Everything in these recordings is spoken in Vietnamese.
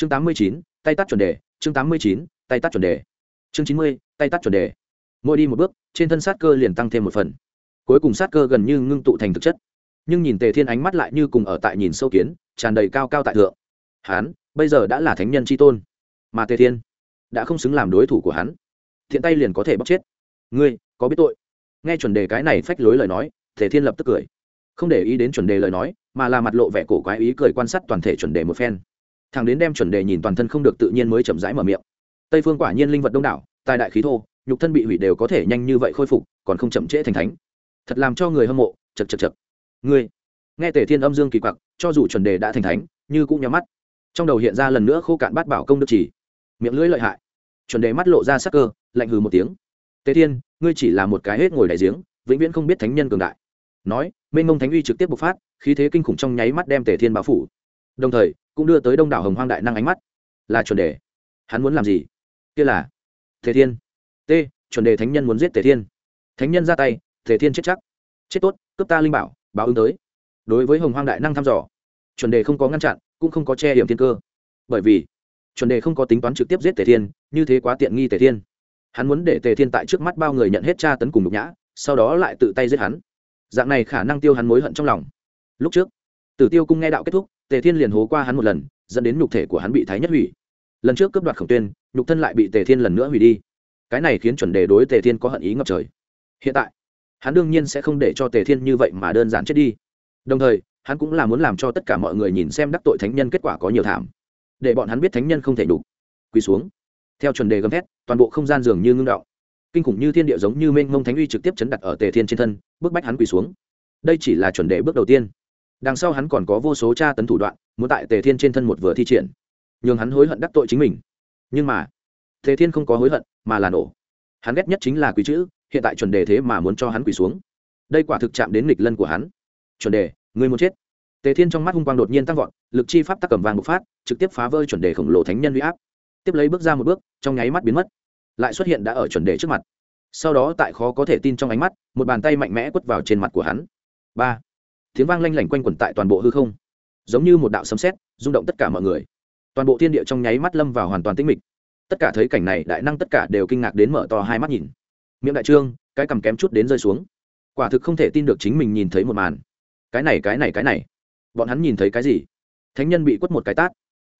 chương tám mươi chín, tay tắt chuẩn đề. Chương tám mươi chín, tay tắt chuẩn đề. Chương chín mươi, tay tắt chuẩn đề. Mỗi đi một bước, trên thân sát cơ liền tăng thêm một phần. Cuối cùng sát cơ gần như ngưng tụ thành thực chất. Nhưng nhìn tề thiên ánh mắt lại như cùng ở tại nhìn sâu kiến, tràn đầy cao cao tại thượng. Hán bây giờ đã là thánh nhân tri tôn. Mà tề thiên, đã không xứng làm đối thủ của hắn. Thiện tay liền có thể bóc chết. Ngươi, có biết tội? Nghe chuẩn đề cái này phách lối lời nói, tề thiên lập tức cười. Không để ý đến chuẩn đề lời nói, mà là mặt lộ vẻ cổ quái ý cười quan sát toàn thể chuẩn đề một phen thằng đến đem chuẩn đề nhìn toàn thân không được tự nhiên mới chậm rãi mở miệng. Tây phương quả nhiên linh vật đông đảo, tài đại khí thô, nhục thân bị hủy đều có thể nhanh như vậy khôi phục, còn không chậm trễ thành thánh. Thật làm cho người hâm mộ, chật chật chật. Ngươi, nghe tề thiên âm dương kỳ quặc, cho dù chuẩn đề đã thành thánh, như cũng nhắm mắt. Trong đầu hiện ra lần nữa khô cạn bát bảo công đức chỉ. Miệng lưỡi lợi hại. Chuẩn đề mắt lộ ra sắc cơ, lạnh hừ một tiếng. Tề thiên, ngươi chỉ là một cái hết ngồi đại giếng, vĩnh viễn không biết thánh nhân cường đại. Nói, mênh mông thánh uy trực tiếp bộc phát, khí thế kinh khủng trong nháy mắt đem tề thiên bao phủ. Đồng thời cũng đưa tới đông đảo hồng hoang đại năng ánh mắt. Là chuẩn đề. Hắn muốn làm gì? Kia là Thể thiên. T, chuẩn đề thánh nhân muốn giết tề thiên. Thánh nhân ra tay, tề thiên chết chắc. Chết tốt, cướp ta linh bảo, báo ứng tới. Đối với hồng hoang đại năng thăm dò, chuẩn đề không có ngăn chặn, cũng không có che điểm thiên cơ. Bởi vì, chuẩn đề không có tính toán trực tiếp giết tề thiên, như thế quá tiện nghi tề thiên. Hắn muốn để tề thiên tại trước mắt bao người nhận hết tra tấn cùng nhục nhã, sau đó lại tự tay giết hắn. Dạng này khả năng tiêu hắn mối hận trong lòng. Lúc trước, tử tiêu cung nghe đạo kết thúc tề thiên liền hố qua hắn một lần, dẫn đến nhục thể của hắn bị thái nhất hủy. Lần trước cướp đoạt khổng tuyên, nhục thân lại bị tề thiên lần nữa hủy đi. Cái này khiến chuẩn đề đối tề thiên có hận ý ngập trời. Hiện tại, hắn đương nhiên sẽ không để cho tề thiên như vậy mà đơn giản chết đi. Đồng thời, hắn cũng là muốn làm cho tất cả mọi người nhìn xem đắc tội thánh nhân kết quả có nhiều thảm. Để bọn hắn biết thánh nhân không thể đủ quỳ xuống. Theo chuẩn đề gầm thét, toàn bộ không gian dường như ngưng đạo kinh khủng như thiên địa giống như mênh mông thánh uy trực tiếp chấn đặt ở tề thiên trên thân, bức bách hắn quỳ xuống. Đây chỉ là chuẩn đề bước đầu tiên đằng sau hắn còn có vô số tra tấn thủ đoạn, muốn tại tề thiên trên thân một vừa thi triển. Nhường hắn hối hận đắc tội chính mình. Nhưng mà, tề thiên không có hối hận, mà là nổ. Hắn ghét nhất chính là quý chữ, hiện tại chuẩn đề thế mà muốn cho hắn quỳ xuống. Đây quả thực chạm đến nghịch lân của hắn. Chuẩn đề người muốn chết. Tề thiên trong mắt hung quang đột nhiên tăng vọt, lực chi pháp tắc cầm vàng bộc phát, trực tiếp phá vỡ chuẩn đề khổng lồ thánh nhân huy áp. Tiếp lấy bước ra một bước, trong nháy mắt biến mất. Lại xuất hiện đã ở chuẩn đề trước mặt. Sau đó tại khó có thể tin trong ánh mắt, một bàn tay mạnh mẽ quất vào trên mặt của hắn. Ba tiếng vang lanh lảnh quanh quẩn tại toàn bộ hư không, giống như một đạo sấm sét rung động tất cả mọi người. Toàn bộ thiên địa trong nháy mắt lâm vào hoàn toàn tĩnh mịch. Tất cả thấy cảnh này, đại năng tất cả đều kinh ngạc đến mở to hai mắt nhìn. Miệng đại trương, cái cầm kém chút đến rơi xuống. Quả thực không thể tin được chính mình nhìn thấy một màn. Cái này cái này cái này. Bọn hắn nhìn thấy cái gì? Thánh nhân bị quất một cái tát.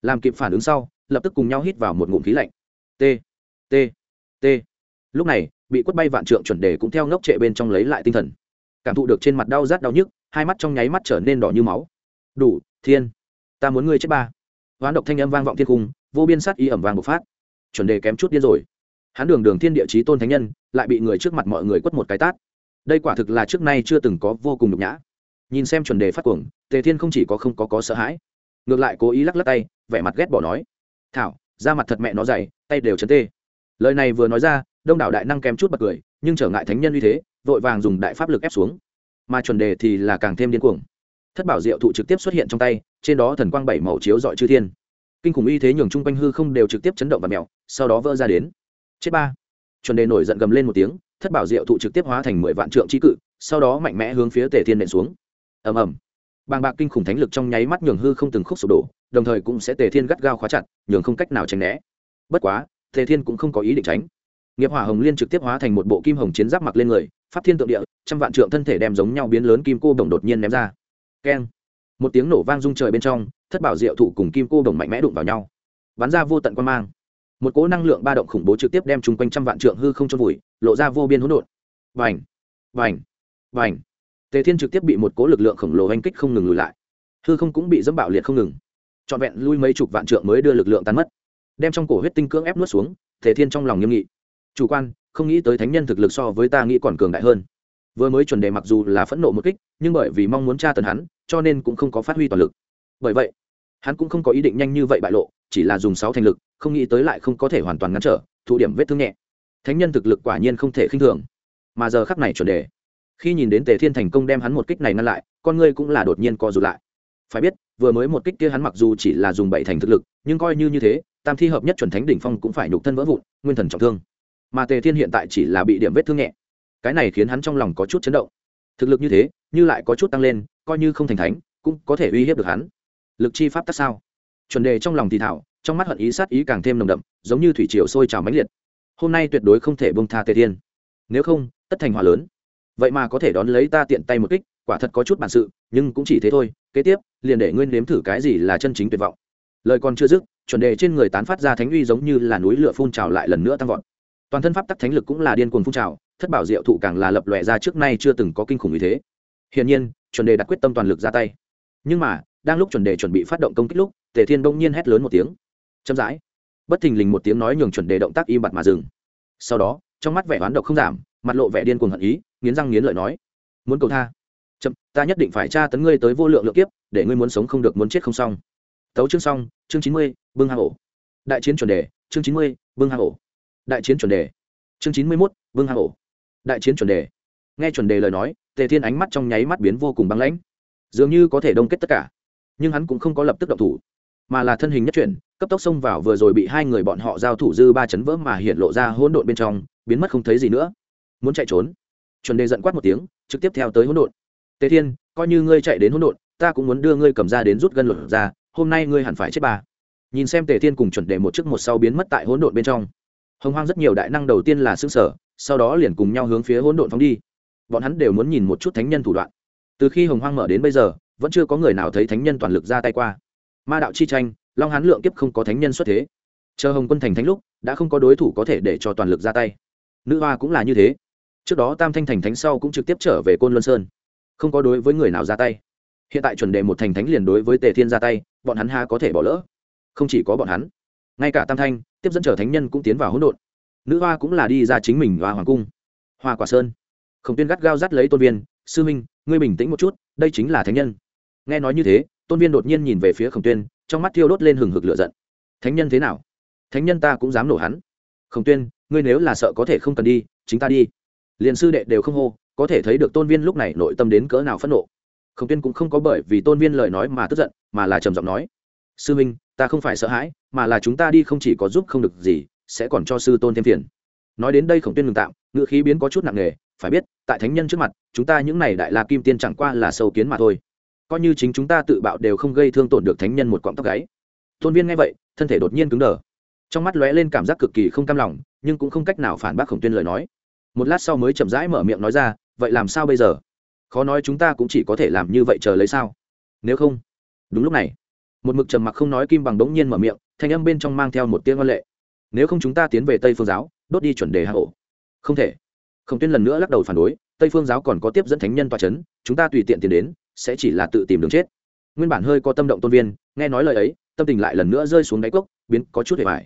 Làm kịp phản ứng sau, lập tức cùng nhau hít vào một ngụm khí lạnh. T t t. Lúc này, bị quất bay vạn trượng chuẩn đề cũng theo ngốc trệ bên trong lấy lại tinh thần. Cảm thụ được trên mặt đau rát đau nhức hai mắt trong nháy mắt trở nên đỏ như máu. Đủ, thiên. Ta muốn ngươi chết ba. Hoán độc thanh âm vang vọng thiên cung, vô biên sát ý ẩm vàng bộc phát. Chuẩn đề kém chút điên rồi. Hắn đường đường thiên địa chí tôn thánh nhân, lại bị người trước mặt mọi người quất một cái tát. Đây quả thực là trước nay chưa từng có vô cùng nhục nhã. Nhìn xem chuẩn đề phát cuồng, tề thiên không chỉ có không có có sợ hãi, ngược lại cố ý lắc lắc tay, vẻ mặt ghét bỏ nói, thảo, da mặt thật mẹ nó dày, tay đều chấn tê. Lời này vừa nói ra, đông đảo đại năng kém chút bật cười, nhưng trở ngại thánh nhân uy thế, vội vàng dùng đại pháp lực ép xuống mà chuẩn đề thì là càng thêm điên cuồng. Thất bảo diệu thụ trực tiếp xuất hiện trong tay, trên đó thần quang bảy màu chiếu dọi chư thiên. Kinh khủng uy thế nhường chung quanh hư không đều trực tiếp chấn động và mèo, sau đó vỡ ra đến. Chết ba. Chuẩn đề nổi giận gầm lên một tiếng, thất bảo diệu thụ trực tiếp hóa thành mười vạn trượng trí cự, sau đó mạnh mẽ hướng phía tề thiên nện xuống. Ầm ầm. Bàng bạc kinh khủng thánh lực trong nháy mắt nhường hư không từng khúc sụp đổ, đồng thời cũng sẽ tề thiên gắt gao khóa chặt, nhường không cách nào tránh né. Bất quá, tề thiên cũng không có ý định tránh. Nghiệp hỏa hồng liên trực tiếp hóa thành một bộ kim hồng chiến giáp mặc lên người, pháp thiên tượng địa trăm vạn trượng thân thể đem giống nhau biến lớn kim cô đồng đột nhiên ném ra. Keng. Một tiếng nổ vang rung trời bên trong, thất bảo diệu thụ cùng kim cô đồng mạnh mẽ đụng vào nhau. Bắn ra vô tận quan mang. Một cỗ năng lượng ba động khủng bố trực tiếp đem chung quanh trăm vạn trượng hư không cho vùi, lộ ra vô biên hỗn độn. Vành vành vành. Tề thiên trực tiếp bị một cỗ lực lượng khổng lồ oanh kích không ngừng lùi lại. Hư không cũng bị dẫm bạo liệt không ngừng. Trọn vẹn lui mấy chục vạn trượng mới đưa lực lượng tan mất. Đem trong cổ huyết tinh cưỡng ép nuốt xuống, tề thiên trong lòng nghiêm nghị. Chủ quan, không nghĩ tới thánh nhân thực lực so với ta nghĩ còn cường đại hơn vừa mới chuẩn đề mặc dù là phẫn nộ một kích, nhưng bởi vì mong muốn tra tấn hắn, cho nên cũng không có phát huy toàn lực. Bởi vậy, hắn cũng không có ý định nhanh như vậy bại lộ, chỉ là dùng sáu thành lực, không nghĩ tới lại không có thể hoàn toàn ngăn trở, thụ điểm vết thương nhẹ. Thánh nhân thực lực quả nhiên không thể khinh thường. Mà giờ khắc này chuẩn đề, khi nhìn đến tề thiên thành công đem hắn một kích này ngăn lại, con ngươi cũng là đột nhiên co rụt lại. Phải biết, vừa mới một kích kia hắn mặc dù chỉ là dùng bảy thành thực lực, nhưng coi như như thế, tam thi hợp nhất chuẩn thánh đỉnh phong cũng phải nhục thân vỡ vụn, nguyên thần trọng thương. Mà tề thiên hiện tại chỉ là bị điểm vết thương nhẹ cái này khiến hắn trong lòng có chút chấn động. Thực lực như thế, như lại có chút tăng lên, coi như không thành thánh, cũng có thể uy hiếp được hắn. Lực chi pháp tắc sao? Chuẩn đề trong lòng thì thảo, trong mắt hận ý sát ý càng thêm nồng đậm, giống như thủy triều sôi trào mãnh liệt. Hôm nay tuyệt đối không thể bông tha tề thiên. Nếu không, tất thành hòa lớn. Vậy mà có thể đón lấy ta tiện tay một kích, quả thật có chút bản sự, nhưng cũng chỉ thế thôi. Kế tiếp, liền để nguyên nếm thử cái gì là chân chính tuyệt vọng. Lời còn chưa dứt, chuẩn đề trên người tán phát ra thánh uy giống như là núi lửa phun trào lại lần nữa tăng vọt. Toàn thân pháp tắc thánh lực cũng là điên cuồng phun trào thất bảo diệu thụ càng là lập lòe ra trước nay chưa từng có kinh khủng như thế. Hiển nhiên, chuẩn đề đặt quyết tâm toàn lực ra tay. Nhưng mà, đang lúc chuẩn đề chuẩn bị phát động công kích lúc, tề thiên đông nhiên hét lớn một tiếng. Chậm rãi. Bất thình lình một tiếng nói nhường chuẩn đề động tác im bặt mà dừng. Sau đó, trong mắt vẻ oán độc không giảm, mặt lộ vẻ điên cuồng hận ý, nghiến răng nghiến lợi nói. Muốn cầu tha. Chậm, ta nhất định phải tra tấn ngươi tới vô lượng lượng kiếp, để ngươi muốn sống không được muốn chết không xong. Tấu chương xong, chương chín mươi, bưng hang ổ. Đại chiến chuẩn đề, chương chín mươi, bưng hang ổ. Đại chiến chuẩn đề, chương chín mươi mốt, bưng hang ổ đại chiến chuẩn đề. Nghe chuẩn đề lời nói, tề thiên ánh mắt trong nháy mắt biến vô cùng băng lãnh. Dường như có thể đông kết tất cả, nhưng hắn cũng không có lập tức động thủ, mà là thân hình nhất chuyển, cấp tốc xông vào vừa rồi bị hai người bọn họ giao thủ dư ba chấn vỡ mà hiện lộ ra hỗn độn bên trong, biến mất không thấy gì nữa. Muốn chạy trốn, chuẩn đề giận quát một tiếng, trực tiếp theo tới hỗn độn. Tề thiên, coi như ngươi chạy đến hỗn độn, ta cũng muốn đưa ngươi cầm ra đến rút gân luật ra, hôm nay ngươi hẳn phải chết ba nhìn xem tề thiên cùng chuẩn đề một trước một sau biến mất tại hỗn độn bên trong. Hồng hoang rất nhiều đại năng đầu tiên là xương sở sau đó liền cùng nhau hướng phía hỗn độn phóng đi. Bọn hắn đều muốn nhìn một chút thánh nhân thủ đoạn. Từ khi hồng hoang mở đến bây giờ, vẫn chưa có người nào thấy thánh nhân toàn lực ra tay qua. Ma đạo chi tranh, long hán lượng kiếp không có thánh nhân xuất thế. Chờ hồng quân thành thánh lúc, đã không có đối thủ có thể để cho toàn lực ra tay. Nữ hoa cũng là như thế. Trước đó tam thanh thành thánh sau cũng trực tiếp trở về côn luân sơn. Không có đối với người nào ra tay. Hiện tại chuẩn đề một thành thánh liền đối với tề thiên ra tay, bọn hắn ha có thể bỏ lỡ? Không chỉ có bọn hắn, ngay cả tam thanh, tiếp dẫn trở thánh nhân cũng tiến vào hỗn độn nữ hoa cũng là đi ra chính mình và hoàng cung. Hoa quả sơn. Khổng tuyên gắt gao dắt lấy tôn viên, sư minh, ngươi bình tĩnh một chút, đây chính là thánh nhân. Nghe nói như thế, tôn viên đột nhiên nhìn về phía khổng tuyên, trong mắt thiêu đốt lên hừng hực lửa giận. Thánh nhân thế nào? Thánh nhân ta cũng dám nổ hắn. Khổng tuyên, ngươi nếu là sợ có thể không cần đi, chính ta đi. Liền sư đệ đều không hô, có thể thấy được tôn viên lúc này nội tâm đến cỡ nào phẫn nộ. Khổng tuyên cũng không có bởi vì tôn viên lời nói mà tức giận, mà là trầm giọng nói, sư minh, ta không phải sợ hãi, mà là chúng ta đi không chỉ có giúp không được gì sẽ còn cho sư tôn thêm phiền. Nói đến đây khổng tuyên ngừng tạm ngự khí biến có chút nặng nề, phải biết, tại thánh nhân trước mặt, chúng ta những này đại la kim tiên chẳng qua là sâu kiến mà thôi. Coi như chính chúng ta tự bạo đều không gây thương tổn được thánh nhân một cọng tóc gáy. Tôn viên nghe vậy, thân thể đột nhiên cứng đờ. Trong mắt lóe lên cảm giác cực kỳ không cam lòng, nhưng cũng không cách nào phản bác khổng tuyên lời nói. Một lát sau mới chậm rãi mở miệng nói ra, vậy làm sao bây giờ? Khó nói chúng ta cũng chỉ có thể làm như vậy chờ lấy sao? Nếu không? Đúng lúc này, một mực trầm mặc không nói kim bằng đống nhiên mở miệng, thanh âm bên trong mang theo một tiếng văn lệ nếu không chúng ta tiến về tây phương giáo, đốt đi chuẩn đề hạ ổ không thể. Khổng tuyên lần nữa lắc đầu phản đối, tây phương giáo còn có tiếp dẫn thánh nhân tòa c h ấ n chúng ta tùy tiện tiến đến, sẽ chỉ là tự tìm đường chết. Nguyên bản hơi có tâm động tôn viên, nghe nói lời ấy, tâm tình lại lần nữa rơi xuống đáy cốc, biến có chút hề vải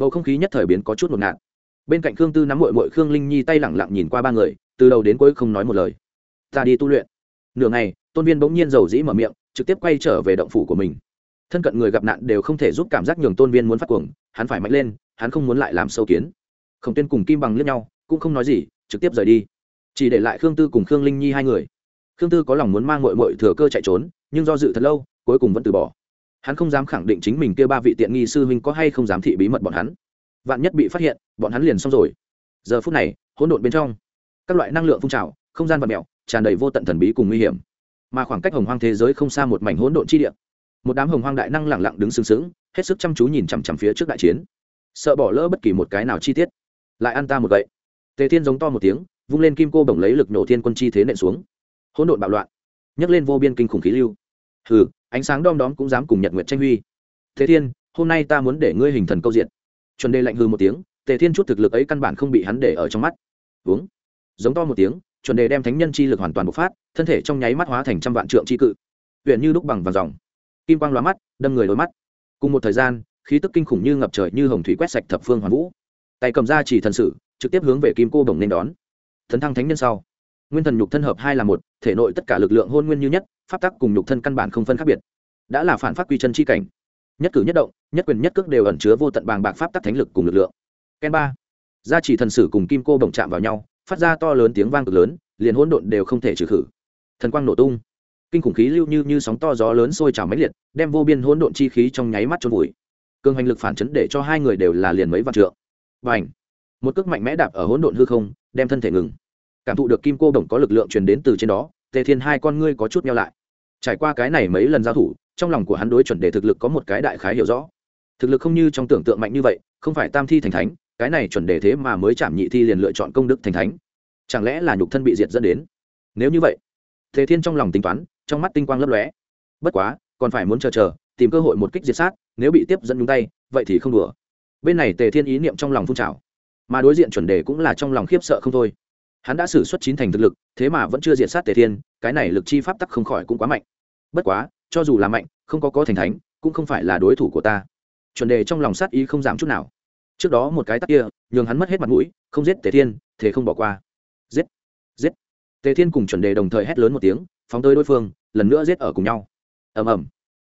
bầu không khí nhất thời biến có chút ngột ngạt. Bên cạnh khương tư nắm mội mội khương linh nhi tay lẳng lặng nhìn qua ba người, từ đầu đến cuối không nói một lời. Ta đi tu luyện. Nửa ngày, tôn viên bỗng nhiên giàu dĩ mở miệng, trực tiếp quay trở về động phủ của mình. Thân cận người gặp nạn đều không thể giúp cảm giác nhường tôn viên muốn phát cuồng, hắn phải mạnh lên hắn không muốn lại làm sâu kiến. Khổng tuyên cùng kim bằng liếc nhau, cũng không nói gì, trực tiếp rời đi. Chỉ để lại khương tư cùng khương linh nhi hai người. Khương tư có lòng muốn mang mội mội thừa cơ chạy trốn, nhưng do dự thật lâu, cuối cùng vẫn từ bỏ. Hắn không dám khẳng định chính mình kêu ba vị tiện nghi sư huynh có hay không dám thị bí mật bọn hắn. Vạn nhất bị phát hiện, bọn hắn liền xong rồi. Giờ phút này, hỗn độn bên trong, các loại năng lượng phun trào, không gian vật mẹo tràn đầy vô tận thần bí cùng nguy hiểm. Mà khoảng cách hồng hoang thế giới không xa một mảnh hỗn độn chi địa. Một đám hồng hoang đại năng lẳng lặng đứng sừng sững, hết sức chăm chú nhìn chằm chằm phía trước đại chiến sợ bỏ lỡ bất kỳ một cái nào chi tiết. Lại ăn ta một gậy. Tề thiên giống to một tiếng, vung lên kim cô bổng lấy lực nổ thiên quân chi thế nện xuống. Hỗn độn bạo loạn, nhấc lên vô biên kinh khủng khí lưu. Hừ, ánh sáng đom đóm cũng dám cùng nhật nguyện tranh huy. Thế thiên, hôm nay ta muốn để ngươi hình thần câu diện. Chuẩn đề lạnh hư một tiếng, tề thiên chút thực lực ấy căn bản không bị hắn để ở trong mắt. Uống. Giống to một tiếng, chuẩn đề đem thánh nhân chi lực hoàn toàn bộc phát, thân thể trong nháy mắt hóa thành trăm vạn trượng chi cự. Huyện như đúc bằng vàng dòng. Kim quang loa mắt, đâm người đôi mắt. Cùng một thời gian khí tức kinh khủng như ngập trời như hồng thủy quét sạch thập phương hoàn vũ. Tay cầm ra chỉ thần sử, trực tiếp hướng về kim cô đồng nên đón. Thần thăng thánh nhân sau, nguyên thần nhục thân hợp hai là một, thể nội tất cả lực lượng hôn nguyên như nhất, pháp tắc cùng nhục thân căn bản không phân khác biệt. Đã là phản phát quy chân chi cảnh. Nhất cử nhất động, nhất quyền nhất cước đều ẩn chứa vô tận bàng bạc pháp tắc thánh lực cùng lực lượng. Ken ba gia chỉ thần sử cùng kim cô đồng chạm vào nhau, phát ra to lớn tiếng vang cực lớn, liền hỗn độn đều không thể trừ khử. Thần quang nổ tung, kinh khủng khí lưu như như sóng to gió lớn sôi trào máy liệt, đem vô biên hỗn độn chi khí trong nháy mắt trôn vùi cường hành lực phản chấn để cho hai người đều là liền mấy vạn trượng. Và ảnh một cước mạnh mẽ đạp ở hỗn độn hư không, đem thân thể ngừng. Cảm thụ được kim cô đồng có lực lượng truyền đến từ trên đó, tề thiên hai con ngươi có chút nhau lại. Trải qua cái này mấy lần giao thủ, trong lòng của hắn đối chuẩn đề thực lực có một cái đại khái hiểu rõ. Thực lực không như trong tưởng tượng mạnh như vậy, không phải tam thi thành thánh, cái này chuẩn đề thế mà mới chạm nhị thi liền lựa chọn công đức thành thánh. Chẳng lẽ là nhục thân bị diệt dẫn đến? Nếu như vậy thế thiên trong lòng tính toán, trong mắt tinh quang lấp lóe. Bất quá, còn phải muốn chờ chờ, tìm cơ hội một kích diệt sát nếu bị tiếp dẫn nhúng tay, vậy thì không đùa. Bên này tề thiên ý niệm trong lòng phun trào, mà đối diện chuẩn đề cũng là trong lòng khiếp sợ không thôi. Hắn đã xử suất chín thành thực lực, thế mà vẫn chưa diện sát tề thiên, cái này lực chi pháp tắc không khỏi cũng quá mạnh. Bất quá, cho dù là mạnh, không có có thành thánh, cũng không phải là đối thủ của ta. Chuẩn đề trong lòng sát ý không giảm chút nào. Trước đó một cái tắc kia, nhường hắn mất hết mặt mũi, không giết tề thiên thế không bỏ qua. Giết giết. Tề thiên cùng chuẩn đề đồng thời hét lớn một tiếng, phóng tới đối phương, lần nữa giết ở cùng nhau. Ầm ầm.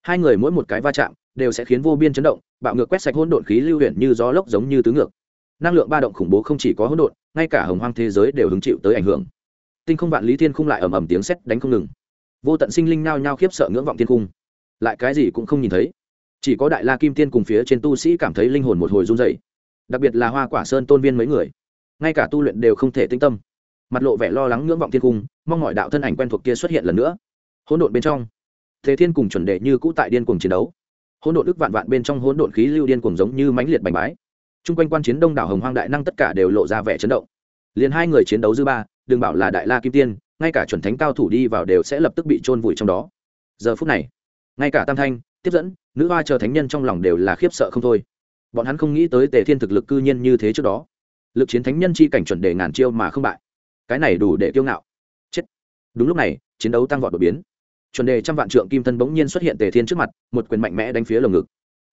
Hai người mỗi một cái va chạm đều sẽ khiến vô biên chấn động, bạo ngược quét sạch hỗn độn khí lưu huyện như gió lốc giống như tứ ngược. Năng lượng ba động khủng bố không chỉ có hỗn độn, ngay cả hồng hoang thế giới đều hứng chịu tới ảnh hưởng. Tinh không vạn lý thiên khung lại ầm ầm tiếng sét đánh không ngừng. Vô tận sinh linh nao nhao khiếp sợ ngưỡng vọng thiên khung. Lại cái gì cũng không nhìn thấy. Chỉ có đại la kim tiên cùng phía trên tu sĩ cảm thấy linh hồn một hồi run dày đặc biệt là hoa quả sơn tôn viên mấy người. Ngay cả tu luyện đều không thể tinh tâm. Mặt lộ vẻ lo lắng ngưỡng vọng thiên cung mong mọi đạo thân ảnh quen thuộc kia xuất hiện lần nữa. Hỗn độn bên trong, thế thiên cùng chuẩn đệ như cũ tại điên cuồng chiến đấu hỗn độn ức vạn vạn bên trong hỗn độn khí lưu điên cuồng giống như mãnh liệt bành bái. Chung quanh quan chiến đông đảo hồng hoang đại năng tất cả đều lộ ra vẻ chấn động. Liền hai người chiến đấu dư ba, đừng bảo là đại la kim tiên, ngay cả chuẩn thánh cao thủ đi vào đều sẽ lập tức bị trôn vùi trong đó. Giờ phút này, ngay cả tam thanh, tiếp dẫn, nữ hoa chờ thánh nhân trong lòng đều là khiếp sợ không thôi. Bọn hắn không nghĩ tới tề thiên thực lực cư nhiên như thế trước đó. Lực chiến thánh nhân chi cảnh chuẩn đề ngàn chiêu mà không bại. Cái này đủ để kiêu ngạo. Chết. Đúng lúc này, chiến đấu tăng vọt đột biến chuẩn đề trăm vạn trượng kim thân bỗng nhiên xuất hiện tề thiên trước mặt, một quyền mạnh mẽ đánh phía lồng ngực.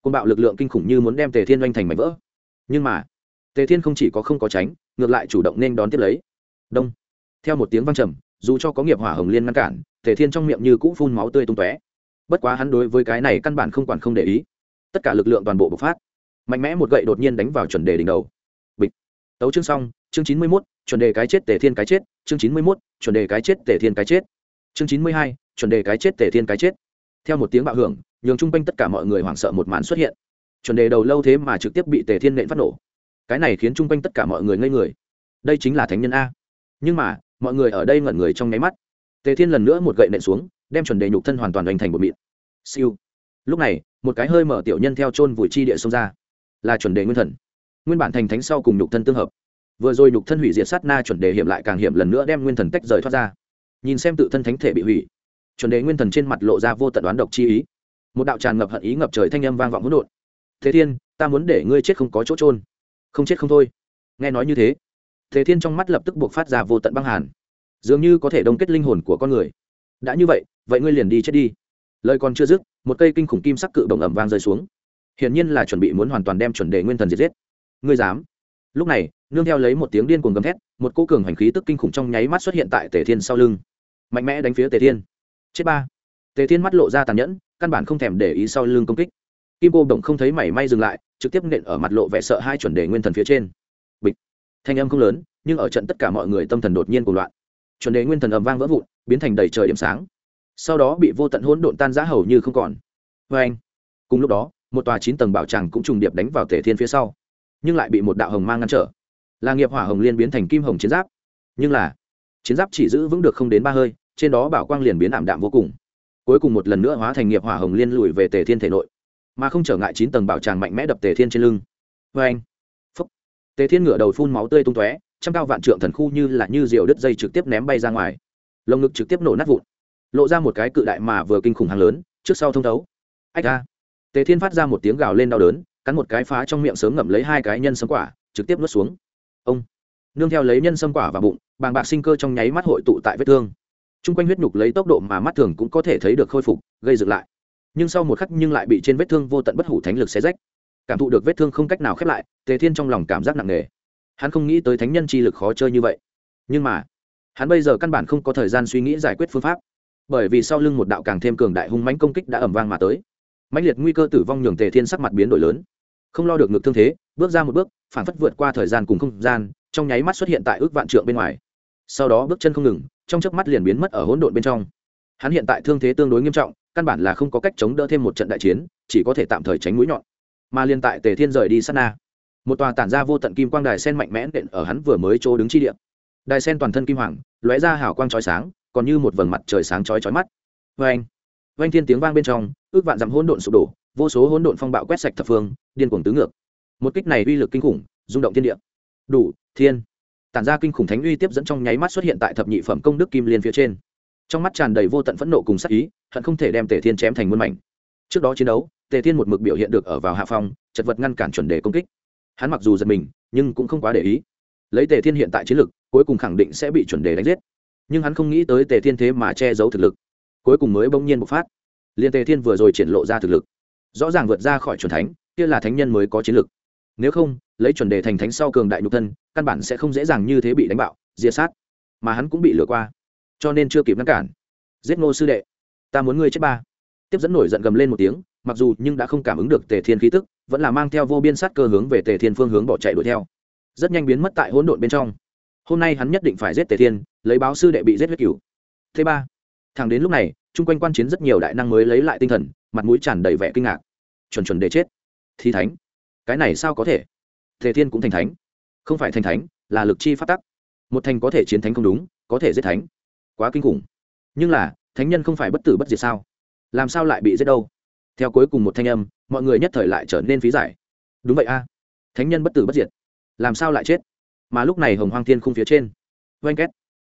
Côn bạo lực lượng kinh khủng như muốn đem tề thiên oanh thành mảnh vỡ. Nhưng mà, tề thiên không chỉ có không có tránh, ngược lại chủ động nên đón tiếp lấy. Đông. Theo một tiếng văng trầm, dù cho có nghiệp hỏa hồng liên ngăn cản, tề thiên trong miệng như cũ phun máu tươi tung tóe. Bất quá hắn đối với cái này căn bản không quản không để ý. Tất cả lực lượng toàn bộ bộc phát. Mạnh mẽ một gậy đột nhiên đánh vào chuẩn đề đỉnh đầu. Bịch. Tấu chương xong, chương chín mươi mốt, chuẩn đề cái chết tề thiên cái chết, chương chín mươi mốt, chuẩn đề cái chết tề thiên cái chết. Chương chín mươi hai chuẩn đề cái chết tề thiên cái chết. Theo một tiếng bạo hưởng, nhường chung quanh tất cả mọi người hoảng sợ một màn xuất hiện. Chuẩn đề đầu lâu thế mà trực tiếp bị tề thiên nện phát nổ. Cái này khiến chung quanh tất cả mọi người ngây người. Đây chính là thánh nhân a. Nhưng mà, mọi người ở đây ngẩn người trong nháy mắt. Tề thiên lần nữa một gậy nện xuống, đem chuẩn đề nhục thân hoàn toàn hoành thành một mịn. Siêu. Lúc này, một cái hơi mở tiểu nhân theo chôn vùi chi địa xông ra. Là chuẩn đề nguyên thần. Nguyên bản thành thánh sau cùng nhục thân tương hợp. Vừa rồi nhục thân hủy diệt sát na chuẩn đề hiểm lại càng hiểm lần nữa đem nguyên thần tách rời thoát ra. Nhìn xem tự thân thánh thể bị hủy chuẩn đề nguyên thần trên mặt lộ ra vô tận đoán độc chi ý. Một đạo tràn ngập hận ý ngập trời thanh âm vang vọng hỗn độn. Thế thiên, ta muốn để ngươi chết không có chỗ trôn không chết không thôi. Nghe nói như thế thế thiên trong mắt lập tức buộc phát ra vô tận băng hàn. Dường như có thể đông kết linh hồn của con người. Đã như vậy vậy ngươi liền đi chết đi. Lời còn chưa dứt, một cây kinh khủng kim sắc cự đồng ẩm vang rơi xuống. Hiển nhiên là chuẩn bị muốn hoàn toàn đem chuẩn đề nguyên thần diệt giết. Ngươi dám? Lúc này, nương theo lấy một tiếng điên cuồng gầm thét, một cô cường hành khí tức kinh khủng trong nháy mắt xuất hiện tại tề thiên sau lưng. Mạnh mẽ đánh phía tề thiên chết ba. Tề thiên mắt lộ ra tàn nhẫn, căn bản không thèm để ý sau lưng công kích. Kim cô đồng không thấy mảy may dừng lại, trực tiếp nện ở mặt lộ vẻ sợ hai chuẩn đề nguyên thần phía trên. Bịch. Thanh âm không lớn, nhưng ở trận tất cả mọi người tâm thần đột nhiên cuộc loạn. Chuẩn đề nguyên thần ầm vang vỡ vụn, biến thành đầy trời điểm sáng. Sau đó bị vô tận hỗn độn tan rã hầu như không còn. Vê anh. Cùng lúc đó, một tòa chín tầng bảo tràng cũng trùng điệp đánh vào tề thiên phía sau, nhưng lại bị một đạo hồng mang ngăn trở. Là nghiệp hỏa hồng liên biến thành kim hồng chiến giáp. Nhưng là, chiến giáp chỉ giữ vững được không đến ba hơi trên đó bảo quang liền biến ảm đạm vô cùng. Cuối cùng một lần nữa hóa thành nghiệp hỏa hồng liên lùi về tề thiên thể nội, mà không trở ngại chín tầng bảo tràng mạnh mẽ đập tề thiên trên lưng. Vê anh, phúc. Tề thiên ngửa đầu phun máu tươi tung tóe, trăm cao vạn trượng thần khu như là như diều đứt dây trực tiếp ném bay ra ngoài. Lồng ngực trực tiếp nổ nát vụn, lộ ra một cái cự đại mà vừa kinh khủng hàng lớn, trước sau thông thấu. Ách ra tề thiên phát ra một tiếng gào lên đau đớn, cắn một cái phá trong miệng sớm ngậm lấy hai cái nhân sâm quả, trực tiếp nuốt xuống. Ông, nương theo lấy nhân sâm quả vào bụng, bàng bạc sinh cơ trong nháy mắt hội tụ tại vết thương t r u n g quanh huyết nhục lấy tốc độ mà mắt thường cũng có thể thấy được khôi phục, gây dựng lại. Nhưng sau một khắc nhưng lại bị trên vết thương vô tận bất hủ thánh lực xé rách. Cảm thụ được vết thương không cách nào khép lại, tề thiên trong lòng cảm giác nặng nề. Hắn không nghĩ tới thánh nhân chi lực khó chơi như vậy. Nhưng mà, hắn bây giờ căn bản không có thời gian suy nghĩ giải quyết phương pháp. Bởi vì sau lưng một đạo càng thêm cường đại hung mãnh công kích đã ẩm vang mà tới. Mãnh liệt nguy cơ tử vong nhường tề thiên sắc mặt biến đổi lớn. Không lo được ngược thương thế, bước ra một bước, phản phất vượt qua thời gian cùng không gian, trong nháy mắt xuất hiện tại ước vạn trượng bên ngoài. Sau đó bước chân không ngừng trong chớp mắt liền biến mất ở hỗn độn bên trong. Hắn hiện tại thương thế tương đối nghiêm trọng, căn bản là không có cách chống đỡ thêm một trận đại chiến, chỉ có thể tạm thời tránh mũi nhọn. Mà liên tại tề thiên rời đi sát na, một tòa tản ra vô tận kim quang đài sen mạnh mẽ đện ở hắn vừa mới chỗ đứng chi địa. Đài sen toàn thân kim hoàng, lóe ra hào quang chói sáng, còn như một vầng mặt trời sáng chói chói mắt. Vê anh vang thiên tiếng vang bên trong, ước vạn dặm hỗn độn sụp đổ, vô số hỗn độn phong bạo quét sạch thập phương, điên cuồng tứ ngược. Một kích này uy lực kinh khủng, rung động thiên địa. Đủ, thiên! Tản ra kinh khủng thánh uy tiếp dẫn trong nháy mắt xuất hiện tại thập nhị phẩm công đức kim liên phía trên. Trong mắt tràn đầy vô tận phẫn nộ cùng sắc ý, hận không thể đem tề thiên chém thành muôn mảnh. Trước đó chiến đấu, tề thiên một mực biểu hiện được ở vào hạ phong, chật vật ngăn cản chuẩn đề công kích. Hắn mặc dù giật mình, nhưng cũng không quá để ý. Lấy tề thiên hiện tại chiến lực, cuối cùng khẳng định sẽ bị chuẩn đề đánh giết. Nhưng hắn không nghĩ tới tề thiên thế mà che giấu thực lực. Cuối cùng mới bỗng nhiên bộc phát. Liên tề thiên vừa rồi triển lộ ra thực lực, rõ ràng vượt ra khỏi chuẩn thánh, kia là thánh nhân mới có chiến lực nếu không, lấy chuẩn đề thành thánh sau cường đại nhục thân, căn bản sẽ không dễ dàng như thế bị đánh bạo, diệt sát. Mà hắn cũng bị lừa qua. Cho nên chưa kịp ngăn cản. Giết ngô sư đệ. Ta muốn ngươi chết ba. Tiếp dẫn nổi giận gầm lên một tiếng, mặc dù nhưng đã không cảm ứng được tề thiên khí tức, vẫn là mang theo vô biên sát cơ hướng về tề thiên phương hướng bỏ chạy đuổi theo. Rất nhanh biến mất tại hỗn độn bên trong. Hôm nay hắn nhất định phải giết tề thiên, lấy báo sư đệ bị giết huyết cửu. Thứ ba. Thẳng đến lúc này, chung quanh quan chiến rất nhiều đại năng mới lấy lại tinh thần, mặt mũi tràn đầy vẻ kinh ngạc. Chuẩn chuẩn để chết. Thi thánh cái này sao có thể? Thể thiên cũng thành thánh. Không phải thành thánh, là lực chi phát tắc. Một thành có thể chiến thánh không đúng, có thể giết thánh. Quá kinh khủng. Nhưng là, thánh nhân không phải bất tử bất diệt sao? Làm sao lại bị giết đâu? Theo cuối cùng một thanh âm, mọi người nhất thời lại trở nên phí giải. Đúng vậy a. Thánh nhân bất tử bất diệt. Làm sao lại chết? Mà lúc này hồng hoang thiên không phía trên. Oanh két.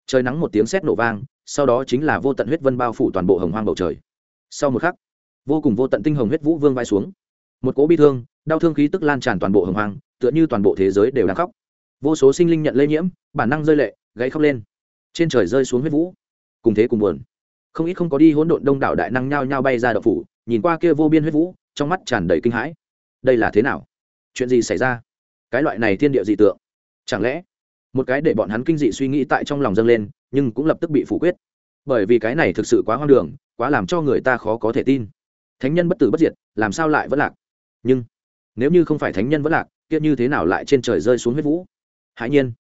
Trời nắng một tiếng sét nổ vang, sau đó chính là vô tận huyết vân bao phủ toàn bộ hồng hoang bầu trời. Sau một khắc, vô cùng vô tận tinh hồng huyết vũ vương vai xuống. Một cỗ bi thương đau thương khí tức lan tràn toàn bộ hồng hoang, tựa như toàn bộ thế giới đều đang khóc. Vô số sinh linh nhận lây nhiễm, bản năng rơi lệ, gãy khóc lên. Trên trời rơi xuống huyết vũ. Cùng thế cùng buồn. Không ít không có đi hỗn độn đông đảo đại năng nhao nhao bay ra đậu phủ, nhìn qua kia vô biên huyết vũ, trong mắt tràn đầy kinh hãi. Đây là thế nào? Chuyện gì xảy ra? Cái loại này thiên địa dị tượng. Chẳng lẽ, một cái để bọn hắn kinh dị suy nghĩ tại trong lòng dâng lên, nhưng cũng lập tức bị phủ quyết. Bởi vì cái này thực sự quá hoang đường, quá làm cho người ta khó có thể tin. Thánh nhân bất tử bất diệt, làm sao lại vẫn lạc? Nhưng nếu như không phải thánh nhân vẫn lạc, kia như thế nào lại trên trời rơi xuống huyết vũ? Hãi nhiên,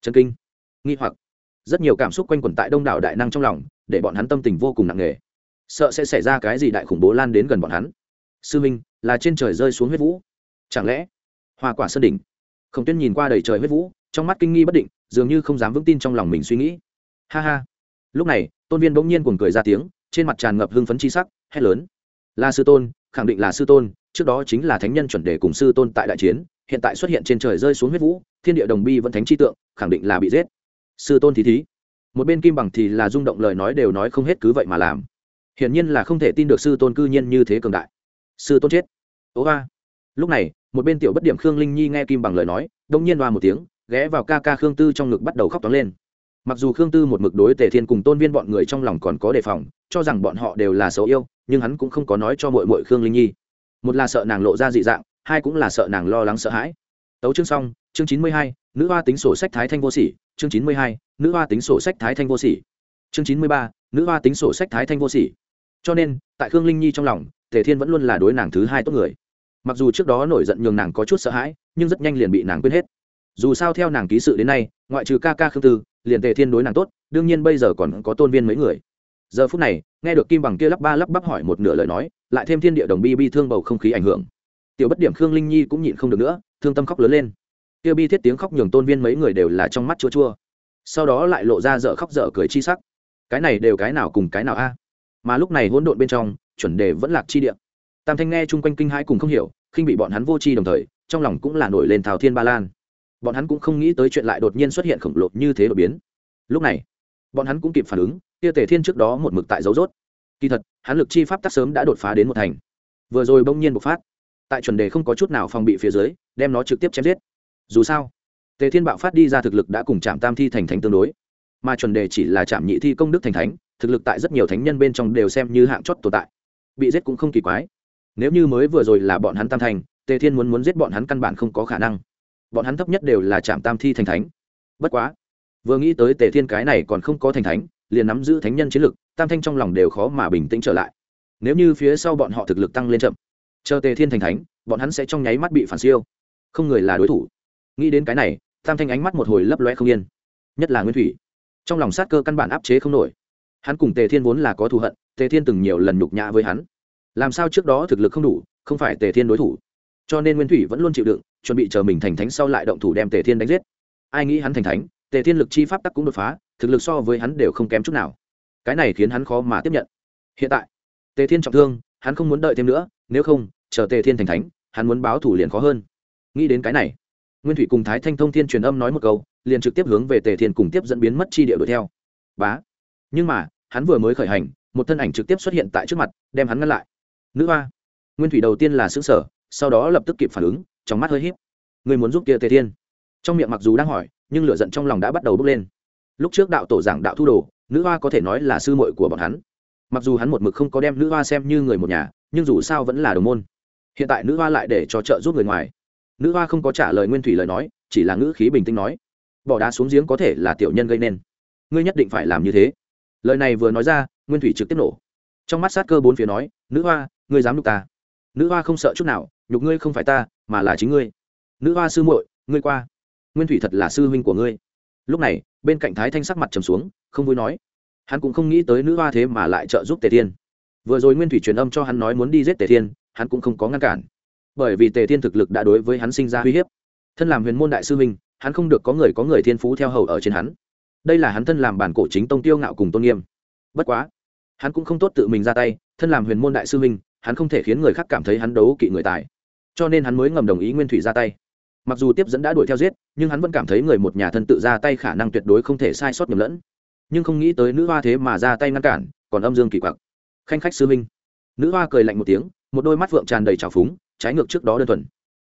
chân kinh, nghi hoặc. Rất nhiều cảm xúc quanh quẩn tại đông đảo đại năng trong lòng, để bọn hắn tâm tình vô cùng nặng nề. Sợ sẽ xảy ra cái gì đại khủng bố lan đến gần bọn hắn. Sư minh, là trên trời rơi xuống huyết vũ. Chẳng lẽ, hoa quả sơn đỉnh? Khổng tuyên nhìn qua đầy trời huyết vũ, trong mắt kinh nghi bất định, dường như không dám vững tin trong lòng mình suy nghĩ. Ha ha. Lúc này, tôn viên bỗng nhiên cuồng cười ra tiếng, trên mặt tràn ngập hưng phấn chi sắc, hét lớn. Là sư tôn, khẳng định là sư tôn trước đó chính là thánh nhân chuẩn đề cùng sư tôn tại đại chiến, hiện tại xuất hiện trên trời rơi xuống huyết vũ, thiên địa đồng bi vẫn thánh chi tượng, khẳng định là bị giết. Sư tôn thí thí. Một bên kim bằng thì là rung động lời nói đều nói không hết cứ vậy mà làm. Hiển nhiên là không thể tin được sư tôn cư nhiên như thế cường đại. Sư tôn chết. Ố ba. Lúc này, một bên tiểu bất điểm khương linh nhi nghe kim bằng lời nói, đông nhiên đoa một tiếng, ghé vào ca ca khương tư trong ngực bắt đầu khóc toán lên. Mặc dù khương tư một mực đối tề thiên cùng tôn viên bọn người trong lòng còn có đề phòng, cho rằng bọn họ đều là xấu yêu, nhưng hắn cũng không có nói cho mội mội khương linh nhi một là sợ nàng lộ ra dị dạng, hai cũng là sợ nàng lo lắng sợ hãi. Tấu chương xong, chương chín mươi hai, nữ hoa tính sổ sách thái thanh vô sỉ, chương chín mươi hai, nữ hoa tính sổ sách thái thanh vô sỉ. Chương chín mươi ba, nữ hoa tính sổ sách thái thanh vô sỉ. Cho nên, tại khương linh nhi trong lòng, tề thiên vẫn luôn là đối nàng thứ hai tốt người. Mặc dù trước đó nổi giận nhường nàng có chút sợ hãi, nhưng rất nhanh liền bị nàng quên hết. Dù sao theo nàng ký sự đến nay, ngoại trừ ca ca khương tư, liền tề thiên đối nàng tốt, đương nhiên bây giờ còn có tôn viên mấy người giờ phút này, nghe được kim bằng kia lắp ba lắp bắp hỏi một nửa lời nói, lại thêm thiên địa đồng bi bi thương bầu không khí ảnh hưởng. Tiểu bất điểm khương linh nhi cũng nhịn không được nữa, thương tâm khóc lớn lên. Kia bi thiết tiếng khóc nhường tôn viên mấy người đều là trong mắt chua chua. Sau đó lại lộ ra dở khóc dở cười chi sắc. Cái này đều cái nào cùng cái nào a? Mà lúc này hỗn độn bên trong, chuẩn đề vẫn lạc chi địa. Tam thanh nghe chung quanh kinh hãi cùng không hiểu, khinh bị bọn hắn vô tri đồng thời, trong lòng cũng là nổi lên thào thiên ba lan. Bọn hắn cũng không nghĩ tới chuyện lại đột nhiên xuất hiện khổng lồ như thế đột biến. Lúc này, bọn hắn cũng kịp phản ứng kia tề thiên trước đó một mực tại dấu rốt. Kỳ thật, hắn lực chi pháp tắc sớm đã đột phá đến một thành. Vừa rồi bỗng nhiên bộc phát. Tại chuẩn đề không có chút nào phòng bị phía dưới, đem nó trực tiếp chém giết. Dù sao, tề thiên bạo phát đi ra thực lực đã cùng chạm tam thi thành thánh tương đối. Mà chuẩn đề chỉ là chạm nhị thi công đức thành thánh, thực lực tại rất nhiều thánh nhân bên trong đều xem như hạng chót tồn tại. Bị giết cũng không kỳ quái. Nếu như mới vừa rồi là bọn hắn tam thành, tề thiên muốn muốn giết bọn hắn căn bản không có khả năng. Bọn hắn thấp nhất đều là chạm tam thi thành thánh. Bất quá, vừa nghĩ tới tề thiên cái này còn không có thành thánh liền nắm giữ thánh nhân chiến lực, tam thanh trong lòng đều khó mà bình tĩnh trở lại. Nếu như phía sau bọn họ thực lực tăng lên chậm, chờ tề thiên thành thánh, bọn hắn sẽ trong nháy mắt bị phản siêu. Không người là đối thủ. Nghĩ đến cái này, tam thanh ánh mắt một hồi lấp loe không yên. Nhất là nguyên thủy. Trong lòng sát cơ căn bản áp chế không nổi. Hắn cùng tề thiên vốn là có thù hận, tề thiên từng nhiều lần nhục nhã với hắn. Làm sao trước đó thực lực không đủ, không phải tề thiên đối thủ. Cho nên nguyên thủy vẫn luôn chịu đựng, chuẩn bị chờ mình thành thánh sau lại động thủ đem tề thiên đánh giết. Ai nghĩ hắn thành thánh, tề thiên lực chi pháp tắc cũng đột phá thực lực so với hắn đều không kém chút nào. Cái này khiến hắn khó mà tiếp nhận. Hiện tại, tề thiên trọng thương, hắn không muốn đợi thêm nữa, nếu không, chờ tề thiên thành thánh, hắn muốn báo thủ liền khó hơn. Nghĩ đến cái này, nguyên thủy cùng thái thanh thông thiên truyền âm nói một câu, liền trực tiếp hướng về tề thiên cùng tiếp dẫn biến mất chi địa đuổi theo. Bá. Nhưng mà, hắn vừa mới khởi hành, một thân ảnh trực tiếp xuất hiện tại trước mặt, đem hắn ngăn lại. Nữ hoa. Nguyên thủy đầu tiên là xứ sở sau đó lập tức kịp phản ứng, trong mắt hơi h í p người muốn giúp kia tề thiên. Trong miệng mặc dù đang hỏi, nhưng lửa giận trong lòng đã bắt đầu bốc lên lúc trước đạo tổ giảng đạo thu đồ, nữ hoa có thể nói là sư muội của bọn hắn. Mặc dù hắn một mực không có đem nữ hoa xem như người một nhà, nhưng dù sao vẫn là đồng môn. Hiện tại nữ hoa lại để cho trợ giúp người ngoài. Nữ hoa không có trả lời nguyên thủy lời nói, chỉ là ngữ khí bình tĩnh nói, bỏ đá xuống giếng có thể là tiểu nhân gây nên. Ngươi nhất định phải làm như thế. Lời này vừa nói ra, nguyên thủy trực tiếp nổ. Trong mắt sát cơ bốn phía nói, nữ hoa, ngươi dám nhục ta? Nữ hoa không sợ chút nào, nhục ngươi không phải ta, mà là chính ngươi. Nữ hoa sư muội, ngươi qua. Nguyên thủy thật là sư huynh của ngươi lúc này bên cạnh thái thanh sắc mặt trầm xuống không vui nói hắn cũng không nghĩ tới nữ hoa thế mà lại trợ giúp tề thiên. Vừa rồi nguyên thủy truyền âm cho hắn nói muốn đi giết tề thiên hắn cũng không có ngăn cản. Bởi vì tề thiên thực lực đã đối với hắn sinh ra uy hiếp. Thân làm huyền môn đại sư minh, hắn không được có người có người thiên phú theo hầu ở trên hắn. Đây là hắn thân làm bản cổ chính tông tiêu ngạo cùng tôn nghiêm. Bất quá hắn cũng không tốt tự mình ra tay thân làm huyền môn đại sư minh, hắn không thể khiến người khác cảm thấy hắn đấu kỵ người tài. Cho nên hắn mới ngầm đồng ý nguyên thủy ra tay mặc dù tiếp dẫn đã đuổi theo giết, nhưng hắn vẫn cảm thấy người một nhà thân tự ra tay khả năng tuyệt đối không thể sai sót nhầm lẫn. Nhưng không nghĩ tới nữ hoa thế mà ra tay ngăn cản, còn âm dương kỳ quặc. Khanh khách sư minh nữ hoa cười lạnh một tiếng, một đôi mắt vượng tràn đầy trào phúng, trái ngược trước đó đơn thuần.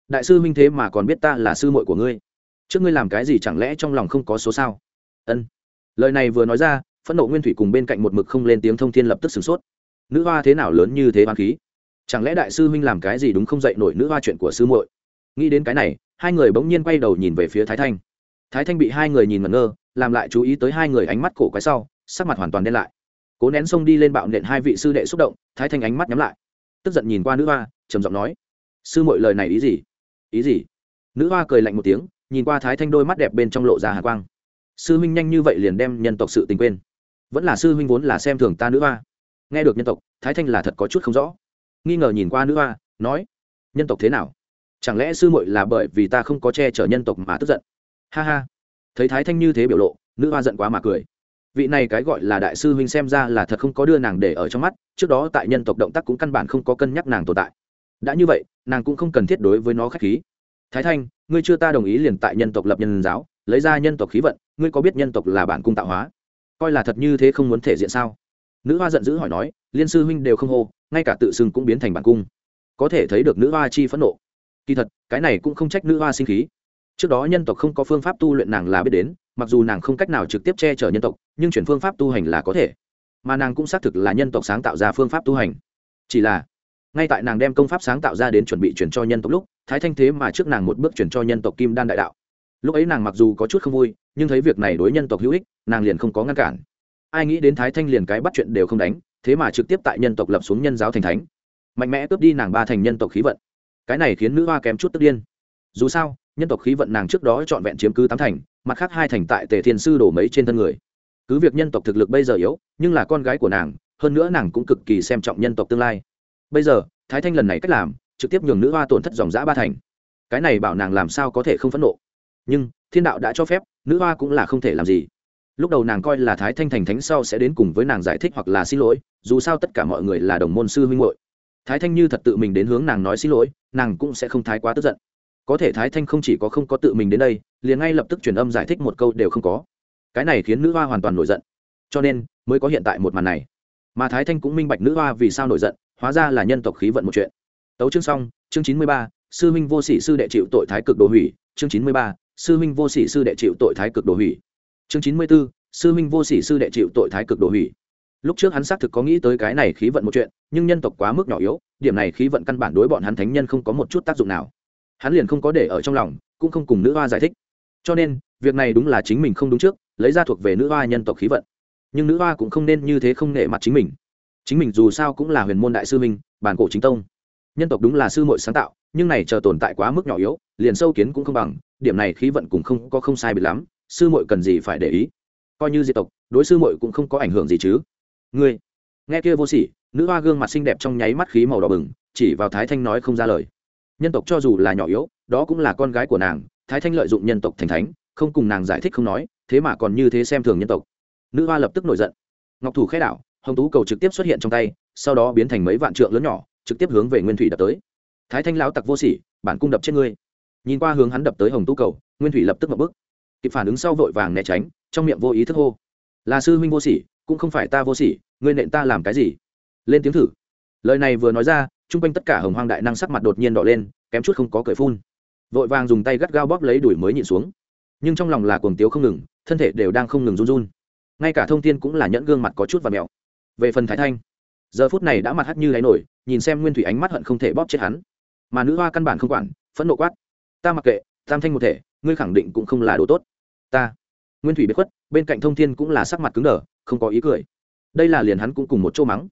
Đại sư minh thế mà còn biết ta là sư muội của ngươi. Trước ngươi làm cái gì chẳng lẽ trong lòng không có số sao? Ân. Lời này vừa nói ra, phẫn nộ nguyên thủy cùng bên cạnh một mực không lên tiếng thông thiên lập tức sửng sốt. Nữ hoa thế nào lớn như thế hoang khí? Chẳng lẽ đại sư huynh làm cái gì đúng không dạy nổi nữ hoa chuyện của sư muội? Nghĩ đến cái này hai người bỗng nhiên quay đầu nhìn về phía thái thanh. Thái thanh bị hai người nhìn ngẩn ngơ, làm lại chú ý tới hai người ánh mắt cổ quái sau, sắc mặt hoàn toàn đen lại. Cố nén xông đi lên bạo nện hai vị sư đệ xúc động, thái thanh ánh mắt nhắm lại. Tức giận nhìn qua nữ hoa, trầm giọng nói, sư mọi lời này ý gì? Ý gì? Nữ hoa cười lạnh một tiếng, nhìn qua thái thanh đôi mắt đẹp bên trong lộ ra hà quang. Sư huynh nhanh như vậy liền đem nhân tộc sự tình quên? Vẫn là sư huynh vốn là xem thường ta nữ hoa. Nghe được nhân tộc, thái thanh là thật có chút không rõ. Nghi ngờ nhìn qua nữ hoa, nói, nhân tộc thế nào? Chẳng lẽ sư muội là bởi vì ta không có che chở nhân tộc mà tức giận? Ha ha. Thấy thái thanh như thế biểu lộ, nữ hoa giận quá mà cười. Vị này cái gọi là đại sư huynh xem ra là thật không có đưa nàng để ở trong mắt, trước đó tại nhân tộc động tác cũng căn bản không có cân nhắc nàng tồn tại. Đã như vậy, nàng cũng không cần thiết đối với nó k h á c h khí. Thái thanh, ngươi chưa ta đồng ý liền tại nhân tộc lập nhân giáo, lấy ra nhân tộc khí vận, ngươi có biết nhân tộc là bản cung tạo hóa? Coi là thật như thế không muốn thể diện sao? Nữ hoa giận dữ hỏi nói, liên sư huynh đều không hô, ngay cả tự xưng cũng biến thành bản cung. Có thể thấy được nữ hoa chi phẫn nộ kỳ thật, cái này cũng không trách nữ hoa sinh khí. Trước đó nhân tộc không có phương pháp tu luyện nàng là biết đến, mặc dù nàng không cách nào trực tiếp che chở nhân tộc, nhưng chuyển phương pháp tu hành là có thể. Mà nàng cũng xác thực là nhân tộc sáng tạo ra phương pháp tu hành. Chỉ là, ngay tại nàng đem công pháp sáng tạo ra đến chuẩn bị chuyển cho nhân tộc lúc, thái thanh thế mà trước nàng một bước chuyển cho nhân tộc kim đan đại đạo. Lúc ấy nàng mặc dù có chút không vui, nhưng thấy việc này đối nhân tộc hữu ích, nàng liền không có ngăn cản. Ai nghĩ đến thái thanh liền cái bắt chuyện đều không đánh, thế mà trực tiếp tại nhân tộc lập xuống nhân giáo thành thánh. Mạnh mẽ cướp đi nàng ba thành nhân tộc khí vận cái này khiến nữ hoa kém chút tức điên. Dù sao, nhân tộc khí vận nàng trước đó trọn vẹn chiếm cứ tám thành, mặt khác hai thành tại tề thiên sư đổ mấy trên thân người. Cứ việc nhân tộc thực lực bây giờ yếu, nhưng là con gái của nàng, hơn nữa nàng cũng cực kỳ xem trọng nhân tộc tương lai. Bây giờ, thái thanh lần này cách làm, trực tiếp nhường nữ hoa tổn thất dòng giã ba thành. Cái này bảo nàng làm sao có thể không phẫn nộ? Nhưng, thiên đạo đã cho phép, nữ hoa cũng là không thể làm gì. Lúc đầu nàng coi là thái thanh thành thánh sau sẽ đến cùng với nàng giải thích hoặc là xin lỗi, dù sao tất cả mọi người là đồng môn sư huynh hội thái thanh như thật tự mình đến hướng nàng nói xin lỗi, nàng cũng sẽ không thái quá tức giận. Có thể thái thanh không chỉ có không có tự mình đến đây, liền ngay lập tức truyền âm giải thích một câu đều không có. Cái này khiến nữ hoa hoàn toàn nổi giận. Cho nên, mới có hiện tại một màn này. Mà thái thanh cũng minh bạch nữ hoa vì sao nổi giận, hóa ra là nhân tộc khí vận một chuyện. Tấu chương xong, chương chín mươi ba, sư minh vô sĩ sư đệ chịu tội thái cực đồ hủy. Chương chín mươi ba, sư minh vô sĩ sư đệ chịu tội thái cực đồ hủy. Chương chín mươi b ố sư minh vô sĩ sư đệ chịu tội thái cực đồ hủy lúc trước hắn xác thực có nghĩ tới cái này khí vận một chuyện, nhưng nhân tộc quá mức nhỏ yếu, điểm này khí vận căn bản đối bọn hắn thánh nhân không có một chút tác dụng nào. Hắn liền không có để ở trong lòng, cũng không cùng nữ hoa giải thích. Cho nên, việc này đúng là chính mình không đúng trước, lấy ra thuộc về nữ hoa nhân tộc khí vận. Nhưng nữ hoa cũng không nên như thế không nể mặt chính mình. Chính mình dù sao cũng là huyền môn đại sư minh bản cổ chính tông. Nhân tộc đúng là sư mội sáng tạo, nhưng này chờ tồn tại quá mức nhỏ yếu, liền sâu kiến cũng không bằng, điểm này khí vận cũng không có không sai bị lắm, sư mội cần gì phải để ý. Coi như diệt tộc, đối sư mội cũng không có ảnh hưởng gì chứ ngươi. Nghe kia vô sỉ, nữ hoa gương mặt xinh đẹp trong nháy mắt khí màu đỏ bừng, chỉ vào thái thanh nói không ra lời. Nhân tộc cho dù là nhỏ yếu, đó cũng là con gái của nàng, thái thanh lợi dụng nhân tộc thành thánh, không cùng nàng giải thích không nói, thế mà còn như thế xem thường nhân tộc. Nữ hoa lập tức nổi giận. Ngọc thủ khai đảo, hồng tú cầu trực tiếp xuất hiện trong tay, sau đó biến thành mấy vạn trượng lớn nhỏ, trực tiếp hướng về nguyên thủy đập tới. Thái thanh lão tặc vô sỉ, bản cung đập chết ngươi. Nhìn qua hướng hắn đập tới hồng tu cầu, nguyên thủy lập tức một bước kịp phản ứng sau vội vàng né tránh, trong miệng vô ý thức hô. Là sư huynh vô sỉ, cũng không phải ta vô sỉ ngươi nện ta làm cái gì? Lên tiếng thử. Lời này vừa nói ra, chung quanh tất cả hồng hoang đại năng sắc mặt đột nhiên đỏ lên, kém chút không có cởi phun. Vội vàng dùng tay gắt gao bóp lấy đuổi mới nhịn xuống. Nhưng trong lòng là cuồng tiếu không ngừng, thân thể đều đang không ngừng run run. Ngay cả thông tin cũng là nhẫn gương mặt có chút và mẹo. Về phần thái thanh, giờ phút này đã mặt hắt như đáy nổi, nhìn xem nguyên thủy ánh mắt hận không thể bóp chết hắn. Mà nữ hoa căn bản không quản, phẫn nộ quát. Ta mặc kệ, tam thanh một thể, ngươi khẳng định cũng không là đồ tốt. Ta, nguyên thủy biết khuất, bên cạnh thông thiên cũng là sắc mặt cứng đờ, không có ý cười đây là liền hắn cũng cùng một chỗ mắng.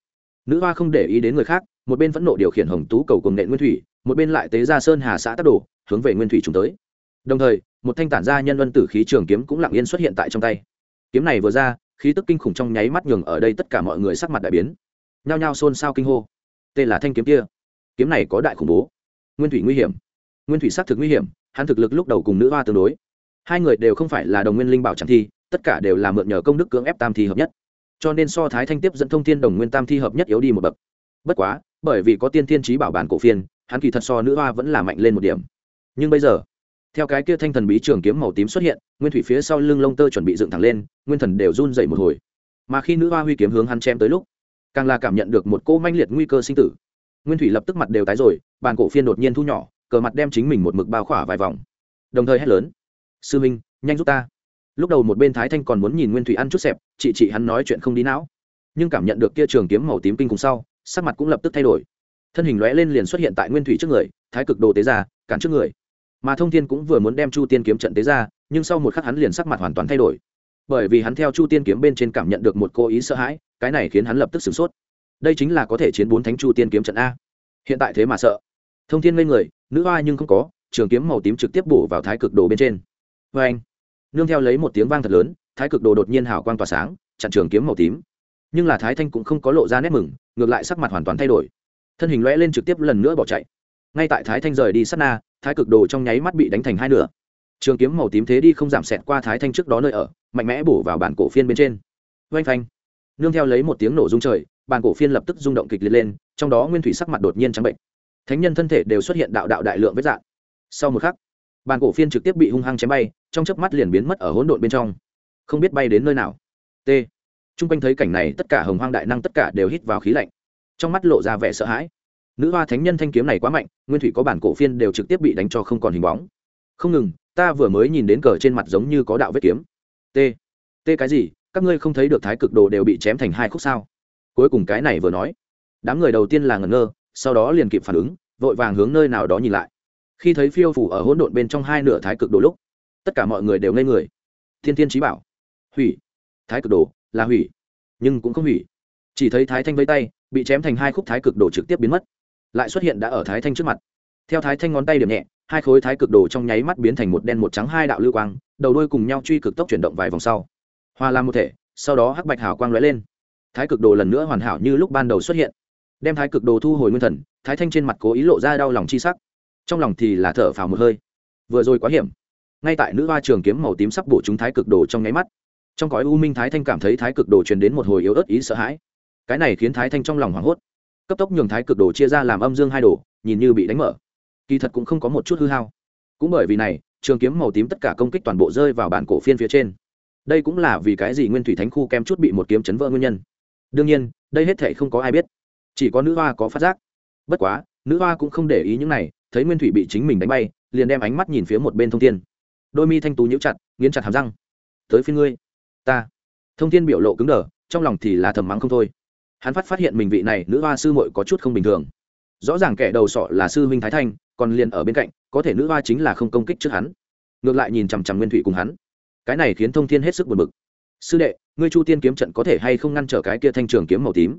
Nữ hoa không để ý đến người khác, một bên phẫn nộ điều khiển hồng tú cầu cùng nện nguyên thủy, một bên lại tế ra sơn hà xã tắc đồ, hướng về nguyên thủy chúng tới. Đồng thời, một thanh tản gia nhân vân tử khí trường kiếm cũng lặng yên xuất hiện tại trong tay. Kiếm này vừa ra, khí tức kinh khủng trong nháy mắt nhường ở đây tất cả mọi người sắc mặt đại biến. Nhao nhao xôn xao kinh hô. Tên là thanh kiếm kia. Kiếm này có đại khủng bố. Nguyên thủy nguy hiểm. Nguyên thủy xác thực nguy hiểm, hắn thực lực lúc đầu cùng nữ hoa tương đối. Hai người đều không phải là đồng nguyên linh bảo tràng thi, tất cả đều là mượn nhờ công đức cưỡng ép tam thi hợp nhất cho nên so thái thanh tiếp dẫn thông thiên đồng nguyên tam thi hợp nhất yếu đi một bậc. Bất quá, bởi vì có tiên thiên trí bảo bản cổ phiên, hắn kỳ thật so nữ hoa vẫn là mạnh lên một điểm. Nhưng bây giờ, theo cái kia thanh thần bí trường kiếm màu tím xuất hiện, nguyên thủy phía sau lưng lông tơ chuẩn bị dựng thẳng lên, nguyên thần đều run dậy một hồi. Mà khi nữ hoa huy kiếm hướng hắn chém tới lúc, càng là cảm nhận được một cô manh liệt nguy cơ sinh tử. Nguyên thủy lập tức mặt đều tái rồi bàn cổ phiên đột nhiên thu nhỏ, cờ mặt đem chính mình một mực bao khỏa vài vòng. Đồng thời hét lớn, sư minh, nhanh giúp ta lúc đầu một bên thái thanh còn muốn nhìn nguyên thủy ăn chút xẹp, chị chị hắn nói chuyện không đi não. Nhưng cảm nhận được kia trường kiếm màu tím kinh cùng sau, sắc mặt cũng lập tức thay đổi. Thân hình lóe lên liền xuất hiện tại nguyên thủy trước người, thái cực đồ tế ra cản trước người. Mà thông thiên cũng vừa muốn đem chu tiên kiếm trận tế ra, nhưng sau một khắc hắn liền sắc mặt hoàn toàn thay đổi. Bởi vì hắn theo chu tiên kiếm bên trên cảm nhận được một cô ý sợ hãi, cái này khiến hắn lập tức sửng sốt. Đây chính là có thể chiến bốn thánh chu tiên kiếm trận a. Hiện tại thế mà sợ. Thông thiên ngây người, nữ hoa nhưng không có, trường kiếm màu tím trực tiếp bổ vào thái cực đồ bên trên. Vê anh nương theo lấy một tiếng vang thật lớn, thái cực đồ đột nhiên hào quang tỏa sáng, chặn trường kiếm màu tím. Nhưng là thái thanh cũng không có lộ ra nét mừng, ngược lại sắc mặt hoàn toàn thay đổi. Thân hình lõe lên trực tiếp lần nữa bỏ chạy. Ngay tại thái thanh rời đi sát na, thái cực đồ trong nháy mắt bị đánh thành hai nửa. Trường kiếm màu tím thế đi không giảm xẹt qua thái thanh trước đó nơi ở, mạnh mẽ bổ vào bản cổ phiên bên trên. Oanh phanh. Nương theo lấy một tiếng nổ rung trời, bản cổ phiên lập tức rung động kịch liệt lên, trong đó nguyên thủy sắc mặt đột nhiên trắng bệnh. Thánh nhân thân thể đều xuất hiện đạo đạo đại lượng vết dạng sau một khắc bản cổ phiên trực tiếp bị hung hăng chém bay, trong chớp mắt liền biến mất ở hỗn độn bên trong. Không biết bay đến nơi nào. T. T r u n g quanh thấy cảnh này, tất cả hồng hoang đại năng tất cả đều hít vào khí lạnh. Trong mắt lộ ra vẻ sợ hãi. Nữ hoa thánh nhân thanh kiếm này quá mạnh, nguyên thủy có bản cổ phiên đều trực tiếp bị đánh cho không còn hình bóng. Không ngừng, ta vừa mới nhìn đến cờ trên mặt giống như có đạo vết kiếm. T. T cái gì? Các ngươi không thấy được thái cực đồ đều bị chém thành hai khúc sao? Cuối cùng cái này vừa nói. Đám người đầu tiên là ngẩn ngơ, sau đó liền kịp phản ứng, vội vàng hướng nơi nào đó nhìn lại khi thấy phiêu phủ ở hỗn độn bên trong hai nửa thái cực đồ lúc, tất cả mọi người đều ngây người. Thiên thiên trí bảo, hủy. Thái cực đồ, là hủy. Nhưng cũng không hủy. Chỉ thấy thái thanh vây tay, bị chém thành hai khúc thái cực đồ trực tiếp biến mất. Lại xuất hiện đã ở thái thanh trước mặt. Theo thái thanh ngón tay điểm nhẹ, hai khối thái cực đồ trong nháy mắt biến thành một đen một trắng hai đạo lưu quang, đầu đuôi cùng nhau truy cực tốc chuyển động vài vòng sau. Hòa làm một thể, sau đó hắc bạch hào quang lóe lên. Thái cực đồ lần nữa hoàn hảo như lúc ban đầu xuất hiện. Đem thái cực đồ thu hồi nguyên thần, thái thanh trên mặt cố ý lộ ra đau lòng chi sắc trong lòng thì là thở phào một hơi. Vừa rồi quá hiểm. Ngay tại nữ hoa trường kiếm màu tím sắp bổ chúng thái cực đồ trong nháy mắt, trong cõi u minh thái thanh cảm thấy thái cực đồ truyền đến một hồi yếu ớt ý sợ hãi. Cái này khiến thái thanh trong lòng hoảng hốt. Cấp tốc nhường thái cực đồ chia ra làm âm dương hai đồ, nhìn như bị đánh mở. Kỳ thật cũng không có một chút hư hao. Cũng bởi vì này, trường kiếm màu tím tất cả công kích toàn bộ rơi vào bản cổ phiên phía trên. Đây cũng là vì cái gì nguyên thủy thánh khu kem chút bị một kiếm chấn vỡ nguyên nhân. Đương nhiên, đây hết thể không có ai biết. Chỉ có nữ hoa có phát giác. Bất quá, nữ hoa cũng không để ý những này thấy nguyên thủy bị chính mình đánh bay, liền đem ánh mắt nhìn phía một bên thông thiên. Đôi mi thanh tú nhíu chặt, nghiến chặt hàm răng. Tới phía ngươi. Ta. Thông thiên biểu lộ cứng đờ, trong lòng thì là thầm mắng không thôi. Hắn phát phát hiện mình vị này nữ hoa sư muội có chút không bình thường. Rõ ràng kẻ đầu sọ là sư huynh thái thanh, còn liền ở bên cạnh, có thể nữ hoa chính là không công kích trước hắn. Ngược lại nhìn chằm chằm nguyên thủy cùng hắn. Cái này khiến thông thiên hết sức buồn bực. Sư đệ, ngươi chu tiên kiếm trận có thể hay không ngăn trở cái kia thanh trường kiếm màu tím?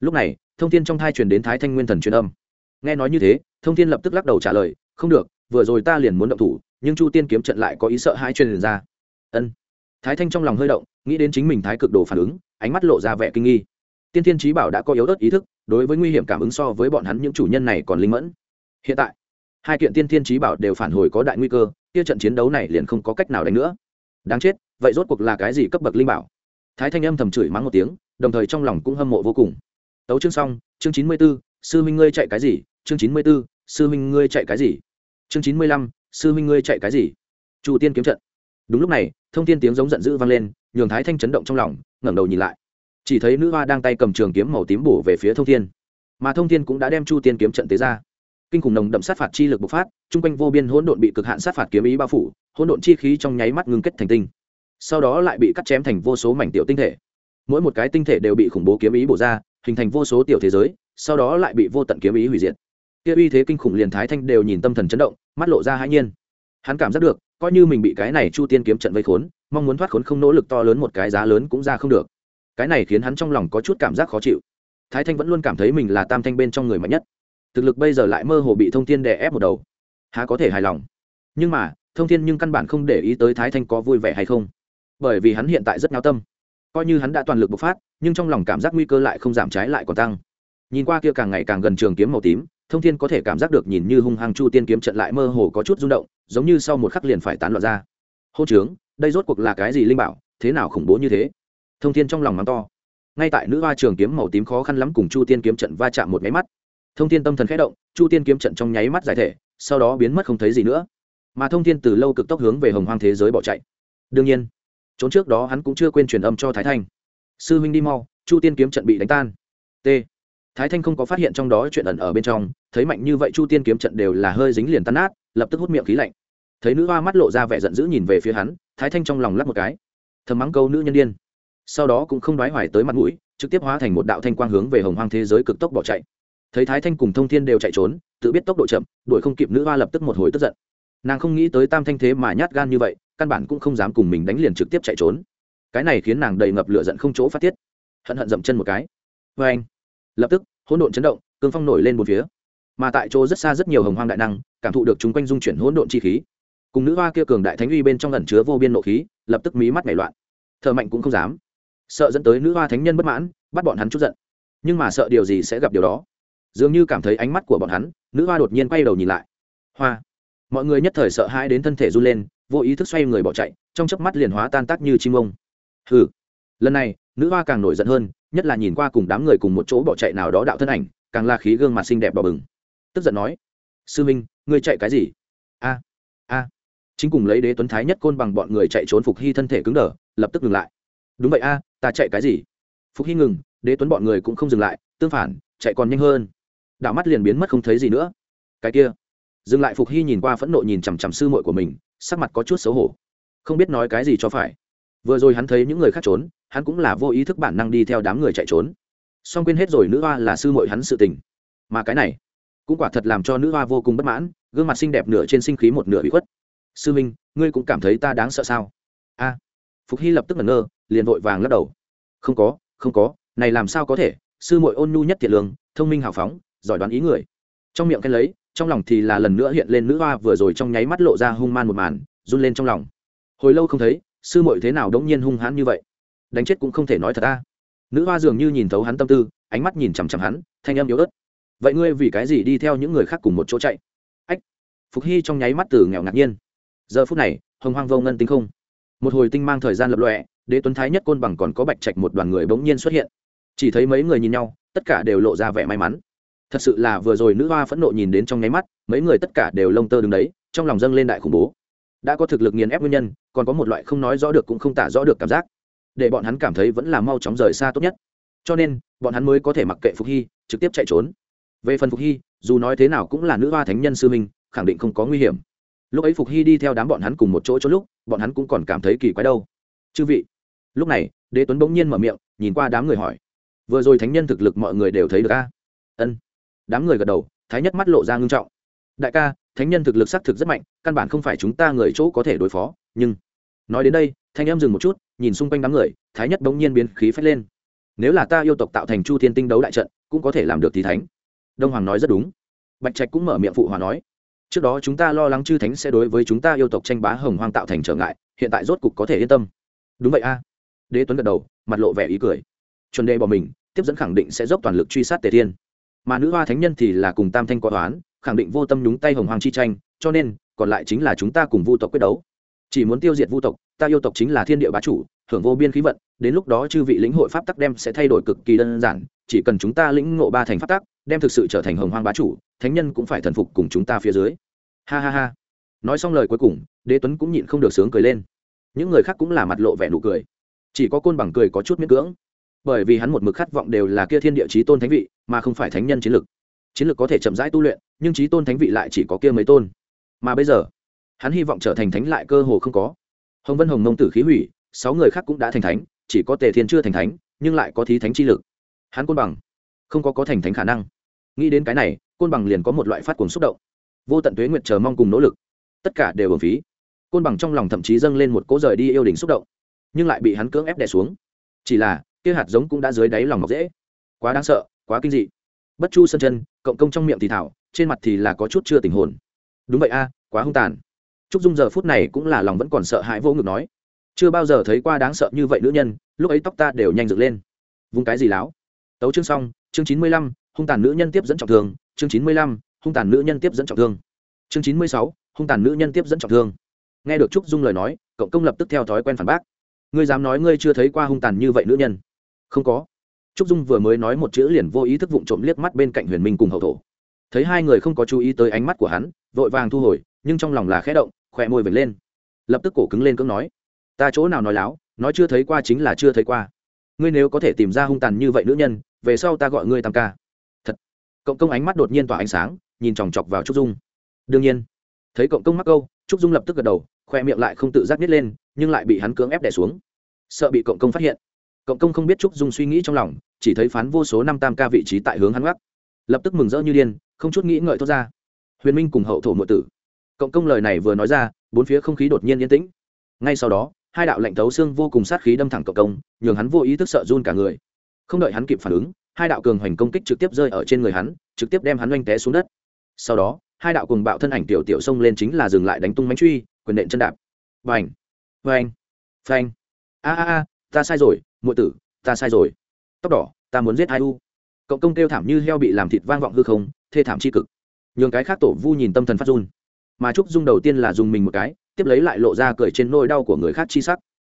Lúc này, thông thiên trong thai truyền đến thái thanh nguyên thần truyền âm nghe nói như thế, thông thiên lập tức lắc đầu trả lời, không được, vừa rồi ta liền muốn động thủ, nhưng chu tiên kiếm trận lại có ý sợ hai truyền ra. Ân. Thái thanh trong lòng hơi động, nghĩ đến chính mình thái cực đồ phản ứng, ánh mắt lộ ra vẻ kinh nghi. Tiên thiên trí bảo đã có yếu ớt ý thức, đối với nguy hiểm cảm ứng so với bọn hắn những chủ nhân này còn linh mẫn. Hiện tại, hai kiện tiên thiên trí bảo đều phản hồi có đại nguy cơ, kia trận chiến đấu này liền không có cách nào đánh nữa. Đáng chết, vậy rốt cuộc là cái gì cấp bậc linh bảo? Thái thanh âm thầm chửi mắng một tiếng, đồng thời trong lòng cũng hâm mộ vô cùng. Tấu chương xong, chương chín mươi b ố sư minh ngươi chạy cái gì? Chương chín mươi b ố sư huynh ngươi chạy cái gì? chương chín mươi lăm, sư huynh ngươi chạy cái gì? Chu tiên kiếm trận. Đúng lúc này, thông tin tiếng giống giận dữ vang lên, nhường thái thanh chấn động trong lòng, ngẩng đầu nhìn lại. Chỉ thấy nữ hoa đang tay cầm trường kiếm màu tím bổ về phía thông thiên. Mà thông thiên cũng đã đem chu tiên kiếm trận tế ra. Kinh khủng nồng đậm sát phạt chi lực bộc phát, chung quanh vô biên hỗn độn bị cực hạn sát phạt kiếm ý bao phủ, hỗn độn chi khí trong nháy mắt ngưng kết thành tinh. Sau đó lại bị cắt chém thành vô số mảnh tiểu tinh thể. Mỗi một cái tinh thể đều bị khủng bố kiếm ý bổ ra, hình thành vô số tiểu thế giới, sau đó lại bị vô tận kiếm ý hủy diệt kia uy thế kinh khủng liền thái thanh đều nhìn tâm thần chấn động, mắt lộ ra hãi nhiên. Hắn cảm giác được, coi như mình bị cái này chu tiên kiếm trận vây khốn, mong muốn thoát khốn không nỗ lực to lớn một cái giá lớn cũng ra không được. Cái này khiến hắn trong lòng có chút cảm giác khó chịu. Thái thanh vẫn luôn cảm thấy mình là tam thanh bên trong người mạnh nhất. Thực lực bây giờ lại mơ hồ bị thông thiên đè ép một đầu. Há có thể hài lòng? Nhưng mà, thông thiên nhưng căn bản không để ý tới thái thanh có vui vẻ hay không. Bởi vì hắn hiện tại rất nao tâm. Coi như hắn đã toàn lực bộc phát, nhưng trong lòng cảm giác nguy cơ lại không giảm trái lại còn tăng. Nhìn qua kia càng ngày càng gần trường kiếm màu tím thông thiên có thể cảm giác được nhìn như hung hăng chu tiên kiếm trận lại mơ hồ có chút rung động, giống như sau một khắc liền phải tán loạn ra. Hô trướng, đây rốt cuộc là cái gì linh bảo, thế nào khủng bố như thế? Thông thiên trong lòng mắng to. Ngay tại nữ hoa trường kiếm màu tím khó khăn lắm cùng chu tiên kiếm trận va chạm một nháy mắt. Thông thiên tâm thần khẽ động, chu tiên kiếm trận trong nháy mắt giải thể, sau đó biến mất không thấy gì nữa. Mà thông thiên từ lâu cực tốc hướng về hồng hoang thế giới bỏ chạy. Đương nhiên, trốn trước đó hắn cũng chưa quên truyền âm cho thái thanh. Sư huynh đi mau, chu tiên kiếm trận bị đánh tan. T thái thanh không có phát hiện trong đó chuyện ẩn ở bên trong, thấy mạnh như vậy chu tiên kiếm trận đều là hơi dính liền tan nát, lập tức hút miệng khí lạnh. Thấy nữ hoa mắt lộ ra vẻ giận dữ nhìn về phía hắn, thái thanh trong lòng lắp một cái. Thầm mắng câu nữ nhân đ i ê n sau đó cũng không đoái hoài tới mặt mũi, trực tiếp hóa thành một đạo thanh quang hướng về hồng hoang thế giới cực tốc bỏ chạy. Thấy thái thanh cùng thông thiên đều chạy trốn, tự biết tốc độ chậm, đuổi không kịp nữ hoa lập tức một hồi tức giận. Nàng không nghĩ tới tam thanh thế mà nhát gan như vậy, căn bản cũng không dám cùng mình đánh liền trực tiếp chạy trốn. Cái này khiến nàng đầy ngập lửa giận không chỗ phát tiết. Hận hận dậm chân một cái. Vê anh lập tức, hỗn độn chấn động, cương phong nổi lên một phía. Mà tại chỗ rất xa rất nhiều hồng hoang đại năng, cảm thụ được chúng quanh dung chuyển hỗn độn chi khí. Cùng nữ hoa kia cường đại thánh uy bên trong ẩn chứa vô biên nộ khí, lập tức mí mắt nảy loạn. Thợ mạnh cũng không dám. Sợ dẫn tới nữ hoa thánh nhân bất mãn, bắt bọn hắn chút giận. Nhưng mà sợ điều gì sẽ gặp điều đó? Dường như cảm thấy ánh mắt của bọn hắn, nữ hoa đột nhiên quay đầu nhìn lại. Hoa. Mọi người nhất thời sợ hãi đến thân thể run lên, vô ý thức xoay người bỏ chạy, trong chớp mắt liền hóa tan tác như chim ông. Hừ. Lần này nữ hoa càng nổi giận hơn, nhất là nhìn qua cùng đám người cùng một chỗ bỏ chạy nào đó đạo thân ảnh, càng là khí gương mặt xinh đẹp đỏ bừng. Tức giận nói, sư minh, ngươi chạy cái gì? A a. Chính cùng lấy đế tuấn thái nhất côn bằng bọn người chạy trốn phục hy thân thể cứng đờ, lập tức ngừng lại. Đúng vậy a, ta chạy cái gì? Phục hy ngừng, đế tuấn bọn người cũng không dừng lại, tương phản, chạy còn nhanh hơn. Đạo mắt liền biến mất không thấy gì nữa. Cái kia. Dừng lại phục hy nhìn qua phẫn nộ nhìn chằm chằm sư muội của mình, sắc mặt có chút xấu hổ. Không biết nói cái gì cho phải. Vừa rồi hắn thấy những người khác trốn hắn cũng là vô ý thức bản năng đi theo đám người chạy trốn. Song quên hết rồi nữ hoa là sư muội hắn sự tình. Mà cái này, cũng quả thật làm cho nữ hoa vô cùng bất mãn, gương mặt xinh đẹp nửa trên sinh khí một nửa bị khuất. Sư minh, ngươi cũng cảm thấy ta đáng sợ sao? A. Phục hy lập tức ngẩn ngơ, liền vội vàng lắc đầu. Không có không có, này làm sao có thể? Sư muội ôn nhu nhất thiệt lương, thông minh hào phóng, giỏi đoán ý người. Trong miệng khen lấy, trong lòng thì là lần nữa hiện lên nữ hoa vừa rồi trong nháy mắt lộ ra hung man một màn, run lên trong lòng. Hồi lâu không thấy, sư muội thế nào đống nhiên hung hãn như vậy? Đánh chết cũng không thể nói thật ta. Nữ hoa dường như nhìn thấu hắn tâm tư, ánh mắt nhìn chằm chằm hắn, thanh âm yếu ớt. Vậy ngươi vì cái gì đi theo những người khác cùng một chỗ chạy? Ách. Phục hy trong nháy mắt từ nghèo ngạc nhiên. Giờ phút này, hồng hoang vô ngân tinh không. Một hồi tinh mang thời gian lập lọe đế tuấn thái nhất côn bằng còn có bạch trạch một đoàn người bỗng nhiên xuất hiện. Chỉ thấy mấy người nhìn nhau, tất cả đều lộ ra vẻ may mắn. Thật sự là vừa rồi nữ hoa phẫn nộ nhìn đến trong nháy mắt, mấy người tất cả đều lông tơ đứng đấy, trong lòng dâng lên đại khủng bố. Đã có thực lực nghiền ép nguyên nhân, còn có một loại không nói rõ được cũng không tả rõ được cảm giác để bọn hắn cảm thấy vẫn là mau chóng rời xa tốt nhất. Cho nên, bọn hắn mới có thể mặc kệ phục hy, trực tiếp chạy trốn. Về phần phục hy, dù nói thế nào cũng là nữ hoa thánh nhân sư minh, khẳng định không có nguy hiểm. Lúc ấy phục hy đi theo đám bọn hắn cùng một chỗ chỗ lúc, bọn hắn cũng còn cảm thấy kỳ quái đâu. Chư vị. Lúc này, đế tuấn bỗng nhiên mở miệng, nhìn qua đám người hỏi. Vừa rồi thánh nhân thực lực mọi người đều thấy được a? Ân. Đám người gật đầu, thái nhất mắt lộ ra ngưng trọng. Đại ca, thánh nhân thực lực xác thực rất mạnh, căn bản không phải chúng ta người chỗ có thể đối phó, nhưng nói đến đây thanh em dừng một chút, nhìn xung quanh đám người, thái nhất bỗng nhiên biến khí phách lên. Nếu là ta yêu tộc tạo thành chu thiên tinh đấu đại trận, cũng có thể làm được thì thánh. Đông hoàng nói rất đúng. Bạch trạch cũng mở miệng phụ hòa nói, trước đó chúng ta lo lắng chư thánh sẽ đối với chúng ta yêu tộc tranh bá hồng hoang tạo thành trở ngại, hiện tại rốt cục có thể yên tâm. Đúng vậy a. Đế tuấn gật đầu, mặt lộ vẻ ý cười. Chuẩn đề bỏ mình, tiếp dẫn khẳng định sẽ dốc toàn lực truy sát tề thiên. Mà nữ hoa thánh nhân thì là cùng tam thanh có toán, khẳng định vô tâm nhúng tay hồng hoàng chi tranh, cho nên, còn lại chính là chúng ta cùng vu tộc quyết đấu chỉ muốn tiêu diệt vu tộc, ta yêu tộc chính là thiên địa bá chủ, hưởng vô biên khí vận, đến lúc đó chư vị lĩnh hội pháp tắc đem sẽ thay đổi cực kỳ đơn giản, chỉ cần chúng ta lĩnh ngộ ba thành pháp tắc, đem thực sự trở thành hồng hoang bá chủ, thánh nhân cũng phải thần phục cùng chúng ta phía dưới. Ha ha ha. Nói xong lời cuối cùng, đế tuấn cũng nhịn không được sướng cười lên. Những người khác cũng là mặt lộ vẻ nụ cười. Chỉ có côn bằng cười có chút miễn cưỡng, bởi vì hắn một mực khát vọng đều là kia thiên địa chí tôn thánh vị, mà không phải thánh nhân chiến lực. Chiến lực có thể chậm rãi tu luyện, nhưng chí tôn thánh vị lại chỉ có kia mấy tôn. Mà bây giờ hắn hy vọng trở thành thánh lại cơ hồ không có. Hồng vân hồng nông tử khí hủy, sáu người khác cũng đã thành thánh, chỉ có tề thiên chưa thành thánh, nhưng lại có thí thánh chi lực. Hắn côn bằng, không có có thành thánh khả năng. Nghĩ đến cái này, côn bằng liền có một loại phát cuồng xúc động. Vô tận tuế nguyệt chờ mong cùng nỗ lực, tất cả đều ở phí. Côn bằng trong lòng thậm chí dâng lên một cỗ rời đi yêu đình xúc động, nhưng lại bị hắn cưỡng ép đè xuống. Chỉ là, kia hạt giống cũng đã dưới đáy lòng mọc dễ. Quá đáng sợ, quá kinh dị. Bất chu sân chân, cộng công trong miệng thì thảo, trên mặt thì là có chút chưa tình hồn. Đúng vậy a, quá hung tàn trúc dung giờ phút này cũng là lòng vẫn còn sợ hãi vô ngực nói, chưa bao giờ thấy qua đáng sợ như vậy nữ nhân, lúc ấy tóc ta đều nhanh dựng lên. Vùng cái gì láo? Tấu chương xong, chương chín mươi lăm, hung tàn nữ nhân tiếp dẫn trọng thương. Chương chín mươi lăm, hung tàn nữ nhân tiếp dẫn trọng thương. Chương chín mươi sáu, hung tàn nữ nhân tiếp dẫn trọng thương. Nghe được trúc dung lời nói, cộng công lập tức theo thói quen phản bác. Ngươi dám nói ngươi chưa thấy qua hung tàn như vậy nữ nhân? Không có. Trúc dung vừa mới nói một chữ liền vô ý thức vụng trộm liếc mắt bên cạnh huyền minh cùng hậu thổ. Thấy hai người không có chú ý tới ánh mắt của hắn, vội vàng thu hồi, nhưng trong lòng là khẽ động khỏe môi vểnh lên. Lập tức cổ cứng lên cưỡng nói, ta chỗ nào nói láo, nói chưa thấy qua chính là chưa thấy qua. Ngươi nếu có thể tìm ra hung tàn như vậy nữ nhân, về sau ta gọi ngươi tam ca. Thật. Cộng công ánh mắt đột nhiên tỏa ánh sáng, nhìn chòng chọc vào trúc dung. Đương nhiên. Thấy cộng công mắc câu, trúc dung lập tức gật đầu, khoe miệng lại không tự giác nít lên, nhưng lại bị hắn cưỡng ép đẻ xuống. Sợ bị cộng công phát hiện. Cộng công không biết trúc dung suy nghĩ trong lòng, chỉ thấy phán vô số năm tam ca vị trí tại hướng hắn gác. Lập tức mừng rỡ như điên, không chút nghĩ ngợi thốt ra. Huyền minh cùng hậu thổ mượn tử cộng công lời này vừa nói ra, bốn phía không khí đột nhiên yên tĩnh. Ngay sau đó, hai đạo lệnh thấu xương vô cùng sát khí đâm thẳng cộng công, nhường hắn vô ý thức sợ run cả người. Không đợi hắn kịp phản ứng, hai đạo cường hoành công kích trực tiếp rơi ở trên người hắn, trực tiếp đem hắn oanh té xuống đất. Sau đó, hai đạo cùng bạo thân ảnh tiểu tiểu xông lên chính là dừng lại đánh tung mánh truy, quyền nện chân đạp. Vành vành phanh! A a a, ta sai rồi, muội tử, ta sai rồi. Tóc đỏ, ta muốn giết hai u. Cộng công kêu thảm như heo bị làm thịt vang vọng hư không, thê thảm c h i cực. Nhường cái khác tổ vu nhìn tâm thần phát run mà trúc dung đầu tiên là dùng mình một cái, tiếp lấy lại lộ ra cười trên nôi đau của người khác chi sắc.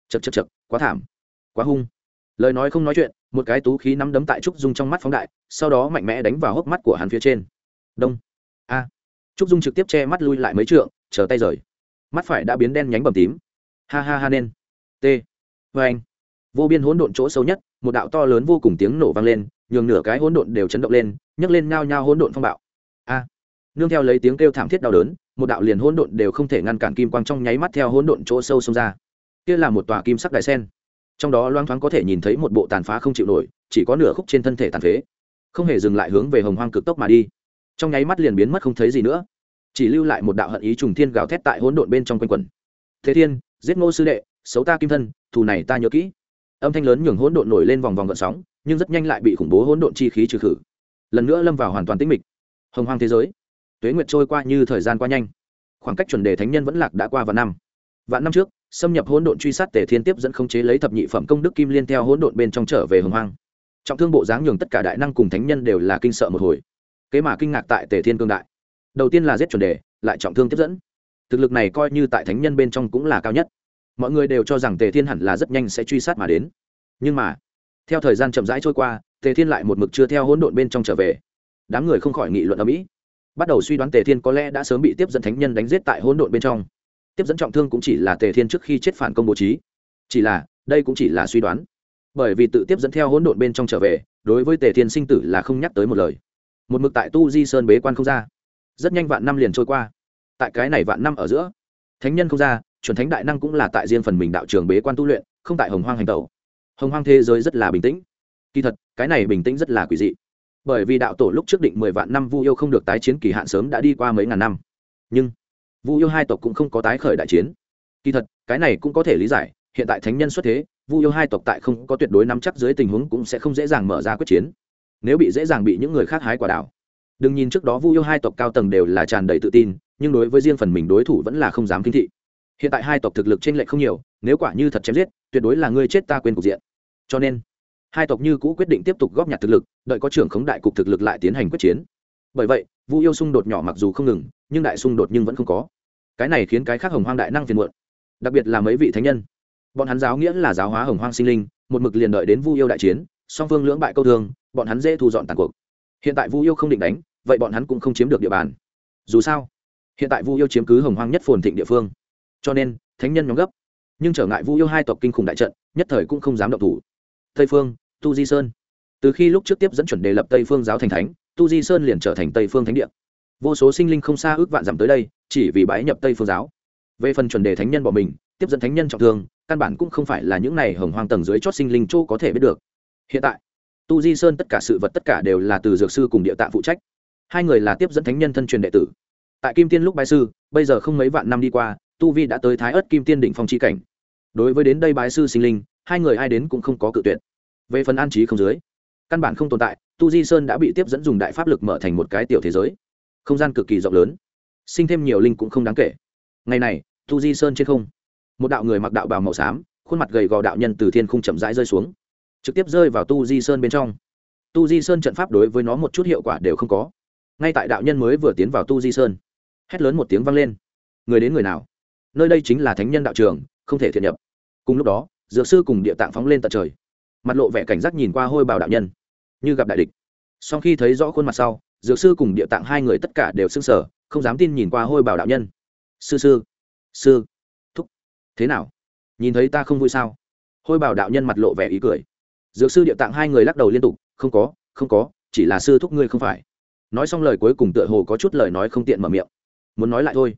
Chật chật chật quá thảm, quá hung. Lời nói không nói chuyện, một cái tú khí nắm đấm tại trúc dung trong mắt phóng đại, sau đó mạnh mẽ đánh vào hốc mắt của hắn phía trên. Đông. A. Trúc dung trực tiếp che mắt lui lại mấy trượng, chờ tay rời. Mắt phải đã biến đen nhánh bầm tím. Ha ha ha nên. T. Vê anh vô biên hỗn độn chỗ sâu nhất, một đạo to lớn vô cùng tiếng nổ vang lên, nhường nửa cái hỗn độn đều chấn động lên, nhấc lên nhao nhao hỗn độn phong bạo. A. Nương theo lấy tiếng kêu thảm thiết đau đớn một đạo liền hỗn độn đều không thể ngăn cản kim quang trong nháy mắt theo hỗn độn chỗ sâu xông ra. Kia là một tòa kim sắc đại sen. Trong đó loang thoáng có thể nhìn thấy một bộ tàn phá không chịu nổi, chỉ có nửa khúc trên thân thể tàn phế. Không hề dừng lại hướng về hồng hoang cực tốc mà đi. Trong nháy mắt liền biến mất không thấy gì nữa. Chỉ lưu lại một đạo hận ý trùng thiên gào thét tại hỗn độn bên trong quanh quẩn. thế thiên, giết ngô sư đệ, xấu ta kim thân, thù này ta nhớ kỹ. Âm thanh lớn nhường hỗn độn nổi lên vòng vòng gợn sóng, nhưng rất nhanh lại bị khủng bố hỗn độn chi khí trừ khử. Lần nữa lâm vào hoàn toàn tĩnh mịch. Hồng hoang thế giới tuế nguyệt trôi qua như thời gian qua nhanh. Khoảng cách chuẩn đề thánh nhân vẫn lạc đã qua vạn năm. Vạn năm trước, xâm nhập hỗn độn truy sát tề thiên tiếp dẫn không chế lấy thập nhị phẩm công đức kim liên theo hỗn độn bên trong trở về hồng hoang. Trọng thương bộ dáng nhường tất cả đại năng cùng thánh nhân đều là kinh sợ một hồi. Kế mà kinh ngạc tại tề thiên cương đại. Đầu tiên là giết chuẩn đề, lại trọng thương tiếp dẫn. Thực lực này coi như tại thánh nhân bên trong cũng là cao nhất. Mọi người đều cho rằng tề thiên hẳn là rất nhanh sẽ truy sát mà đến. Nhưng mà, theo thời gian chậm rãi trôi qua, tề thiên lại một mực chưa theo hỗn độn bên trong trở về. Đám người không khỏi nghị luận ở mỹ bắt đầu suy đoán tề thiên có lẽ đã sớm bị tiếp dẫn thánh nhân đánh giết tại hỗn độn bên trong. Tiếp dẫn trọng thương cũng chỉ là tề thiên trước khi chết phản công bố trí. Chỉ là, đây cũng chỉ là suy đoán. Bởi vì tự tiếp dẫn theo hỗn độn bên trong trở về, đối với tề thiên sinh tử là không nhắc tới một lời. Một mực tại tu di sơn bế quan không ra. Rất nhanh vạn năm liền trôi qua. Tại cái này vạn năm ở giữa, thánh nhân không ra, chuẩn thánh đại năng cũng là tại riêng phần mình đạo trường bế quan tu luyện, không tại hồng hoang hành tẩu. Hồng hoang thế giới rất là bình tĩnh. Kỳ thật, cái này bình tĩnh rất là quỷ dị bởi vì đạo tổ lúc trước định mười vạn năm vu yêu không được tái chiến kỳ hạn sớm đã đi qua mấy ngàn năm. Nhưng, vu yêu hai tộc cũng không có tái khởi đại chiến. Kỳ thật, cái này cũng có thể lý giải, hiện tại thánh nhân xuất thế, vu yêu hai tộc tại không có tuyệt đối nắm chắc dưới tình huống cũng sẽ không dễ dàng mở ra quyết chiến. Nếu bị dễ dàng bị những người khác hái quả đảo. Đừng nhìn trước đó vu yêu hai tộc cao tầng đều là tràn đầy tự tin, nhưng đối với riêng phần mình đối thủ vẫn là không dám kinh thị. Hiện tại hai tộc thực lực trên lệch không nhiều, nếu quả như thật chém giết, tuyệt đối là ngươi chết ta quên cục diện. Cho nên hai tộc như cũ quyết định tiếp tục góp nhặt thực lực, đợi có trưởng khống đại cục thực lực lại tiến hành quyết chiến. Bởi vậy, vu yêu xung đột nhỏ mặc dù không ngừng, nhưng đại xung đột nhưng vẫn không có. Cái này khiến cái khác hồng hoang đại năng phiền muộn, đặc biệt là mấy vị thánh nhân. Bọn hắn giáo nghĩa là giáo hóa hồng hoang sinh linh, một mực liền đợi đến vu yêu đại chiến, song phương lưỡng bại câu thương, bọn hắn dễ thu dọn tàn cuộc. Hiện tại vu yêu không định đánh, vậy bọn hắn cũng không chiếm được địa bàn. Dù sao, hiện tại vu yêu chiếm cứ hồng hoang nhất phồn thịnh địa phương. Cho nên, thánh nhân nhóm gấp. Nhưng trở ngại vu yêu hai tộc kinh khủng đại trận, nhất thời cũng không dám động thủ. Tây phương tu di sơn. Từ khi lúc trước tiếp dẫn chuẩn đề lập tây phương giáo thành thánh, tu di sơn liền trở thành tây phương thánh địa. Vô số sinh linh không xa ước vạn dặm tới đây, chỉ vì bái nhập tây phương giáo. Về phần chuẩn đề thánh nhân bỏ mình, tiếp dẫn thánh nhân trọng thương, căn bản cũng không phải là những này hồng hoang tầng dưới chót sinh linh châu có thể biết được. Hiện tại, tu di sơn tất cả sự vật tất cả đều là từ dược sư cùng địa tạng phụ trách. Hai người là tiếp dẫn thánh nhân thân truyền đệ tử. Tại kim tiên lúc bái sư, bây giờ không mấy vạn năm đi qua, tu vi đã tới thái ớt kim tiên đỉnh phong chi cảnh. Đối với đến đây bái sư sinh linh, hai người ai đến cũng không có cự tuyệt về phần an trí không dưới căn bản không tồn tại, tu di sơn đã bị tiếp dẫn dùng đại pháp lực mở thành một cái tiểu thế giới. Không gian cực kỳ rộng lớn, sinh thêm nhiều linh cũng không đáng kể. Ngày này, tu di sơn trên không, một đạo người mặc đạo bào màu xám, khuôn mặt gầy gò đạo nhân từ thiên không chậm rãi rơi xuống, trực tiếp rơi vào tu di sơn bên trong. Tu di sơn trận pháp đối với nó một chút hiệu quả đều không có. Ngay tại đạo nhân mới vừa tiến vào tu di sơn, hét lớn một tiếng vang lên. Người đến người nào? Nơi đây chính là thánh nhân đạo trường, không thể thiện nhập. Cùng lúc đó, dược sư cùng địa tạng phóng lên tận trời mặt lộ vẻ cảnh giác nhìn qua hôi Bảo đạo nhân. Như gặp đại địch. Sau khi thấy rõ khuôn mặt sau, dược sư cùng địa tạng hai người tất cả đều s ư n g sở không dám tin nhìn qua hôi Bảo đạo nhân. Sư sư sư, thúc, thế nào? Nhìn thấy ta không vui sao? Hôi Bảo đạo nhân mặt lộ vẻ ý cười. Dược sư địa tạng hai người lắc đầu liên tục, không có không có, chỉ là sư thúc ngươi không phải. Nói xong lời cuối cùng tựa hồ có chút lời nói không tiện mở miệng. Muốn nói lại thôi.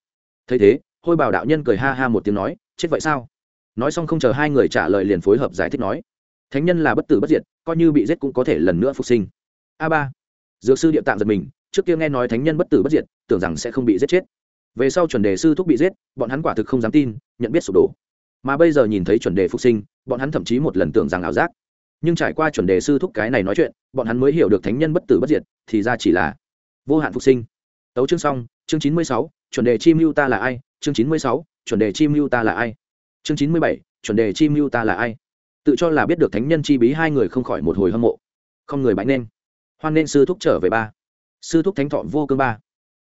Thấy thế, hôi Bảo đạo nhân cười ha ha một tiếng nói, chết vậy sao? Nói xong không chờ hai người trả lời liền phối hợp giải thích nói thánh nhân là bất tử bất diệt, coi như bị giết cũng có thể lần nữa phục sinh. A ba, dược sư địa tạng giật mình, trước kia nghe nói thánh nhân bất tử bất diệt, tưởng rằng sẽ không bị giết chết. Về sau chuẩn đề sư thúc bị giết, bọn hắn quả thực không dám tin, nhận biết sụp đổ. Mà bây giờ nhìn thấy chuẩn đề phục sinh, bọn hắn thậm chí một lần tưởng rằng ảo giác. Nhưng trải qua chuẩn đề sư thúc cái này nói chuyện, bọn hắn mới hiểu được thánh nhân bất tử bất diệt, thì ra chỉ là vô hạn phục sinh. Tấu chương xong, chương chín mươi sáu, chuẩn đề chi mưu ta là ai? Chương chín mươi sáu, chuẩn đề chi mưu ta là ai? Chương chín mươi bảy, chuẩn đề chi mưu ta là ai? Tự cho là biết được thánh nhân chi bí hai người không khỏi một hồi hâm mộ. Không người bãi nên. Hoan nên sư thúc trở về ba. Sư thúc thánh thọ vô cương ba.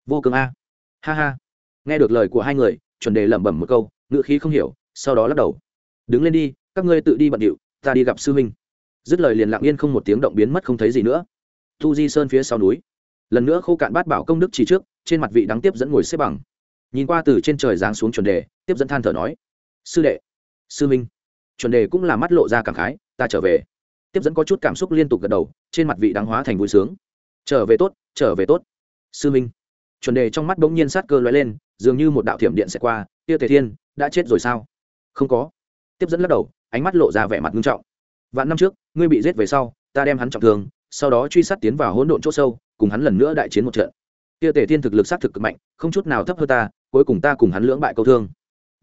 Vô cương a. Ha ha. Nghe được lời của hai người, chuẩn đề lẩm bẩm một câu, ngữ khí không hiểu, sau đó lắc đầu. Đứng lên đi, các ngươi tự đi bận điệu, ta đi gặp sư huynh. Dứt lời liền lặng yên không một tiếng động biến mất không thấy gì nữa. Thu di sơn phía sau núi. Lần nữa khô cạn bát bảo công đức chỉ trước, trên mặt vị đáng tiếp dẫn ngồi xếp bằng. Nhìn qua từ trên trời giáng xuống chuẩn đề, tiếp dẫn than thở nói. Sư đệ. Sư minh chuẩn đề cũng là mắt lộ ra cảm khái, ta trở về. Tiếp dẫn có chút cảm xúc liên tục gật đầu, trên mặt vị đáng hóa thành vui sướng. Trở về tốt, trở về tốt. Sư minh. Chuẩn đề trong mắt bỗng nhiên sát cơ lóe lên, dường như một đạo thiểm điện sẽ qua tia tề thiên, đã chết rồi sao? Không có. Tiếp dẫn lắc đầu, ánh mắt lộ ra vẻ mặt nghiêm trọng. Vạn năm trước, ngươi bị giết về sau, ta đem hắn trọng thương, sau đó truy sát tiến vào hỗn độn chỗ sâu, cùng hắn lần nữa đại chiến một trận. Tia tề thiên thực lực sát thực cực mạnh, không chút nào thấp hơn ta, cuối cùng ta cùng hắn lưỡng bại câu thương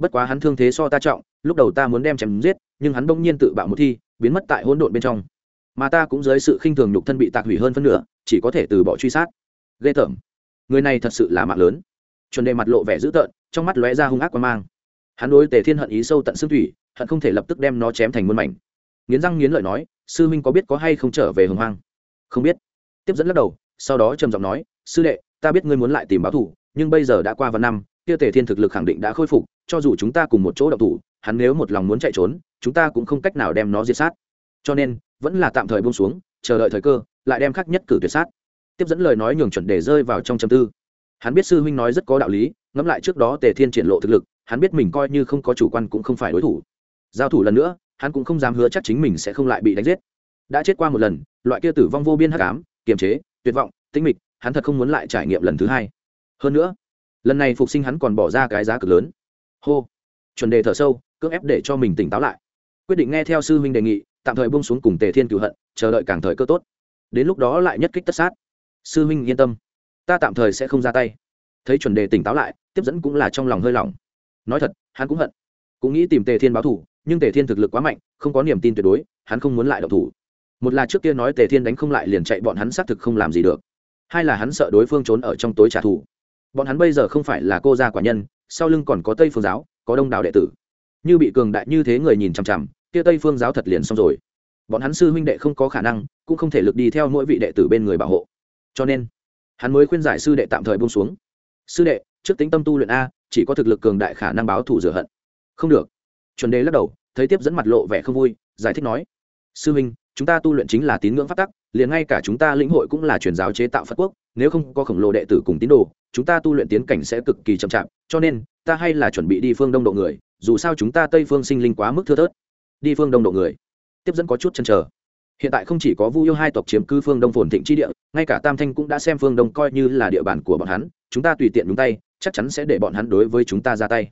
bất quá hắn thương thế so ta trọng, lúc đầu ta muốn đem chém giết, nhưng hắn bỗng nhiên tự bạo một thi, biến mất tại hỗn độn bên trong. Mà ta cũng dưới sự khinh thường nhục thân bị tạc hủy hơn phân nửa, chỉ có thể từ bỏ truy sát. Ghê tởm. Người này thật sự là mạng lớn. Chuẩn đề mặt lộ vẻ dữ tợn, trong mắt lóe ra hung ác quan mang. Hắn đối tề thiên hận ý sâu tận xương thủy, hận không thể lập tức đem nó chém thành muôn mảnh. Nghiến răng nghiến lợi nói, sư minh có biết có hay không trở về hồng hoang? Không biết. Tiếp dẫn lắc đầu, sau đó trầm giọng nói, sư đệ, ta biết ngươi muốn lại tìm báo thủ, nhưng bây giờ đã qua vài năm, kia tề thiên thực lực khẳng định đã khôi phục cho dù chúng ta cùng một chỗ đậu thủ, hắn nếu một lòng muốn chạy trốn, chúng ta cũng không cách nào đem nó diệt sát. Cho nên, vẫn là tạm thời buông xuống, chờ đợi thời cơ, lại đem khắc nhất cử tuyệt sát. Tiếp dẫn lời nói nhường chuẩn để rơi vào trong châm tư. Hắn biết sư huynh nói rất có đạo lý, ngẫm lại trước đó tề thiên triển lộ thực lực, hắn biết mình coi như không có chủ quan cũng không phải đối thủ. Giao thủ lần nữa, hắn cũng không dám hứa chắc chính mình sẽ không lại bị đánh giết. Đã chết qua một lần, loại kia tử vong vô biên hắc ám, kiềm chế, tuyệt vọng, tĩnh mịch, hắn thật không muốn lại trải nghiệm lần thứ hai. Hơn nữa, lần này phục sinh hắn còn bỏ ra cái giá cực lớn hô. Chuẩn đề thở sâu, cưỡng ép để cho mình tỉnh táo lại. Quyết định nghe theo sư huynh đề nghị, tạm thời buông xuống cùng tề thiên cựu hận, chờ đợi càng thời cơ tốt. Đến lúc đó lại nhất kích tất sát. Sư huynh yên tâm. Ta tạm thời sẽ không ra tay. Thấy chuẩn đề tỉnh táo lại, tiếp dẫn cũng là trong lòng hơi lòng nói thật, hắn cũng hận. Cũng nghĩ tìm tề thiên báo thủ, nhưng tề thiên thực lực quá mạnh, không có niềm tin tuyệt đối, hắn không muốn lại độc thủ. Một là trước kia nói tề thiên đánh không lại liền chạy, bọn hắn xác thực không làm gì được. Hai là hắn sợ đối phương trốn ở trong tối trả thù. Bọn hắn bây giờ không phải là cô gia quả nhân sau lưng còn có tây phương giáo, có đông đảo đệ tử. Như bị cường đại như thế người nhìn chằm chằm, kia tây phương giáo thật liền xong rồi. Bọn hắn sư huynh đệ không có khả năng, cũng không thể lực đi theo mỗi vị đệ tử bên người bảo hộ. Cho nên, hắn mới khuyên giải sư đệ tạm thời buông xuống. Sư đệ, trước tính tâm tu luyện a, chỉ có thực lực cường đại khả năng báo thù rửa hận. Không được. Chuẩn đề lắc đầu, thấy tiếp dẫn mặt lộ vẻ không vui, giải thích nói, sư huynh, chúng ta tu luyện chính là tín ngưỡng phát tắc, liền ngay cả chúng ta lĩnh hội cũng là truyền giáo chế tạo phật quốc, nếu không có khổng lồ đệ tử cùng tín đồ chúng ta tu luyện tiến cảnh sẽ cực kỳ chậm chạp, cho nên, ta hay là chuẩn bị đi phương đông độ người, dù sao chúng ta tây phương sinh linh quá mức thưa thớt. Đi phương đông độ người. Tiếp dẫn có chút chăn trở hiện tại không chỉ có vu yêu hai tộc chiếm cư phương đông phồn thịnh chi địa, ngay cả tam thanh cũng đã xem phương đông coi như là địa bàn của bọn hắn, chúng ta tùy tiện đúng tay, chắc chắn sẽ để bọn hắn đối với chúng ta ra tay.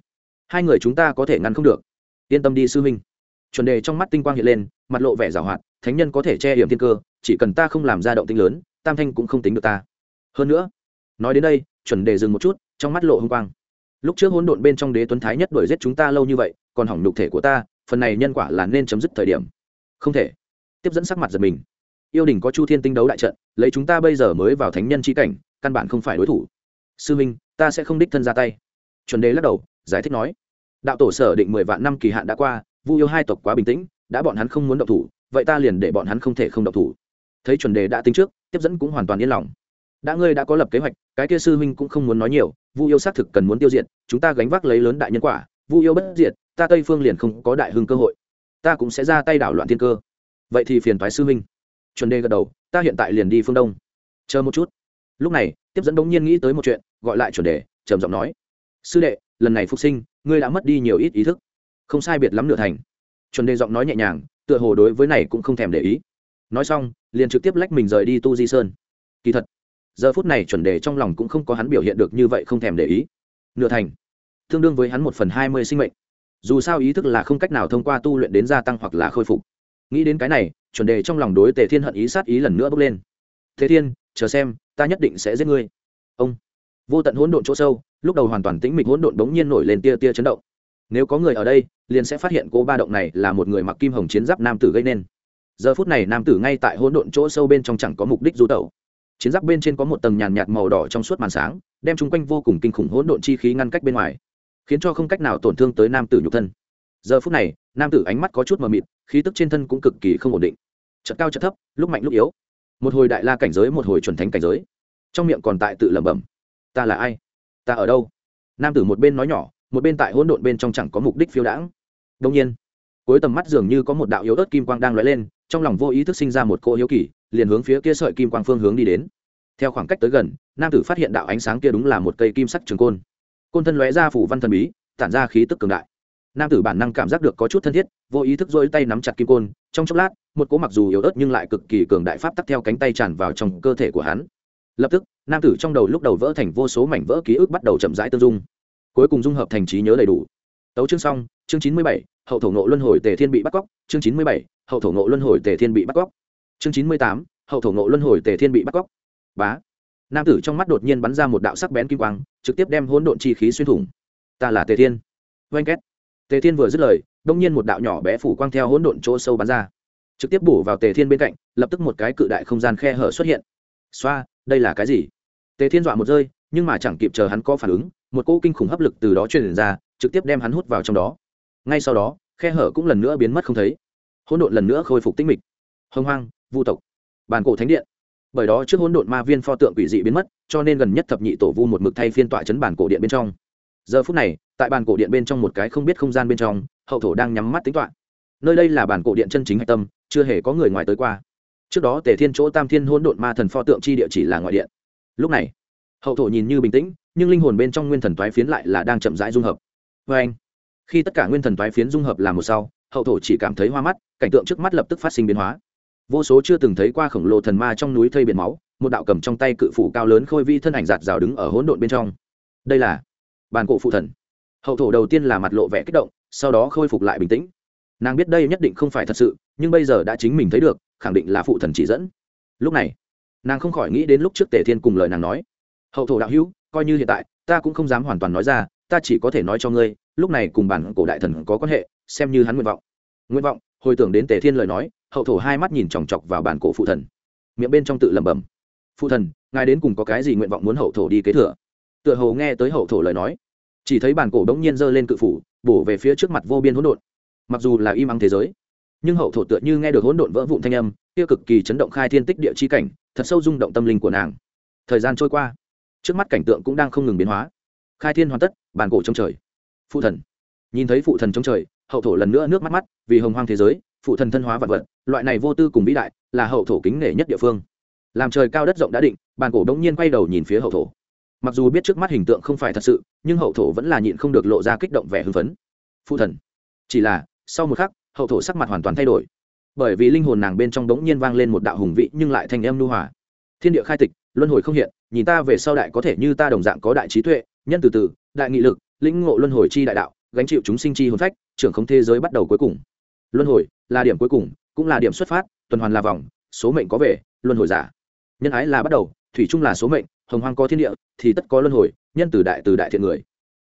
Hai người chúng ta có thể ngăn không được. Yên tâm đi sư huynh. Chuẩn đề trong mắt tinh quang hiện lên, mặt lộ vẻ giảo hoạt, thánh nhân có thể che hiểm thiên cơ, chỉ cần ta không làm ra động tinh lớn, tam thanh cũng không tính được ta. Hơn nữa nói đến đây, chuẩn đề dừng một chút, trong mắt lộ h ư n g quang. Lúc trước hỗn độn bên trong đế tuấn thái nhất đuổi giết chúng ta lâu như vậy, còn hỏng nhục thể của ta, phần này nhân quả là nên chấm dứt thời điểm. Không thể. Tiếp dẫn sắc mặt giật mình. Yêu đình có chu thiên tinh đấu đại trận, lấy chúng ta bây giờ mới vào thánh nhân trí cảnh, căn bản không phải đối thủ. Sư minh, ta sẽ không đích thân ra tay. Chuẩn đề lắc đầu, giải thích nói. Đạo tổ sở định mười vạn năm kỳ hạn đã qua, vu yêu hai tộc quá bình tĩnh, đã bọn hắn không muốn động thủ, vậy ta liền để bọn hắn không thể không động thủ. Thấy chuẩn đề đã tính trước, tiếp dẫn cũng hoàn toàn yên lòng đã ngươi đã có lập kế hoạch, cái kia sư huynh cũng không muốn nói nhiều, vu yêu xác thực cần muốn tiêu diệt, chúng ta gánh vác lấy lớn đại nhân quả, vu yêu bất diệt, ta tây phương liền không có đại hưng cơ hội. Ta cũng sẽ ra tay đảo loạn thiên cơ. Vậy thì phiền thoái sư huynh. Chuẩn đề gật đầu, ta hiện tại liền đi phương đông. Chờ một chút. Lúc này, tiếp dẫn đống nhiên nghĩ tới một chuyện, gọi lại chuẩn đề, trầm giọng nói. Sư đệ, lần này phục sinh, ngươi đã mất đi nhiều ít ý thức. Không sai biệt lắm nửa thành. Chuẩn đề giọng nói nhẹ nhàng, tựa hồ đối với này cũng không thèm để ý. Nói xong, liền trực tiếp lách mình rời đi tu di sơn. Kỳ thật giờ phút này chuẩn đề trong lòng cũng không có hắn biểu hiện được như vậy không thèm để ý. Nửa thành, tương đương với hắn một phần hai mươi sinh mệnh. Dù sao ý thức là không cách nào thông qua tu luyện đến gia tăng hoặc là khôi phục. Nghĩ đến cái này, chuẩn đề trong lòng đối tề thiên hận ý sát ý lần nữa bước lên. Thế thiên, chờ xem, ta nhất định sẽ giết ngươi. Ông, vô tận hỗn độn chỗ sâu, lúc đầu hoàn toàn tĩnh mịch hỗn độn bỗng nhiên nổi lên tia tia chấn động. Nếu có người ở đây, liền sẽ phát hiện cô ba động này là một người mặc kim hồng chiến giáp nam tử gây nên. Giờ phút này nam tử ngay tại hỗn độn chỗ sâu bên trong chẳng có mục đích du tẩu chiến giáp bên trên có một tầng nhàn nhạt màu đỏ trong suốt màn sáng, đem chung quanh vô cùng kinh khủng hỗn độn chi khí ngăn cách bên ngoài, khiến cho không cách nào tổn thương tới nam tử nhục thân. Giờ phút này, nam tử ánh mắt có chút mờ mịt, khí tức trên thân cũng cực kỳ không ổn định. Chật cao chật thấp, lúc mạnh lúc yếu. Một hồi đại la cảnh giới, một hồi chuẩn thánh cảnh giới. Trong miệng còn tại tự lẩm bẩm, ta là ai? Ta ở đâu? Nam tử một bên nói nhỏ, một bên tại hỗn độn bên trong chẳng có mục đích phiêu đãng. Đông nhiên, cuối tầm mắt dường như có một đạo yếu ớt kim quang đang lóe lên, trong lòng vô ý thức sinh ra một cô hiếu kỳ liền hướng phía kia sợi kim quang phương hướng đi đến. Theo khoảng cách tới gần, nam tử phát hiện đạo ánh sáng kia đúng là một cây kim sắc trường côn. Côn thân lóe ra phủ văn thần bí, tản ra khí tức cường đại. Nam tử bản năng cảm giác được có chút thân thiết, vô ý thức dỗi tay nắm chặt kim côn, trong chốc lát, một cỗ mặc dù yếu ớt nhưng lại cực kỳ cường đại pháp tắc theo cánh tay tràn vào trong cơ thể của hắn. Lập tức, nam tử trong đầu lúc đầu vỡ thành vô số mảnh vỡ ký ức bắt đầu chậm rãi tương dung. Cuối cùng dung hợp thành trí nhớ đầy đủ. Tấu chương xong, chương chín mươi bảy, hậu thổ nộ luân hồi tề thiên bị bắt cóc, chương chín mươi bảy, hậu thổ nộ luân hồi tề thiên bị bắt cóc chương chín mươi tám, hậu thổ ngộ luân hồi tề thiên bị bắt cóc. Bá. Nam tử trong mắt đột nhiên bắn ra một đạo sắc bén kim quang, trực tiếp đem hỗn độn chi khí xuyên thủng. Ta là tề thiên. Oanh két. Tề thiên vừa dứt lời, đông nhiên một đạo nhỏ bé phủ quang theo hỗn độn chỗ sâu bắn ra. Trực tiếp bổ vào tề thiên bên cạnh, lập tức một cái cự đại không gian khe hở xuất hiện. Xoa, đây là cái gì? Tề thiên dọa một rơi, nhưng mà chẳng kịp chờ hắn có phản ứng, một cỗ kinh khủng hấp lực từ đó truyền ra, trực tiếp đem hắn hút vào trong đó. Ngay sau đó, khe hở cũng lần nữa biến mất không thấy. Hỗn độn lần nữa khôi phục tinh mịch. Hông hoang vu tộc, bàn cổ thánh điện. Bởi đó trước hỗn độn ma viên pho tượng quỷ dị biến mất, cho nên gần nhất thập nhị tổ vu một mực thay phiên tọa chấn bản cổ điện bên trong. Giờ phút này, tại bàn cổ điện bên trong một cái không biết không gian bên trong, hậu thổ đang nhắm mắt tính toạ nơi đây là bản cổ điện chân chính hạch tâm, chưa hề có người ngoài tới qua. Trước đó tề thiên chỗ tam thiên hỗn độn ma thần pho tượng chi địa chỉ là ngoại điện. Lúc này, hậu thổ nhìn như bình tĩnh, nhưng linh hồn bên trong nguyên thần toái phiến lại là đang chậm rãi dung hợp. Vê anh, khi tất cả nguyên thần toái phiến dung hợp làm một sau, hậu thổ chỉ cảm thấy hoa mắt, cảnh tượng trước mắt lập tức phát sinh biến hóa vô số chưa từng thấy qua khổng lồ thần ma trong núi thây biển máu, một đạo cầm trong tay cự phủ cao lớn khôi vi thân ảnh giạt rào đứng ở hỗn độn bên trong. Đây là bàn cổ phụ thần. Hậu thổ đầu tiên là mặt lộ vẻ kích động, sau đó khôi phục lại bình tĩnh. Nàng biết đây nhất định không phải thật sự, nhưng bây giờ đã chính mình thấy được, khẳng định là phụ thần chỉ dẫn. Lúc này, nàng không khỏi nghĩ đến lúc trước tề thiên cùng lời nàng nói. Hậu thổ đạo hữu, coi như hiện tại, ta cũng không dám hoàn toàn nói ra, ta chỉ có thể nói cho ngươi, lúc này cùng bản cổ đại thần có quan hệ, xem như hắn nguyện vọng. Nguyện vọng, hồi tưởng đến tề thiên lời nói hậu thổ hai mắt nhìn chòng chọc vào bản cổ phụ thần. Miệng bên trong tự lẩm bẩm, phụ thần, ngài đến cùng có cái gì nguyện vọng muốn hậu thổ đi kế thừa? Tựa hồ nghe tới hậu thổ lời nói, chỉ thấy bản cổ đống nhiên giơ lên cự phủ, bổ về phía trước mặt vô biên hỗn độn. Mặc dù là im ắng thế giới, nhưng hậu thổ tựa như nghe được hỗn độn vỡ vụn thanh âm, kia cực kỳ chấn động khai thiên tích địa chi cảnh, thật sâu rung động tâm linh của nàng. Thời gian trôi qua, trước mắt cảnh tượng cũng đang không ngừng biến hóa. Khai thiên hoàn tất, bản cổ trong trời. Phụ thần, nhìn thấy phụ thần trong trời, hậu thổ lần nữa nước mắt mắt, vì hồng hoang thế giới, phụ thần thân hóa vật vật loại này vô tư cùng vĩ đại là hậu thổ kính nể nhất địa phương. Làm trời cao đất rộng đã định, bàn cổ đống nhiên quay đầu nhìn phía hậu thổ. Mặc dù biết trước mắt hình tượng không phải thật sự, nhưng hậu thổ vẫn là nhịn không được lộ ra kích động vẻ hưng phấn. Phụ thần, chỉ là, sau một khắc, hậu thổ sắc mặt hoàn toàn thay đổi. Bởi vì linh hồn nàng bên trong đống nhiên vang lên một đạo hùng vị nhưng lại thành em nu hòa. Thiên địa khai tịch, luân hồi không hiện, nhìn ta về sau đại có thể như ta đồng dạng có đại trí tuệ, nhân từ từ, đại nghị lực, lĩnh ngộ luân hồi chi đại đạo, gánh chịu chúng sinh chi hồn phách, trưởng không thế giới bắt đầu cuối cùng. Luân hồi là điểm cuối cùng cũng là điểm xuất phát, tuần hoàn là vòng, số mệnh có về, luân hồi giả. Nhân ái là bắt đầu, thủy chung là số mệnh, hồng hoang có thiên địa, thì tất có luân hồi, nhân từ đại từ đại thiện người.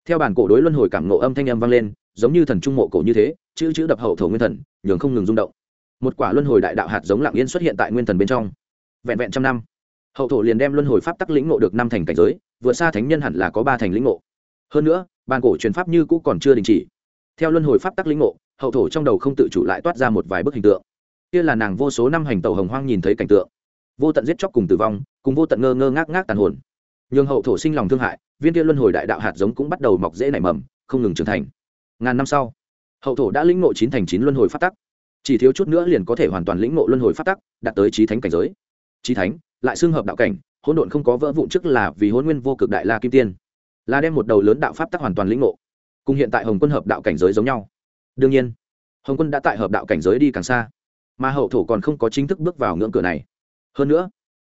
Theo bản cổ đối luân hồi cảm nộ âm thanh âm vang lên, giống như thần trung mộ cổ như thế, chữ chữ đập hậu thổ nguyên thần, nhường không ngừng rung động. Một quả luân hồi đại đạo hạt giống lặng yên xuất hiện tại nguyên thần bên trong. Vẹn vẹn trăm năm, hậu thổ liền đem luân hồi pháp tắc lĩnh ngộ được năm thành cảnh giới, vượt xa thánh nhân hẳn là có ba thành lĩnh ngộ. Hơn nữa bàn cổ truyền pháp như cũ còn chưa đình chỉ. Theo luân hồi pháp tắc lĩnh ngộ, hậu thổ trong đầu không tự chủ lại toát ra một vài bức hình tượng kia là nàng vô số năm hành tàu hồng hoang nhìn thấy cảnh tượng. Vô tận giết chóc cùng tử vong, cùng vô tận ngơ ngơ ngác ngác tàn hồn. Nhường hậu thổ sinh lòng thương hại, viên kia luân hồi đại đạo hạt giống cũng bắt đầu mọc dễ nảy mầm, không ngừng trưởng thành. Ngàn năm sau, hậu thổ đã lĩnh ngộ chín thành chín luân hồi phát tắc. Chỉ thiếu chút nữa liền có thể hoàn toàn lĩnh ngộ luân hồi phát tắc, đạt tới trí thánh cảnh giới. Trí thánh, lại xưng hợp đạo cảnh, hỗn độn không có vỡ vụn trước là vì hôn nguyên vô cực đại la kim tiên. Là đem một đầu lớn đạo pháp tắc hoàn toàn lĩnh ngộ. Cùng hiện tại hồng quân hợp đạo cảnh giới giống nhau. Đương nhiên, hồng quân đã tại hợp đạo cảnh giới đi càng xa mà hậu thổ còn không có chính thức bước vào ngưỡng cửa này. Hơn nữa,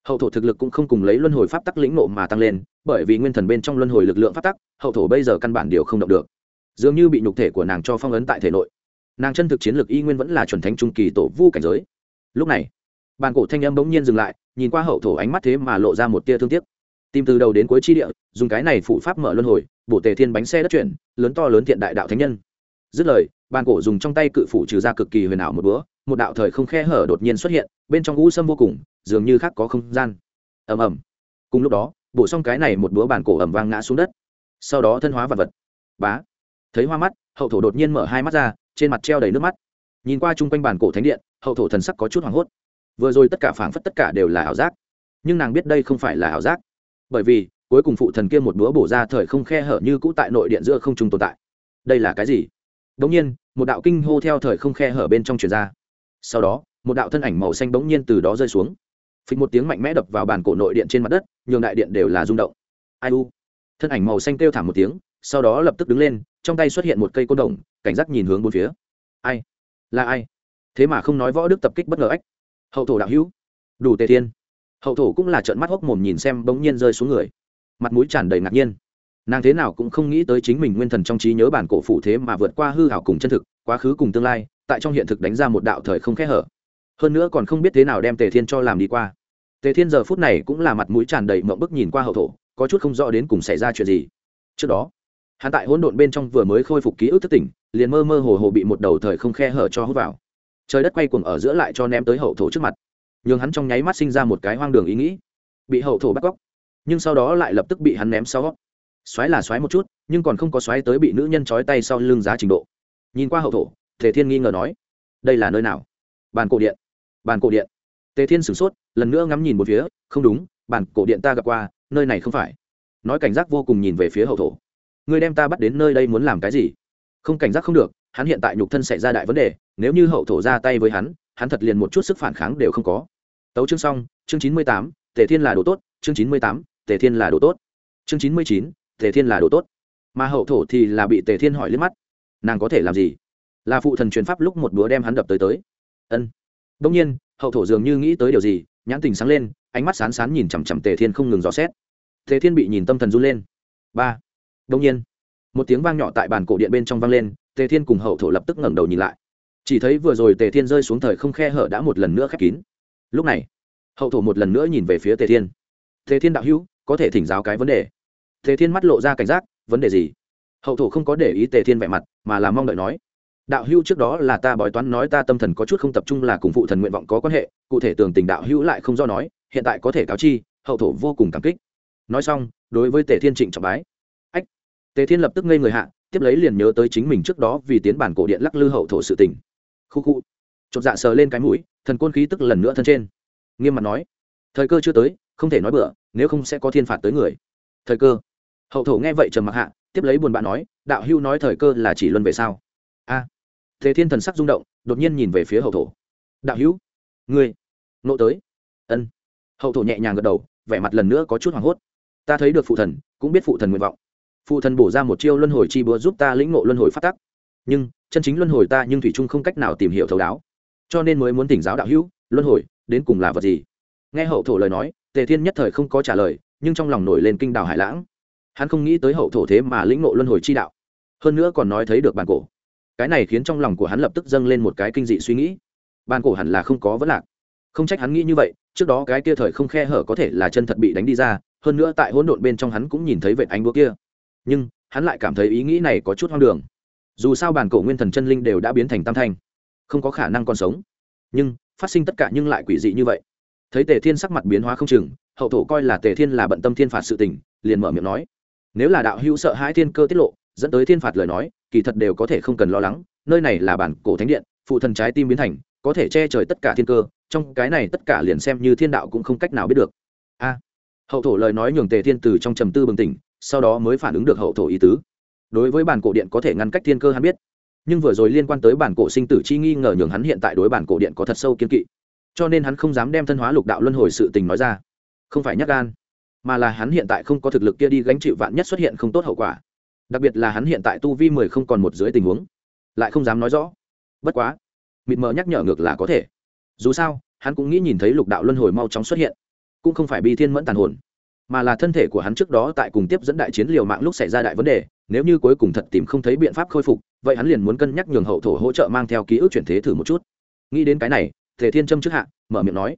hậu thổ thực lực cũng không cùng lấy luân hồi pháp tắc lĩnh nộ mà tăng lên, bởi vì nguyên thần bên trong luân hồi lực lượng pháp tắc, hậu thổ bây giờ căn bản điều không động được. Dường như bị nhục thể của nàng cho phong ấn tại thể nội. Nàng chân thực chiến lược y nguyên vẫn là chuẩn thánh trung kỳ tổ vu cảnh giới. Lúc này, bàn cổ thanh âm bỗng nhiên dừng lại, nhìn qua hậu thổ ánh mắt thế mà lộ ra một tia thương tiếc. Tìm từ đầu đến cuối chi địa, dùng cái này phụ pháp mở luân hồi, bổ tề thiên bánh xe đất chuyển, lớn to lớn thiện đại đạo thánh nhân dứt lời, bàn cổ dùng trong tay cự phủ trừ ra cực kỳ huyền ảo một bữa, một đạo thời không khe hở đột nhiên xuất hiện, bên trong u sâm vô cùng, dường như khác có không gian. Ầm ầm. Cùng lúc đó, bổ xong cái này một búa bàn cổ ầm vang ngã xuống đất. Sau đó thân hóa vật vật. Bá. Thấy hoa mắt, hậu thổ đột nhiên mở hai mắt ra, trên mặt treo đầy nước mắt. Nhìn qua chung quanh bàn cổ thánh điện, hậu thổ thần sắc có chút hoảng hốt. Vừa rồi tất cả phảng phất tất cả đều là ảo giác. Nhưng nàng biết đây không phải là ảo giác. Bởi vì, cuối cùng phụ thần kia một búa bổ ra thời không khe hở như cũ tại nội điện giữa không trung tồn tại. Đây là cái gì? Đống nhiên, một đạo kinh hô theo thời không khe hở bên trong truyền ra. Sau đó, một đạo thân ảnh màu xanh bỗng nhiên từ đó rơi xuống. Phịch một tiếng mạnh mẽ đập vào bàn cổ nội điện trên mặt đất, nhường đại điện đều là rung động. Ai u? Thân ảnh màu xanh kêu thảm một tiếng, sau đó lập tức đứng lên, trong tay xuất hiện một cây côn đồng, cảnh giác nhìn hướng bốn phía. Ai? Là ai? Thế mà không nói võ đức tập kích bất ngờ ách. Hậu thổ đạo hữu. Đủ tề thiên. Hậu thổ cũng là trợn mắt hốc mồm nhìn xem bỗng nhiên rơi xuống người. Mặt mũi tràn đầy ngạc nhiên nàng thế nào cũng không nghĩ tới chính mình nguyên thần trong trí nhớ bản cổ phủ thế mà vượt qua hư hảo cùng chân thực, quá khứ cùng tương lai, tại trong hiện thực đánh ra một đạo thời không khẽ hở. Hơn nữa còn không biết thế nào đem tề thiên cho làm đi qua. Tề thiên giờ phút này cũng là mặt mũi tràn đầy mộng bức nhìn qua hậu thổ, có chút không rõ đến cùng xảy ra chuyện gì. Trước đó, hắn tại hỗn độn bên trong vừa mới khôi phục ký ức thất tỉnh, liền mơ mơ hồ hồ bị một đầu thời không khe hở cho hút vào. Trời đất quay cuồng ở giữa lại cho ném tới hậu thổ trước mặt. Nhường hắn trong nháy mắt sinh ra một cái hoang đường ý nghĩ. Bị hậu thổ bắt cóc, nhưng sau đó lại lập tức bị hắn ném sau xoáy là xoáy một chút, nhưng còn không có xoáy tới bị nữ nhân trói tay sau lưng giá trình độ. Nhìn qua hậu thổ thể thiên nghi ngờ nói, đây là nơi nào? Bàn cổ điện. Bàn cổ điện? Tề thiên sửng sốt, lần nữa ngắm nhìn một phía, không đúng bàn cổ điện ta gặp qua, nơi này không phải. Nói cảnh giác vô cùng nhìn về phía hậu thổ. Người đem ta bắt đến nơi đây muốn làm cái gì? Không cảnh giác không được, hắn hiện tại nhục thân xảy ra đại vấn đề, nếu như hậu thổ ra tay với hắn hắn thật liền một chút sức phản kháng đều không có. Tấu chương xong, chương chín mươi tám, tề thiên là đồ tốt, chương chín mươi tám, tề thiên là đồ tốt. Chương chín mươi chín tề thiên là đồ tốt. Mà hậu thổ thì là bị tề thiên hỏi liếc mắt. Nàng có thể làm gì? Là phụ thần truyền pháp lúc một búa đem hắn đập tới tới. Ân. Đông nhiên, hậu thổ dường như nghĩ tới điều gì, nhãn tình sáng lên, ánh mắt sán sán nhìn chằm chằm tề thiên không ngừng dò xét. Tề thiên bị nhìn tâm thần run lên. Ba. Đông nhiên, một tiếng vang nhỏ tại bàn cổ điện bên trong vang lên, tề thiên cùng hậu thổ lập tức ngẩng đầu nhìn lại. Chỉ thấy vừa rồi tề thiên rơi xuống thời không khe hở đã một lần nữa khép kín. Lúc này, hậu thổ một lần nữa nhìn về phía tề thiên. Tề thiên đạo hữu, có thể thỉnh giáo cái vấn đề tề thiên mắt lộ ra cảnh giác, vấn đề gì? Hậu thổ không có để ý tề thiên vẻ mặt, mà là mong đợi nói, đạo hữu trước đó là ta bói toán nói ta tâm thần có chút không tập trung là cùng phụ thần nguyện vọng có quan hệ, cụ thể tường tình đạo hữu lại không do nói, hiện tại có thể cáo chi, hậu thổ vô cùng cảm kích. Nói xong, đối với tề thiên trịnh trọng bái. Ách. Tề thiên lập tức ngây người hạ, tiếp lấy liền nhớ tới chính mình trước đó vì tiến bản cổ điện lắc lư hậu thổ sự tình. Khu khu. Chột dạ sờ lên cái mũi, thần côn khí tức lần nữa thân trên. Nghiêm mặt nói, thời cơ chưa tới, không thể nói bựa nếu không sẽ có thiên phạt tới người. Thời cơ? Hậu thổ nghe vậy trầm mặc hạ, tiếp lấy buồn bã nói, đạo hưu nói thời cơ là chỉ luân về sao? A. Thế thiên thần sắc rung động, đột nhiên nhìn về phía hậu thổ. Đạo hữu, ngươi nộ tới. Ân. Hậu thổ nhẹ nhàng gật đầu, vẻ mặt lần nữa có chút hoảng hốt. Ta thấy được phụ thần, cũng biết phụ thần nguyện vọng. Phụ thần bổ ra một chiêu luân hồi chi búa giúp ta lĩnh ngộ luân hồi phát tắc. Nhưng, chân chính luân hồi ta nhưng thủy trung không cách nào tìm hiểu thấu đáo. Cho nên mới muốn tỉnh giáo đạo hữu, luân hồi, đến cùng là vật gì? Nghe hậu thổ lời nói, tề thiên nhất thời không có trả lời, nhưng trong lòng nổi lên kinh đào hải lãng hắn không nghĩ tới hậu thổ thế mà lĩnh ngộ luân hồi chi đạo. Hơn nữa còn nói thấy được bàn cổ. Cái này khiến trong lòng của hắn lập tức dâng lên một cái kinh dị suy nghĩ. Bàn cổ hẳn là không có vấn lạc. Không trách hắn nghĩ như vậy, trước đó cái kia thời không khe hở có thể là chân thật bị đánh đi ra, hơn nữa tại hỗn độn bên trong hắn cũng nhìn thấy vệt ánh búa kia. Nhưng, hắn lại cảm thấy ý nghĩ này có chút hoang đường. Dù sao bản cổ nguyên thần chân linh đều đã biến thành tam thanh, không có khả năng còn sống. Nhưng, phát sinh tất cả nhưng lại quỷ dị như vậy. Thấy tề thiên sắc mặt biến hóa không chừng, hậu thổ coi là tề thiên là bận tâm thiên phạt sự tình, liền mở miệng nói nếu là đạo hữu sợ hãi thiên cơ tiết lộ, dẫn tới thiên phạt lời nói, kỳ thật đều có thể không cần lo lắng, nơi này là bản cổ thánh điện, phụ thần trái tim biến thành, có thể che trời tất cả thiên cơ, trong cái này tất cả liền xem như thiên đạo cũng không cách nào biết được. A, hậu thổ lời nói nhường tề thiên từ trong trầm tư bừng tỉnh, sau đó mới phản ứng được hậu thổ ý tứ. Đối với bản cổ điện có thể ngăn cách thiên cơ hắn biết, nhưng vừa rồi liên quan tới bản cổ sinh tử chi nghi ngờ nhường hắn hiện tại đối bản cổ điện có thật sâu kiên kỵ. Cho nên hắn không dám đem thân hóa lục đạo luân hồi sự tình nói ra. Không phải nhắc gan mà là hắn hiện tại không có thực lực kia đi gánh chịu vạn nhất xuất hiện không tốt hậu quả. Đặc biệt là hắn hiện tại tu vi mười không còn một dưới tình huống. Lại không dám nói rõ. Bất quá, mịt mờ nhắc nhở ngược là có thể. Dù sao, hắn cũng nghĩ nhìn thấy lục đạo luân hồi mau chóng xuất hiện. Cũng không phải bi thiên mẫn tàn hồn, mà là thân thể của hắn trước đó tại cùng tiếp dẫn đại chiến liều mạng lúc xảy ra đại vấn đề. Nếu như cuối cùng thật tìm không thấy biện pháp khôi phục, vậy hắn liền muốn cân nhắc nhường hậu thổ hỗ trợ mang theo ký ức chuyển thế thử một chút. Nghĩ đến cái này thể thiên trâm trước hạ, mở miệng nói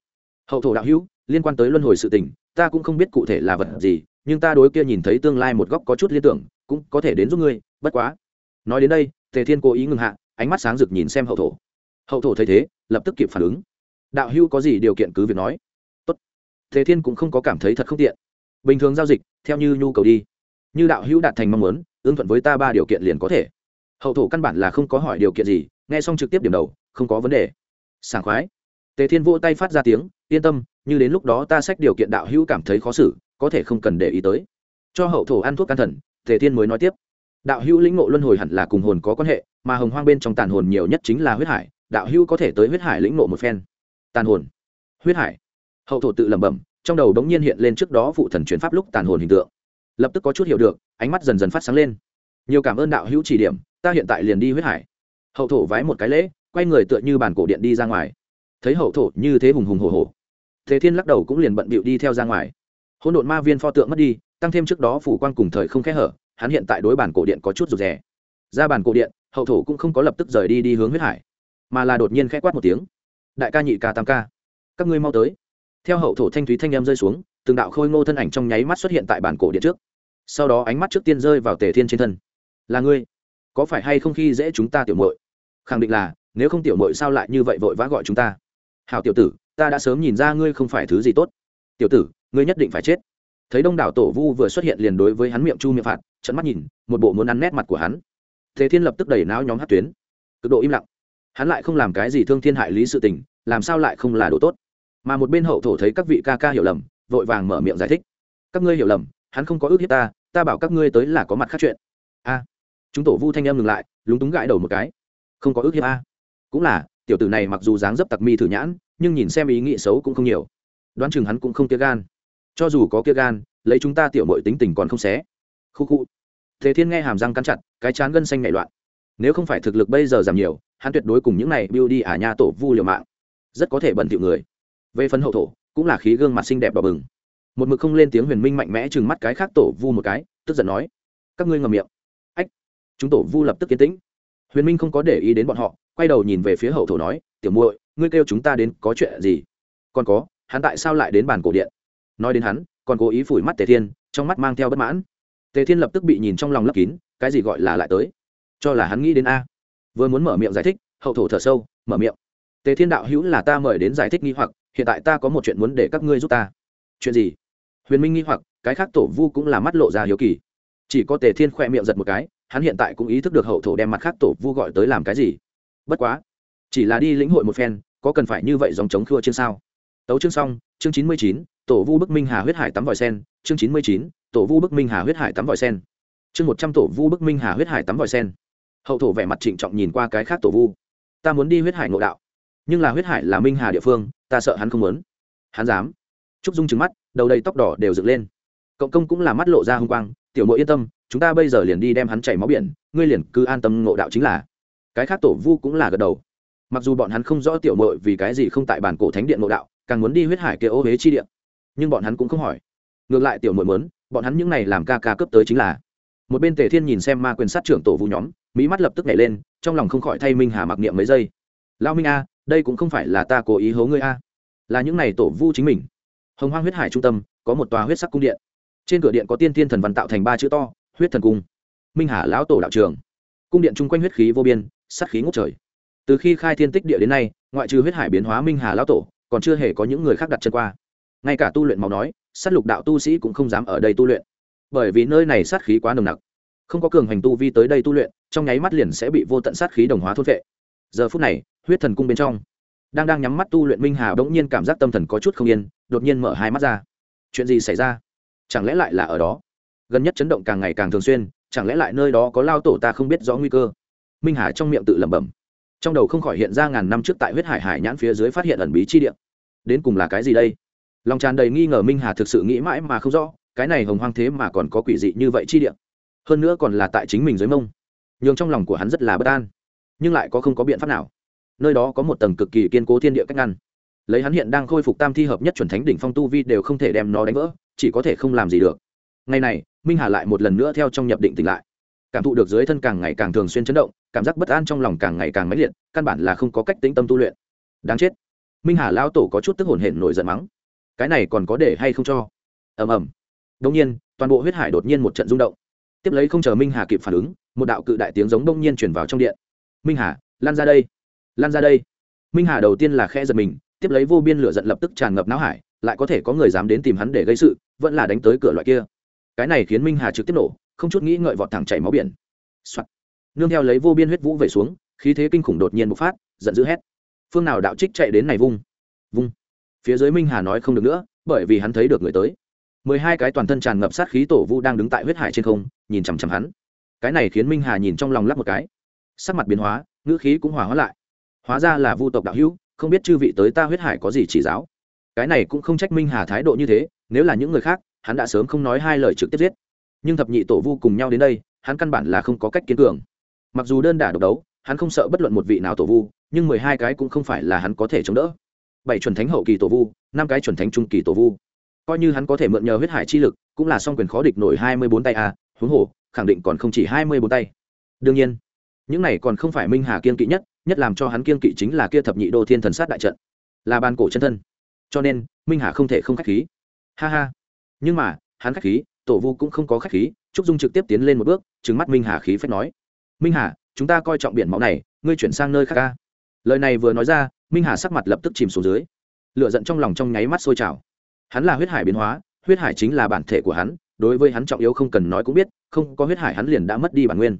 hậu thổ đạo hữu, liên quan tới luân hồi sự tình, ta cũng không biết cụ thể là vật gì, nhưng ta đối kia nhìn thấy tương lai một góc có chút liên tưởng, cũng có thể đến giúp ngươi, bất quá. Nói đến đây, tề thiên cố ý ngừng hạ, ánh mắt sáng rực nhìn xem hậu thổ. Hậu thổ thấy thế, lập tức kịp phản ứng. Đạo hữu có gì điều kiện cứ việc nói. Tốt. Tề thiên cũng không có cảm thấy thật không tiện. Bình thường giao dịch, theo như nhu cầu đi. Như đạo hữu đạt thành mong muốn ưng thuận với ta ba điều kiện liền có thể. Hậu thổ căn bản là không có hỏi điều kiện gì, nghe xong trực tiếp điểm đầu, không có vấn đề. Sảng khoái tề thiên vỗ tay phát ra tiếng, yên tâm, như đến lúc đó ta sách điều kiện đạo hữu cảm thấy khó xử, có thể không cần để ý tới. Cho hậu thổ ăn thuốc can thần, tề thiên mới nói tiếp, đạo hữu lĩnh ngộ luân hồi hẳn là cùng hồn có quan hệ, mà hồng hoang bên trong tàn hồn nhiều nhất chính là huyết hải, đạo hữu có thể tới huyết hải lĩnh ngộ một phen. Tàn hồn, huyết hải. Hậu thổ tự lẩm bẩm, trong đầu đống nhiên hiện lên trước đó phụ thần chuyển pháp lúc tàn hồn hình tượng. Lập tức có chút hiểu được, ánh mắt dần dần phát sáng lên. Nhiều cảm ơn đạo hữu chỉ điểm, ta hiện tại liền đi huyết hải. Hậu thổ vái một cái lễ, quay người tựa như bàn cổ điện đi ra ngoài thấy hậu thổ như thế hùng hùng hồ hồ thế thiên lắc đầu cũng liền bận bịu đi theo ra ngoài. Hỗn độn ma viên pho tượng mất đi, tăng thêm trước đó phủ quang cùng thời không khẽ hở, hắn hiện tại đối bản cổ điện có chút rụt rè. Ra bản cổ điện, hậu thổ cũng không có lập tức rời đi đi hướng huyết hải, mà là đột nhiên khẽ quát một tiếng. Đại ca nhị ca tam ca, các ngươi mau tới. Theo hậu thổ thanh thúy thanh em rơi xuống, từng đạo khôi ngô thân ảnh trong nháy mắt xuất hiện tại bản cổ điện trước. Sau đó ánh mắt trước tiên rơi vào tề thiên trên thân. Là ngươi? Có phải hay không khi dễ chúng ta tiểu muội? Khẳng định là, nếu không tiểu muội sao lại như vậy vội vã gọi chúng ta? Hào tiểu tử, ta đã sớm nhìn ra ngươi không phải thứ gì tốt. Tiểu tử, ngươi nhất định phải chết. Thấy đông đảo tổ vu vừa xuất hiện liền đối với hắn miệng chu miệng phạt trận mắt nhìn, một bộ muốn ăn nét mặt của hắn. Thế thiên lập tức đẩy não nhóm hát tuyến. Cực độ im lặng. Hắn lại không làm cái gì thương thiên hại lý sự tình, làm sao lại không là đồ tốt? Mà một bên hậu thổ thấy các vị ca ca hiểu lầm, vội vàng mở miệng giải thích. Các ngươi hiểu lầm, hắn không có ước hiếp ta ta bảo các ngươi tới là có mặt khác chuyện. A. Chúng tổ vu thanh em ngừng lại, lúng túng gãi đầu một cái. Không có ước hiếp a. Cũng là tiểu tử này mặc dù dáng dấp tặc mi thử nhãn, nhưng nhìn xem ý nghĩ xấu cũng không nhiều. Đoán chừng hắn cũng không kia gan. Cho dù có kia gan, lấy chúng ta tiểu mội tính tình còn không xé. Khu khu. Thế thiên nghe hàm răng cắn chặt, cái chán gân xanh nhảy loạn. Nếu không phải thực lực bây giờ giảm nhiều, hắn tuyệt đối cùng những này biêu đi ả à nha tổ vu liều mạng. Rất có thể bận thiệu người. Về phần hậu thổ, cũng là khí gương mặt xinh đẹp đỏ bừng. Một mực không lên tiếng huyền minh mạnh mẽ chừng mắt cái khác tổ vu một cái, tức giận nói, các ngươi ngầm miệng. Ách, chúng tổ vu lập tức kiến tĩnh. Huyền minh không có để ý đến bọn họ quay đầu nhìn về phía hậu thổ nói, tiểu muội, ngươi kêu chúng ta đến có chuyện gì? Còn có, hắn tại sao lại đến bàn cổ điện? Nói đến hắn, còn cố ý phủi mắt tề thiên, trong mắt mang theo bất mãn. Tề thiên lập tức bị nhìn trong lòng lấp kín, cái gì gọi là lại tới? Cho là hắn nghĩ đến a. Vừa muốn mở miệng giải thích, hậu thổ thở sâu, mở miệng. Tề thiên đạo hữu là ta mời đến giải thích nghi hoặc, hiện tại ta có một chuyện muốn để các ngươi giúp ta. Chuyện gì? Huyền minh nghi hoặc, cái khác tổ vu cũng là mắt lộ ra hiếu kỳ. Chỉ có tề thiên khoe miệng giật một cái, hắn hiện tại cũng ý thức được hậu thổ đem mặt khác tổ vu gọi tới làm cái gì bất quá, chỉ là đi lĩnh hội một phen, có cần phải như vậy dòng chống khua trên sao? Tấu chương xong, chương chín mươi chín, tổ vu bức minh hà huyết hải tắm vòi sen, chương chín mươi chín, tổ vu bức minh hà huyết hải tắm vòi sen. Chương một trăm tổ vu bức minh hà huyết hải tắm vòi sen. Hậu thổ vẻ mặt trịnh trọng nhìn qua cái khác tổ vu. Ta muốn đi huyết hải ngộ đạo, nhưng là huyết hải là minh hà địa phương, ta sợ hắn không muốn. Hắn dám. Trúc dung trứng mắt, đầu đầy tóc đỏ đều dựng lên. Cộng công cũng là mắt lộ ra h ư n g quang, tiểu mộ yên tâm, chúng ta bây giờ liền đi đem hắn chảy máu biển, ngươi liền cứ an tâm ngộ đạo chính là cái khác tổ vu cũng là gật đầu. Mặc dù bọn hắn không rõ tiểu mội vì cái gì không tại bản cổ thánh điện mộ đạo, càng muốn đi huyết hải kia ô huế chi điện nhưng bọn hắn cũng không hỏi. Ngược lại tiểu mội mớn bọn hắn những này làm ca ca cấp tới chính là. Một bên tề thiên nhìn xem ma quyền sát trưởng tổ vu nhóm, mỹ mắt lập tức nhảy lên, trong lòng không khỏi thay minh hà mặc niệm mấy giây. Lao minh a, đây cũng không phải là ta cố ý hố ngươi a. Là những này tổ vu chính mình. Hồng hoang huyết hải trung tâm, có một tòa huyết sắc cung điện. Trên cửa điện có tiên thiên thần văn tạo thành ba chữ to, huyết thần cung. Minh hà lão tổ đạo trường cung điện chung quanh huyết khí vô biên Sát khí ngốc trời. Từ khi khai thiên tích địa đến nay, ngoại trừ huyết hải biến hóa minh hà lão tổ, còn chưa hề có những người khác đặt chân qua. Ngay cả tu luyện màu nói, sát lục đạo tu sĩ cũng không dám ở đây tu luyện. Bởi vì nơi này sát khí quá nồng nặc. Không có cường hành tu vi tới đây tu luyện, trong nháy mắt liền sẽ bị vô tận sát khí đồng hóa thốt vệ. Giờ phút này, huyết thần cung bên trong, đang đang nhắm mắt tu luyện minh hà bỗng nhiên cảm giác tâm thần có chút không yên, đột nhiên mở hai mắt ra. Chuyện gì xảy ra? Chẳng lẽ lại là ở đó? Gần nhất chấn động càng ngày càng thường xuyên, chẳng lẽ lại nơi đó có lao tổ ta không biết rõ nguy cơ? Minh hà trong miệng tự lẩm bẩm. Trong đầu không khỏi hiện ra ngàn năm trước tại huyết hải hải nhãn phía dưới phát hiện ẩn bí chi điện đến cùng là cái gì đây? Lòng tràn đầy nghi ngờ minh hà thực sự nghĩ mãi mà không rõ, cái này hồng hoang thế mà còn có quỷ dị như vậy chi điện hơn nữa còn là tại chính mình dưới mông. Nhường trong lòng của hắn rất là bất an. Nhưng lại có không có biện pháp nào. Nơi đó có một tầng cực kỳ kiên cố thiên địa cách ngăn. Lấy hắn hiện đang khôi phục tam thi hợp nhất chuẩn thánh đỉnh phong tu vi đều không thể đem nó đánh vỡ, chỉ có thể không làm gì được. Ngày này, minh hà lại một lần nữa theo trong nhập định tỉnh lại. Cảm thụ được dưới thân càng ngày càng thường xuyên chấn động cảm giác bất an trong lòng càng ngày càng mãnh liệt, căn bản là không có cách tĩnh tâm tu luyện. Đáng chết. Minh hà Lão tổ có chút tức hồn hển nổi giận mắng. Cái này còn có để hay không cho? Ầm ầm. Đông nhiên, toàn bộ huyết hải đột nhiên một trận rung động. Tiếp lấy không chờ minh hà kịp phản ứng, một đạo cự đại tiếng giống đông nhiên chuyển vào trong điện. Minh hà, lan ra đây. Lan ra đây. Minh hà đầu tiên là khe giật mình, tiếp lấy vô biên lửa giận lập tức tràn ngập não hải, lại có thể có người dám đến tìm hắn để gây sự, vẫn là đánh tới cửa loại kia. Cái này khiến minh hà trực tiếp nổ, không chút nghĩ ngợi vọt thẳng chảy máu biển、Soạn nương theo lấy vô biên huyết vũ về xuống, khí thế kinh khủng đột nhiên bộc phát, giận dữ hét. Phương nào đạo trích chạy đến này vung. Vung. Phía dưới minh hà nói không được nữa, bởi vì hắn thấy được người tới. Mười hai cái toàn thân tràn ngập sát khí tổ vu đang đứng tại huyết hải trên không, nhìn chằm chằm hắn. Cái này khiến minh hà nhìn trong lòng lắp một cái. Sắc mặt biến hóa, ngữ khí cũng hòa hóa lại. Hóa ra là vu tộc đạo hữu, không biết chư vị tới ta huyết hải có gì chỉ giáo. Cái này cũng không trách minh hà thái độ như thế, nếu là những người khác, hắn đã sớm không nói hai lời trực tiếp giết. Nhưng thập nhị tổ vu cùng nhau đến đây, hắn căn bản là không có cách kiến cường mặc dù đơn đả độc đấu, hắn không sợ bất luận một vị nào tổ vu, nhưng mười hai cái cũng không phải là hắn có thể chống đỡ. Bảy chuẩn thánh hậu kỳ tổ vu, năm cái chuẩn thánh trung kỳ tổ vu. Coi như hắn có thể mượn nhờ huyết hải chi lực, cũng là song quyền khó địch nổi hai mươi bốn tay à huống hồ, khẳng định còn không chỉ hai mươi bốn tay. Đương nhiên, những này còn không phải minh hà kiên kỵ nhất nhất làm cho hắn kiên kỵ chính là kia thập nhị đô thiên thần sát đại trận. Là ban cổ chân thân. Cho nên, minh hà không thể không k h á c h khí. Ha ha. Nhưng mà, hắn k h á c h khí, tổ vu cũng không có k h á c h khí, trúc dung trực tiếp tiến lên một bước trứng mắt minh hà khí phách nói minh hà, chúng ta coi trọng biển máu này, ngươi chuyển sang nơi khác ca lời này vừa nói ra, minh hà sắc mặt lập tức chìm xuống dưới. Lựa giận trong lòng trong nháy mắt sôi trào. Hắn là huyết hải biến hóa, huyết hải chính là bản thể của hắn, đối với hắn trọng yếu không cần nói cũng biết, không có huyết hải hắn liền đã mất đi bản nguyên.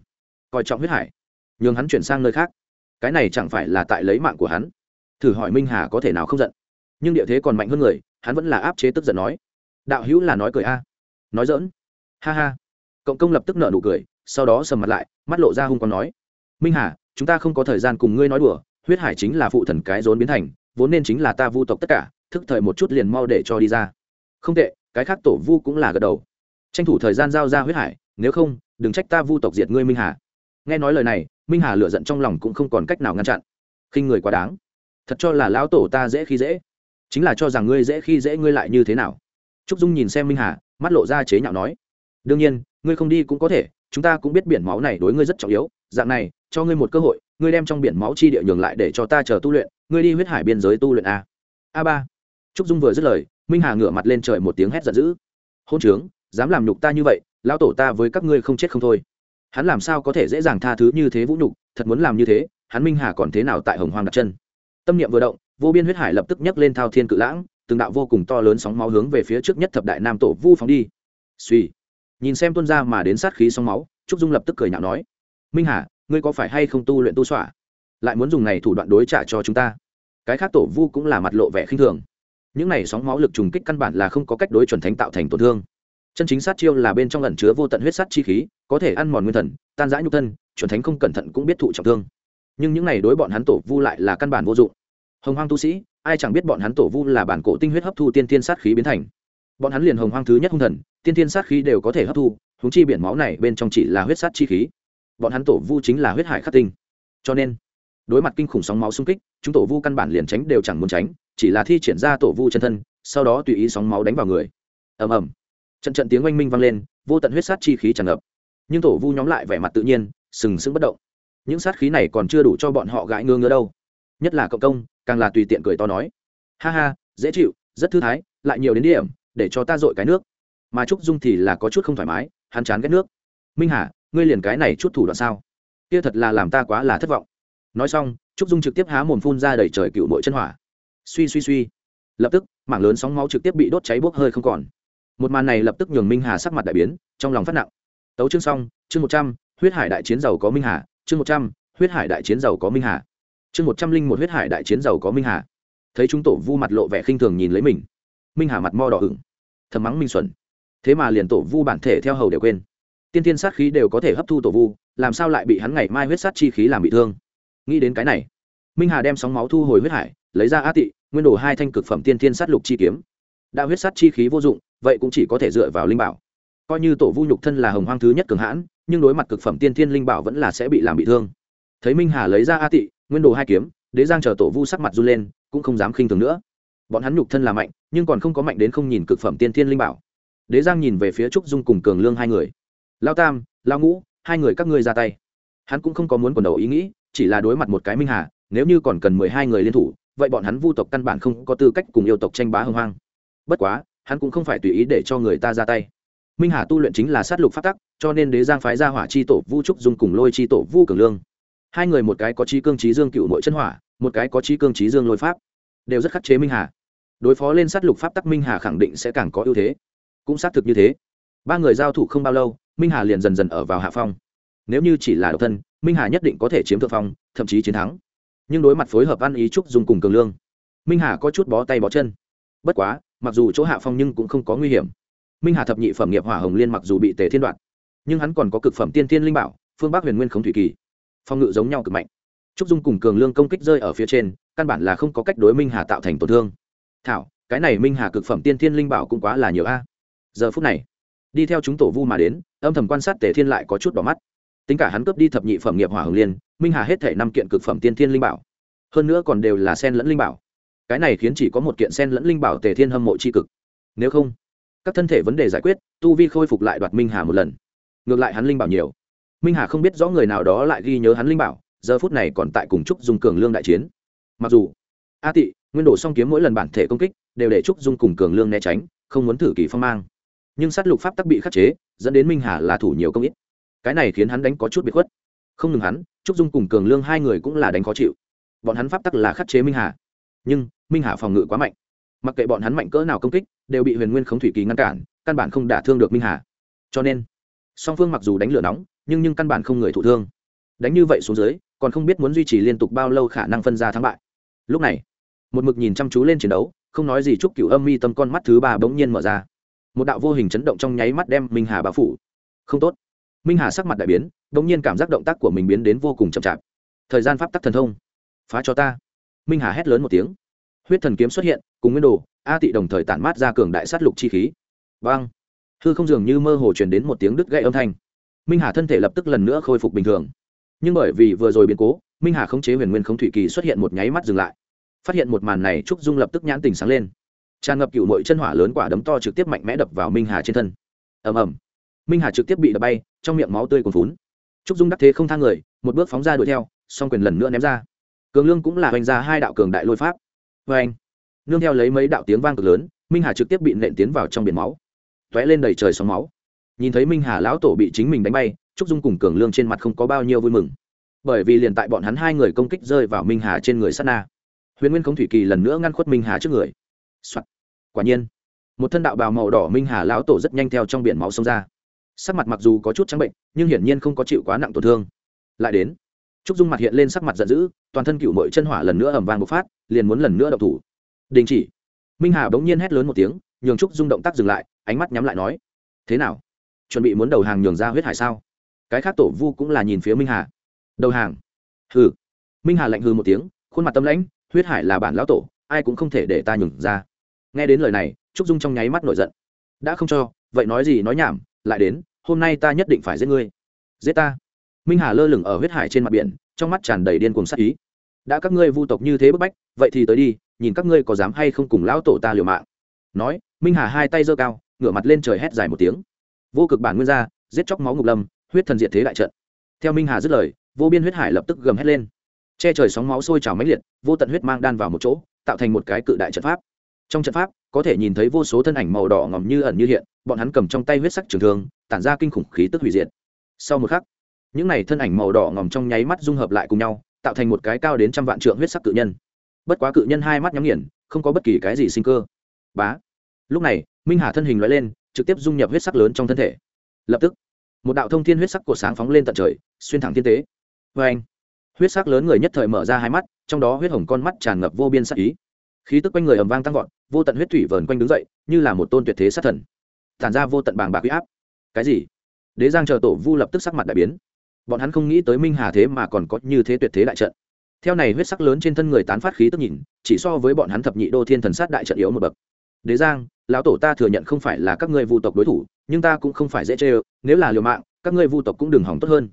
Coi trọng huyết hải, nhường hắn chuyển sang nơi khác. Cái này chẳng phải là tại lấy mạng của hắn? Thử hỏi minh hà có thể nào không giận? Nhưng địa thế còn mạnh hơn người, hắn vẫn là áp chế tức giận nói. Đạo hữu là nói cười a. Nói dỡn ha ha. Cộng công lập tức nợ nụ cười sau đó sầm mặt lại, mắt lộ ra hung còn nói, minh hà, chúng ta không có thời gian cùng ngươi nói đùa, huyết hải chính là phụ thần cái rốn biến thành, vốn nên chính là ta vu tộc tất cả, thức thời một chút liền mau để cho đi ra. Không tệ, cái khác tổ vu cũng là gật đầu. Tranh thủ thời gian giao ra huyết hải, nếu không, đừng trách ta vu tộc diệt ngươi minh hà. Nghe nói lời này, minh hà lựa giận trong lòng cũng không còn cách nào ngăn chặn. Khinh người quá đáng. Thật cho là lão tổ ta dễ khi dễ. Chính là cho rằng ngươi dễ khi dễ ngươi lại như thế nào. Trúc dung nhìn xem minh hà, mắt lộ ra chế nhạo nói, đương nhiên, ngươi không đi cũng có thể chúng ta cũng biết biển máu này đối ngươi rất trọng yếu, dạng này, cho ngươi một cơ hội, ngươi đem trong biển máu chi địa nhường lại để cho ta chờ tu luyện, ngươi đi huyết hải biên giới tu luyện a. A ba. Trúc dung vừa dứt lời, minh hà ngửa mặt lên trời một tiếng hét giận dữ. Hôn trướng, dám làm nhục ta như vậy, lão tổ ta với các ngươi không chết không thôi. Hắn làm sao có thể dễ dàng tha thứ như thế vũ nhục, thật muốn làm như thế, hắn minh hà còn thế nào tại hồng hoang đặt chân? Tâm niệm vừa động, vô biên huyết hải lập tức nhấc lên thao thiên cự lãng, từng đạo vô cùng to lớn sóng máu hướng về phía trước nhất thập đại nam tổ vu phóng đi. Suy nhìn xem tuân ra mà đến sát khí sóng máu, trúc dung lập tức cười nhạo nói, minh hà, ngươi có phải hay không tu luyện tu xỏa? Lại muốn dùng này thủ đoạn đối trả cho chúng ta? Cái khác tổ vu cũng là mặt lộ vẻ khinh thường. Những này sóng máu lực trùng kích căn bản là không có cách đối chuẩn thánh tạo thành tổn thương. Chân chính sát chiêu là bên trong ẩn chứa vô tận huyết sát chi khí, có thể ăn mòn nguyên thần, tan rã nhục thân, chuẩn thánh không cẩn thận cũng biết thụ trọng thương. Nhưng những này đối bọn hắn tổ vu lại là căn bản vô dụng. Hồng hoang tu sĩ, ai chẳng biết bọn hắn tổ vu là bản cổ tinh huyết hấp thu tiên tiên sát khí biến thành. Bọn hắn liền hồng hoang thứ nhất hung thần tiên thiên sát khí đều có thể hấp thu húng chi biển máu này bên trong chỉ là huyết sát chi khí. Bọn hắn tổ vu chính là huyết hải khắc tinh. Cho nên, đối mặt kinh khủng sóng máu xung kích, chúng tổ vu căn bản liền tránh đều chẳng muốn tránh, chỉ là thi triển ra tổ vu chân thân, sau đó tùy ý sóng máu đánh vào người. Ầm ầm. Trận trận tiếng oanh minh vang lên, vô tận huyết sát chi khí tràn ngập. Nhưng tổ vu nhóm lại vẻ mặt tự nhiên, sừng sững bất động. Những sát khí này còn chưa đủ cho bọn họ gãi ngơ ngơ đâu. Nhất là cộng công, càng là tùy tiện cười to nói. Ha ha, dễ chịu, rất thư thái, lại nhiều đến điểm, để cho ta dội cái nước mà trúc dung thì là có chút không thoải mái, hắn chán ghét nước. Minh hà, ngươi liền cái này chút thủ đoạn sao? Kia thật là làm ta quá là thất vọng. Nói xong, trúc dung trực tiếp há mồm phun ra đầy trời cựu nội chân hỏa. Suy suy suy. Lập tức, mảng lớn sóng máu trực tiếp bị đốt cháy bốc hơi không còn. Một màn này lập tức nhường minh hà sắc mặt đại biến, trong lòng phát nặng. Tấu chương xong, chương một trăm, huyết hải đại chiến giàu có minh hà, chương một trăm, huyết hải đại chiến giàu có minh hà. Chương một trăm linh một huyết hải đại chiến giàu có minh hà. Thấy chúng tổ vu mặt lộ vẻ khinh thường nhìn lấy mình, minh hà mặt mo đỏ hửng thầm mắng minh xuẩn thế mà liền tổ vu bản thể theo hầu đều quên. Tiên tiên sát khí đều có thể hấp thu tổ vu, làm sao lại bị hắn ngày mai huyết sát chi khí làm bị thương? Nghĩ đến cái này, minh hà đem sóng máu thu hồi huyết hải, lấy ra á tị, nguyên đồ hai thanh cực phẩm tiên tiên sát lục chi kiếm. Đã huyết sát chi khí vô dụng, vậy cũng chỉ có thể dựa vào linh bảo. Coi như tổ vu nhục thân là hồng hoang thứ nhất cường hãn, nhưng đối mặt cực phẩm tiên thiên linh bảo vẫn là sẽ bị làm bị thương. Thấy minh hà lấy ra a tị, nguyên đồ hai kiếm, đế giang chờ tổ vu sắc mặt run lên, cũng không dám khinh thường nữa. Bọn hắn nhục thân là mạnh, nhưng còn không có mạnh đến không nhìn cực phẩm tiên thiên linh bảo đế giang nhìn về phía trúc dung cùng cường lương hai người. Lao tam lao ngũ, hai người các ngươi ra tay. Hắn cũng không có muốn quần đầu ý nghĩ, chỉ là đối mặt một cái minh hà, nếu như còn cần mười hai người liên thủ, vậy bọn hắn vu tộc căn bản không có tư cách cùng yêu tộc tranh bá hưng hoang. Bất quá, hắn cũng không phải tùy ý để cho người ta ra tay. Minh hà tu luyện chính là sát lục phát tắc, cho nên đế giang phái ra hỏa chi tổ vu trúc dung cùng lôi chi tổ vu cường lương. Hai người một cái có trí cương trí dương cựu nội chân hỏa, một cái có trí cương trí dương lôi pháp, đều rất khắc chế minh hà. Đối phó lên sát lục pháp tắc minh hà khẳng định sẽ càng có ưu thế cũng xác thực như thế. Ba người giao thủ không bao lâu, minh hà liền dần dần ở vào hạ phong. Nếu như chỉ là độc thân, minh hà nhất định có thể chiếm thượng phong, thậm chí chiến thắng. Nhưng đối mặt phối hợp ăn ý trúc dùng cùng cường lương, minh hà có chút bó tay bó chân. Bất quá, mặc dù chỗ hạ phong nhưng cũng không có nguy hiểm. Minh hà thập nhị phẩm nghiệp hỏa hồng liên mặc dù bị tề thiên đoạn, nhưng hắn còn có cực phẩm tiên tiên linh bảo, phương bắc huyền nguyên không thủy kỳ. Phong ngự giống nhau cực mạnh. Trúc dung cùng cường lương công kích rơi ở phía trên, căn bản là không có cách đối minh hà tạo thành tổn thương. Thảo, cái này minh hà cực phẩm tiên thiên linh bảo cũng quá là nhiều a giờ phút này, đi theo chúng tổ vu mà đến, âm thầm quan sát tề thiên lại có chút đỏ mắt. Tính cả hắn cướp đi thập nhị phẩm nghiệp hỏa hồng liên, minh hà hết thể năm kiện cực phẩm tiên thiên linh bảo. Hơn nữa còn đều là sen lẫn linh bảo. Cái này khiến chỉ có một kiện sen lẫn linh bảo tề thiên hâm mộ c h i cực. Nếu không, các thân thể vấn đề giải quyết, tu vi khôi phục lại đoạt minh hà một lần. Ngược lại hắn linh bảo nhiều. Minh hà không biết rõ người nào đó lại ghi nhớ hắn linh bảo, giờ phút này còn tại cùng trúc dung cường lương đại chiến. Mặc dù, a tị, nguyên đổ song kiếm mỗi lần bản thể công kích, đều để trúc dung cùng cường lương né tránh, không muốn thử kỳ phong mang nhưng sát lục pháp tắc bị khắc chế, dẫn đến minh hà là thủ nhiều công ít. Cái này khiến hắn đánh có chút bị khuất. Không ngừng hắn, trúc dung cùng cường lương hai người cũng là đánh khó chịu. Bọn hắn pháp tắc là khắc chế minh hà, nhưng minh hà phòng ngự quá mạnh. Mặc kệ bọn hắn mạnh cỡ nào công kích, đều bị huyền nguyên khống thủy kỳ ngăn cản, căn bản không đả thương được minh hà. Cho nên, song phương mặc dù đánh lửa nóng, nhưng nhưng căn bản không người thụ thương. Đánh như vậy xuống dưới, còn không biết muốn duy trì liên tục bao lâu khả năng phân ra thắng bại. Lúc này, một mực nhìn chăm chú lên chiến đấu, không nói gì chúc cựu âm mi tâm con mắt thứ ba bỗng nhiên mở ra một đạo vô hình chấn động trong nháy mắt đem minh hà bao phủ. Không tốt. Minh hà sắc mặt đại biến bỗng nhiên cảm giác động tác của mình biến đến vô cùng chậm chạp. Thời gian pháp tắc thần thông. Phá cho ta. Minh hà hét lớn một tiếng. Huyết thần kiếm xuất hiện, cùng nguyên đồ, a tị đồng thời tản mát ra cường đại sát lục chi khí. Vang hư không dường như mơ hồ truyền đến một tiếng đứt gãy âm thanh. Minh hà thân thể lập tức lần nữa khôi phục bình thường. Nhưng bởi vì vừa rồi biến cố, minh hà khống chế huyền nguyên không thủy kỳ xuất hiện một nháy mắt dừng lại. Phát hiện một màn này, trúc dung lập tức nhãn tình sáng lên tràn ngập cựu mội chân hỏa lớn quả đấm to trực tiếp mạnh mẽ đập vào minh hà trên thân ầm ầm minh hà trực tiếp bị đập bay trong miệng máu tươi còn phún trúc dung đắc thế không thang người một bước phóng ra đuổi theo song quyền lần nữa ném ra cường lương cũng là hoành ra hai đạo cường đại lôi pháp vê anh nương theo lấy mấy đạo tiếng vang cực lớn minh hà trực tiếp bị nện tiến vào trong biển máu t ó é lên đầy trời sóng máu nhìn thấy minh hà lão tổ bị chính mình đánh bay trúc dung cùng cường lương trên mặt không có bao nhiêu vui mừng bởi vì liền tại bọn hắn hai người công kích rơi vào minh hà trên người sát na huyền nguyên không thủy kỳ lần nữa ngăn khuất minh hà trước người、Soạn. quả nhiên, một thân đạo bào màu đỏ minh hà lão tổ rất nhanh theo trong biển máu xông ra. Sắc mặt mặc dù có chút trắng bệnh, nhưng hiển nhiên không có chịu quá nặng tổn thương. Lại đến, trúc dung mặt hiện lên sắc mặt giận dữ, toàn thân cựu mội chân hỏa lần nữa ẩm vàng bộc phát, liền muốn lần nữa đậu thủ. Đình chỉ. Minh hà bỗng nhiên hét lớn một tiếng, nhường trúc dung động tác dừng lại, ánh mắt nhắm lại nói, thế nào? Chuẩn bị muốn đầu hàng nhường ra huyết hải sao? Cái khác tổ vu cũng là nhìn phía minh hà. Đầu hàng? Hừ. Minh hà lạnh hừ một tiếng, khuôn mặt tâm lãnh, huyết hải là bản lão tổ, ai cũng không thể để ta nhường ra nghe đến lời này, trúc dung trong nháy mắt nổi giận. Đã không cho, vậy nói gì nói nhảm, lại đến, hôm nay ta nhất định phải giết ngươi. Giết ta. Minh hà lơ lửng ở huyết hải trên mặt biển, trong mắt tràn đầy điên cuồng sắc ý. Đã các ngươi vu tộc như thế bức bách, vậy thì tới đi, nhìn các ngươi có dám hay không cùng lão tổ ta liều mạng. Nói, minh hà hai tay giơ cao, ngửa mặt lên trời hét dài một tiếng. Vô cực bản nguyên ra, giết chóc máu ngục lâm, huyết thần diệt thế đại trận. Theo minh hà dứt lời, vô biên huyết hải lập tức gầm hét lên. Che trời sóng máu sôi trào mãnh liệt, vô tận huyết mang đan vào một chỗ, tạo thành một cái cự đại trận pháp trong trận pháp, có thể nhìn thấy vô số thân ảnh màu đỏ ngòm như ẩn như hiện, bọn hắn cầm trong tay huyết sắc trường thương, tản ra kinh khủng khí tức hủy diệt. Sau một khắc, những này thân ảnh màu đỏ ngòm trong nháy mắt dung hợp lại cùng nhau, tạo thành một cái cao đến trăm vạn trượng huyết sắc cự nhân. Bất quá cự nhân hai mắt nhắm nghiền, không có bất kỳ cái gì sinh cơ. Bá! Lúc này, minh hà thân hình loại lên, trực tiếp dung nhập huyết sắc lớn trong thân thể. Lập tức, một đạo thông thiên huyết sắc của sáng phóng lên tận trời, xuyên thẳng thiên tế. Vê anh huyết sắc lớn người nhất thời mở ra hai mắt, trong đó huyết hồng con mắt tràn ngập vô biên sắc ý khí tức quanh người ầm vang tăng vọt, vô tận huyết thủy vờn quanh đứng dậy, như là một tôn tuyệt thế sát thần. Tản ra vô tận bàng bạc huy áp. Cái gì? Đế giang chờ tổ vu lập tức sắc mặt đại biến. Bọn hắn không nghĩ tới minh hà thế mà còn có như thế tuyệt thế đại trận. Theo này huyết sắc lớn trên thân người tán phát khí tức nhìn, chỉ so với bọn hắn thập nhị đô thiên thần sát đại trận yếu một bậc. Đế giang, lão tổ ta thừa nhận không phải là các ngươi vu tộc đối thủ, nhưng ta cũng không phải dễ chê nếu là liều mạng, các ngươi vu tộc cũng đừng hỏng tốt hơn.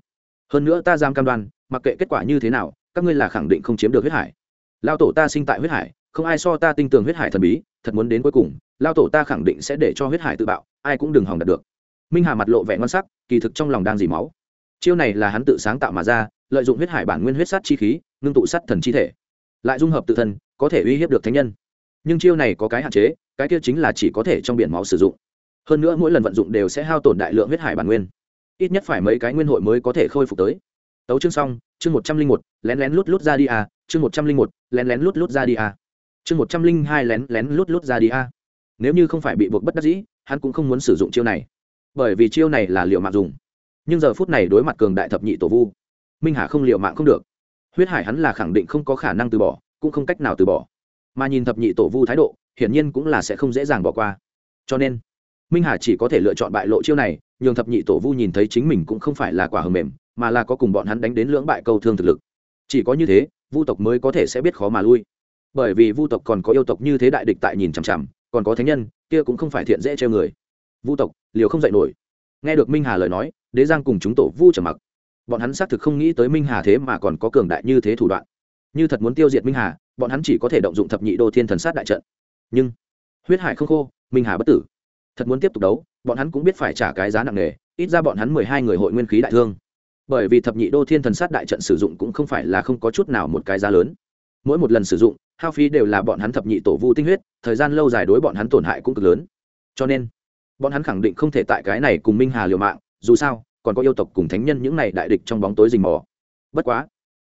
Hơn nữa ta giam cam đoan, mặc kệ kết quả như thế nào, các ngươi là khẳng định không chiếm được huyết hải. Lao tổ ta sinh tại huyết hải không ai so ta tin tưởng huyết hải thần bí, thật muốn đến cuối cùng, lao tổ ta khẳng định sẽ để cho huyết hải tự bạo, ai cũng đừng hòng đạt được. Minh hà mặt lộ vẻ ngon sắc, kỳ thực trong lòng đang dì máu. Chiêu này là hắn tự sáng tạo mà ra, lợi dụng huyết hải bản nguyên huyết sát chi khí, ngưng tụ sát thần chi thể. Lại dung hợp tự thân, có thể uy hiếp được thánh nhân. Nhưng chiêu này có cái hạn chế, cái kia chính là chỉ có thể trong biển máu sử dụng. Hơn nữa mỗi lần vận dụng đều sẽ hao tổn đại lượng huyết hải bản nguyên. Ít nhất phải mấy cái nguyên hội mới có thể khôi phục tới. Tấu chương xong, chương một trăm linh một, lén lén lút lút ra đi à chương một trăm linh một, lén lén lút lút ra đi à chương một trăm linh hai lén lén lút lút ra đi a. Nếu như không phải bị buộc bất đắc dĩ, hắn cũng không muốn sử dụng chiêu này. Bởi vì chiêu này là liệu mạng dùng. Nhưng giờ phút này đối mặt cường đại thập nhị tổ vu, minh hà không liệu mạng không được. Huyết hải hắn là khẳng định không có khả năng từ bỏ, cũng không cách nào từ bỏ. Mà nhìn thập nhị tổ vu thái độ, hiển nhiên cũng là sẽ không dễ dàng bỏ qua. Cho nên, minh hà chỉ có thể lựa chọn bại lộ chiêu này, nhường thập nhị tổ vu nhìn thấy chính mình cũng không phải là quả hờ mềm, mà là có cùng bọn hắn đánh đến lưỡng bại câu thương thực lực. Chỉ có như thế, vu tộc mới có thể sẽ biết khó mà lui bởi vì vu tộc còn có yêu tộc như thế đại địch tại nhìn chằm chằm, còn có thánh nhân, kia cũng không phải thiện dễ treo người. Vu tộc, liều không dạy nổi. Nghe được minh hà lời nói, đế giang cùng chúng tổ vu trầm mặc. Bọn hắn xác thực không nghĩ tới minh hà thế mà còn có cường đại như thế thủ đoạn. Như thật muốn tiêu diệt minh hà, bọn hắn chỉ có thể động dụng thập nhị đô thiên thần sát đại trận. Nhưng, huyết hải không khô, minh hà bất tử. Thật muốn tiếp tục đấu, bọn hắn cũng biết phải trả cái giá nặng nề, ít ra bọn hắn mười hai người hội nguyên khí đại thương. Bởi vì thập nhị đô thiên thần sát đại trận sử dụng cũng không phải là không có chút nào một cái giá lớn. Mỗi một lần sử dụng hao phí đều là bọn hắn thập nhị tổ vu tinh huyết, thời gian lâu dài đối bọn hắn tổn hại cũng cực lớn. Cho nên, bọn hắn khẳng định không thể tại cái này cùng minh hà liều mạng, dù sao, còn có yêu tộc cùng thánh nhân những này đại địch trong bóng tối rình mò. Bất quá,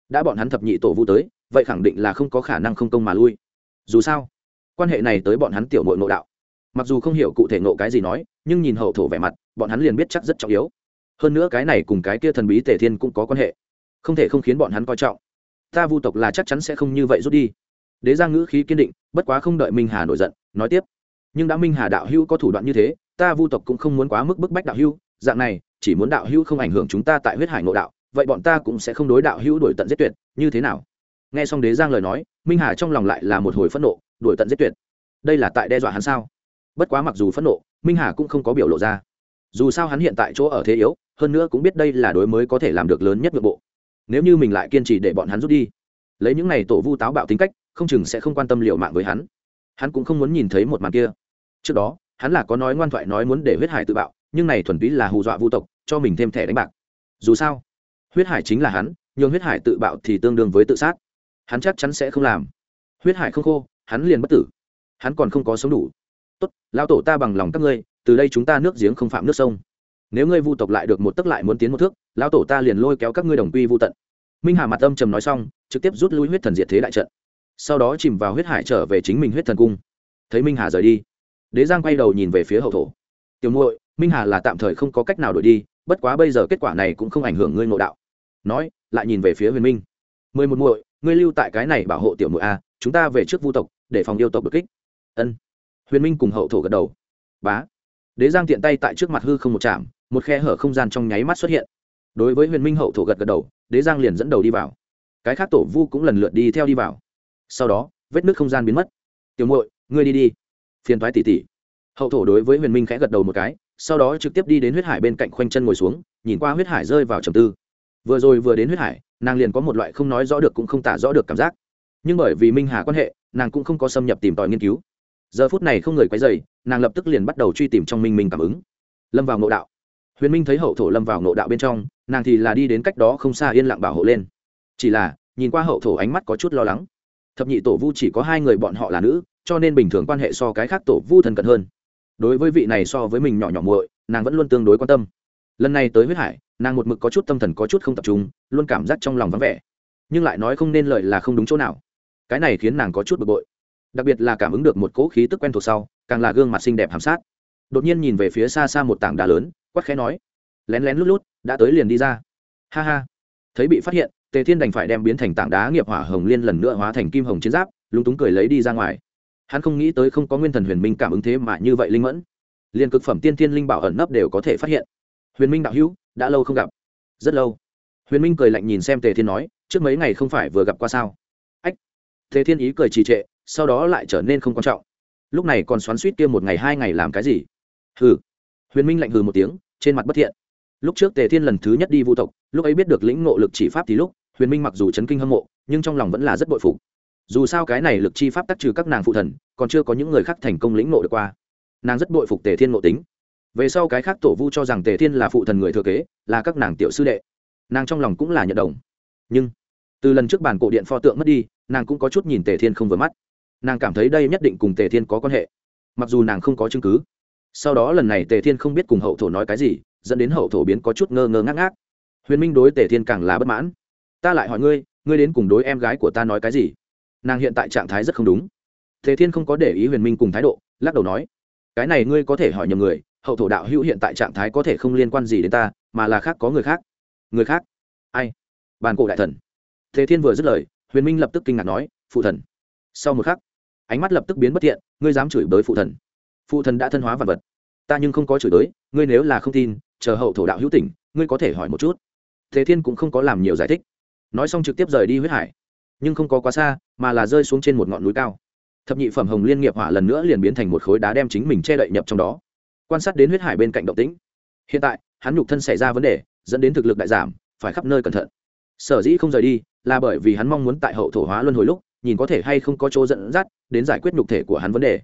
đã bọn hắn thập nhị tổ vu tới, vậy khẳng định là không có khả năng không công mà lui. Dù sao, quan hệ này tới bọn hắn tiểu nội nội đạo. Mặc dù không hiểu cụ thể nộ cái gì nói, nhưng nhìn hậu thổ vẻ mặt, bọn hắn liền biết chắc rất trọng yếu. Hơn nữa cái này cùng cái kia thần bí tề thiên cũng có quan hệ. Không thể không khiến bọn hắn coi trọng. Ta vu tộc là chắc chắn sẽ không như vậy rút đi đế giang ngữ khí kiên định, bất quá không đợi minh hà nổi giận, nói tiếp. Nhưng đã minh hà đạo hữu có thủ đoạn như thế, ta vu tộc cũng không muốn quá mức bức bách đạo hữu, dạng này, chỉ muốn đạo hữu không ảnh hưởng chúng ta tại huyết hải ngộ đạo, vậy bọn ta cũng sẽ không đối đạo hữu đổi tận giết tuyệt, như thế nào? Nghe xong đế giang lời nói, minh hà trong lòng lại là một hồi phẫn nộ đổi tận giết tuyệt. Đây là tại đe dọa hắn sao? Bất quá mặc dù phẫn nộ, minh hà cũng không có biểu lộ ra. Dù sao hắn hiện tại chỗ ở thế yếu, hơn nữa cũng biết đây là đối mới có thể làm được lớn nhất nội bộ. Nếu như mình lại kiên trì để bọn hắn rút đi, lấy những này tổ vu táo bạo tính cách không chừng sẽ không quan tâm liệu mạng với hắn. Hắn cũng không muốn nhìn thấy một màn kia. Trước đó, hắn là có nói ngoan thoại nói muốn để huyết hải tự bạo, nhưng này thuần túy là hù dọa vu tộc, cho mình thêm thẻ đánh bạc. Dù sao, huyết hải chính là hắn nhưng huyết hải tự bạo thì tương đương với tự sát. Hắn chắc chắn sẽ không làm. Huyết hải không khô, hắn liền bất tử. Hắn còn không có sống đủ. Tốt lao tổ ta bằng lòng các ngươi, từ đây chúng ta nước giếng không phạm nước sông. Nếu ngươi vu tộc lại được một tấc lại muốn tiến một thước lao tổ ta liền lôi kéo các ngươi đồng quy vu tận. Minh hà mặt âm trầm nói xong, trực tiếp rút lui huyết thần diệt thế đại trận sau đó chìm vào huyết hải trở về chính mình huyết thần cung. Thấy minh hà rời đi, đế giang quay đầu nhìn về phía hậu thổ. Tiểu muội, minh hà là tạm thời không có cách nào đổi đi, bất quá bây giờ kết quả này cũng không ảnh hưởng ngươi ngộ đạo. Nói, lại nhìn về phía huyền minh. Mười một muội, ngươi lưu tại cái này bảo hộ tiểu muội a, chúng ta về trước vu tộc, để phòng yêu tộc được kích. Ân. Huyền minh cùng hậu thổ gật đầu. Bá. Đế giang tiện tay tại trước mặt hư không một chạm một khe hở không gian trong nháy mắt xuất hiện. Đối với huyền minh hậu thổ gật gật đầu, đế giang liền dẫn đầu đi vào. Cái khác tổ vu cũng lần lượt đi theo đi vào sau đó, vết nước không gian biến mất. Tiểu muội, ngươi đi đi. Phiền thoái tỉ tỉ. Hậu thổ đối với huyền minh khẽ gật đầu một cái, sau đó trực tiếp đi đến huyết hải bên cạnh khoanh chân ngồi xuống, nhìn qua huyết hải rơi vào trầm tư. Vừa rồi vừa đến huyết hải, nàng liền có một loại không nói rõ được cũng không tả rõ được cảm giác. Nhưng bởi vì minh hà quan hệ, nàng cũng không có xâm nhập tìm tòi nghiên cứu. Giờ phút này không người quấy dày nàng lập tức liền bắt đầu truy tìm trong minh minh cảm ứng. Lâm vào ngộ đạo. Huyền minh thấy hậu thổ lâm vào ngộ đạo bên trong, nàng thì là đi đến cách đó không xa yên lặng bảo hộ lên. Chỉ là, nhìn qua hậu thổ ánh mắt có chút lo lắng thập nhị tổ vu chỉ có hai người bọn họ là nữ, cho nên bình thường quan hệ so cái khác tổ vu thân cận hơn. Đối với vị này so với mình nhỏ nhỏ muội, nàng vẫn luôn tương đối quan tâm. Lần này tới huyết hải, nàng một mực có chút tâm thần có chút không tập trung, luôn cảm giác trong lòng vắng vẻ. Nhưng lại nói không nên lợi là không đúng chỗ nào. Cái này khiến nàng có chút bực bội. Đặc biệt là cảm ứng được một cỗ khí tức quen thuộc sau, càng là gương mặt xinh đẹp hàm sát. Đột nhiên nhìn về phía xa xa một tảng đá lớn quắc khẽ nói, lén lén lút lút, đã tới liền đi ra. Ha ha. Thấy bị phát hiện tề thiên đành phải đem biến thành tảng đá nghiệp hỏa hồng liên lần nữa hóa thành kim hồng chiến giáp, lúng túng cười lấy đi ra ngoài. Hắn không nghĩ tới không có nguyên thần huyền minh cảm ứng thế mà như vậy linh mẫn. Liền cực phẩm tiên thiên linh bảo ẩn nấp đều có thể phát hiện. Huyền minh đạo hữu, đã lâu không gặp. Rất lâu. Huyền minh cười lạnh nhìn xem tề thiên nói, trước mấy ngày không phải vừa gặp qua sao? Ách. Tề thiên ý cười trì trệ, sau đó lại trở nên không quan trọng. Lúc này còn xoắn suýt kia một ngày hai ngày làm cái gì? Hừ. Huyền minh lạnh hừ một tiếng, trên mặt bất thiện. Lúc trước tề thiên lần thứ nhất đi vu tộc lúc ấy biết được lĩnh ngộ lực chỉ pháp thì lúc, huyền minh mặc dù chấn kinh hâm mộ, nhưng trong lòng vẫn là rất bội phục. Dù sao cái này lực chi pháp tắc trừ các nàng phụ thần, còn chưa có những người khác thành công lĩnh ngộ được qua. Nàng rất bội phục tề thiên ngộ tính. Về sau cái khác tổ vu cho rằng tề thiên là phụ thần người thừa kế, là các nàng tiểu sư đệ. Nàng trong lòng cũng là nhận đồng. Nhưng, từ lần trước bản cổ điện pho tượng mất đi, nàng cũng có chút nhìn tề thiên không vừa mắt. Nàng cảm thấy đây nhất định cùng tề thiên có quan hệ. Mặc dù nàng không có chứng cứ. Sau đó lần này tề thiên không biết cùng hậu thổ nói cái gì, dẫn đến hậu thổ biến có chút ngơ ngơ ngác ngác huyền minh đối tề thiên càng là bất mãn. Ta lại hỏi ngươi ngươi đến cùng đối em gái của ta nói cái gì? Nàng hiện tại trạng thái rất không đúng. Tề thiên không có để ý huyền minh cùng thái độ, lắc đầu nói, cái này ngươi có thể hỏi nhầm người, hậu thổ đạo hữu hiện tại trạng thái có thể không liên quan gì đến ta, mà là khác có người khác. Người khác? Ai? Bàn cổ đại thần. Tề thiên vừa dứt lời, huyền minh lập tức kinh ngạc nói, phụ thần. Sau một khắc, ánh mắt lập tức biến bất thiện, ngươi dám chửi bới phụ thần. Phụ thần đã thân hóa vật vật. Ta nhưng không có chửi bới, ngươi nếu là không tin, chờ hậu thổ đạo hữu tỉnh, ngươi có thể hỏi một chút thế thiên cũng không có làm nhiều giải thích. Nói xong trực tiếp rời đi huyết hải. Nhưng không có quá xa, mà là rơi xuống trên một ngọn núi cao. Thập nhị phẩm hồng liên nghiệp hỏa lần nữa liền biến thành một khối đá đem chính mình che đậy nhập trong đó. Quan sát đến huyết hải bên cạnh động tĩnh. Hiện tại, hắn nhục thân xảy ra vấn đề, dẫn đến thực lực đại giảm, phải khắp nơi cẩn thận. Sở dĩ không rời đi, là bởi vì hắn mong muốn tại hậu thổ hóa luân hồi lúc, nhìn có thể hay không có chỗ dẫn dắt, đến giải quyết nhục thể của hắn vấn đề.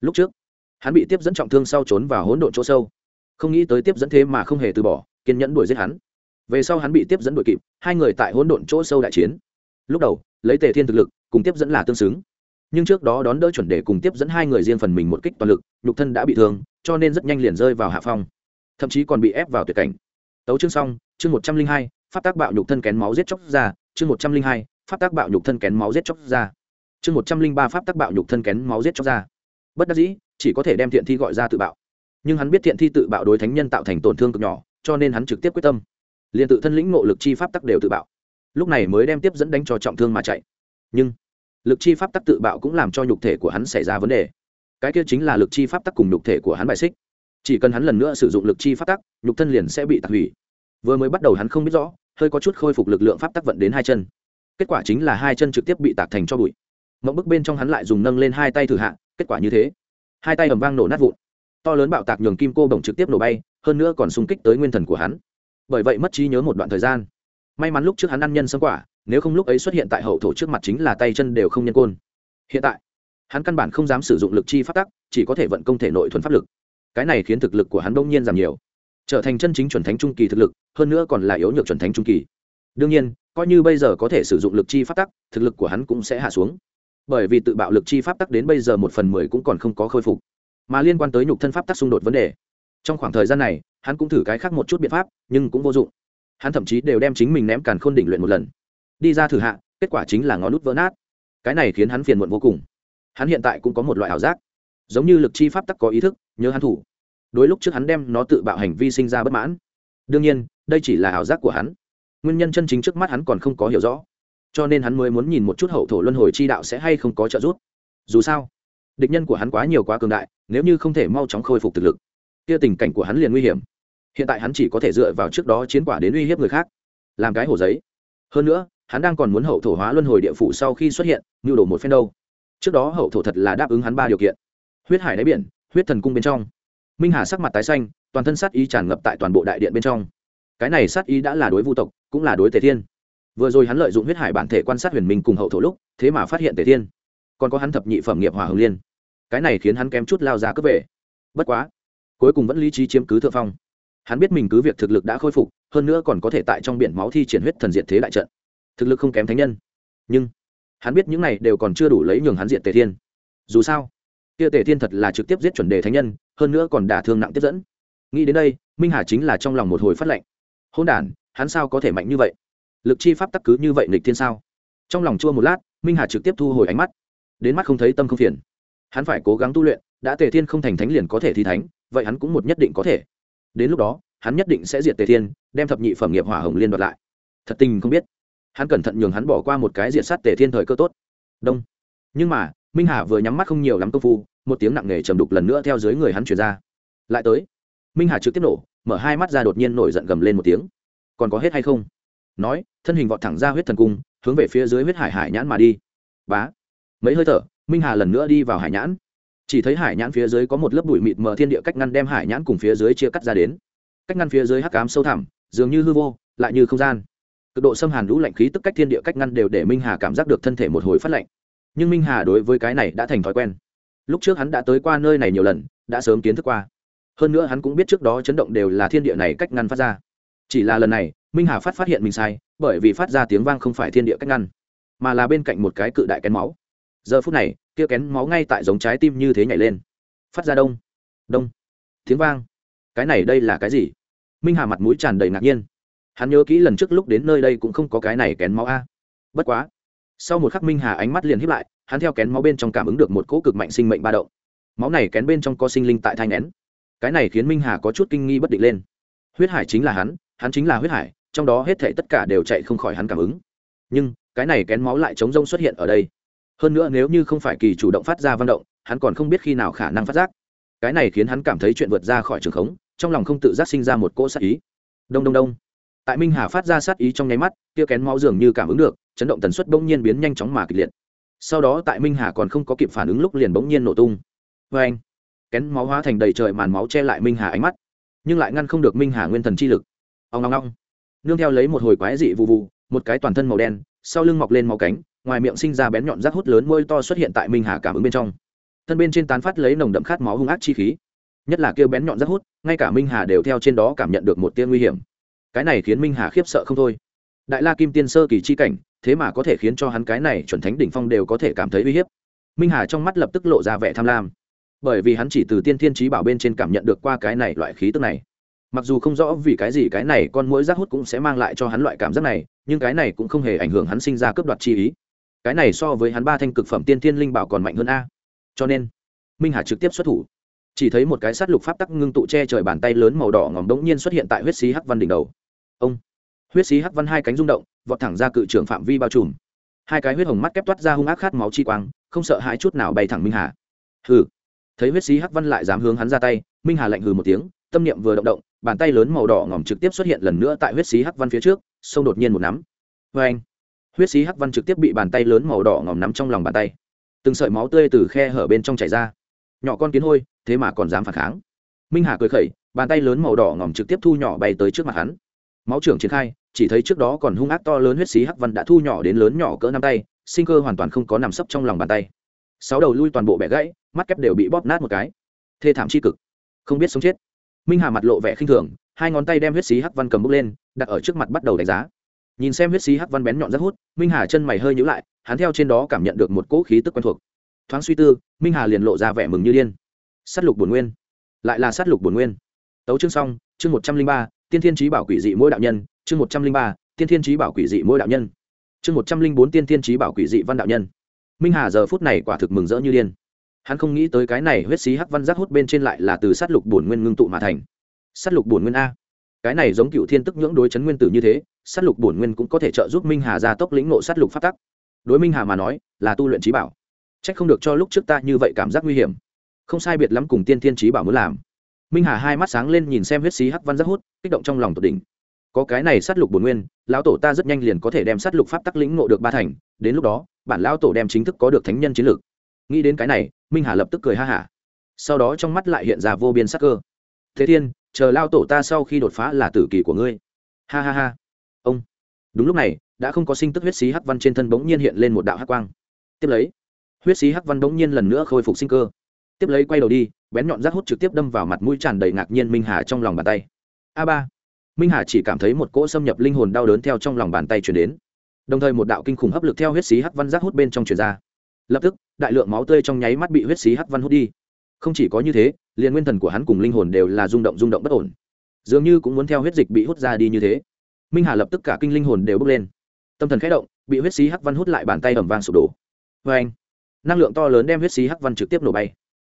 Lúc trước, hắn bị tiếp dẫn trọng thương sau trốn vào hỗn độn chỗ sâu. Không nghĩ tới tiếp dẫn thế mà không hề từ bỏ, kiên nhẫn đuổi giết hắn về sau hắn bị tiếp dẫn đuổi kịp, hai người tại hỗn độn chỗ sâu đại chiến. Lúc đầu, lấy tề thiên thực lực, cùng tiếp dẫn là tương xứng. Nhưng trước đó đón đỡ chuẩn đề cùng tiếp dẫn hai người riêng phần mình một kích toàn lực, nhục thân đã bị thương, cho nên rất nhanh liền rơi vào hạ phong. Thậm chí còn bị ép vào tuyệt cảnh. Tấu chương xong, chương một trăm linh hai phát tác bạo nhục thân kén máu giết chóc ra. Chương một trăm linh hai, pháp tác bạo nhục thân kén máu giết chóc ra. Chương một trăm linh ba, pháp tác bạo nhục thân kén máu giết chóc ra. Bất đắc dĩ, chỉ có thể đem thiện thi gọi ra tự bạo. Nhưng hắn biết thiện thi tự bạo đối thánh nhân tạo thành tổn thương cực nhỏ, cho nên hắn trực tiếp quyết tâm liền tự thân lĩnh ngộ lực chi pháp tắc đều tự bạo. Lúc này mới đem tiếp dẫn đánh cho trọng thương mà chạy. Nhưng, lực chi pháp tắc tự bạo cũng làm cho nhục thể của hắn xảy ra vấn đề. Cái kia chính là lực chi pháp tắc cùng nhục thể của hắn bài xích. Chỉ cần hắn lần nữa sử dụng lực chi pháp tắc, nhục thân liền sẽ bị tạc hủy. Vừa mới bắt đầu hắn không biết rõ, hơi có chút khôi phục lực lượng pháp tắc vận đến hai chân. Kết quả chính là hai chân trực tiếp bị tạc thành cho bụi. Mộng bức bên trong hắn lại dùng nâng lên hai tay thử hạ, kết quả như thế. Hai tay ầm vang nổ nát vụn. To lớn bạo tạc nhường kim cô bổng trực tiếp nổ bay, hơn nữa còn xung kích tới nguyên thần của hắn bởi vậy mất trí nhớ một đoạn thời gian. May mắn lúc trước hắn ăn nhân sâm quả, nếu không lúc ấy xuất hiện tại hậu thổ trước mặt chính là tay chân đều không nhân côn. Hiện tại, hắn căn bản không dám sử dụng lực chi phát tắc, chỉ có thể vận công thể nội thuần pháp lực. Cái này khiến thực lực của hắn đông nhiên giảm nhiều. Trở thành chân chính chuẩn thánh trung kỳ thực lực, hơn nữa còn là yếu nhược chuẩn thánh trung kỳ. Đương nhiên, coi như bây giờ có thể sử dụng lực chi pháp tắc, thực lực của hắn cũng sẽ hạ xuống. Bởi vì tự bạo lực chi pháp tắc đến bây giờ một phần mười cũng còn không có khôi phục, mà liên quan tới nhục thân pháp tắc xung đột vấn đề. Trong khoảng thời gian này hắn cũng thử cái khác một chút biện pháp, nhưng cũng vô dụng. Hắn thậm chí đều đem chính mình ném càn khôn đỉnh luyện một lần. Đi ra thử hạ, kết quả chính là ngón nút vỡ nát. Cái này khiến hắn phiền muộn vô cùng. Hắn hiện tại cũng có một loại ảo giác. Giống như lực chi pháp tắc có ý thức, nhớ hắn thủ. Đối lúc trước hắn đem nó tự bạo hành vi sinh ra bất mãn. Đương nhiên, đây chỉ là ảo giác của hắn. Nguyên nhân chân chính trước mắt hắn còn không có hiểu rõ. Cho nên hắn mới muốn nhìn một chút hậu thổ luân hồi chi đạo sẽ hay không có trợ giúp. Dù sao, địch nhân của hắn quá nhiều quá cường đại, nếu như không thể mau chóng khôi phục thực lực, kia tình cảnh của hắn liền nguy hiểm hiện tại hắn chỉ có thể dựa vào trước đó chiến quả đến uy hiếp người khác, làm cái hổ giấy. Hơn nữa, hắn đang còn muốn hậu thổ hóa luân hồi địa phủ sau khi xuất hiện như đổ một phen đâu. Trước đó hậu thổ thật là đáp ứng hắn ba điều kiện. Huyết hải đáy biển, huyết thần cung bên trong. Minh hà sắc mặt tái xanh, toàn thân sát ý tràn ngập tại toàn bộ đại điện bên trong. Cái này sát ý đã là đối vu tộc, cũng là đối tề thiên. Vừa rồi hắn lợi dụng huyết hải bản thể quan sát huyền minh cùng hậu thổ lúc, thế mà phát hiện tề thiên. Còn có hắn thập nhị phẩm nghiệp hòa hồng liên. Cái này khiến hắn kém chút lao ra cướp về. Bất quá, cuối cùng vẫn lý trí chiếm cứ thượng phong hắn biết mình cứ việc thực lực đã khôi phục, hơn nữa còn có thể tại trong biển máu thi triển huyết thần diện thế đại trận. Thực lực không kém thánh nhân. Nhưng, hắn biết những này đều còn chưa đủ lấy nhường hắn diện tề thiên. Dù sao, kia tề thiên thật là trực tiếp giết chuẩn đề thánh nhân, hơn nữa còn đả thương nặng tiếp dẫn. Nghĩ đến đây, minh hà chính là trong lòng một hồi phát lệnh. Hôn đản, hắn sao có thể mạnh như vậy? Lực chi pháp tắc cứ như vậy nịch thiên sao? Trong lòng chua một lát, minh hà trực tiếp thu hồi ánh mắt. Đến mắt không thấy tâm không phiền. Hắn phải cố gắng tu luyện, đã tề thiên không thành thánh liền có thể thi thánh, vậy hắn cũng một nhất định có thể đến lúc đó, hắn nhất định sẽ diệt tề thiên, đem thập nhị phẩm nghiệp hỏa hồng liên đoạt lại. Thật tình không biết. Hắn cẩn thận nhường hắn bỏ qua một cái diệt sát tề thiên thời cơ tốt. Đông. Nhưng mà, minh hà vừa nhắm mắt không nhiều lắm công phu, một tiếng nặng nề trầm đục lần nữa theo dưới người hắn chuyển ra. Lại tới, minh hà trực tiếp nổ, mở hai mắt ra đột nhiên nổi giận gầm lên một tiếng. Còn có hết hay không? Nói, thân hình vọt thẳng ra huyết thần cung, hướng về phía dưới huyết hải hải nhãn mà đi. Bá. Mấy hơi thở, minh hà lần nữa đi vào hải nhãn chỉ thấy hải nhãn phía dưới có một lớp bụi mịt mờ thiên địa cách ngăn đem hải nhãn cùng phía dưới chia cắt ra đến. Cách ngăn phía dưới hắc cám sâu thẳm, dường như hư vô, lại như không gian. Cực độ xâm hàn lũ lạnh khí tức cách thiên địa cách ngăn đều để minh hà cảm giác được thân thể một hồi phát lạnh. Nhưng minh hà đối với cái này đã thành thói quen. Lúc trước hắn đã tới qua nơi này nhiều lần, đã sớm kiến thức qua. Hơn nữa hắn cũng biết trước đó chấn động đều là thiên địa này cách ngăn phát ra. Chỉ là lần này, minh hà phát phát hiện mình sai, bởi vì phát ra tiếng vang không phải thiên địa cách ngăn, mà là bên cạnh một cái cự đại kén máu. Giờ phút này kia kén máu ngay tại giống trái tim như thế nhảy lên. Phát ra đông đông, tiếng vang. Cái này đây là cái gì? Minh hà mặt mũi tràn đầy ngạc nhiên. Hắn nhớ kỹ lần trước lúc đến nơi đây cũng không có cái này kén máu a. Bất quá, sau một khắc minh hà ánh mắt liền hiếp lại, hắn theo kén máu bên trong cảm ứng được một cỗ cực mạnh sinh mệnh ba động. Máu này kén bên trong có sinh linh tại thai nén cái này khiến minh hà có chút kinh nghi bất định lên. Huyết hải chính là hắn hắn chính là huyết hải, trong đó hết thể tất cả đều chạy không khỏi hắn cảm ứng. Nhưng, cái này kén máu lại chống rông xuất hiện ở đây hơn nữa nếu như không phải kỳ chủ động phát ra văn động, hắn còn không biết khi nào khả năng phát giác. Cái này khiến hắn cảm thấy chuyện vượt ra khỏi trường khống, trong lòng không tự giác sinh ra một cỗ sát ý. Đông đông đông. Tại minh hà phát ra sát ý trong nháy mắt kia kén máu dường như cảm ứng được, chấn động tần suất bỗng nhiên biến nhanh chóng mà kịch liệt. Sau đó tại minh hà còn không có kịp phản ứng lúc liền bỗng nhiên nổ tung. Vê anh, kén máu hóa thành đầy trời màn máu che lại minh hà ánh mắt, nhưng lại ngăn không được minh hà nguyên thần chi lực. Ông ngong ngong nương theo lấy một hồi quái dị vụ vụ, một cái toàn thân màu đen, sau lưng mọc lên màu cánh ngoài miệng sinh ra bén nhọn rác hút lớn môi to xuất hiện tại minh hà cảm ứng bên trong thân bên trên tán phát lấy nồng đậm khát máu hung ác chi khí nhất là kêu bén nhọn rác hút ngay cả minh hà đều theo trên đó cảm nhận được một tia nguy hiểm cái này khiến minh hà khiếp sợ không thôi đại la kim tiên sơ kỳ chi cảnh thế mà có thể khiến cho hắn cái này chuẩn thánh đỉnh phong đều có thể cảm thấy uy hiếp minh hà trong mắt lập tức lộ ra vẻ tham lam bởi vì hắn chỉ từ tiên thiên trí bảo bên trên cảm nhận được qua cái này loại khí tức này mặc dù không rõ vì cái gì cái này con mũi rác hút cũng sẽ mang lại cho hắn loại cảm giác này nhưng cái này cũng không hề ảnh hưởng hắn sinh ra cướp đoạt chi ý cái này so với hắn ba thanh cực phẩm tiên thiên linh bảo còn mạnh hơn a. Cho nên, minh hà trực tiếp xuất thủ. Chỉ thấy một cái sát lục pháp tắc ngưng tụ che trời bàn tay lớn màu đỏ ngòm đống nhiên xuất hiện tại huyết xí hắc văn đỉnh đầu. Ông, huyết xí hắc văn hai cánh rung động, vọt thẳng ra cự trưởng phạm vi bao trùm. Hai cái huyết hồng mắt kép toát ra hung ác khát máu chi quang, không sợ hãi chút nào bay thẳng minh hà. Hừ. Thấy huyết xí hắc văn lại dám hướng hắn ra tay, minh hà lạnh hừ một tiếng, tâm niệm vừa động động, bàn tay lớn màu đỏ ngòm trực tiếp xuất hiện lần nữa tại huyết xí hắc văn phía trước sông đột nhiên một nắm. Vê anh huyết xí hắc văn trực tiếp bị bàn tay lớn màu đỏ ngòm nắm trong lòng bàn tay. Từng sợi máu tươi từ khe hở bên trong chảy ra. Nhỏ con kiến hôi, thế mà còn dám phản kháng. Minh hà cười khẩy, bàn tay lớn màu đỏ ngòm trực tiếp thu nhỏ bay tới trước mặt hắn. Máu trưởng triển khai, chỉ thấy trước đó còn hung ác to lớn huyết xí hắc văn đã thu nhỏ đến lớn nhỏ cỡ năm tay, sinh cơ hoàn toàn không có nằm sấp trong lòng bàn tay. Sáu đầu lui toàn bộ bẻ gãy, mắt kép đều bị bóp nát một cái. Thê thảm c cực. Không biết sống chết. Minh hà mặt lộ vẻ khinh thường, hai ngón tay đem huyết xí hắc văn cầm bốc lên, đặt ở trước mặt bắt đầu đánh giá nhìn xem huyết xí hắc văn bén nhọn rất hút, minh hà chân mày hơi nhữ lại, hắn theo trên đó cảm nhận được một cỗ khí tức quen thuộc. Thoáng suy tư, minh hà liền lộ ra vẻ mừng như điên. S á t lục bồn nguyên. Lại là s á t lục bồn nguyên. Tấu chương xong, chương một trăm linh ba, tiên thiên trí bảo quỷ dị mỗi đạo nhân, chương một trăm linh ba, tiên thiên trí bảo quỷ dị mỗi đạo nhân. Chương một trăm linh bốn, tiên thiên trí bảo quỷ dị văn đạo nhân. Minh hà giờ phút này quả thực mừng rỡ như điên. Hắn không nghĩ tới cái này huyết xí hắc văn giác hút bên trên lại là từ sát lục bổn nguyên ngưng tụ mà thành. Sát lục bổn nguyên a cái này giống cựu thiên tức nhưỡng đối chấn nguyên tử như thế, sát lục bổn nguyên cũng có thể trợ giúp minh hà gia tốc lĩnh nộ sát lục phát tắc. Đối minh hà mà nói, là tu luyện trí bảo. C h ắ c không được cho lúc trước ta như vậy cảm giác nguy hiểm. Không sai biệt lắm cùng tiên thiên trí bảo muốn làm. Minh hà hai mắt sáng lên nhìn xem huyết xí hắc văn giác hút, kích động trong lòng tột đỉnh. Có cái này sát lục bổn nguyên, lão tổ ta rất nhanh liền có thể đem sát lục pháp tắc lĩnh ngộ được ba thành, đến lúc đó, bản lão tổ đem chính thức có được thánh nhân chiến lược. Nghĩ đến cái này, minh hà lập tức cười ha hả. Sau đó trong mắt lại hiện ra vô biên sắc cơ. Thế thiên chờ lao tổ ta sau khi đột phá là tử kỳ của ngươi. Ha ha ha. Ông. Đúng lúc này, đã không có sinh tức huyết xí hắc văn trên thân bỗng nhiên hiện lên một đạo hắc quang. Tiếp lấy, huyết xí hắc văn bỗng nhiên lần nữa khôi phục sinh cơ. Tiếp lấy quay đầu đi, bén nhọn rác hút trực tiếp đâm vào mặt mũi tràn đầy ngạc nhiên minh hà trong lòng bàn tay. A ba. Minh hà chỉ cảm thấy một cỗ xâm nhập linh hồn đau đớn theo trong lòng bàn tay chuyển đến. Đồng thời một đạo kinh khủng hấp lực theo huyết xí hắc văn rác hút bên trong chuyển ra. Lập tức, đại lượng máu tươi trong nháy mắt bị huyết xí hắc văn hút đi. Không chỉ có như thế liền nguyên thần của hắn cùng linh hồn đều là rung động rung động bất ổn. Dường như cũng muốn theo huyết dịch bị hút ra đi như thế. Minh hà lập tức cả kinh linh hồn đều bước lên. Tâm thần khẽ động, bị huyết xí hắc văn hút lại bàn tay ẩm vang sụp đổ. Vê anh năng lượng to lớn đem huyết xí hắc văn trực tiếp nổ bay.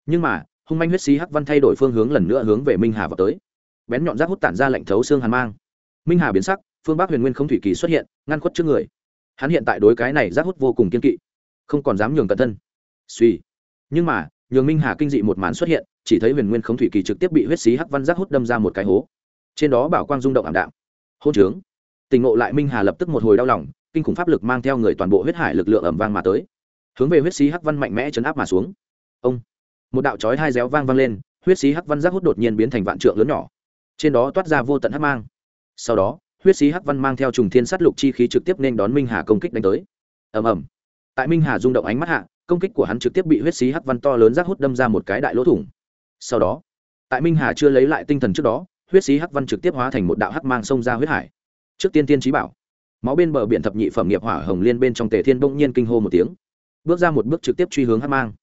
Nhưng mà, hung manh huyết xí hắc văn thay đổi phương hướng lần nữa hướng về minh hà vào tới. Bén nhọn rác hút tản ra lệnh thấu xương hàn mang. Minh hà biến sắc, phương bắc huyền nguyên không thủy kỳ xuất hiện, ngăn khuất trước người. Hắn hiện tại đối cái này rác hút vô cùng kiên kỵ, không còn dám nhường cận thân. Suy nhưng mà, nhường minh hà kinh dị một màn xuất hiện chỉ thấy huyền nguyên khống thủy kỳ trực tiếp bị huyết xí hắc văn giác hút đâm ra một cái hố. Trên đó bảo quang rung động ảm đạm. Hôn trướng. Tình ngộ lại minh hà lập tức một hồi đau lòng, kinh khủng pháp lực mang theo người toàn bộ huyết hải lực lượng ẩm vang mà tới. Hướng về huyết xí hắc văn mạnh mẽ chấn áp mà xuống. Ông. Một đạo chói hai réo vang vang lên, huyết xí hắc văn giác hút đột nhiên biến thành vạn trượng lớn nhỏ. Trên đó toát ra vô tận hắc mang. Sau đó, huyết xí hắc văn mang theo trùng thiên sát lục chi khí trực tiếp nên đón minh hà công kích đánh tới. Ầm ầm. Tại minh hà rung động ánh mắt hạ, công kích của hắn trực tiếp bị huyết xí hắc văn to lớn giác hút đâm ra một cái đại lỗ thủng sau đó, tại minh hà chưa lấy lại tinh thần trước đó, huyết sĩ hắc văn trực tiếp hóa thành một đạo hắc mang xông ra huyết hải. Trước tiên tiên trí bảo, máu bên bờ biển thập nhị phẩm nghiệp hỏa hồng liên bên trong tề thiên bỗng nhiên kinh hô một tiếng. Bước ra một bước trực tiếp truy hướng hắc mang.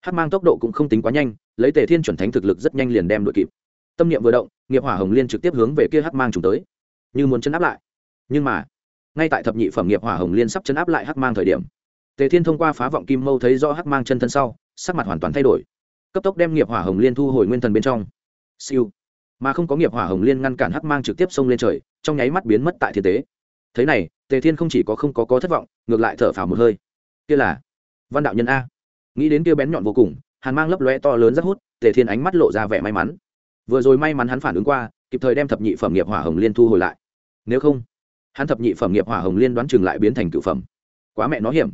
Hắc mang tốc độ cũng không tính quá nhanh, lấy tề thiên chuẩn thánh thực lực rất nhanh liền đem đội kịp. Tâm niệm vừa động, nghiệp hỏa hồng liên trực tiếp hướng về kia hắc mang trùng tới. Như muốn chấn áp lại. Nhưng mà, ngay tại thập nhị phẩm nghiệp hỏa hồng liên sắp chấn áp lại hắc mang thời điểm, tề thiên thông qua phá vọng kim mâu thấy rõ hắc mang chân thân sau, sắc mặt hoàn toàn thay đổi cấp tốc đem nghiệp hỏa hồng liên thu hồi nguyên thần bên trong. Siêu. Mà không có nghiệp hỏa hồng liên ngăn cản hắc mang trực tiếp xông lên trời, trong nháy mắt biến mất tại thiên tế. Thế này, tề thiên không chỉ có không có có thất vọng, ngược lại thở phào một hơi. Kia là văn đạo nhân a. Nghĩ đến kia bén nhọn vô cùng, hàn mang lấp lóe to lớn rất hút, tề thiên ánh mắt lộ ra vẻ may mắn. Vừa rồi may mắn hắn phản ứng qua, kịp thời đem thập nhị phẩm nghiệp hỏa hồng liên thu hồi lại. Nếu không, hắn thập nhị phẩm nghiệp hỏa hồng liên đoán chừng lại biến thành cựu phẩm. Quá mẹ nó hiểm.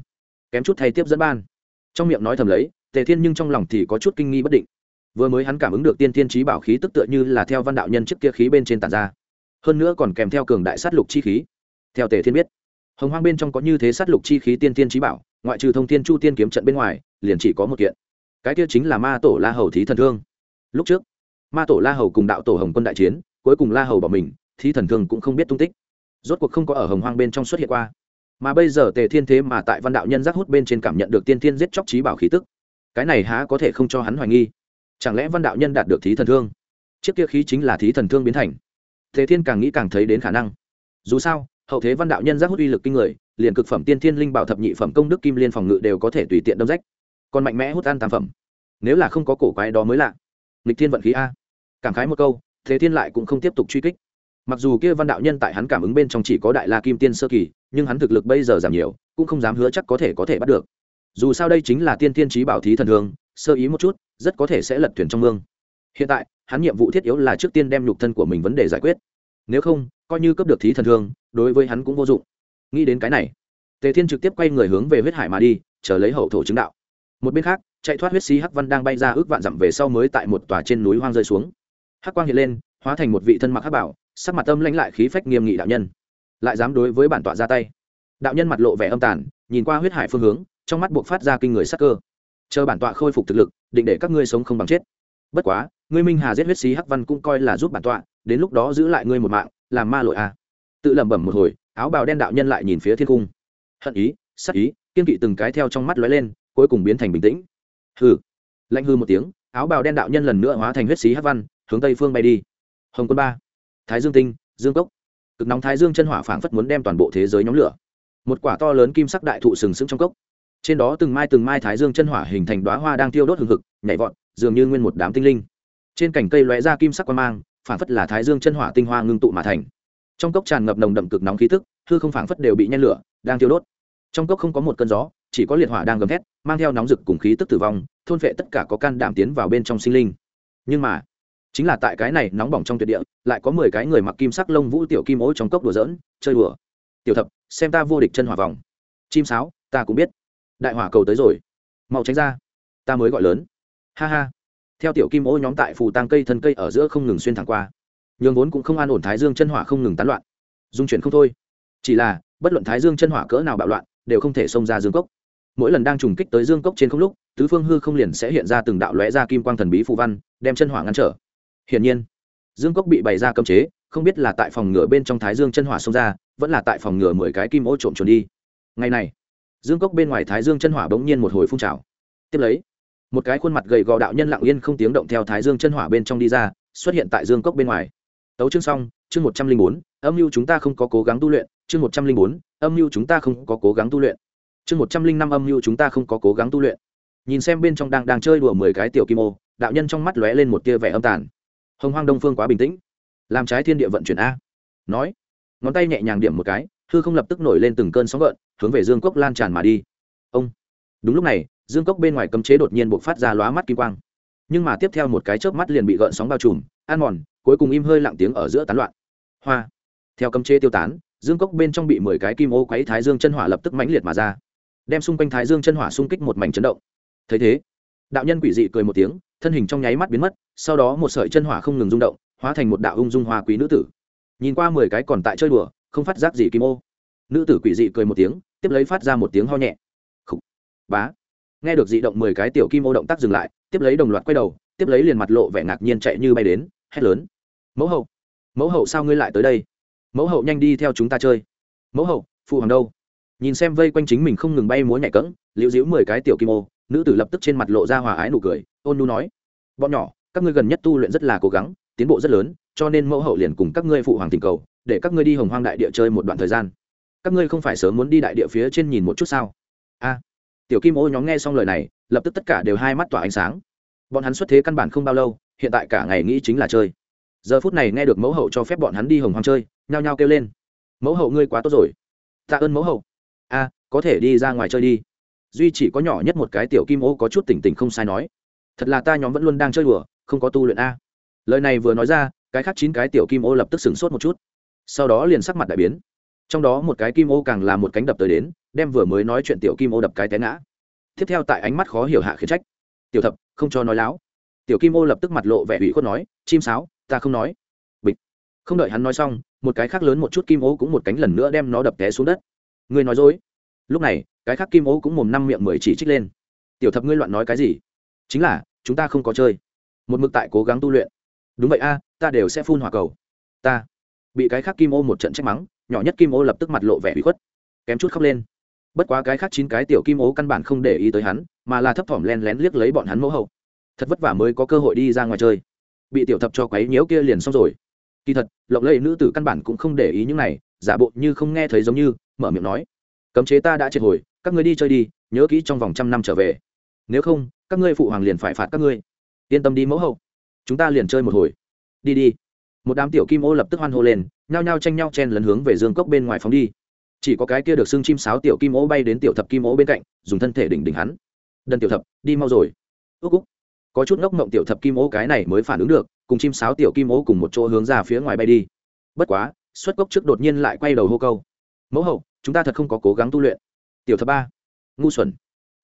Kém chút thay tiếp dẫn ban. Trong miệng nói thầm lấy tề thiên nhưng trong lòng thì có chút kinh nghi bất định. Vừa mới hắn cảm ứng được tiên thiên trí bảo khí tức tựa như là theo văn đạo nhân trước kia khí bên trên tàn ra. Hơn nữa còn kèm theo cường đại sát lục chi khí. Theo tề thiên biết, hồng hoang bên trong có như thế sát lục chi khí tiên thiên trí bảo, ngoại trừ thông tiên chu tiên kiếm trận bên ngoài, liền chỉ có một kiện. Cái kia chính là ma tổ la hầu thí thần thương. Lúc trước, ma tổ la hầu cùng đạo tổ hồng quân đại chiến, cuối cùng la hầu bỏ mình, thí thần thương cũng không biết tung tích. Rốt cuộc không có ở hồng hoang bên trong xuất hiện qua. Mà bây giờ tề thiên thế mà tại văn đạo nhân giác hút bên trên cảm nhận được tiên thiên giết chóc trí bảo khí tức cái này há có thể không cho hắn hoài nghi. Chẳng lẽ văn đạo nhân đạt được thí thần thương? Chiếc kia khí chính là thí thần thương biến thành. Thế thiên càng nghĩ càng thấy đến khả năng. Dù sao, hậu thế văn đạo nhân giác hút uy lực kinh người, liền cực phẩm tiên thiên linh bảo thập nhị phẩm công đức kim liên phòng ngự đều có thể tùy tiện đâm rách. Còn mạnh mẽ hút ăn tam phẩm. Nếu là không có cổ quái đó mới lạ. Lịch thiên vận khí a. Cảm khái một câu, thế thiên lại cũng không tiếp tục truy kích. Mặc dù kia văn đạo nhân tại hắn cảm ứng bên trong chỉ có đại la kim tiên sơ kỳ, nhưng hắn thực lực bây giờ giảm nhiều, cũng không dám hứa chắc có thể có thể bắt được dù sao đây chính là tiên tiên trí bảo thí thần hương, sơ ý một chút rất có thể sẽ lật thuyền trong mương. Hiện tại hắn nhiệm vụ thiết yếu là trước tiên đem nhục thân của mình vấn đề giải quyết. Nếu không coi như cấp được thí thần thương đối với hắn cũng vô dụng. Nghĩ đến cái này tề thiên trực tiếp quay người hướng về huyết hải mà đi chờ lấy hậu thổ chứng đạo. Một bên khác chạy thoát huyết sĩ hắc văn đang bay ra ước vạn dặm về sau mới tại một tòa trên núi hoang rơi xuống. Hắc quang hiện lên hóa thành một vị thân mặc hắc bảo sắc mặt âm lãnh lại khí phách nghiêm nghị đạo nhân. Lại dám đối với bản tọa ra tay. Đạo nhân mặt lộ vẻ âm tàn nhìn qua huyết hải phương hướng trong mắt buộc phát ra kinh người sắc cơ. Chờ bản tọa khôi phục thực lực, định để các ngươi sống không bằng chết. Bất quá, ngươi minh hà giết huyết xí hắc văn cũng coi là giúp bản tọa, đến lúc đó giữ lại ngươi một mạng, làm ma lội a à. tự lẩm bẩm một hồi, áo bào đen đạo nhân lại nhìn phía thiên cung. Hận ý sắc ý, kiên kỵ từng cái theo trong mắt lóe lên, cuối cùng biến thành bình tĩnh. Hư lạnh hư một tiếng, áo bào đen đạo nhân lần nữa hóa thành huyết xí hắc văn, hướng tây phương bay đi. Hồng quân ba, thái dương tinh, dương cốc. Cực nóng thái dương chân hỏa phảng phất muốn đem toàn bộ thế giới nhóm lửa. Một quả to lớn kim sắc đại thụ sừng sững trong cốc trên đó từng mai từng mai thái dương chân hỏa hình thành đoá hoa đang tiêu đốt hừng hực, nhảy vọt, dường như nguyên một đám tinh linh. Trên cành cây lóe ra kim sắc quan mang phản phất là thái dương chân hỏa tinh hoa ngưng tụ mà thành. Trong cốc tràn ngập nồng đậm cực nóng khí tức, hư không phản phất đều bị nhen lửa, đang tiêu đốt. Trong cốc không có một cơn gió, chỉ có liệt hỏa đang gầm thét, mang theo nóng rực cùng khí tức tử vong, thôn phệ tất cả có can đảm tiến vào bên trong sinh linh. Nhưng mà, chính là tại cái này nóng bỏng trong tuyệt địa, lại có mười cái người mặc kim sắc lông vũ tiểu kim ô trong cốc đùa giỡn, chơi đùa. Tiểu thập, xem ta vô địch chân hỏa vòng. Chim sáo, ta cũng biết đại hỏa cầu tới rồi. Mau tránh ra. Ta mới gọi lớn. Ha ha. Theo tiểu kim ô nhóm tại phù tăng cây thân cây ở giữa không ngừng xuyên thẳng qua. Nhường vốn cũng không an ổn thái dương chân hỏa không ngừng tán loạn. Dung chuyển không thôi. Chỉ là, bất luận thái dương chân hỏa cỡ nào bạo loạn, đều không thể xông ra dương cốc. Mỗi lần đang trùng kích tới dương cốc trên không lúc, tứ phương hư không liền sẽ hiện ra từng đạo lóe ra kim quang thần bí phù văn, đem chân hỏa ngăn trở. Hiển nhiên, dương cốc bị bày ra cấm chế, không biết là tại phòng ngựa bên trong thái dương chân hỏa xông ra, vẫn là tại phòng ngựa mười cái kim ô trộm trốn đi. Ngày này dương cốc bên ngoài thái dương chân hỏa bỗng nhiên một hồi phun trào. Tiếp lấy, một cái khuôn mặt gầy gò đạo nhân lặng yên không tiếng động theo thái dương chân hỏa bên trong đi ra, xuất hiện tại dương cốc bên ngoài. Tấu chương xong, chương một trăm linh bốn, âm mưu chúng ta không có cố gắng tu luyện, chương một trăm linh bốn, âm mưu chúng ta không có cố gắng tu luyện. Chương một trăm linh năm âm mưu chúng ta không có cố gắng tu luyện. Nhìn xem bên trong đang đang chơi đùa mười cái tiểu kim ô, đạo nhân trong mắt lóe lên một tia vẻ âm tàn. Hồng hoang đông phương quá bình tĩnh. Làm trái thiên địa vận chuyển a. Nói, ngón tay nhẹ nhàng điểm một cái hư không lập tức nổi lên từng cơn sóng gợn, hướng về dương cốc lan tràn mà đi. Ông. Đúng lúc này, dương cốc bên ngoài cấm chế đột nhiên buộc phát ra lóa mắt kim quang. Nhưng mà tiếp theo một cái chớp mắt liền bị gợn sóng bao trùm an mòn, cuối cùng im hơi lặng tiếng ở giữa tán loạn. Hoa. Theo cấm chế tiêu tán, dương cốc bên trong bị mười cái kim ô quấy thái dương chân hỏa lập tức mãnh liệt mà ra. Đem xung quanh thái dương chân hỏa xung kích một mảnh chấn động. Thấy thế, đạo nhân quỷ dị cười một tiếng, thân hình trong nháy mắt biến mất, sau đó một sợi chân hỏa không ngừng rung động, hóa thành một đạo ung dung hoa quý nữ tử. Nhìn qua mười cái còn tại chơi đùa không phát giác gì kim ô. Nữ tử quỷ dị cười một tiếng, tiếp lấy phát ra một tiếng ho nhẹ. Khủ. bá. Nghe được dị động mười cái tiểu kim ô động tác dừng lại, tiếp lấy đồng loạt quay đầu, tiếp lấy liền mặt lộ vẻ ngạc nhiên chạy như bay đến, hét lớn. Mẫu hậu. Mẫu hậu sao ngươi lại tới đây? Mẫu hậu nhanh đi theo chúng ta chơi. Mẫu hậu, phụ hoàng đâu? Nhìn xem vây quanh chính mình không ngừng bay múa nhảy cẫng, liễu diễu mười cái tiểu kim ô, nữ tử lập tức trên mặt lộ ra hòa ái nụ cười, ôn nu nói. Bọn nhỏ, các ngươi gần nhất tu luyện rất là cố gắng, tiến bộ rất lớn, cho nên mẫu hậu liền cùng các ngươi phụ hoàng tình cầu để các ngươi đi hồng hoang đại địa chơi một đoạn thời gian. Các ngươi không phải sớm muốn đi đại địa phía trên nhìn một chút sao? A. Tiểu kim ô nhóm nghe xong lời này, lập tức tất cả đều hai mắt tỏa ánh sáng. Bọn hắn xuất thế căn bản không bao lâu, hiện tại cả ngày nghĩ chính là chơi. Giờ phút này nghe được mẫu hậu cho phép bọn hắn đi hồng hoang chơi, nhao nhao kêu lên. Mẫu hậu ngươi quá tốt rồi. Tạ ơn mẫu hậu. A, có thể đi ra ngoài chơi đi. Duy chỉ có nhỏ nhất một cái tiểu kim ô có chút tỉnh tỉnh không sai nói. Thật là ta nhóm vẫn luôn đang chơi đùa, không có tu luyện a. Lời này vừa nói ra, cái khác chín cái tiểu kim ô lập tức sửng sốt một chút sau đó liền sắc mặt đại biến. Trong đó một cái kim ô càng là một cánh đập tới đến, đem vừa mới nói chuyện tiểu kim ô đập cái té ngã. Tiếp theo tại ánh mắt khó hiểu hạ khiến trách. Tiểu thập, không cho nói láo. Tiểu kim ô lập tức mặt lộ vẻ ủy khuất nói, chim sáo, ta không nói. Bịch. Không đợi hắn nói xong, một cái khác lớn một chút kim ô cũng một cánh lần nữa đem nó đập té xuống đất. Ngươi nói dối. Lúc này, cái khác kim ô cũng mồm năm miệng mười chỉ trích lên. Tiểu thập, ngươi loạn nói cái gì? Chính là, chúng ta không có chơi. Một mực tại cố gắng tu luyện. Đúng vậy a, ta đều sẽ phun hỏa cầu. Ta bị cái khác kim ô một trận trách mắng, nhỏ nhất kim ô lập tức mặt lộ vẻ bị khuất. Kém chút khóc lên. Bất quá cái khác chín cái tiểu kim ô căn bản không để ý tới hắn, mà là thấp thỏm len lén liếc lấy bọn hắn mẫu hậu. Thật vất vả mới có cơ hội đi ra ngoài chơi. Bị tiểu thập cho quấy nhiễu kia liền xong rồi. Kỳ thật, lộng lẫy nữ tử căn bản cũng không để ý những này, giả bộ như không nghe thấy giống như, mở miệng nói. Cấm chế ta đã triệt hồi, các ngươi đi chơi đi, nhớ kỹ trong vòng trăm năm trở về. Nếu không, các ngươi phụ hoàng liền phải phạt các ngươi. Yên tâm đi mẫu hậu. Chúng ta liền chơi một hồi. Đi đi một đám tiểu kim ô lập tức hoan hô lên, nhao nhao tranh nhau chen lấn hướng về dương cốc bên ngoài phóng đi. Chỉ có cái kia được xưng chim sáo tiểu kim ô bay đến tiểu thập kim ô bên cạnh, dùng thân thể đỉnh đỉnh hắn. Đần tiểu thập, đi mau rồi. Ước úc. Có chút ngốc mộng tiểu thập kim ô cái này mới phản ứng được, cùng chim sáo tiểu kim ô cùng một chỗ hướng ra phía ngoài bay đi. Bất quá, xuất cốc trước đột nhiên lại quay đầu hô câu. Mẫu hậu, chúng ta thật không có cố gắng tu luyện. Tiểu thập ba. Ngu xuẩn.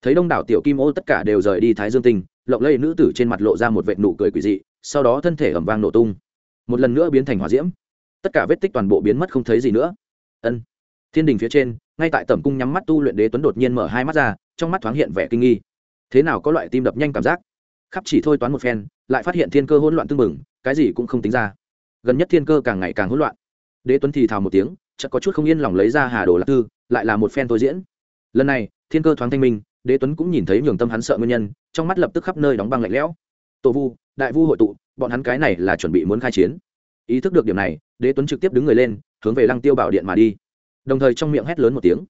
Thấy đông đảo tiểu kim ô tất cả đều rời đi thái dương tinh, lộng lây nữ tử trên mặt lộ ra một vệ nụ cười quỷ dị, sau đó thân thể ẩm vang nổ tung một lần nữa biến thành hỏa diễm. Tất cả vết tích toàn bộ biến mất không thấy gì nữa. Ân. Thiên đình phía trên, ngay tại tẩm cung nhắm mắt tu luyện đế tuấn đột nhiên mở hai mắt ra, trong mắt thoáng hiện vẻ kinh nghi. Thế nào có loại tim đập nhanh cảm giác? Khắp chỉ thôi toán một phen, lại phát hiện thiên cơ hỗn loạn tưng bừng cái gì cũng không tính ra. Gần nhất thiên cơ càng ngày càng hỗn loạn. Đế tuấn thì thào một tiếng, chợt có chút không yên lòng lấy ra hà đồ lạc tư lại là một phen thôi diễn. Lần này, thiên cơ thoáng thanh minh, đế tuấn cũng nhìn thấy nhường tâm hắn sợ nguyên nhân, trong mắt lập tức khắp nơi đóng băng lạnh lẽo. Tổ vu, đại vu hội tụ bọn hắn cái này là chuẩn bị muốn khai chiến. Ý thức được điểm này, đế tuấn trực tiếp đứng người lên, hướng về lăng tiêu bảo điện mà đi. Đồng thời trong miệng hét lớn một tiếng,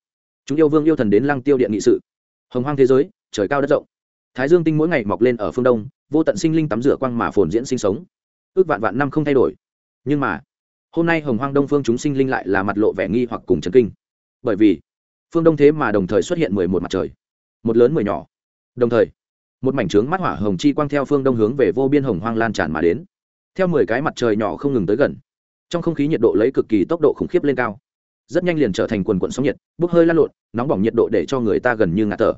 chúng yêu vương yêu thần đến lăng tiêu điện nghị sự. Hồng hoang thế giới, trời cao đất rộng. Thái dương tinh mỗi ngày mọc lên ở phương đông, vô tận sinh linh tắm rửa quang mà phồn diễn sinh sống. Ước vạn vạn năm không thay đổi. Nhưng mà, hôm nay hồng hoang đông phương chúng sinh linh lại là mặt lộ vẻ nghi hoặc cùng chấn kinh. Bởi vì, phương đông thế mà đồng thời xuất hiện mười một mặt trời, một lớn mười nhỏ. Đồng thời một mảnh trướng mắt hỏa hồng chi quang theo phương đông hướng về vô biên hồng hoang lan tràn mà đến. Theo mười cái mặt trời nhỏ không ngừng tới gần, trong không khí nhiệt độ lấy cực kỳ tốc độ khủng khiếp lên cao. Rất nhanh liền trở thành quần quận sóng nhiệt, bốc hơi lan lộn, nóng bỏng nhiệt độ để cho người ta gần như ngạt thở.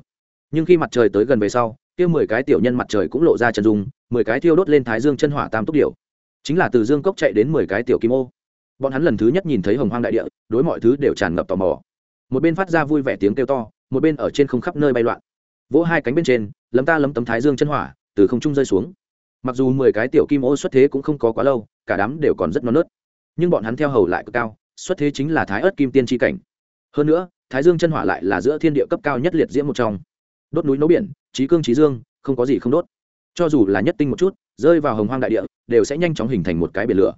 Nhưng khi mặt trời tới gần về sau, kia mười cái tiểu nhân mặt trời cũng lộ ra chân dung, mười cái thiêu đốt lên thái dương chân hỏa tam túc điệu chính là từ dương cốc chạy đến mười cái tiểu kim ô. Bọn hắn lần thứ nhất nhìn thấy hồng hoang đại địa, đối mọi thứ đều tràn ngập tò mò. Một bên phát ra vui vẻ tiếng kêu to, một bên ở trên không khắp nơi bay loạn vỗ hai cánh bên trên, lấm ta lấm tấm thái dương chân hỏa, từ không trung rơi xuống. Mặc dù mười cái tiểu kim ô xuất thế cũng không có quá lâu, cả đám đều còn rất non nớt. Nhưng bọn hắn theo hầu lại cực cao, xuất thế chính là thái ớt kim tiên tri cảnh. Hơn nữa, thái dương chân hỏa lại là giữa thiên địa cấp cao nhất liệt diễm một trong. Đốt núi nấu biển, trí cương trí dương, không có gì không đốt. Cho dù là nhất tinh một chút, rơi vào hồng hoang đại địa, đều sẽ nhanh chóng hình thành một cái biển lửa.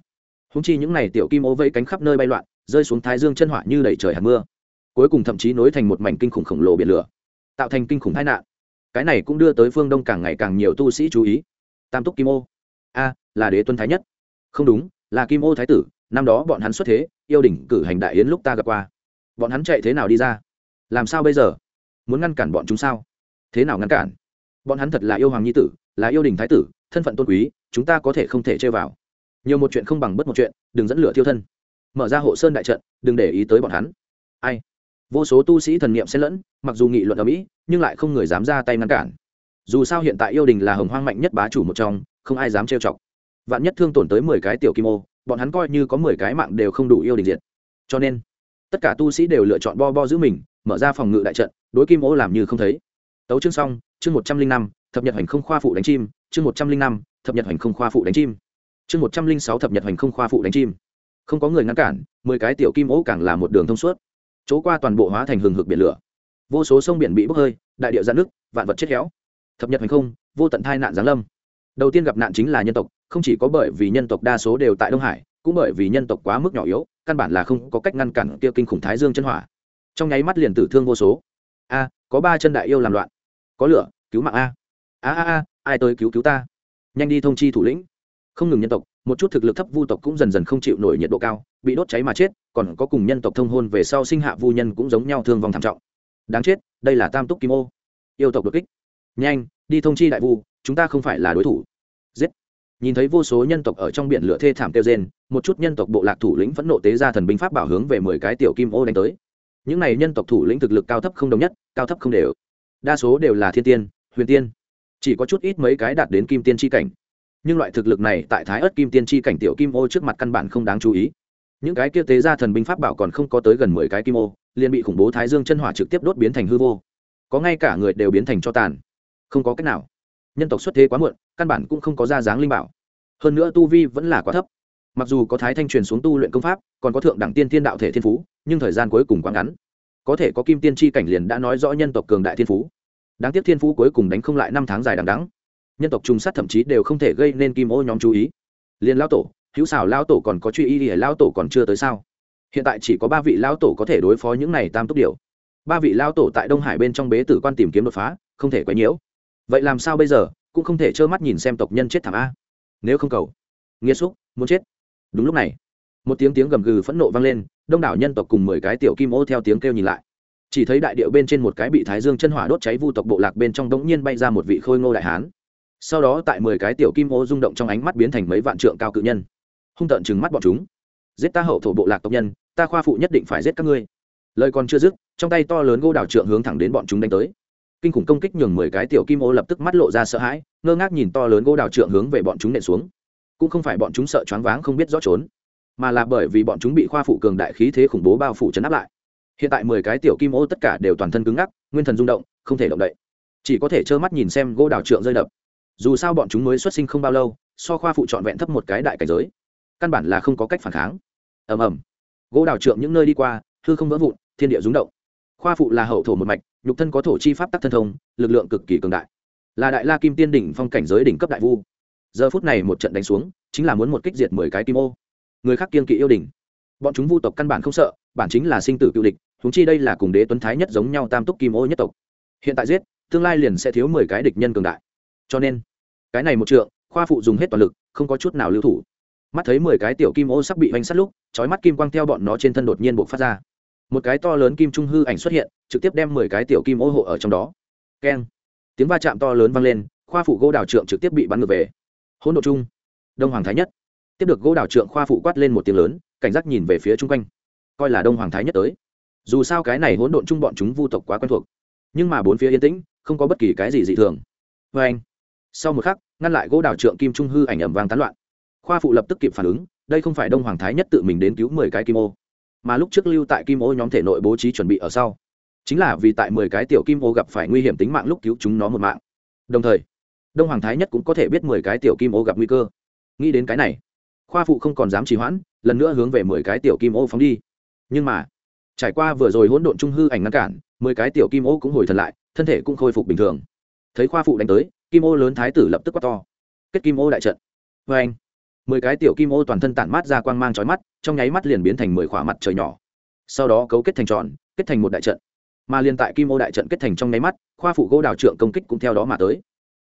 Húng chi những n à y tiểu kim ô vẫy cánh khắp nơi bay loạn, rơi xuống thái dương chân hỏa như đầy trời hạt mưa. Cuối cùng thậm chí nối thành một mảnh kinh khủng khổng lồ biển lửa tạo thành kinh khủng tai nạn. Cái này cũng đưa tới phương đông càng ngày càng nhiều tu sĩ chú ý. Tam túc kim ô. A, là đế tuân thái nhất. Không đúng, là kim ô thái tử, năm đó bọn hắn xuất thế, yêu đỉnh cử hành đại yến lúc ta gặp qua. Bọn hắn chạy thế nào đi ra? Làm sao bây giờ? Muốn ngăn cản bọn chúng sao? Thế nào ngăn cản? Bọn hắn thật là yêu hoàng nhi tử, là yêu đình thái tử, thân phận tôn quý, chúng ta có thể không thể chơi vào. Nhiều một chuyện không bằng bất một chuyện, đừng dẫn lửa thiêu thân. Mở ra hộ sơn đại trận, đừng để ý tới bọn hắn. Ai? Vô số tu sĩ thần niệm xen lẫn, mặc dù nghị luận ở mỹ, nhưng lại không người dám ra tay ngăn cản. Dù sao hiện tại yêu đình là hồng hoang mạnh nhất bá chủ một trong, không ai dám trêu chọc. Vạn nhất thương tổn tới mười cái tiểu kim ô, bọn hắn coi như có mười cái mạng đều không đủ yêu đình diệt. Cho nên, tất cả tu sĩ đều lựa chọn bo bo giữ mình, mở ra phòng ngự đại trận, đối kim ô làm như không thấy. Tấu chương xong, chương một trăm linh năm, thập nhật hành không khoa phụ đánh chim, chương một trăm linh năm, thập nhật hành không khoa phụ đánh chim. Chương một trăm linh sáu, thập nhật hành không khoa phụ đánh chim. Không có người ngăn cản, mười cái tiểu kim ô càng là một đường thông suốt chỗ qua toàn bộ hóa thành hừng hực biển lửa. Vô số sông biển bị bốc hơi, đại điệu giãn nước vạn vật chết khéo thập nhật hành không, vô tận thai nạn giáng lâm. Đầu tiên gặp nạn chính là nhân tộc, không chỉ có bởi vì nhân tộc đa số đều tại đông hải, cũng bởi vì nhân tộc quá mức nhỏ yếu, căn bản là không có cách ngăn cản kia kinh khủng thái dương chân hỏa. Trong nháy mắt liền tử thương vô số. A, có ba chân đại yêu làm loạn. Có lửa, cứu mạng a. A a a, ai tới cứu cứu ta? Nhanh đi thông chi thủ lĩnh không ngừng nhân tộc, một chút thực lực thấp vu tộc cũng dần dần không chịu nổi nhiệt độ cao, bị đốt cháy mà chết, còn có cùng nhân tộc thông hôn về sau sinh hạ vu nhân cũng giống nhau thương vong thảm trọng. Đáng chết, đây là tam túc kim ô. Yêu tộc đột kích. Nhanh, đi thông chi đại vu, chúng ta không phải là đối thủ. Giết. Nhìn thấy vô số nhân tộc ở trong biển lửa thê thảm kêu rên, một chút nhân tộc bộ lạc thủ lĩnh vẫn nộ tế ra thần binh pháp bảo hướng về mười cái tiểu kim ô đánh tới. Những này nhân tộc thủ lĩnh thực lực cao thấp không đồng nhất, cao thấp không đều. Đa số đều là thiên tiên, huyền tiên. Chỉ có chút ít mấy cái đạt đến kim tiên tri cảnh nhưng loại thực lực này tại thái ớt kim tiên tri cảnh tiểu kim ô trước mặt căn bản không đáng chú ý. Những cái kia tế ra thần binh pháp bảo còn không có tới gần mười cái kim ô, liền bị khủng bố thái dương chân hỏa trực tiếp đốt biến thành hư vô. Có ngay cả người đều biến thành cho tàn. Không có cách nào. Nhân tộc xuất thế quá muộn, căn bản cũng không có ra dáng linh bảo. Hơn nữa tu vi vẫn là quá thấp. Mặc dù có thái thanh truyền xuống tu luyện công pháp, còn có thượng đẳng tiên thiên đạo thể thiên phú, nhưng thời gian cuối cùng quá ngắn. Có thể có kim tiên tri cảnh liền đã nói rõ nhân tộc cường đại thiên phú. Đáng tiếc thiên phú cuối cùng đánh không lại năm tháng dài đằng đắng nhân tộc trùng sát thậm chí đều không thể gây nên kim ô nhóm chú ý. Liên lao tổ, hữu xảo lao tổ còn có truy y thì lao tổ còn chưa tới sao? Hiện tại chỉ có ba vị lao tổ có thể đối phó những này tam túc điều ba vị lao tổ tại đông hải bên trong bế tử quan tìm kiếm đột phá, không thể quấy nhiễu. Vậy làm sao bây giờ? Cũng không thể trơ mắt nhìn xem tộc nhân chết thảm a. Nếu không cầu. Nghĩa xúc, muốn chết. Đúng lúc này, một tiếng tiếng gầm gừ phẫn nộ vang lên, đông đảo nhân tộc cùng mười cái tiểu kim ô theo tiếng kêu nhìn lại. Chỉ thấy đại điệu bên trên một cái bị thái dương chân hỏa đốt cháy vu tộc bộ lạc bên trong đống nhiên bay ra một vị khôi ngô đại hán sau đó tại mười cái tiểu kim ô rung động trong ánh mắt biến thành mấy vạn trượng cao cự nhân. Hung tợn chừng mắt bọn chúng. Giết ta hậu thổ bộ lạc tộc nhân, ta khoa phụ nhất định phải giết các ngươi. Lời còn chưa dứt, trong tay to lớn gô đào trượng hướng thẳng đến bọn chúng đánh tới. Kinh khủng công kích nhường mười cái tiểu kim ô lập tức mắt lộ ra sợ hãi, ngơ ngác nhìn to lớn gô đào trượng hướng về bọn chúng nện xuống. Cũng không phải bọn chúng sợ choáng váng không biết rõ trốn, mà là bởi vì bọn chúng bị khoa phụ cường đại khí thế khủng bố bao phủ chấn áp lại. Hiện tại mười cái tiểu kim ô tất cả đều toàn thân cứng ngắc, nguyên thần rung động, không thể động đậy. Chỉ có thể trơ mắt nhìn xem gỗ đào trượng rơi đập dù sao bọn chúng mới xuất sinh không bao lâu so khoa phụ trọn vẹn thấp một cái đại cảnh giới. Căn bản là không có cách phản kháng. Ầm ầm. Gỗ đào trượng những nơi đi qua hư không vỡ vụn thiên địa rúng động. Khoa phụ là hậu thổ một mạch nhục thân có thổ chi pháp tắc thân thông lực lượng cực kỳ cường đại. Là đại la kim tiên đỉnh phong cảnh giới đỉnh cấp đại vu. Giờ phút này một trận đánh xuống chính là muốn một kích diệt mười cái kim ô. Người khác kiên kỵ yêu đỉnh, bọn chúng vu tộc căn bản không sợ bản chính là sinh tử cựu địch húng chi đây là cùng đế tuấn thái nhất giống nhau tam túc kim ô nhất tộc. Hiện tại giết tương lai liền sẽ thiếu mười cái địch nhân cường đại cho nên, cái này một trượng, khoa phụ dùng hết toàn lực, không có chút nào lưu thủ. Mắt thấy mười cái tiểu kim ô sắp bị vanh sắt lúc trói mắt kim quang theo bọn nó trên thân đột nhiên buộc phát ra. Một cái to lớn kim trung hư ảnh xuất hiện, trực tiếp đem mười cái tiểu kim ô hộ ở trong đó. Keng. Tiếng va chạm to lớn vang lên, khoa phụ gỗ đào trượng trực tiếp bị bắn ngược về. Hỗn độ chung. Đông hoàng thái nhất. Tiếp được gỗ đào trượng khoa phụ quát lên một tiếng lớn, cảnh giác nhìn về phía chung quanh. Coi là đông hoàng thái nhất tới. Dù sao cái này hỗn độn chung bọn chúng vu tộc quá quen thuộc. Nhưng mà bốn phía yên tĩnh, không có bất kỳ cái gì dị thường. Vê anh sau một khắc, ngăn lại gỗ đào trượng kim trung hư ảnh ẩm vang tán loạn. Khoa phụ lập tức kịp phản ứng, đây không phải đông hoàng thái nhất tự mình đến cứu mười cái kim ô, mà lúc trước lưu tại kim ô nhóm thể nội bố trí chuẩn bị ở sau. Chính là vì tại mười cái tiểu kim ô gặp phải nguy hiểm tính mạng lúc cứu chúng nó một mạng. Đồng thời, đông hoàng thái nhất cũng có thể biết mười cái tiểu kim ô gặp nguy cơ. Nghĩ đến cái này, khoa phụ không còn dám trì hoãn, lần nữa hướng về mười cái tiểu kim ô phóng đi. Nhưng mà, trải qua vừa rồi hỗn độn trung hư ảnh ngăn cản, mười cái tiểu kim ô cũng hồi thần lại, thân thể cũng khôi phục bình thường. Thấy khoa phụ đánh tới kim ô lớn thái tử lập tức quát to. Kết kim ô đại trận. Vê anh, mười cái tiểu kim ô toàn thân tản mát ra quang mang trói mắt, trong nháy mắt liền biến thành mười khỏa mặt trời nhỏ. Sau đó cấu kết thành tròn, kết thành một đại trận. Mà liền tại kim ô đại trận kết thành trong nháy mắt, khoa phụ gỗ đào trượng công kích cũng theo đó mà tới.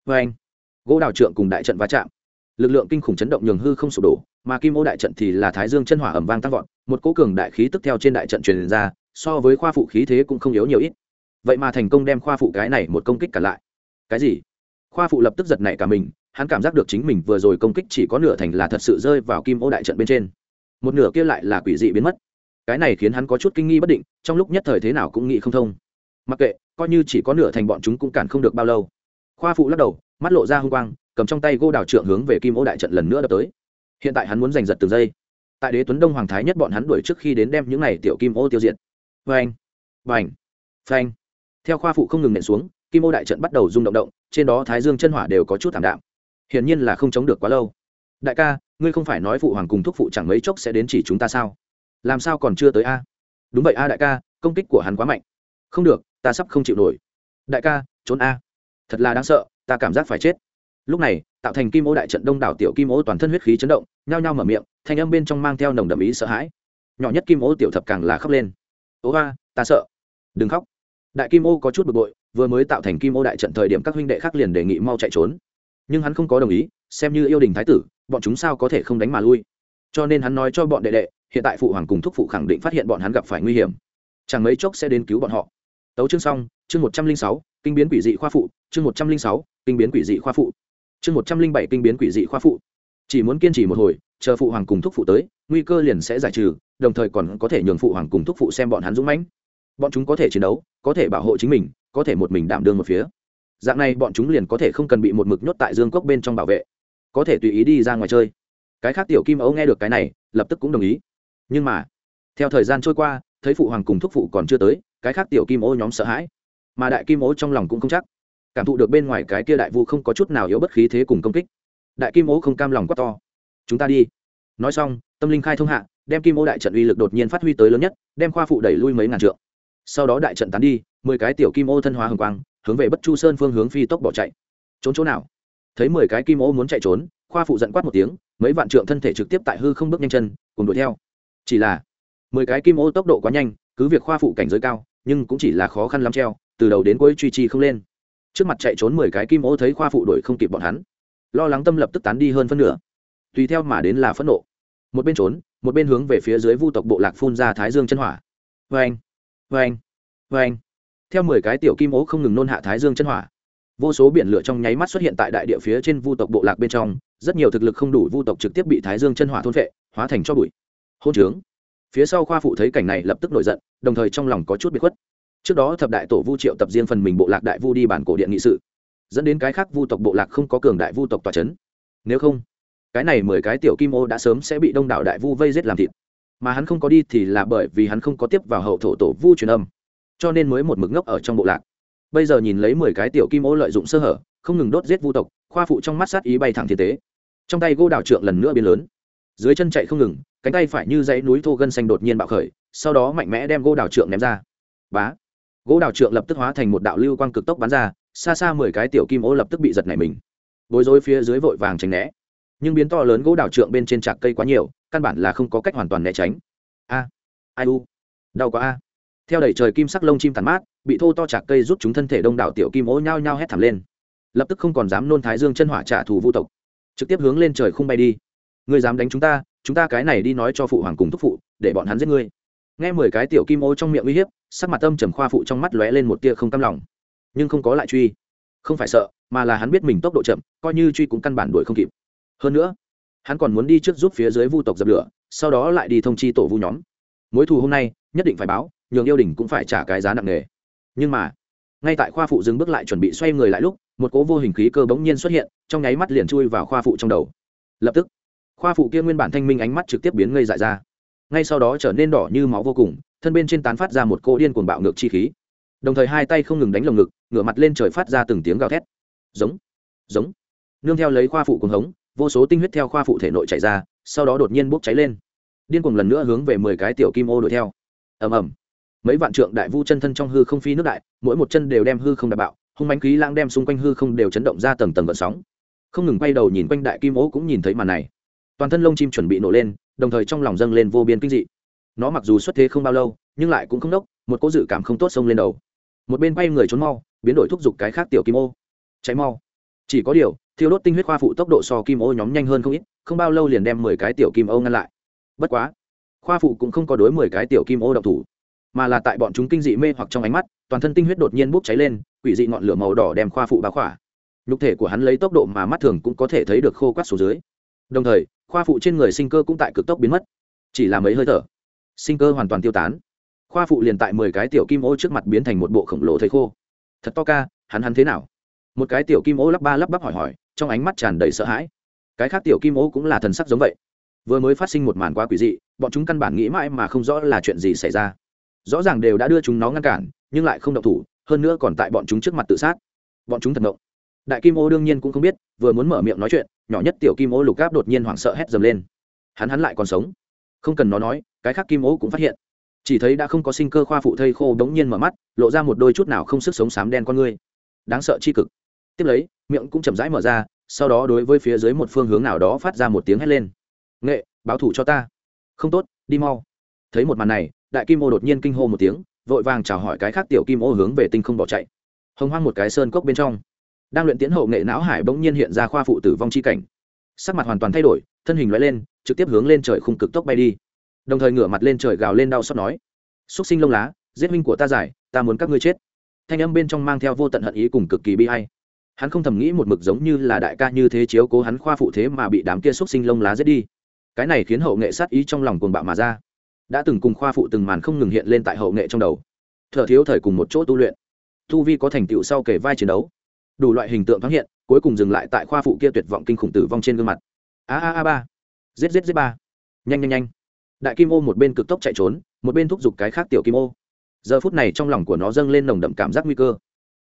Vê anh, gỗ đào trượng cùng đại trận va chạm. Lực lượng kinh khủng chấn động nhường hư không sụp đổ, mà kim ô đại trận thì là thái dương chân hỏa ẩm vang tăng vọt, một cỗ cường đại khí tức theo trên đại trận truyền ra, so với khoa phụ khí thế cũng không yếu nhiều ít. Vậy mà thành công đem khoa phụ cái này một công kích cả lại. Cái gì? Khoa phụ lập tức giật nảy cả mình, hắn cảm giác được chính mình vừa rồi công kích chỉ có nửa thành là thật sự rơi vào kim ô đại trận bên trên. Một nửa kia lại là quỷ dị biến mất. Cái này khiến hắn có chút kinh nghi bất định, trong lúc nhất thời thế nào cũng nghĩ không thông. Mặc kệ, coi như chỉ có nửa thành bọn chúng cũng cản không được bao lâu. Khoa phụ lắc đầu, mắt lộ ra h u n g quang, cầm trong tay gô đào trượng hướng về kim ô đại trận lần nữa đập tới. Hiện tại hắn muốn giành giật từng giây. Tại đế tuấn đông hoàng thái nhất bọn hắn đuổi trước khi đến đem những n à y tiểu kim ô tiêu diệt. Vành vành phanh. Theo khoa phụ không ngừng nện xuống, kim ô đại trận bắt đầu rung động động trên đó thái dương chân hỏa đều có chút thảm đạm. Hiển nhiên là không chống được quá lâu. Đại ca, ngươi không phải nói phụ hoàng cùng thúc phụ chẳng mấy chốc sẽ đến chỉ chúng ta sao? Làm sao còn chưa tới a? Đúng vậy a đại ca, công kích của hắn quá mạnh. Không được, ta sắp không chịu nổi. Đại ca, trốn a. Thật là đáng sợ, ta cảm giác phải chết. Lúc này, tạo thành kim ô đại trận đông đảo tiểu kim ô toàn thân huyết khí chấn động, nhao nhao mở miệng, thanh âm bên trong mang theo nồng đậm ý sợ hãi. Nhỏ nhất kim ô tiểu thập càng là khóc lên. Ố ga ta sợ. Đừng khóc. Đại kim ô có chút bực bội vừa mới tạo thành kim ô đại trận thời điểm các huynh đệ khác liền đề nghị mau chạy trốn. Nhưng hắn không có đồng ý, xem như yêu đình thái tử, bọn chúng sao có thể không đánh mà lui? Cho nên hắn nói cho bọn đệ đệ, hiện tại phụ hoàng cùng thúc phụ khẳng định phát hiện bọn hắn gặp phải nguy hiểm. Chẳng mấy chốc sẽ đến cứu bọn họ. Tấu chương xong, chương một trăm linh sáu, kinh biến quỷ dị khoa phụ, chương một trăm linh sáu, kinh biến quỷ dị khoa phụ. Chương một trăm linh bảy, kinh biến quỷ dị khoa phụ. Chỉ muốn kiên trì một hồi, chờ phụ hoàng cùng thúc phụ tới, nguy cơ liền sẽ giải trừ, đồng thời còn có thể nhường phụ hoàng cùng thúc phụ xem bọn hắn dũng mãnh. Bọn chúng có thể chiến đấu, có thể bảo hộ chính mình có thể một mình đảm đương một phía. Dạng này bọn chúng liền có thể không cần bị một mực nhốt tại dương cốc bên trong bảo vệ. Có thể tùy ý đi ra ngoài chơi. Cái khác tiểu kim ấu nghe được cái này, lập tức cũng đồng ý. Nhưng mà, theo thời gian trôi qua, thấy phụ hoàng cùng thúc phụ còn chưa tới, cái khác tiểu kim ấu nhóm sợ hãi. Mà đại kim ấu trong lòng cũng không chắc. Cảm thụ được bên ngoài cái kia đại vu không có chút nào yếu bất khí thế cùng công kích. Đại kim ấu không cam lòng quá to. Chúng ta đi. Nói xong, tâm linh khai thông hạ, đem kim ấu đại trận uy lực đột nhiên phát huy tới lớn nhất, đem khoa phụ đẩy lui mấy ngàn trượng sau đó đại trận tán đi, mười cái tiểu kim ô thân hóa hồng quang, hướng về bất chu sơn phương hướng phi tốc bỏ chạy. Trốn chỗ nào? Thấy mười cái kim ô muốn chạy trốn, khoa phụ giận quát một tiếng, mấy vạn trượng thân thể trực tiếp tại hư không bước nhanh chân, cùng đuổi theo. Chỉ là, mười cái kim ô tốc độ quá nhanh, cứ việc khoa phụ cảnh giới cao, nhưng cũng chỉ là khó khăn lắm treo, từ đầu đến cuối truy trì không lên. Trước mặt chạy trốn mười cái kim ô thấy khoa phụ đuổi không kịp bọn hắn, lo lắng tâm lập tức tán đi hơn phân nửa. Tùy theo mà đến là phẫn nộ. Một bên trốn, một bên hướng về phía dưới vu tộc bộ lạc phun ra thái dương chân hỏa. Vê anh vê anh. Vê anh. Theo mười cái tiểu kim ố không ngừng nôn hạ thái dương chân hỏa. Vô số biển lửa trong nháy mắt xuất hiện tại đại địa phía trên vu tộc bộ lạc bên trong, rất nhiều thực lực không đủ vu tộc trực tiếp bị thái dương chân hỏa thôn vệ hóa thành cho bụi. Hôn trướng. Phía sau khoa phụ thấy cảnh này lập tức nổi giận, đồng thời trong lòng có chút bị khuất. Trước đó thập đại tổ vu triệu tập riêng phần mình bộ lạc đại vu đi bản cổ điện nghị sự, dẫn đến cái khác vu tộc bộ lạc không có cường đại vu tộc tòa c h ấ n nếu không, cái này mười cái tiểu kim ô đã sớm sẽ bị đông đảo đại vu vây giết làm thịt mà hắn không có đi thì là bởi vì hắn không có tiếp vào hậu thổ tổ vu truyền âm, cho nên mới một mực ngốc ở trong bộ lạc. Bây giờ nhìn lấy mười cái tiểu kim ô lợi dụng sơ hở, không ngừng đốt giết vu tộc, khoa phụ trong mắt sát ý bay thẳng thiên tế. Trong tay gô đào trượng lần nữa biến lớn. Dưới chân chạy không ngừng, cánh tay phải như dãy núi thô gân xanh đột nhiên bạo khởi, sau đó mạnh mẽ đem gỗ đào trượng ném ra. Bá! Gỗ đào trượng lập tức hóa thành một đạo lưu quang cực tốc bắn ra, xa xa mười cái tiểu kim ô lập tức bị giật nảy mình. Bối rối phía dưới vội vàng tránh né nhưng biến to lớn gỗ đào trượng bên trên trạc cây quá nhiều, căn bản là không có cách hoàn toàn né tránh. A, ai u, đau quá a. Theo đẩy trời kim sắc lông chim tàn mát, bị thô to trạc cây rút chúng thân thể đông đảo tiểu kim ố nhao nhao hét thảm lên. Lập tức không còn dám nôn thái dương chân hỏa trả thù vu tộc. Trực tiếp hướng lên trời không bay đi. Ngươi dám đánh chúng ta chúng ta cái này đi nói cho phụ hoàng cùng thúc phụ, để bọn hắn giết ngươi. Nghe mười cái tiểu kim ô trong miệng uy hiếp, sắc mặt tâm trầm khoa phụ trong mắt lóe lên một tia không cam lòng. Nhưng không có lại truy. Không phải sợ, mà là hắn biết mình tốc độ chậm, coi như truy cũng căn bản đuổi không kịp hơn nữa, hắn còn muốn đi trước giúp phía dưới vu tộc dập lửa, sau đó lại đi thông chi tổ vu nhóm. Mối thù hôm nay, nhất định phải báo, nhường yêu đình cũng phải trả cái giá nặng nề. Nhưng mà, ngay tại khoa phụ dừng bước lại chuẩn bị xoay người lại lúc, một cố vô hình khí cơ bỗng nhiên xuất hiện, trong nháy mắt liền chui vào khoa phụ trong đầu. Lập tức, khoa phụ kia nguyên bản thanh minh ánh mắt trực tiếp biến ngây dại ra. Ngay sau đó trở nên đỏ như máu vô cùng, thân bên trên tán phát ra một cỗ điên cuồng bạo ngược chi khí. Đồng thời hai tay không ngừng đánh lồng ngực, ngửa mặt lên trời phát ra từng tiếng gào thét. Giống giống. Nương theo lấy khoa phụ cuồng hống vô số tinh huyết theo khoa phụ thể nội chảy ra, sau đó đột nhiên bốc cháy lên. Điên cuồng lần nữa hướng về mười cái tiểu kim ô đuổi theo. Ầm ầm. Mấy vạn trượng đại vu chân thân trong hư không phi nước đại, mỗi một chân đều đem hư không đại bạo, hung bánh khí lãng đem xung quanh hư không đều chấn động ra tầng tầng gợn sóng. Không ngừng quay đầu nhìn quanh đại kim ô cũng nhìn thấy màn này. Toàn thân lông chim chuẩn bị nổ lên, đồng thời trong lòng dâng lên vô biên kinh dị. Nó mặc dù xuất thế không bao lâu, nhưng lại cũng không đốc, một cô dự cảm không tốt xông lên đầu. Một bên quay người trốn mau, biến đổi thúc giục cái khác tiểu kim ô. Cháy mau. Chỉ có điều thiêu đốt tinh huyết khoa phụ tốc độ so kim ô nhóm nhanh hơn không ít, không bao lâu liền đem mười cái tiểu kim ô ngăn lại. Bất quá, khoa phụ cũng không có đối mười cái tiểu kim ô độc thủ, mà là tại bọn chúng kinh dị mê hoặc trong ánh mắt, toàn thân tinh huyết đột nhiên bốc cháy lên, quỷ dị ngọn lửa màu đỏ đem khoa phụ bá khỏa. Nhục thể của hắn lấy tốc độ mà mắt thường cũng có thể thấy được khô quát số dưới. Đồng thời, khoa phụ trên người sinh cơ cũng tại cực tốc biến mất. Chỉ là mấy hơi thở, sinh cơ hoàn toàn tiêu tán. Khoa phụ liền tại mười cái tiểu kim ô trước mặt biến thành một bộ khổng lồ thầy khô. Thật to ca, hắn hắn thế nào? Một cái tiểu kim ô lắp ba lắp bắp hỏi hỏi, trong ánh mắt tràn đầy sợ hãi. Cái khác tiểu kim ô cũng là thần sắc giống vậy. Vừa mới phát sinh một màn quá quỷ dị, bọn chúng căn bản nghĩ mãi mà không rõ là chuyện gì xảy ra. Rõ ràng đều đã đưa chúng nó ngăn cản, nhưng lại không động thủ, hơn nữa còn tại bọn chúng trước mặt tự sát. Bọn chúng thật ngộng. Đại kim ô đương nhiên cũng không biết, vừa muốn mở miệng nói chuyện, nhỏ nhất tiểu kim ô lục gáp đột nhiên hoảng sợ hét dầm lên. Hắn hắn lại còn sống. Không cần nó nói, cái khác kim ô cũng phát hiện. Chỉ thấy đã không có sinh cơ khoa phụ thây khô đống nhiên mở mắt, lộ ra một đôi chút nào không sức sống sám đen con ngươi. Đáng sợ chi cực tiếp lấy, miệng cũng chậm rãi mở ra, sau đó đối với phía dưới một phương hướng nào đó phát ra một tiếng hét lên. Nghệ, báo thủ cho ta. Không tốt, đi mau. Thấy một màn này, đại kim ô đột nhiên kinh hô một tiếng, vội vàng chào hỏi cái khác tiểu kim ô hướng về tinh không bỏ chạy. Hồng hoang một cái sơn cốc bên trong, đang luyện tiến hậu nghệ não hải bỗng nhiên hiện ra khoa phụ tử vong chi cảnh. Sắc mặt hoàn toàn thay đổi, thân hình loại lên, trực tiếp hướng lên trời khung cực tốc bay đi. Đồng thời ngửa mặt lên trời gào lên đau xót nói, xúc sinh lông lá, giết minh của ta giải, ta muốn các ngươi chết. Thanh âm bên trong mang theo vô tận hận ý cùng cực kỳ bi hay hắn không thầm nghĩ một mực giống như là đại ca như thế chiếu cố hắn khoa phụ thế mà bị đám kia xúc sinh lông lá giết đi. Cái này khiến hậu nghệ sát ý trong lòng cuồng bạo mà ra. Đã từng cùng khoa phụ từng màn không ngừng hiện lên tại hậu nghệ trong đầu. Thợ thiếu thời cùng một chỗ tu luyện. Tu vi có thành tựu sau kể vai chiến đấu. Đủ loại hình tượng thoáng hiện, cuối cùng dừng lại tại khoa phụ kia tuyệt vọng kinh khủng tử vong trên gương mặt. A a a ba. Giết giết giết ba. Nhanh nhanh nhanh. Đại kim ô một bên cực tốc chạy trốn, một bên thúc giục cái khác tiểu kim ô. Giờ phút này trong lòng của nó dâng lên nồng đậm cảm giác nguy cơ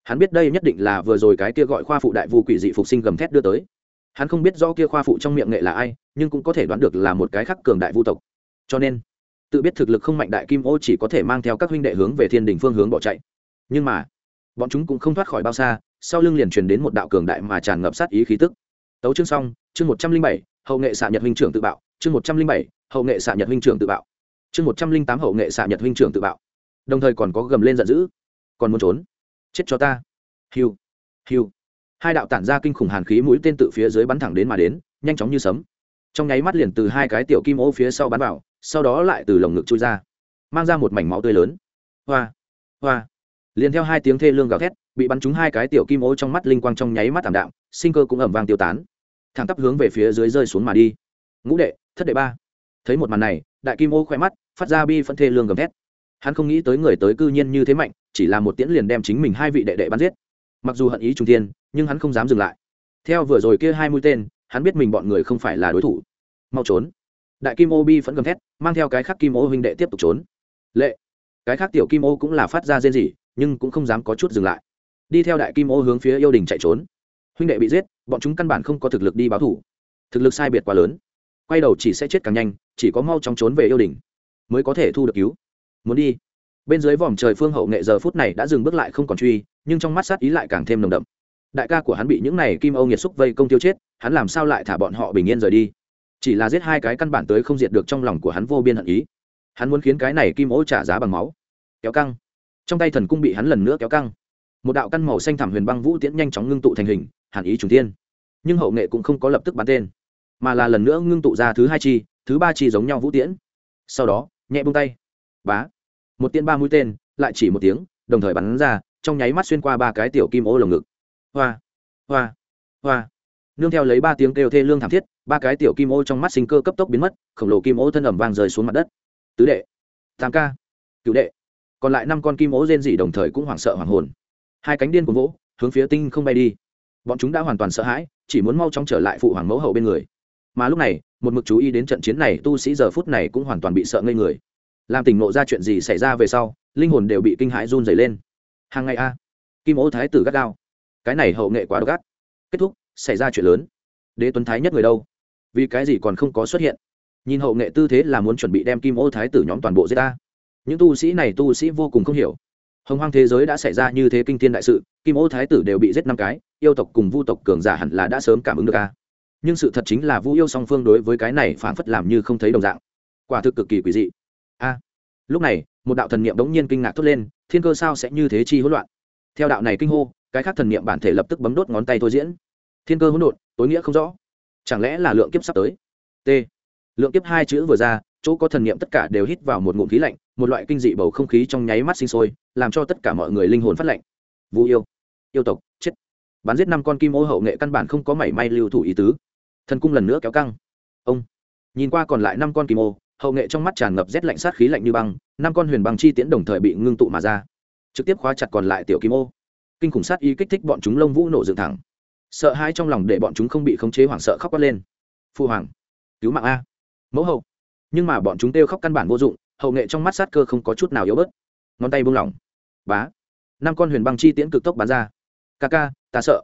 hắn biết đây nhất định là vừa rồi cái kia gọi khoa phụ đại vu quỷ dị phục sinh gầm thét đưa tới. Hắn không biết do kia khoa phụ trong miệng nghệ là ai, nhưng cũng có thể đoán được là một cái khắc cường đại vu tộc. Cho nên, tự biết thực lực không mạnh đại kim ô chỉ có thể mang theo các huynh đệ hướng về thiên đình phương hướng bỏ chạy. Nhưng mà, bọn chúng cũng không thoát khỏi bao xa, sau lưng liền truyền đến một đạo cường đại mà tràn ngập sát ý khí tức. Tấu chương xong, chương một trăm linh bảy, hậu nghệ xạ nhật huynh trưởng tự bạo, chương một trăm linh bảy, hậu nghệ xạ nhật huynh trưởng tự bạo, chương một trăm linh tám, hậu nghệ xạ nhật huynh trưởng tự bạo. Đồng thời còn có gầm lên giận dữ, còn muốn trốn chết cho ta. Hiu hiu. Hai đạo tản ra kinh khủng hàn khí mũi tên tự phía dưới bắn thẳng đến mà đến, nhanh chóng như sấm. Trong nháy mắt liền từ hai cái tiểu kim ô phía sau bắn vào, sau đó lại từ lồng ngực chui ra, mang ra một mảnh máu tươi lớn. Hoa hoa. Liền theo hai tiếng thê lương gào thét, bị bắn trúng hai cái tiểu kim ô trong mắt linh quang trong nháy mắt thảm đạm, sinh cơ cũng ẩm vang tiêu tán. Thẳng tắp hướng về phía dưới rơi xuống mà đi. Ngũ đệ, thất đệ ba. Thấy một màn này, đại kim ô khoe mắt, phát ra bi phân thê lương gầm thét hắn không nghĩ tới người tới cư nhiên như thế mạnh, chỉ là một tiễn liền đem chính mình hai vị đệ đệ bắn giết. Mặc dù hận ý trung tiên nhưng hắn không dám dừng lại. Theo vừa rồi kia hai mũi tên, hắn biết mình bọn người không phải là đối thủ. Mau trốn. Đại kim ô bi phẫn gầm thét, mang theo cái khác kim ô huynh đệ tiếp tục trốn. Lệ. Cái khác tiểu kim ô cũng là phát ra rên rỉ, nhưng cũng không dám có chút dừng lại. Đi theo đại kim ô hướng phía yêu đình chạy trốn. Huynh đệ bị giết, bọn chúng căn bản không có thực lực đi báo thủ. Thực lực sai biệt quá lớn. Quay đầu chỉ sẽ chết càng nhanh, chỉ có mau chóng trốn về yêu đình, mới có thể thu được cứu muốn đi. Bên dưới vòm trời phương hậu nghệ giờ phút này đã dừng bước lại không còn truy, nhưng trong mắt sát ý lại càng thêm nồng đậm. Đại ca của hắn bị những này kim âu nghiệt xúc vây công tiêu chết, hắn làm sao lại thả bọn họ bình yên rời đi? Chỉ là giết hai cái căn bản tới không diệt được trong lòng của hắn vô biên hận ý. Hắn muốn khiến cái này kim ố trả giá bằng máu. Kéo căng. Trong tay thần cung bị hắn lần nữa kéo căng. Một đạo căn màu xanh thảm huyền băng vũ tiễn nhanh chóng ngưng tụ thành hình, hàn ý trùng tiên nhưng hậu nghệ cũng không có lập tức bắn tên, mà là lần nữa ngưng tụ ra thứ hai chi, thứ ba chi giống nhau vũ tiễn. Sau đó, nhẹ bông tay. Bá một tiên ba mũi tên, lại chỉ một tiếng, đồng thời bắn ra, trong nháy mắt xuyên qua ba cái tiểu kim ô lồng ngực. Hoa hoa hoa. Nương theo lấy ba tiếng kêu thê lương thảm thiết, ba cái tiểu kim ô trong mắt sinh cơ cấp tốc biến mất, khổng lồ kim ô thân ẩm vàng rơi xuống mặt đất. Tứ đệ tám ca cựu đệ. Còn lại năm con kim ô rên dị đồng thời cũng hoảng sợ hoảng hồn. Hai cánh điên của vỗ, hướng phía tinh không bay đi. Bọn chúng đã hoàn toàn sợ hãi, chỉ muốn mau chóng trở lại phụ hoàng mẫu hậu bên người. Mà lúc này, một mực chú ý đến trận chiến này, tu sĩ giờ phút này cũng hoàn toàn bị sợ ngây người làm tỉnh nộ ra chuyện gì xảy ra về sau, linh hồn đều bị kinh hãi run dày lên. Hàng ngày a, kim ô thái tử gắt gao. Cái này hậu nghệ quá gắt. kết thúc, xảy ra chuyện lớn. Đế tuấn thái nhất người đâu? Vì cái gì còn không có xuất hiện? Nhìn hậu nghệ tư thế là muốn chuẩn bị đem kim ô thái tử nhóm toàn bộ giết ta. Những tu sĩ này tu sĩ vô cùng không hiểu. Hồng hoang thế giới đã xảy ra như thế kinh thiên đại sự, kim ô thái tử đều bị giết năm cái, yêu tộc cùng vu tộc cường giả hẳn là đã sớm cảm ứng được a. Nhưng sự thật chính là vu yêu song phương đối với cái này phảng phất làm như không thấy đồng dạng. Quả thực cực kỳ quỷ dị lúc này, một đạo thần niệm đống nhiên kinh ngạc thốt lên, thiên cơ sao sẽ như thế chi hỗn loạn? Theo đạo này kinh hô, cái khác thần niệm bản thể lập tức bấm đốt ngón tay thôi diễn. Thiên cơ hỗn độn, tối nghĩa không rõ. Chẳng lẽ là lượng kiếp sắp tới? T. Lượng kiếp hai chữ vừa ra, chỗ có thần niệm tất cả đều hít vào một ngụm khí lạnh, một loại kinh dị bầu không khí trong nháy mắt sinh sôi, làm cho tất cả mọi người linh hồn phát lạnh. Vũ yêu. Yêu tộc, chết. Bắn giết năm con kim ô hậu nghệ căn bản không có mảy may lưu thủ ý tứ. Thần cung lần nữa kéo căng. Ông. Nhìn qua còn lại năm con kim ô hậu nghệ trong mắt tràn ngập rét lạnh sát khí lạnh như băng, năm con huyền băng chi tiễn đồng thời bị ngưng tụ mà ra. Trực tiếp khóa chặt còn lại tiểu kim ô. Kinh khủng sát ý kích thích bọn chúng lông vũ nổ dựng thẳng. Sợ hãi trong lòng để bọn chúng không bị khống chế hoảng sợ khóc quát lên. Phu hoàng, cứu mạng a. Mẫu hậu. Nhưng mà bọn chúng kêu khóc căn bản vô dụng, hậu nghệ trong mắt sát cơ không có chút nào yếu bớt. Ngón tay buông lỏng. Bá. Năm con huyền băng chi tiễn cực tốc bắn ra. Ca ca, ta sợ.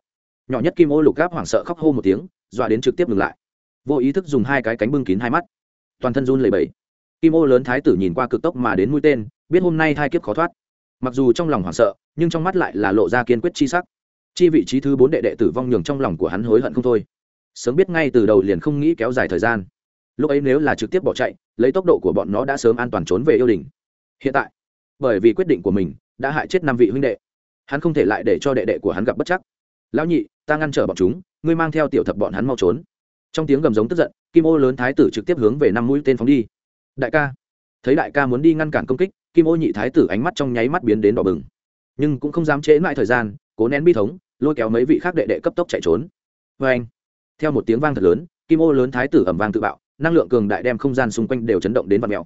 Nhỏ nhất kim ô lục gáp hoảng sợ khóc hô một tiếng, dọa đến trực tiếp ngừng lại. Vô ý thức dùng hai cái cánh bưng kín hai mắt toàn thân run lẩy bẩy. Kim ô lớn thái tử nhìn qua cực tốc mà đến mũi tên, biết hôm nay hai kiếp khó thoát. Mặc dù trong lòng hoảng sợ, nhưng trong mắt lại là lộ ra kiên quyết chi sắc. Chi vị trí thứ bốn đệ đệ tử vong nhường trong lòng của hắn hối hận không thôi. Sớm biết ngay từ đầu liền không nghĩ kéo dài thời gian. Lúc ấy nếu là trực tiếp bỏ chạy, lấy tốc độ của bọn nó đã sớm an toàn trốn về yêu đình. Hiện tại, bởi vì quyết định của mình, đã hại chết năm vị huynh đệ. Hắn không thể lại để cho đệ đệ của hắn gặp bất chắc. Lão nhị, ta ngăn trở bọn chúng, ngươi mang theo tiểu thập bọn hắn mau trốn trong tiếng gầm giống tức giận, kim ô lớn thái tử trực tiếp hướng về năm mũi tên phóng đi. Đại ca. Thấy đại ca muốn đi ngăn cản công kích, kim ô nhị thái tử ánh mắt trong nháy mắt biến đến đỏ bừng. Nhưng cũng không dám trễ lại thời gian, cố nén bi thống, lôi kéo mấy vị khác đệ đệ cấp tốc chạy trốn. Vê anh, theo một tiếng vang thật lớn, kim ô lớn thái tử ẩm vang tự bạo, năng lượng cường đại đem không gian xung quanh đều chấn động đến vạt mèo.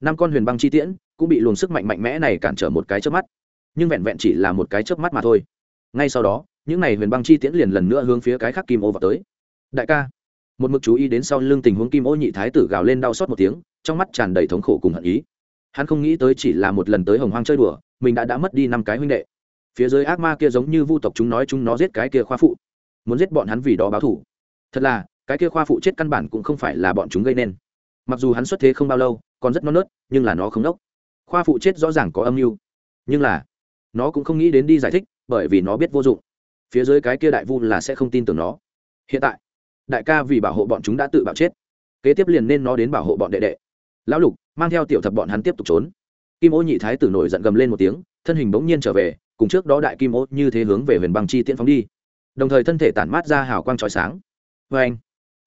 Năm con huyền băng chi tiễn cũng bị luồng sức mạnh mạnh mẽ này cản trở một cái chớp mắt. Nhưng vẹn vẹn chỉ là một cái chớp mắt mà thôi. Ngay sau đó, những này huyền băng chi tiễn liền lần nữa hướng phía cái khác kim ô vào tới. Đại ca một mực chú ý đến sau lưng tình huống kim ô nhị thái tử gào lên đau xót một tiếng, trong mắt tràn đầy thống khổ cùng hận ý. Hắn không nghĩ tới chỉ là một lần tới hồng hoang chơi đùa, mình đã đã mất đi năm cái huynh đệ. Phía dưới ác ma kia giống như vu tộc chúng nói chúng nó giết cái kia khoa phụ. Muốn giết bọn hắn vì đó báo thủ thật là, cái kia khoa phụ chết căn bản cũng không phải là bọn chúng gây nên. Mặc dù hắn xuất thế không bao lâu, còn rất non nớt, nhưng là nó không đốc. Khoa phụ chết rõ ràng có âm mưu. Nhưng là, nó cũng không nghĩ đến đi giải thích, bởi vì nó biết vô dụng. Phía dưới cái kia đại vu là sẽ không tin tưởng nó. Hiện tại đại ca vì bảo hộ bọn chúng đã tự bạo chết. Kế tiếp liền nên nó đến bảo hộ bọn đệ đệ. Lão lục, mang theo tiểu thập bọn hắn tiếp tục trốn. Kim ô nhị thái tử nổi giận gầm lên một tiếng, thân hình bỗng nhiên trở về, cùng trước đó đại kim ô như thế hướng về huyền băng chi tiễn phóng đi. Đồng thời thân thể tản mát ra hào quang trói sáng. Vê anh,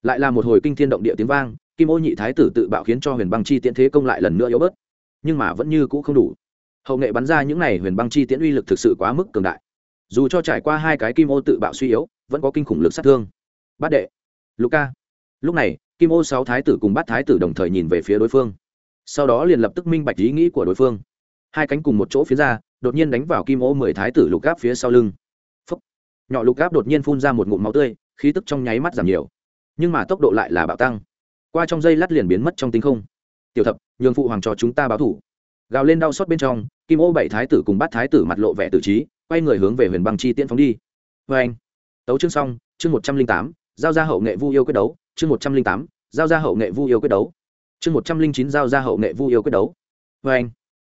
lại là một hồi kinh thiên động địa tiếng vang, kim ô nhị thái tử tự bạo khiến cho huyền băng chi tiễn thế công lại lần nữa yếu bớt. Nhưng mà vẫn như cũ không đủ. Hậu nghệ bắn ra những n à y huyền băng chi tiễn uy lực thực sự quá mức cường đại. Dù cho trải qua hai cái kim ô tự bạo suy yếu, vẫn có kinh khủng lực sát thương. Bát đệ Luka. lúc này, kim ô sáu thái tử cùng bát thái tử đồng thời nhìn về phía đối phương. Sau đó liền lập tức minh bạch ý nghĩ của đối phương. Hai cánh cùng một chỗ phía ra, đột nhiên đánh vào kim ô mười thái tử lục gáp phía sau lưng. Phúc. nhỏ lục gáp đột nhiên phun ra một ngụm máu tươi, khí tức trong nháy mắt giảm nhiều. Nhưng mà tốc độ lại là bạo tăng. Qua trong dây lát liền biến mất trong tinh không. Tiểu thập, nhường phụ hoàng cho chúng ta báo thủ. Gào lên đau xót bên trong, kim ô bảy thái tử cùng bát thái tử mặt lộ vẻ tử trí, quay người hướng về huyền băng chi tiễn phóng đi. Vê anh tấu chương xong, chương một trăm linh tám giao ra hậu nghệ vu yêu quyết đấu, chương một trăm linh tám, giao ra hậu nghệ vu yêu quyết đấu. Chương một trăm linh chín, giao ra hậu nghệ vu yêu quyết đấu. Vê anh,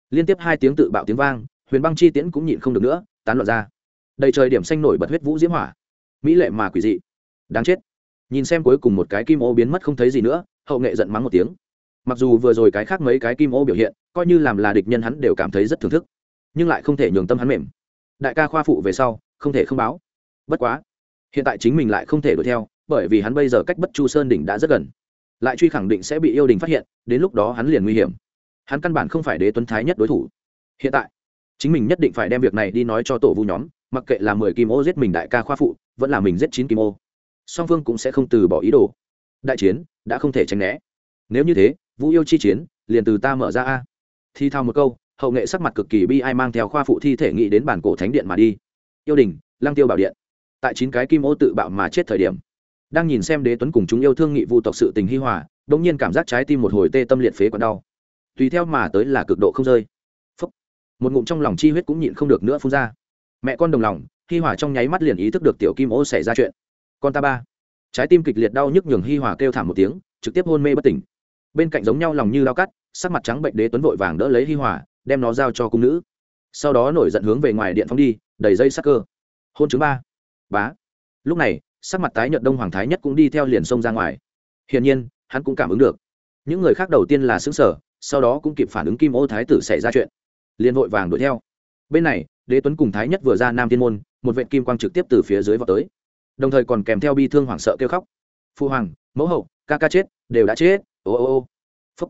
liên tiếp hai tiếng tự bạo tiếng vang, huyền băng chi tiễn cũng nhịn không được nữa, tán loạn ra. Đầy trời điểm xanh nổi bật huyết vũ diễm hỏa. Mỹ lệ mà quỷ dị. Đáng chết. Nhìn xem cuối cùng một cái kim ô biến mất không thấy gì nữa, hậu nghệ giận mắng một tiếng. Mặc dù vừa rồi cái khác mấy cái kim ô biểu hiện, coi như làm là địch nhân hắn đều cảm thấy rất thưởng thức, nhưng lại không thể nhường tâm hắn mềm. Đại ca khoa phụ về sau, không thể không báo. Bất quá hiện tại chính mình lại không thể đuổi theo, bởi vì hắn bây giờ cách bất chu sơn đỉnh đã rất gần. Lại truy khẳng định sẽ bị yêu đình phát hiện, đến lúc đó hắn liền nguy hiểm. Hắn căn bản không phải đế tuấn thái nhất đối thủ. Hiện tại, chính mình nhất định phải đem việc này đi nói cho tổ vu nhóm, mặc kệ là mười kim ô giết mình đại ca khoa phụ, vẫn là mình giết chín kim ô. Song phương cũng sẽ không từ bỏ ý đồ. Đại chiến đã không thể tránh né. Nếu như thế, vũ yêu chi chiến liền từ ta mở ra a. Thi thao một câu, hậu nghệ sắc mặt cực kỳ bi ai mang theo khoa phụ thi thể nghĩ đến bản cổ thánh điện mà đi. Yêu đình, lăng tiêu bảo điện tại chín cái kim ô tự bạo mà chết thời điểm. Đang nhìn xem đế tuấn cùng chúng yêu thương nghị vu tộc sự tình hi hòa đông nhiên cảm giác trái tim một hồi tê tâm liệt phế còn đau. Tùy theo mà tới là cực độ không rơi. Phúc. một ngụm trong lòng chi huyết cũng nhịn không được nữa phun ra. Mẹ con đồng lòng, hi hòa trong nháy mắt liền ý thức được tiểu kim ô xảy ra chuyện. Con ta ba. Trái tim kịch liệt đau nhức nhường hi hòa kêu thảm một tiếng, trực tiếp hôn mê bất tỉnh. Bên cạnh giống nhau lòng như lao cắt, sắc mặt trắng bệnh đế tuấn vội vàng đỡ lấy hi hòa, đem nó giao cho cung nữ. Sau đó nổi giận hướng về ngoài điện phóng đi, đầy dây sắc cơ. Hôn chứng ba bá. Lúc này, sắc mặt tái nhợt đông hoàng thái nhất cũng đi theo liền sông ra ngoài. Hiển nhiên, hắn cũng cảm ứng được. Những người khác đầu tiên là xứng sở sau đó cũng kịp phản ứng kim ô thái tử xảy ra chuyện. Liền vội vàng đuổi theo. Bên này, đế tuấn cùng thái nhất vừa ra nam thiên môn, một vệ kim quang trực tiếp từ phía dưới vào tới. Đồng thời còn kèm theo bi thương hoảng sợ kêu khóc. Phu hoàng, mẫu hậu, ca ca chết, đều đã chết, ô ô ô. Phúc.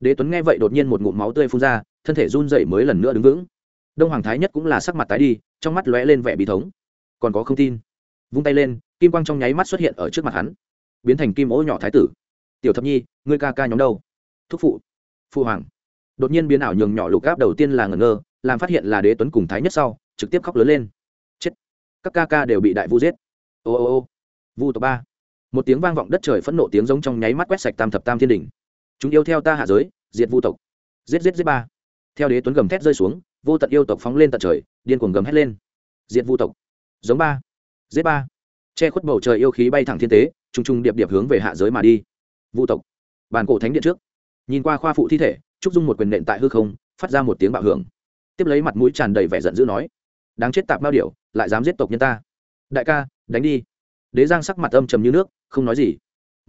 Đế tuấn nghe vậy đột nhiên một ngụm máu tươi phun ra, thân thể run dậy mới lần nữa đứng vững. Đông hoàng thái nhất cũng là sắc mặt tái đi, trong mắt lóe lên vẻ bi thống còn có không tin. Vung tay lên, kim quang trong nháy mắt xuất hiện ở trước mặt hắn. Biến thành kim ố nhỏ thái tử. Tiểu thập nhi, ngươi ca ca nhóm đâu? Thúc phụ. Phu hoàng. Đột nhiên biến ảo nhường nhỏ lục gáp đầu tiên là ngẩn ngơ, làm phát hiện là đế tuấn cùng thái nhất sau, trực tiếp khóc lớn lên. Chết. Các ca ca đều bị đại vu giết. Ô ô ô. Vu tộc ba. Một tiếng vang vọng đất trời phẫn nộ tiếng giống trong nháy mắt quét sạch tam thập tam thiên đình chúng yêu theo ta hạ giới, diệt vu tộc. Giết giết giết ba. Theo đế tuấn gầm thét rơi xuống, vô tận yêu tộc phóng lên tận trời, điên cuồng gầm hét lên. Diệt vu tộc giống ba. Giết ba. Che khuất bầu trời yêu khí bay thẳng thiên tế t r u n g t r u n g điệp điệp hướng về hạ giới mà đi. Vu tộc. Bàn cổ thánh điện trước. Nhìn qua khoa phụ thi thể, trúc dung một quyền nện tại hư không, phát ra một tiếng bạo hưởng. Tiếp lấy mặt mũi tràn đầy vẻ giận dữ nói, đáng chết tạp bao điệu lại dám giết tộc nhân ta. Đại ca, đánh đi. Đế giang sắc mặt âm trầm như nước, không nói gì.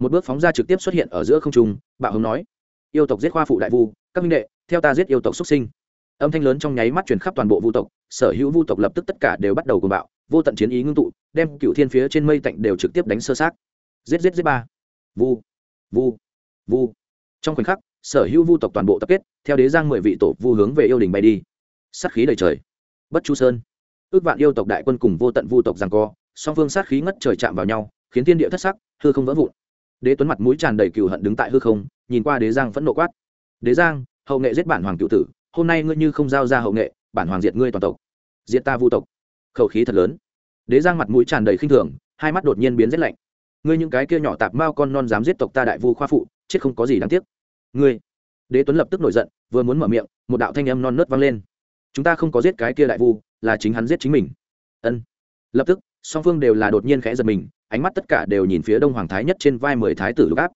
Một bước phóng ra trực tiếp xuất hiện ở giữa không trung, bạo hống nói, yêu tộc giết khoa phụ đại vu, các minh đệ, theo ta giết yêu tộc xuất sinh. Âm thanh lớn trong nháy mắt truyền khắp toàn bộ vu tộc, sở hữu vu tộc lập tức tất cả đều bắt đầu cùng bạo vô tận chiến ý ngưng tụ, đem cựu thiên phía trên mây tạnh đều trực tiếp đánh sơ sát giết giết giết ba. Vu vu vu. Trong khoảnh khắc, sở hữu vu tộc toàn bộ tập kết, theo đế giang mười vị tổ vu hướng về yêu đình bay đi. Sát khí đầy trời. Bất chu sơn. Ước vạn yêu tộc đại quân cùng vô tận vu tộc rằng co, song phương sát khí ngất trời chạm vào nhau, khiến thiên địa thất sắc, hư không vỡ vụn. Đế tuấn mặt mũi tràn đầy cừu hận đứng tại hư không, nhìn qua đế giang phẫn nộ quát. Đế giang, hậu nghệ giết bản hoàng cựu tử, hôm nay ngươi như không giao ra hậu nghệ, bản hoàng diệt ngươi toàn tộc. Diệt ta vu tộc khẩu khí thật lớn. Đế giang mặt mũi tràn đầy khinh thường, hai mắt đột nhiên biến rét lạnh. Ngươi những cái kia nhỏ tạp mao con non dám giết tộc ta đại vu khoa phụ, chết không có gì đáng tiếc. Ngươi. Đế tuấn lập tức nổi giận, vừa muốn mở miệng, một đạo thanh âm non nớt vang lên. Chúng ta không có giết cái kia đại vu, là chính hắn giết chính mình. Ân. Lập tức, song phương đều là đột nhiên khẽ giật mình, ánh mắt tất cả đều nhìn phía đông hoàng thái nhất trên vai mười thái tử lục áp.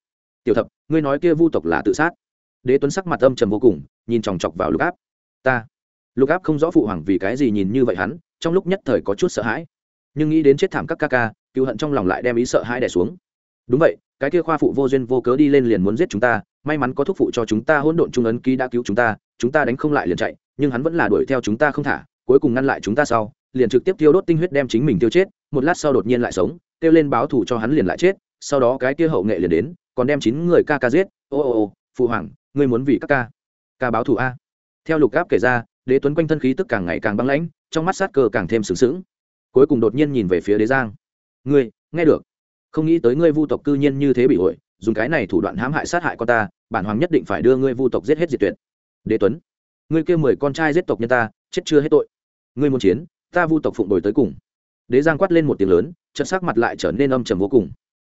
Tiểu thập, ngươi nói kia vu tộc là tự sát. Đế tuấn sắc mặt âm trầm vô cùng, nhìn chòng chọc vào lục áp. Ta. Lục áp không rõ phụ hoàng vì cái gì nhìn như vậy hắn trong lúc nhất thời có chút sợ hãi. Nhưng nghĩ đến chết thảm các ca ca cựu hận trong lòng lại đem ý sợ hãi đẻ xuống. Đúng vậy, cái kia khoa phụ vô duyên vô cớ đi lên liền muốn giết chúng ta, may mắn có thuốc phụ cho chúng ta hỗn độn trung ấn ký đã cứu chúng ta chúng ta đánh không lại liền chạy, nhưng hắn vẫn là đuổi theo chúng ta không thả, cuối cùng ngăn lại chúng ta sau, liền trực tiếp tiêu đốt tinh huyết đem chính mình tiêu chết, một lát sau đột nhiên lại sống, kêu lên báo thù cho hắn liền lại chết, sau đó cái kia hậu nghệ liền đến, còn đem chín người ca ca giết. Ô ô ô, phụ hoàng, ngươi muốn vì các ca ca báo thù a. Theo lục áp kể ra đế tuấn quanh thân khí tức càng ngày càng băng lãnh, trong mắt sát cơ càng thêm sừng sướng cuối cùng đột nhiên nhìn về phía đế giang. Ngươi, nghe được. Không nghĩ tới ngươi vu tộc cư nhiên như thế bị ổi dùng cái này thủ đoạn hãm hại sát hại con ta, bản hoàng nhất định phải đưa ngươi vu tộc giết hết diệt tuyệt. Đế tuấn, ngươi kêu mười con trai giết tộc nhân ta, chết chưa hết tội. Ngươi muốn chiến, ta vu tộc phụng đổi tới cùng. Đế giang quát lên một tiếng lớn chất sắc mặt lại trở nên âm trầm vô cùng.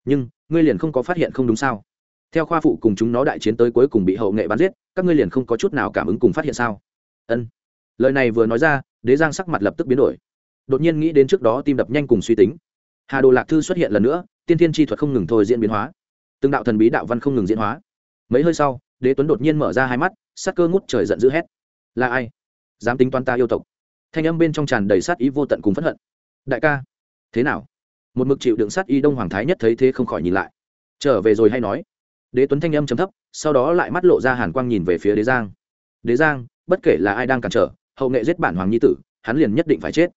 Nhưng, ngươi liền không có phát hiện không đúng sao? Theo khoa phụ cùng chúng nó đại chiến tới cuối cùng bị hậu nghệ bắn giết, các ngươi liền không có chút nào cảm ứng cùng phát hiện sao? Ân lời này vừa nói ra, đế giang sắc mặt lập tức biến đổi. Đột nhiên nghĩ đến trước đó tim đập nhanh cùng suy tính. Hà đồ lạc thư xuất hiện lần nữa, tiên thiên chi thuật không ngừng thôi diễn biến hóa. Từng đạo thần bí đạo văn không ngừng diễn hóa. Mấy hơi sau, đế tuấn đột nhiên mở ra hai mắt, sắc cơ ngút trời giận dữ hét. Là ai? Dám tính toán ta yêu tộc. Thanh âm bên trong tràn đầy sát ý vô tận cùng phẫn hận. Đại ca, thế nào? Một mực chịu đựng sát ý đông hoàng thái nhất thấy thế không khỏi nhìn lại. Trở về rồi hay nói. Đế tuấn thanh âm chấm thấp, sau đó lại mắt lộ ra hàn quang nhìn về phía đế giang. Đế giang, bất kể là ai đang cản trở hậu nghệ giết bản hoàng nhi tử, hắn liền nhất định phải chết.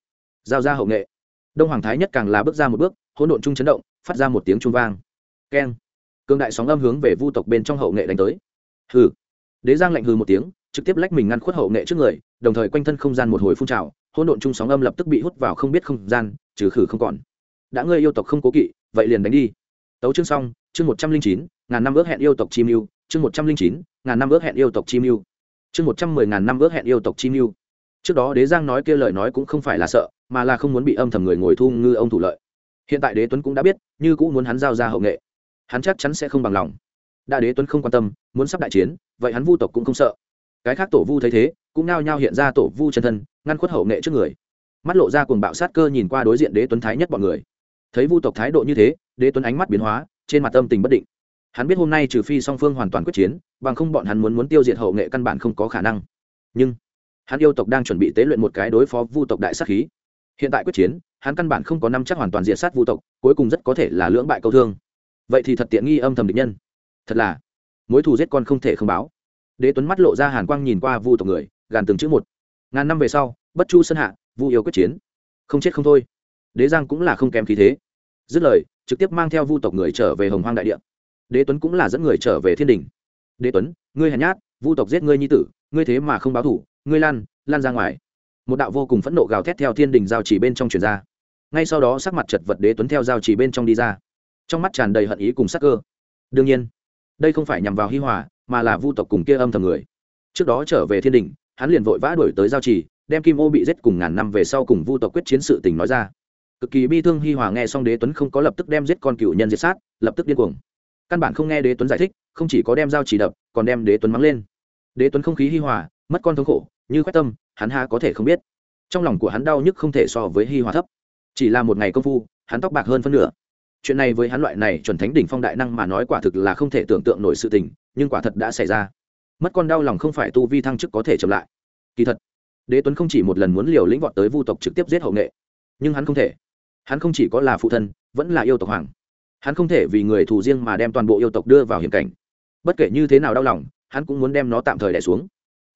Giao ra hậu nghệ. Đông hoàng thái nhất càng là bước ra một bước, hỗn độn chung chấn động, phát ra một tiếng trung vang. Keng. Cương đại sóng âm hướng về vu tộc bên trong hậu nghệ đánh tới. Hừ. Đế giang lạnh hừ một tiếng, trực tiếp lách mình ngăn khuất hậu nghệ trước người, đồng thời quanh thân không gian một hồi phun trào, hỗn độn chung sóng âm lập tức bị hút vào không biết không gian, trừ khử không còn. Đã ngươi yêu tộc không cố kỵ, vậy liền đánh đi. Tấu chương xong, chương một trăm linh chín, ngàn năm ước hẹn yêu tộc chim mưu, chương một trăm linh chín, ngàn năm ước hẹn yêu tộc chim mưu, chương một trăm mười ngàn năm ước hẹn yêu tộc chim mưu trước đó đế giang nói kia lời nói cũng không phải là sợ, mà là không muốn bị âm thầm người ngồi thu ngư ông thủ lợi. Hiện tại đế tuấn cũng đã biết, như cũng muốn hắn giao ra hậu nghệ. Hắn chắc chắn sẽ không bằng lòng. Đã đế tuấn không quan tâm, muốn sắp đại chiến, vậy hắn vu tộc cũng không sợ. Cái khác tổ vu thấy thế, cũng nao nhao hiện ra tổ vu chân thân, ngăn khuất hậu nghệ trước người. Mắt lộ ra cuồng bạo sát cơ nhìn qua đối diện đế tuấn thái nhất bọn người. Thấy vu tộc thái độ như thế, đế tuấn ánh mắt biến hóa, trên mặt âm tình bất định. Hắn biết hôm nay trừ phi song phương hoàn toàn quyết chiến, bằng không bọn hắn muốn muốn tiêu diệt hậu nghệ căn bản không có khả năng. Nhưng hắn yêu tộc đang chuẩn bị tế luyện một cái đối phó vu tộc đại sát khí. Hiện tại quyết chiến, hắn căn bản không có năm chắc hoàn toàn diệt sát vu tộc, cuối cùng rất có thể là lưỡng bại câu thương. Vậy thì thật tiện nghi âm thầm địch nhân. Thật là, mối thù giết con không thể không báo. Đế tuấn mắt lộ ra hàn quang nhìn qua vu tộc người, gàn từng chữ một. Ngàn năm về sau, bất chu sân hạ, vu yêu quyết chiến. Không chết không thôi. Đế giang cũng là không kém khí thế. Dứt lời, trực tiếp mang theo vu tộc người trở về hồng hoang đại địa. Đế tuấn cũng là dẫn người trở về thiên đình. Đế tuấn, ngươi hèn nhát, vu tộc giết ngươi nhi tử, ngươi thế mà không báo thủ ngươi lan lan ra ngoài. Một đạo vô cùng phẫn nộ gào thét theo thiên đình giao chỉ bên trong truyền ra. Ngay sau đó sắc mặt chật vật đế tuấn theo giao chỉ bên trong đi ra. Trong mắt tràn đầy hận ý cùng sắc cơ. Đương nhiên đây không phải nhằm vào hi hòa mà là vu tộc cùng kia âm thầm người. Trước đó trở về thiên đình hắn liền vội vã đuổi tới giao chỉ, đem kim ô bị giết cùng ngàn năm về sau cùng vu tộc quyết chiến sự tình nói ra. Cực kỳ bi thương hi hòa nghe xong đế tuấn không có lập tức đem giết con cựu nhân diệt sát lập tức điên cuồng. Căn bản không nghe đế tuấn giải thích không chỉ có đem giao chỉ đập còn đem đế tuấn mắng lên. Đế tuấn không khí hi hòa mất con thống khổ, như quét tâm, hắn ha có thể không biết. Trong lòng của hắn đau nhức không thể so với hi hòa thấp. Chỉ là một ngày công phu, hắn tóc bạc hơn phân nửa. Chuyện này với hắn loại này chuẩn thánh đỉnh phong đại năng mà nói quả thực là không thể tưởng tượng nổi sự tình, nhưng quả thật đã xảy ra. Mất con đau lòng không phải tu vi thăng chức có thể chậm lại. Kỳ thật, đế tuấn không chỉ một lần muốn liều lĩnh vọt tới vu tộc trực tiếp giết hậu nghệ. Nhưng hắn không thể. Hắn không chỉ có là phụ thân, vẫn là yêu tộc hoàng. Hắn không thể vì người thù riêng mà đem toàn bộ yêu tộc đưa vào hiểm cảnh. Bất kể như thế nào đau lòng, hắn cũng muốn đem nó tạm thời đẻ xuống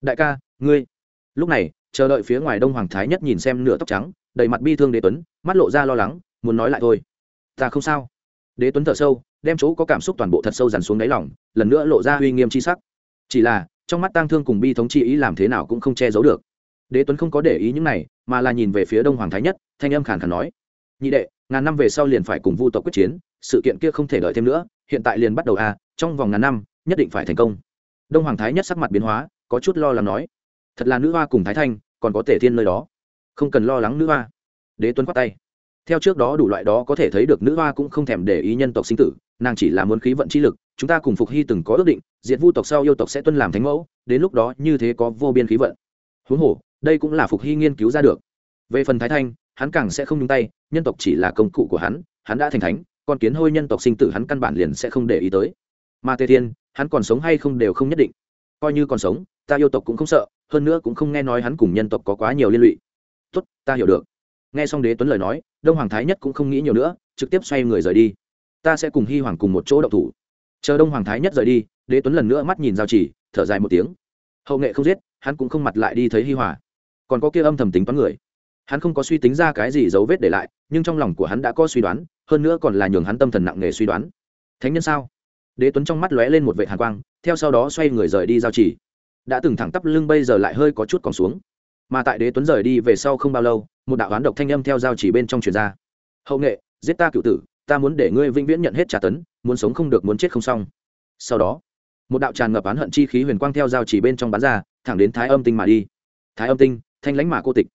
đại ca ngươi. Lúc này chờ đợi phía ngoài đông hoàng thái nhất nhìn xem nửa tóc trắng đầy mặt bi thương đế tuấn mắt lộ ra lo lắng muốn nói lại thôi. Ta không sao. Đế tuấn thở sâu đem chỗ có cảm xúc toàn bộ thật sâu dằn xuống đáy lòng lần nữa lộ ra uy nghiêm c h i sắc. Chỉ là trong mắt tang thương cùng bi thống chi ý làm thế nào cũng không che giấu được. Đế tuấn không có để ý những này mà là nhìn về phía đông hoàng thái nhất thanh âm khàn khàn nói nhị đệ ngàn năm về sau liền phải cùng vu tộc quyết chiến sự kiện kia không thể đợi thêm nữa hiện tại liền bắt đầu a à, trong vòng ngàn năm nhất định phải thành công. Đông hoàng thái nhất sắc mặt biến hóa có chút lo lắng nói, thật là nữ hoa cùng thái thanh, còn có tể thiên nơi đó. Không cần lo lắng nữ hoa. Đế tuấn khoát tay. Theo trước đó đủ loại đó có thể thấy được nữ hoa cũng không thèm để ý nhân tộc sinh tử, nàng chỉ là muốn khí vận chi lực, chúng ta cùng phục hy từng có ước định, diệt vu tộc sau yêu tộc sẽ tuân làm thánh mẫu, đến lúc đó như thế có vô biên khí vận. Huống hồ, đây cũng là phục hy nghiên cứu ra được. Về phần thái thanh, hắn càng sẽ không nhung tay, nhân tộc chỉ là công cụ của hắn hắn đã thành thánh còn kiến hôi nhân tộc sinh tử hắn căn bản liền sẽ không để ý tới. Mà tề thiên, hắn còn sống hay không đều không nhất định. Coi như còn sống ta yêu tộc cũng không sợ, hơn nữa cũng không nghe nói hắn cùng nhân tộc có quá nhiều liên lụy. Tốt, ta hiểu được. Nghe xong đế tuấn lời nói, đông hoàng thái nhất cũng không nghĩ nhiều nữa, trực tiếp xoay người rời đi. Ta sẽ cùng hy hoàng cùng một chỗ đậu thủ. Chờ đông hoàng thái nhất rời đi, đế tuấn lần nữa mắt nhìn giao chỉ, thở dài một tiếng. Hậu nghệ không giết, hắn cũng không mặt lại đi thấy hi hòa. Còn có kia âm thầm tính toán người. Hắn không có suy tính ra cái gì dấu vết để lại, nhưng trong lòng của hắn đã có suy đoán, hơn nữa còn là nhường hắn tâm thần nặng nề suy đoán. Thánh nhân sao? Đế tuấn trong mắt lóe lên một vệ hàn quang, theo sau đó xoay người rời đi giao chỉ đã từng thẳng tắp lưng bây giờ lại hơi có chút còn xuống. Mà tại đế tuấn rời đi về sau không bao lâu, một đạo oán độc thanh âm theo giao chỉ bên trong truyền ra. Hậu nghệ, giết ta cựu tử, ta muốn để ngươi vĩnh viễn nhận hết trả tấn, muốn sống không được muốn chết không xong. Sau đó, một đạo tràn ngập oán hận chi khí huyền quang theo giao chỉ bên trong bán ra, thẳng đến thái âm tinh mà đi. Thái âm tinh, thanh lãnh mà cô tịch.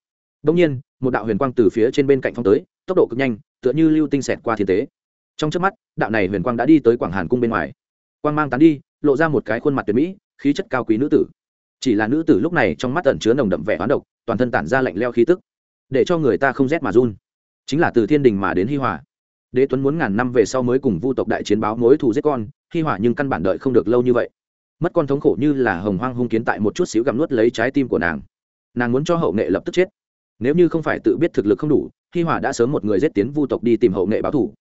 Đông nhiên, một đạo huyền quang từ phía trên bên cạnh phong tới, tốc độ cực nhanh, tựa như lưu tinh xẹt qua thiên tế. Trong trước mắt, đạo này huyền quang đã đi tới quảng hàn cung bên ngoài. Quang mang tán đi, lộ ra một cái khuôn mặt tuyệt mỹ, khí chất cao quý nữ tử chỉ là nữ tử lúc này trong mắt tẩn chứa nồng đậm vẻ hoán độc, toàn thân tản ra lạnh leo khí tức, để cho người ta không rét mà run. Chính là từ thiên đình mà đến hi hòa đế tuấn muốn ngàn năm về sau mới cùng vu tộc đại chiến báo mối thù giết con, hi hòa nhưng căn bản đợi không được lâu như vậy. Mất con thống khổ như là hồng hoang hung kiến tại một chút xíu gặm nuốt lấy trái tim của nàng. Nàng muốn cho hậu nghệ lập tức chết. Nếu như không phải tự biết thực lực không đủ, hi hòa đã sớm một người giết tiến vu tộc đi tìm hậu nghệ báo thù.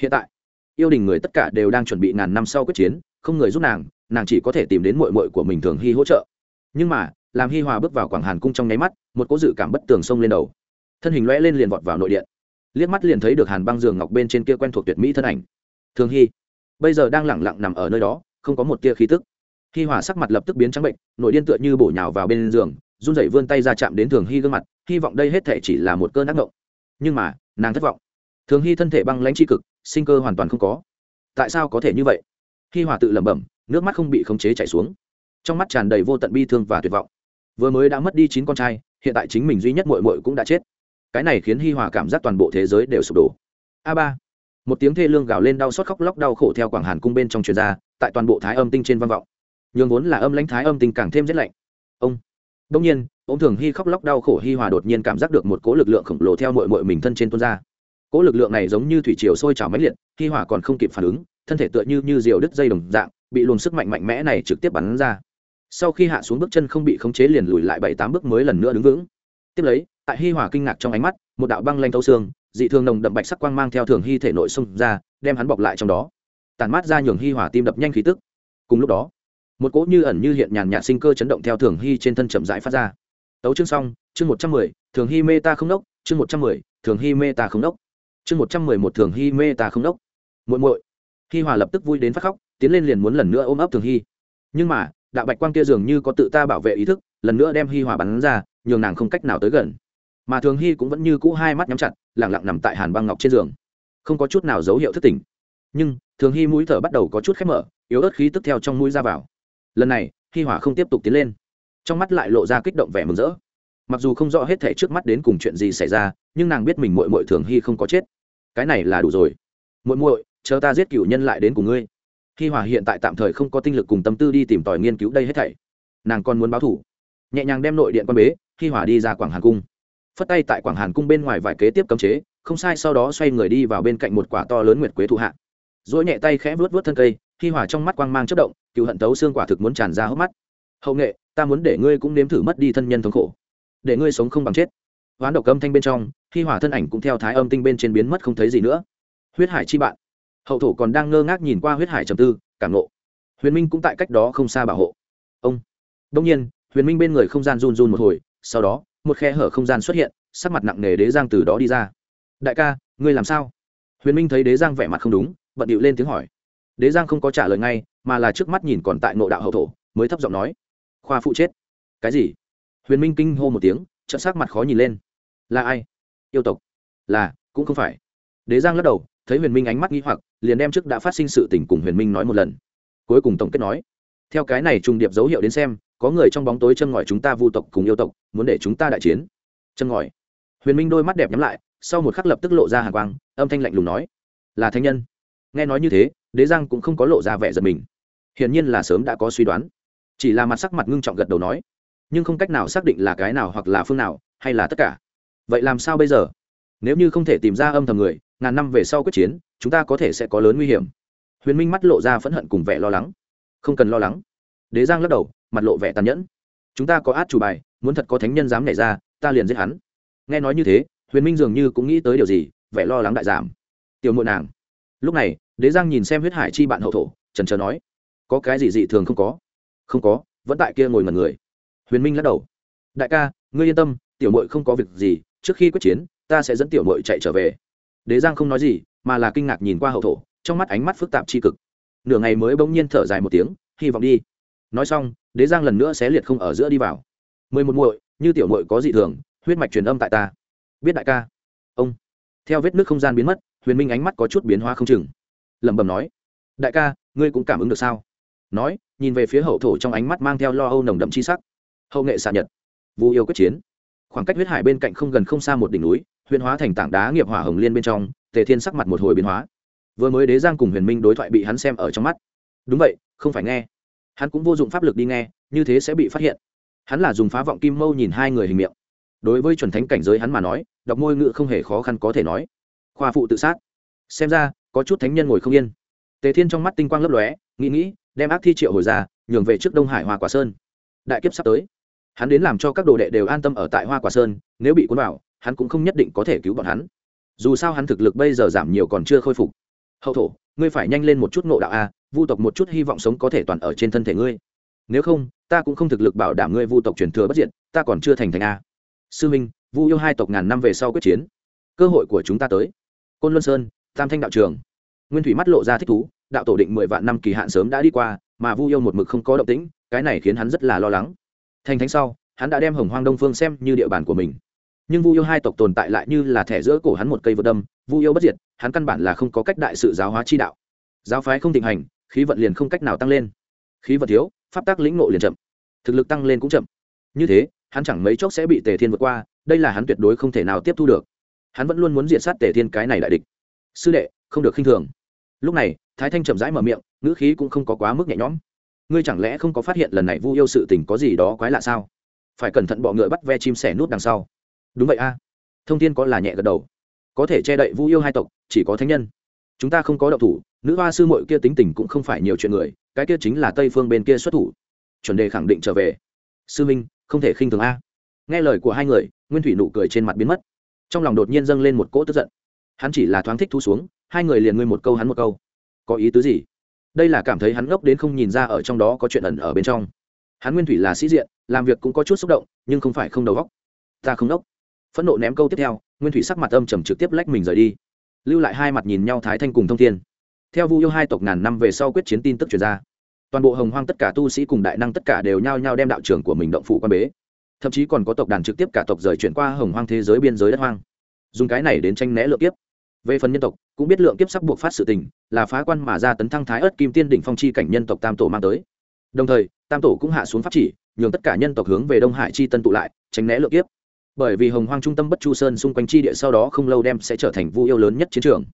hiện tại, yêu đình người tất cả đều đang chuẩn bị ngàn năm sau quyết chiến, không người giúp nàng nàng chỉ có thể tìm đến mội mội của mình thường hy hỗ trợ nhưng mà, làm hi hòa bước vào quảng hàn cung trong nháy mắt, một cỗ dự cảm bất tường sông lên đầu. Thân hình lõe lên liền vọt vào nội điện. Liếc mắt liền thấy được hàn băng giường ngọc bên trên kia quen thuộc tuyệt mỹ thân ảnh. Thường hy bây giờ đang lẳng lặng nằm ở nơi đó, không có một tia khí tức. Hi hòa sắc mặt lập tức biến trắng bệnh, nội điên tựa như bổ nhào vào bên giường, run rẩy vươn tay ra chạm đến thường hy gương mặt, hy vọng đây hết thể chỉ là một cơn ác ngộng nhưng mà, nàng thất vọng. Thường hy thân thể băng lãnh tri cực, sinh cơ hoàn toàn không có. Tại sao có thể như vậy? Hi hòa tự lẩm bẩm, nước mắt không bị khống chế chảy xuống trong mắt tràn đầy vô tận bi thương và tuyệt vọng. Vừa mới đã mất đi chín con trai, hiện tại chính mình duy nhất mội mội cũng đã chết. Cái này khiến hi hòa cảm giác toàn bộ thế giới đều sụp đổ. A ba. Một tiếng thê lương gào lên đau xót khóc lóc đau khổ theo quảng hàn cung bên trong truyền ra, tại toàn bộ thái âm tinh trên văn vọng. Nhường vốn là âm lãnh thái âm tinh càng thêm rét lạnh. Ông. Đông nhiên ông thường hy khóc lóc đau khổ hi hòa đột nhiên cảm giác được một cỗ lực lượng khổng lồ theo mội mội mình thân trên tuôn ra. Cỗ lực lượng này giống như thủy triều sôi trào máy liệt, hi hòa còn không kịp phản ứng, thân thể tựa như như diều đứt dây đồng dạng, bị luồng sức mạnh mạnh mẽ này trực tiếp bắn ra sau khi hạ xuống bước chân không bị khống chế liền lùi lại bảy tám bước mới lần nữa đứng vững. Tiếp lấy, tại hi hòa kinh ngạc trong ánh mắt, một đạo băng lanh thấu xương, dị thường nồng đậm bạch sắc quang mang theo thường hy thể nội xông ra, đem hắn bọc lại trong đó. Tàn mát ra nhường hi hòa tim đập nhanh khí tức. Cùng lúc đó, một cỗ như ẩn như hiện nhàn nhạt sinh cơ chấn động theo thường hy trên thân chậm rãi phát ra. Tấu chương xong, chương một trăm mười, thường hy mê ta không đốc, chương một trăm mười, thường hy mê ta không đốc. Chương một trăm mười một, thường hy mê ta không đốc. Muội muội, hi hòa lập tức vui đến phát khóc, tiến lên liền muốn lần nữa ôm ấp thường hy. Nhưng mà đạo bạch quang kia dường như có tự ta bảo vệ ý thức, lần nữa đem hi hòa bắn ra, nhường nàng không cách nào tới gần. Mà thường hy cũng vẫn như cũ hai mắt nhắm chặt lẳng lặng nằm tại hàn băng ngọc trên giường. Không có chút nào dấu hiệu thất tỉnh. Nhưng, thường hy mũi thở bắt đầu có chút khép mở, yếu ớt khí tức theo trong mũi ra vào. Lần này, hi hỏa không tiếp tục tiến lên. Trong mắt lại lộ ra kích động vẻ mừng rỡ. Mặc dù không rõ hết thể trước mắt đến cùng chuyện gì xảy ra, nhưng nàng biết mình mội mội thường hy không có chết. Cái này là đủ rồi. Muội muội, chờ ta giết cựu nhân lại đến cùng ngươi hi hòa hiện tại tạm thời không có tinh lực cùng tâm tư đi tìm tòi nghiên cứu đây hết thảy, nàng còn muốn báo thủ. Nhẹ nhàng đem nội điện quan bế hi hòa đi ra quảng hàn cung. Phất tay tại quảng hàn cung bên ngoài vài kế tiếp cấm chế, không sai, sau đó xoay người đi vào bên cạnh một quả to lớn nguyệt quế thụ hạ. Dỗi nhẹ tay khẽ vuốt vuốt thân cây hi hòa trong mắt quang mang chất động, cựu hận tấu xương quả thực muốn tràn ra hốc mắt. Hậu nghệ, ta muốn để ngươi cũng nếm thử mất đi thân nhân thống khổ. Để ngươi sống không bằng chết. Hoán độc âm thanh bên trong hi hòa thân ảnh cũng theo thái âm tinh bên trên biến mất không thấy gì nữa. Huyết hải chi bạn hậu thổ còn đang ngơ ngác nhìn qua huyết hải trầm tư, cảm nộ huyền minh cũng tại cách đó không xa bảo hộ. Ông. Đông nhiên, huyền minh bên người không gian run run một hồi, sau đó, một khe hở không gian xuất hiện, sắc mặt nặng nề đế giang từ đó đi ra. Đại ca, ngươi làm sao? Huyền minh thấy đế giang vẻ mặt không đúng, bận điệu lên tiếng hỏi. Đế giang không có trả lời ngay, mà là trước mắt nhìn còn tại nộ đạo hậu thổ, mới thấp giọng nói. Khoa phụ chết. Cái gì? Huyền minh kinh hô một tiếng trận sắc mặt khó nhìn lên. Là ai? Yêu tộc. Là, cũng không phải. Đế giang lắc đầu, thấy huyền minh ánh mắt nghi hoặc liền đem trước đã phát sinh sự tình cùng huyền minh nói một lần. Cuối cùng tổng kết nói, theo cái này trùng điệp dấu hiệu đến xem, có người trong bóng tối châm ngòi chúng ta vu tộc cùng yêu tộc, muốn để chúng ta đại chiến. Châm ngòi. Huyền minh đôi mắt đẹp nhắm lại, sau một khắc lập tức lộ ra hàng quang, âm thanh lạnh lùng nói, là thanh nhân. Nghe nói như thế, đế giang cũng không có lộ ra vẻ giật mình. Hiển nhiên là sớm đã có suy đoán. Chỉ là mặt sắc mặt ngưng trọng gật đầu nói, nhưng không cách nào xác định là cái nào hoặc là phương nào, hay là tất cả. Vậy làm sao bây giờ? Nếu như không thể tìm ra âm thầm người, ngàn năm về sau quyết chiến chúng ta có thể sẽ có lớn nguy hiểm. Huyền minh mắt lộ ra phẫn hận cùng vẻ lo lắng. Không cần lo lắng. Đế giang lắc đầu, mặt lộ vẻ tàn nhẫn. Chúng ta có át chủ bài, muốn thật có thánh nhân dám nảy ra, ta liền giết hắn. Nghe nói như thế, huyền minh dường như cũng nghĩ tới điều gì, vẻ lo lắng đại giảm. Tiểu muội nàng. Lúc này, đế giang nhìn xem huyết hải chi bạn hậu thổ trần trờ nói, có cái gì dị thường không có? Không có, vẫn tại kia ngồi mật người. Huyền minh lắc đầu. Đại ca, ngươi yên tâm, tiểu muội không có việc gì, trước khi quyết chiến, ta sẽ dẫn tiểu muội chạy trở về. Đế giang không nói gì mà là kinh ngạc nhìn qua hậu thổ, trong mắt ánh mắt phức tạp tri cực. Nửa ngày mới bỗng nhiên thở dài một tiếng, hy vọng đi. Nói xong, đế giang lần nữa xé liệt không ở giữa đi vào. Mười một muội, như tiểu muội có dị thường, huyết mạch truyền âm tại ta. Biết đại ca. Ông. Theo vết nước không gian biến mất, huyền minh ánh mắt có chút biến hóa không chừng. Lẩm bẩm nói. Đại ca, ngươi cũng cảm ứng được sao? Nói, nhìn về phía hậu thổ trong ánh mắt mang theo lo âu nồng đậm chi sắc. Hậu nghệ xạ nhật. Vu yêu quyết chiến. Khoảng cách huyết hải bên cạnh không gần không xa một đỉnh núi, huyền hóa thành tảng đá nghiệp hỏa hồng liên bên trong tề thiên sắc mặt một hồi biến hóa. Vừa mới đế giang cùng huyền minh đối thoại bị hắn xem ở trong mắt. Đúng vậy, không phải nghe. Hắn cũng vô dụng pháp lực đi nghe, như thế sẽ bị phát hiện. Hắn là dùng phá vọng kim mâu nhìn hai người hình miệng. Đối với chuẩn thánh cảnh giới hắn mà nói, đọc môi ngữ không hề khó khăn có thể nói. Khoa phụ tự sát. Xem ra, có chút thánh nhân ngồi không yên. Tề thiên trong mắt tinh quang lấp lóe, nghĩ nghĩ, đem ác thi triệu hồi ra, nhường về trước đông hải hoa quả sơn. Đại kiếp sắp tới. Hắn đến làm cho các đồ đệ đều an tâm ở tại hoa quả sơn, nếu bị cuốn vào, hắn cũng không nhất định có thể cứu bọn hắn dù sao hắn thực lực bây giờ giảm nhiều còn chưa khôi phục. Hậu thổ, ngươi phải nhanh lên một chút ngộ đạo a, vu tộc một chút hy vọng sống có thể toàn ở trên thân thể ngươi. Nếu không, ta cũng không thực lực bảo đảm ngươi vu tộc truyền thừa bất diện ta còn chưa thành thành a. Sư minh, vu yêu hai tộc ngàn năm về sau quyết chiến. Cơ hội của chúng ta tới. Côn luân sơn, tam thanh đạo trường. Nguyên thủy mắt lộ ra thích thú, đạo tổ định mười vạn năm kỳ hạn sớm đã đi qua, mà vu yêu một mực không có động tĩnh, cái này khiến hắn rất là lo lắng. Thành thánh sau, hắn đã đem hồng hoang đông phương xem như địa bàn của mình nhưng vu yêu hai tộc tồn tại lại như là thẻ giữa cổ hắn một cây vượt đâm, vu yêu bất diệt, hắn căn bản là không có cách đại sự giáo hóa chi đạo. Giáo phái không thịnh hành, khí vận liền không cách nào tăng lên. Khí vận thiếu, pháp tác lĩnh ngộ liền chậm. Thực lực tăng lên cũng chậm. Như thế, hắn chẳng mấy chốc sẽ bị tề thiên vượt qua, đây là hắn tuyệt đối không thể nào tiếp thu được. Hắn vẫn luôn muốn diện sát tề thiên cái này đại địch. Sư đệ, không được khinh thường. Lúc này, thái thanh chậm rãi mở miệng, ngữ khí cũng không có quá mức nhẹ nhõm. Ngươi chẳng lẽ không có phát hiện lần này vu yêu sự tình có gì đó quái lạ sao? Phải cẩn thận bọ ngựa bắt ve chim sẻ nút đằng sau đúng vậy a. Thông tin có là nhẹ gật đầu. Có thể che đậy vu yêu hai tộc, chỉ có thánh nhân. Chúng ta không có đậu thủ, nữ hoa sư mội kia tính tình cũng không phải nhiều chuyện người, cái kia chính là tây phương bên kia xuất thủ. Chuẩn đề khẳng định trở về. Sư minh, không thể khinh thường a. Nghe lời của hai người, nguyên thủy nụ cười trên mặt biến mất. Trong lòng đột nhiên dâng lên một cỗ tức giận. Hắn chỉ là thoáng thích thu xuống, hai người liền ngươi một câu hắn một câu. Có ý tứ gì? Đây là cảm thấy hắn ngốc đến không nhìn ra ở trong đó có chuyện ẩn ở bên trong. Hắn nguyên thủy là sĩ diện, làm việc cũng có chút xúc động, nhưng không phải không đầu góc ta không ngốc phẫn nộ ném câu tiếp theo, nguyên thủy sắc mặt âm trầm trực tiếp lách mình rời đi. Lưu lại hai mặt nhìn nhau thái thanh cùng thông thiên. Theo vu yêu hai tộc ngàn năm về sau quyết chiến tin tức chuyển ra, toàn bộ hồng hoang tất cả tu sĩ cùng đại năng tất cả đều nhao nhao đem đạo trưởng của mình động phủ quan bế. Thậm chí còn có tộc đàn trực tiếp cả tộc rời chuyển qua hồng hoang thế giới biên giới đất hoang. Dùng cái này đến tranh né lượng kiếp. Về phần nhân tộc, cũng biết lượng kiếp sắp buộc phát sự tình, là phá quan mà ra tấn thăng thái ớt kim tiên đỉnh phong chi cảnh nhân tộc tam tổ mang tới. Đồng thời, tam tổ cũng hạ xuống pháp chỉ, nhường tất cả nhân tộc hướng về đông hải chi tân tụ lại, tránh né lượng kiếp bởi vì hồng hoang trung tâm bất chu sơn xung quanh chi địa sau đó không lâu đem sẽ trở thành vu yêu lớn nhất chiến trường.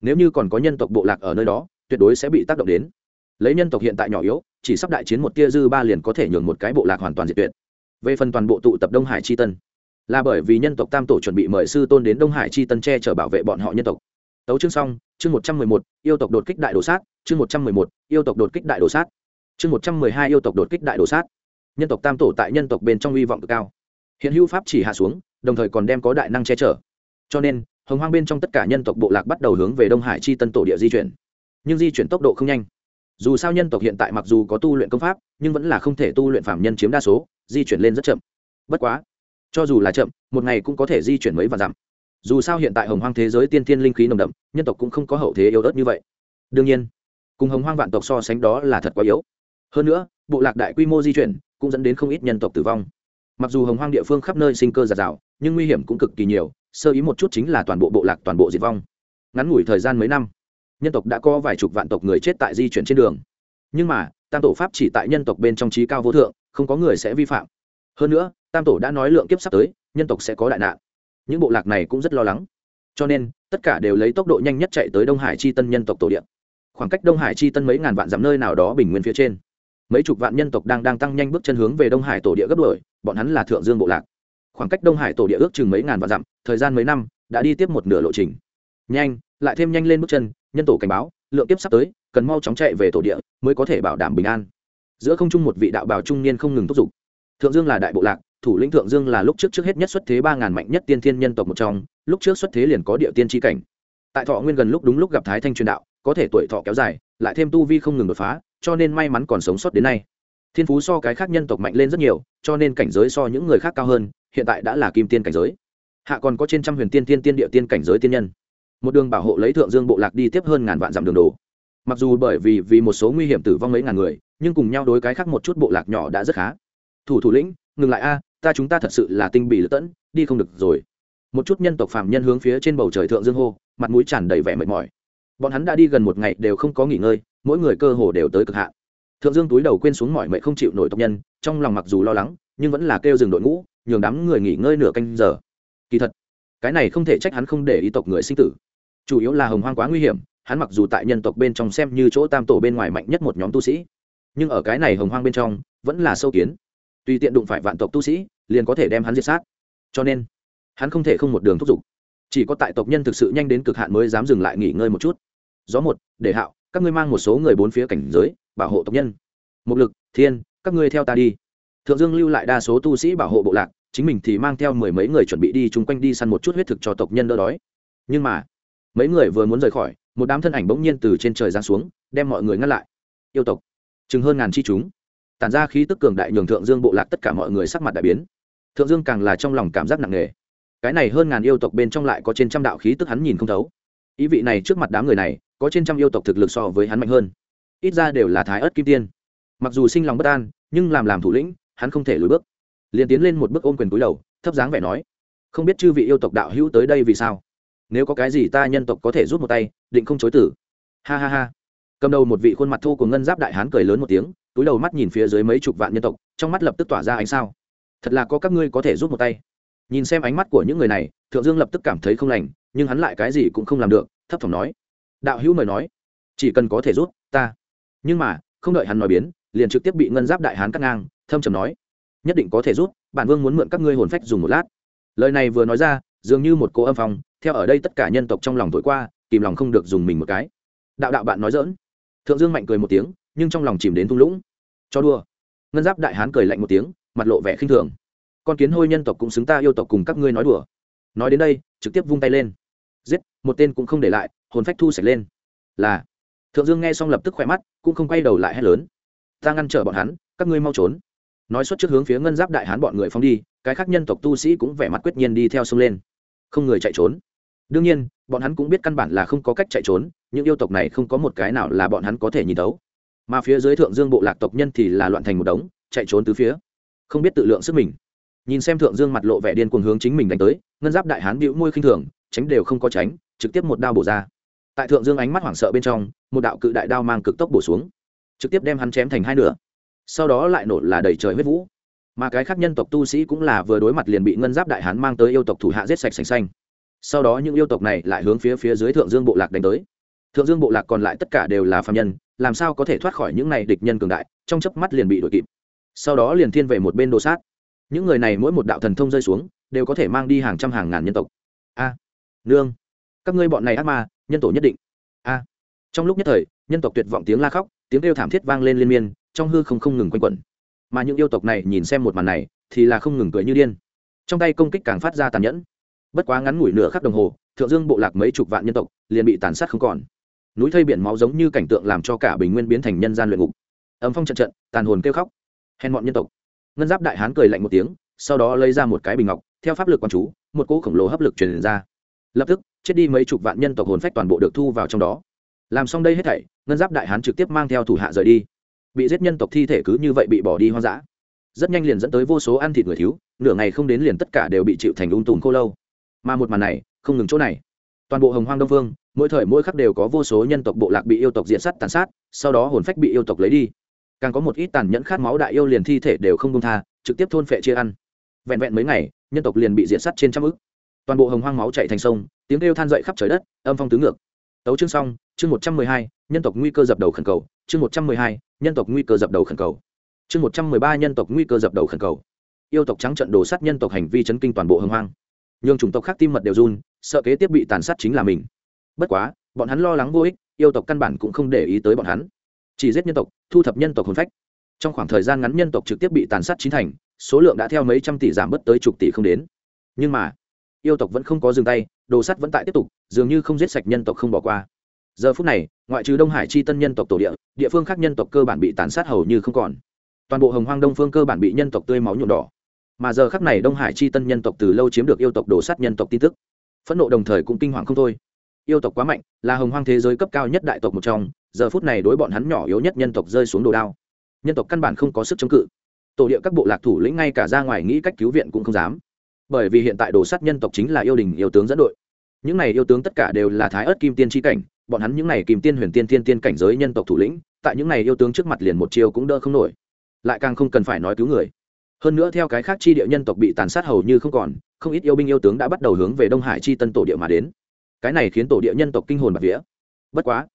Nếu như còn có nhân tộc bộ lạc ở nơi đó, tuyệt đối sẽ bị tác động đến. Lấy nhân tộc hiện tại nhỏ yếu, chỉ sắp đại chiến một tia dư ba liền có thể nhường một cái bộ lạc hoàn toàn diệt tuyệt. Về phần toàn bộ tụ tập đông hải chi tân, là bởi vì nhân tộc tam tổ chuẩn bị mời sư tôn đến đông hải chi tân che chở bảo vệ bọn họ nhân tộc. Tấu chương xong, chương một trăm mười một, yêu tộc đột kích đại đồ sát, chương một trăm mười một, yêu tộc đột kích đại đồ sát, chương một trăm mười hai, yêu tộc đột kích đại đồ sát. Nhân tộc tam tổ tại nhân tộc bên trong hy vọng cực cao hiện hữu pháp chỉ hạ xuống, đồng thời còn đem có đại năng che chở. Cho nên, hồng hoang bên trong tất cả nhân tộc bộ lạc bắt đầu hướng về đông hải chi tân tổ địa di chuyển. Nhưng di chuyển tốc độ không nhanh. Dù sao nhân tộc hiện tại mặc dù có tu luyện công pháp, nhưng vẫn là không thể tu luyện phạm nhân chiếm đa số, di chuyển lên rất chậm. Bất quá, cho dù là chậm, một ngày cũng có thể di chuyển mấy và dặm. Dù sao hiện tại hồng hoang thế giới tiên thiên linh khí nồng đậm, nhân tộc cũng không có hậu thế yếu ớt như vậy. Đương nhiên, cùng hồng hoang vạn tộc so sánh đó là thật quá yếu. Hơn nữa, bộ lạc đại quy mô di chuyển cũng dẫn đến không ít nhân tộc tử vong mặc dù hồng hoang địa phương khắp nơi sinh cơ giạt rào, nhưng nguy hiểm cũng cực kỳ nhiều, sơ ý một chút chính là toàn bộ bộ lạc, toàn bộ diệt vong. Ngắn ngủi thời gian mấy năm, nhân tộc đã có vài chục vạn tộc người chết tại di chuyển trên đường. Nhưng mà, tam tổ pháp chỉ tại nhân tộc bên trong trí cao vô thượng, không có người sẽ vi phạm. Hơn nữa, tam tổ đã nói lượng kiếp sắp tới, nhân tộc sẽ có đại nạn. Những bộ lạc này cũng rất lo lắng. Cho nên, tất cả đều lấy tốc độ nhanh nhất chạy tới đông hải chi tân nhân tộc tổ điện. Khoảng cách đông hải chi tân mấy ngàn vạn dặm nơi nào đó bình nguyên phía trên. Mấy chục vạn nhân tộc đang đang tăng nhanh bước chân hướng về đông hải tổ địa gấp đổi bọn hắn là thượng dương bộ lạc. Khoảng cách đông hải tổ địa ước chừng mấy ngàn vạn dặm, thời gian mấy năm, đã đi tiếp một nửa lộ trình. Nhanh, lại thêm nhanh lên bước chân, nhân tổ cảnh báo, lượng tiếp sắp tới, cần mau chóng chạy về tổ địa mới có thể bảo đảm bình an. Giữa không trung một vị đạo bào trung niên không ngừng thúc giục. Thượng dương là đại bộ lạc, thủ lĩnh thượng dương là lúc trước trước hết nhất xuất thế ba ngàn mạnh nhất tiên thiên nhân tộc một trong, lúc trước xuất thế liền có địa tiên tri cảnh. Tại thọ nguyên gần lúc đúng lúc gặp thái thanh truyền đạo, có thể tuổi thọ kéo dài, lại thêm tu vi không ngừng đột phá, cho nên may mắn còn sống sót đến nay thiên phú so cái khác nhân tộc mạnh lên rất nhiều, cho nên cảnh giới so những người khác cao hơn, hiện tại đã là kim tiên cảnh giới. Hạ còn có trên trăm huyền tiên tiên tiên địa tiên cảnh giới tiên nhân. Một đường bảo hộ lấy thượng dương bộ lạc đi tiếp hơn ngàn vạn dặm đường đồ. Mặc dù bởi vì vì một số nguy hiểm tử vong mấy ngàn người, nhưng cùng nhau đối cái khác một chút bộ lạc nhỏ đã rất khá. Thủ thủ lĩnh, ngừng lại a, ta chúng ta thật sự là tinh bị lựa tẫn, đi không được rồi. Một chút nhân tộc phạm nhân hướng phía trên bầu trời thượng dương hô, mặt mũi tràn đầy vẻ mệt mỏi. Bọn hắn đã đi gần một ngày đều không có nghỉ ngơi, mỗi người cơ hồ đều tới cực hạn thượng dương túi đầu quên xuống mọi mệnh không chịu nổi tộc nhân, trong lòng mặc dù lo lắng, nhưng vẫn là kêu dừng đội ngũ, nhường đám người nghỉ ngơi nửa canh giờ. Kỳ thật, cái này không thể trách hắn không để ý tộc người sinh tử. Chủ yếu là hồng hoang quá nguy hiểm, hắn mặc dù tại nhân tộc bên trong xem như chỗ tam tổ bên ngoài mạnh nhất một nhóm tu sĩ, nhưng ở cái này hồng hoang bên trong, vẫn là sâu kiến. Tùy tiện đụng phải vạn tộc tu sĩ, liền có thể đem hắn diệt sát. Cho nên, hắn không thể không một đường thúc giục. Chỉ có tại tộc nhân thực sự nhanh đến cực hạn mới dám dừng lại nghỉ ngơi một chút. Gió một, để hạo các ngươi mang một số người bốn phía cảnh giới, bảo hộ tộc nhân. Mục lực, thiên, các ngươi theo ta đi. Thượng dương lưu lại đa số tu sĩ bảo hộ bộ lạc, chính mình thì mang theo mười mấy người chuẩn bị đi chung quanh đi săn một chút huyết thực cho tộc nhân đỡ đói. Nhưng mà, mấy người vừa muốn rời khỏi, một đám thân ảnh bỗng nhiên từ trên trời giáng xuống, đem mọi người ngăn lại. Yêu tộc, chừng hơn ngàn chi chúng. Tản ra khí tức cường đại nhường thượng dương bộ lạc tất cả mọi người sắc mặt đại biến. Thượng dương càng là trong lòng cảm giác nặng nề. Cái này hơn ngàn yêu tộc bên trong lại có trên trăm đạo khí tức hắn nhìn không thấu. Ý vị này trước mặt đám người này có trên trăm yêu tộc thực lực so với hắn mạnh hơn. Ít ra đều là thái ớt kim tiên. Mặc dù sinh lòng bất an, nhưng làm làm thủ lĩnh, hắn không thể lùi bước. Liền tiến lên một bước ôm quyền túi đầu, thấp dáng vẻ nói, không biết chư vị yêu tộc đạo hữu tới đây vì sao? Nếu có cái gì ta nhân tộc có thể rút một tay, định không chối tử. Ha ha ha. Cầm đầu một vị khuôn mặt thô của ngân giáp đại hán cười lớn một tiếng, túi đầu mắt nhìn phía dưới mấy chục vạn nhân tộc, trong mắt lập tức tỏa ra ánh sao. Thật là có các ngươi có thể giúp một tay. Nhìn xem ánh mắt của những người này, thượng dương lập tức cảm thấy không lành, nhưng hắn lại cái gì cũng không làm được, thấp thỏm nói đạo hữu mời nói. Chỉ cần có thể giúp ta. Nhưng mà, không đợi hắn nói biến, liền trực tiếp bị ngân giáp đại hán cắt ngang, thâm trầm nói. Nhất định có thể giúp bản vương muốn mượn các ngươi hồn phách dùng một lát. Lời này vừa nói ra, dường như một cô âm phong, theo ở đây tất cả nhân tộc trong lòng thổi qua, kìm lòng không được dùng mình một cái. Đạo đạo bạn nói dỡn thượng dương mạnh cười một tiếng, nhưng trong lòng chìm đến thung lũng. Cho đua ngân giáp đại hán cười lạnh một tiếng, mặt lộ vẻ khinh thường. Con kiến hôi nhân tộc cũng xứng ta yêu tộc cùng các ngươi nói đùa. Nói đến đây, trực tiếp vung tay lên. Giết, một tên cũng không để lại hồn phách thu sạch lên. Là, thượng dương nghe xong lập tức khỏe mắt, cũng không quay đầu lại hét lớn. Ta ngăn trở bọn hắn, các ngươi mau trốn. Nói xuất trước hướng phía ngân giáp đại hán bọn người phóng đi, cái khác nhân tộc tu sĩ cũng vẻ mặt quyết nhiên đi theo sông lên. Không người chạy trốn. Đương nhiên, bọn hắn cũng biết căn bản là không có cách chạy trốn, những yêu tộc này không có một cái nào là bọn hắn có thể nhìn tấu mà phía dưới thượng dương bộ lạc tộc nhân thì là loạn thành một đống, chạy trốn từ phía. Không biết tự lượng sức mình. Nhìn xem thượng dương mặt lộ vẻ điên cuồng hướng chính mình đánh tới, ngân giáp đại hán bĩu môi khinh thường, tránh đều không có tránh, trực tiếp một đao bổ ra tại thượng dương ánh mắt hoảng sợ bên trong, một đạo cự đại đao mang cực tốc bổ xuống, trực tiếp đem hắn chém thành hai nửa. Sau đó lại nổ là đầy trời huyết vũ. Mà cái khác nhân tộc tu sĩ cũng là vừa đối mặt liền bị ngân giáp đại hán mang tới yêu tộc thủ hạ giết sạch sành xanh. Sau đó những yêu tộc này lại hướng phía phía dưới thượng dương bộ lạc đánh tới. Thượng dương bộ lạc còn lại tất cả đều là phạm nhân, làm sao có thể thoát khỏi những này địch nhân cường đại, trong chớp mắt liền bị đuổi kịp. Sau đó liền thiên về một bên đồ sát. Những người này mỗi một đạo thần thông rơi xuống, đều có thể mang đi hàng trăm hàng ngàn nhân tộc. A, nương, các ngươi bọn này ác ma nhân tổ nhất định. A. Trong lúc nhất thời, nhân tộc tuyệt vọng tiếng la khóc, tiếng kêu thảm thiết vang lên liên miên, trong hư không không ngừng quanh quẩn. Mà những yêu tộc này nhìn xem một màn này, thì là không ngừng cười như điên. Trong tay công kích càng phát ra tàn nhẫn. Bất quá ngắn ngủi nửa khắc đồng hồ, thượng dương bộ lạc mấy chục vạn nhân tộc liền bị tàn sát không còn. Núi thây biển máu giống như cảnh tượng làm cho cả bình nguyên biến thành nhân gian luyện ngục. Ấm phong trận trận, tàn hồn kêu khóc. Hèn mọn nhân tộc. Ngân giáp đại hán cười lạnh một tiếng, sau đó lấy ra một cái bình ngọc, theo pháp lực quán chú, một cỗ khổng lồ hấp lực truyền ra. Lập tức chết đi mấy chục vạn nhân tộc hồn phách toàn bộ được thu vào trong đó. Làm xong đây hết thảy, ngân giáp đại hán trực tiếp mang theo thủ hạ rời đi. Bị giết nhân tộc thi thể cứ như vậy bị bỏ đi hoang dã. Rất nhanh liền dẫn tới vô số ăn thịt người thiếu, nửa ngày không đến liền tất cả đều bị chịu thành ung tùm khô lâu. Mà một màn này, không ngừng chỗ này. Toàn bộ hồng hoang đông vương, mỗi thời mỗi khắc đều có vô số nhân tộc bộ lạc bị yêu tộc diện sát tàn sát, sau đó hồn phách bị yêu tộc lấy đi. Càng có một ít tàn nhẫn khát máu đại yêu liền thi thể đều không công tha, trực tiếp thôn phệ chia ăn. Vẹn vẹn mấy ngày, nhân tộc liền bị diện sát trên trăm ức toàn bộ hồng hoang máu chạy thành sông, tiếng kêu than dậy khắp trời đất, âm phong tứ ngược. Tấu chương xong, chương một trăm mười hai, nhân tộc nguy cơ dập đầu khẩn cầu. Chương một trăm mười hai, nhân tộc nguy cơ dập đầu khẩn cầu. Chương một trăm mười ba, nhân tộc nguy cơ dập đầu khẩn cầu. Yêu tộc trắng trận đồ sát nhân tộc hành vi chấn kinh toàn bộ hồng hoang. Nhường chủng tộc khác tim mật đều run, sợ kế tiếp bị tàn sát chính là mình. Bất quá, bọn hắn lo lắng vô ích, yêu tộc căn bản cũng không để ý tới bọn hắn. Chỉ giết nhân tộc, thu thập nhân tộc hồn phách. Trong khoảng thời gian ngắn nhân tộc trực tiếp bị tàn sát chín thành, số lượng đã theo mấy trăm tỷ giảm bớt tới chục tỷ không đến. Nhưng mà yêu tộc vẫn không có dừng tay, đồ sắt vẫn tại tiếp tục, dường như không giết sạch nhân tộc không bỏ qua. Giờ phút này, ngoại trừ đông hải chi tân nhân tộc tổ địa địa phương khác nhân tộc cơ bản bị tàn sát hầu như không còn. Toàn bộ hồng hoang đông phương cơ bản bị nhân tộc tươi máu nhuộm đỏ. Mà giờ khắc này đông hải chi tân nhân tộc từ lâu chiếm được yêu tộc đổ sát nhân tộc tin tức. Phẫn nộ đồng thời cũng kinh hoàng không thôi. Yêu tộc quá mạnh, là hồng hoang thế giới cấp cao nhất đại tộc một trong, giờ phút này đối bọn hắn nhỏ yếu nhất nhân tộc rơi xuống đồ đao. Nhân tộc căn bản không có sức chống cự. Tổ địa các bộ lạc thủ lĩnh ngay cả ra ngoài nghĩ cách cứu viện cũng không dám bởi vì hiện tại đồ sát nhân tộc chính là yêu đình yêu tướng dẫn đội. Những này yêu tướng tất cả đều là thái ớt kim tiên tri cảnh, bọn hắn những này kim tiên huyền tiên tiên tiên cảnh giới nhân tộc thủ lĩnh, tại những này yêu tướng trước mặt liền một chiều cũng đỡ không nổi. Lại càng không cần phải nói cứu người. Hơn nữa theo cái khác chi địa nhân tộc bị tàn sát hầu như không còn, không ít yêu binh yêu tướng đã bắt đầu hướng về đông hải chi tân tổ địa mà đến. Cái này khiến tổ địa nhân tộc kinh hồn bạc vía. Bất quá,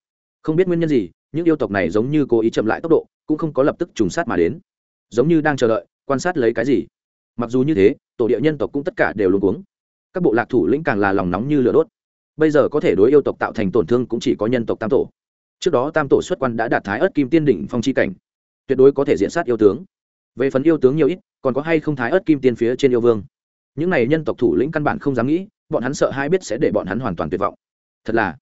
không biết nguyên nhân gì, những yêu tộc này giống như cố ý chậm lại tốc độ, cũng không có lập tức trùng sát mà đến. Giống như đang chờ đợi, quan sát lấy cái gì mặc dù như thế, tổ địa nhân tộc cũng tất cả đều luôn cuống. Các bộ lạc thủ lĩnh càng là lòng nóng như lửa đốt. Bây giờ có thể đối yêu tộc tạo thành tổn thương cũng chỉ có nhân tộc tam tổ. Trước đó tam tổ xuất quan đã đạt thái ớt kim tiên đỉnh phong c h i cảnh. Tuyệt đối có thể diện sát yêu tướng. Về phần yêu tướng nhiều ít, còn có hay không thái ớt kim tiên phía trên yêu vương. Những này nhân tộc thủ lĩnh căn bản không dám nghĩ, bọn hắn sợ hai biết sẽ để bọn hắn hoàn toàn tuyệt vọng. Thật là,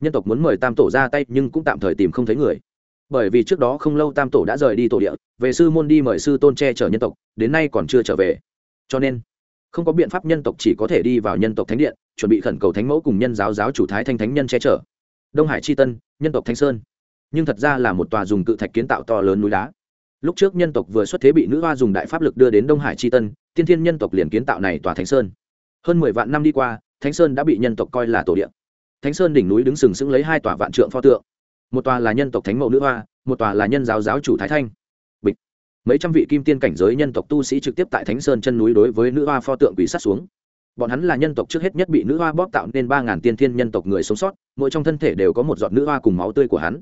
nhân tộc muốn mời tam tổ ra tay nhưng cũng tạm thời tìm không thấy người bởi vì trước đó không lâu tam tổ đã rời đi tổ địa, về sư môn đi mời sư tôn che chở nhân tộc, đến nay còn chưa trở về. Cho nên, không có biện pháp nhân tộc chỉ có thể đi vào nhân tộc thánh điện, chuẩn bị khẩn cầu thánh mẫu cùng nhân giáo giáo chủ thái thanh thánh nhân che chở. Đông hải c h i tân, nhân tộc thanh sơn. Nhưng thật ra là một tòa dùng cự thạch kiến tạo to lớn núi đá. Lúc trước nhân tộc vừa xuất thế bị nữ hoa dùng đại pháp lực đưa đến đông hải c h i tân, tiên thiên nhân tộc liền kiến tạo này tòa thánh sơn. Hơn mười vạn năm đi qua, thánh sơn đã bị nhân tộc coi là tổ điện thánh sơn đỉnh núi đứng sừng sững lấy hai tòa vạn trượng pho tượng một tòa là nhân tộc thánh mẫu nữ hoa, một tòa là nhân giáo giáo chủ thái thanh. Bịch. Mấy trăm vị kim tiên cảnh giới nhân tộc tu sĩ trực tiếp tại thánh sơn chân núi đối với nữ hoa pho tượng quỷ sát xuống. Bọn hắn là nhân tộc trước hết nhất bị nữ hoa bóp tạo nên ba ngàn tiên thiên nhân tộc người sống sót, mỗi trong thân thể đều có một giọt nữ hoa cùng máu tươi của hắn.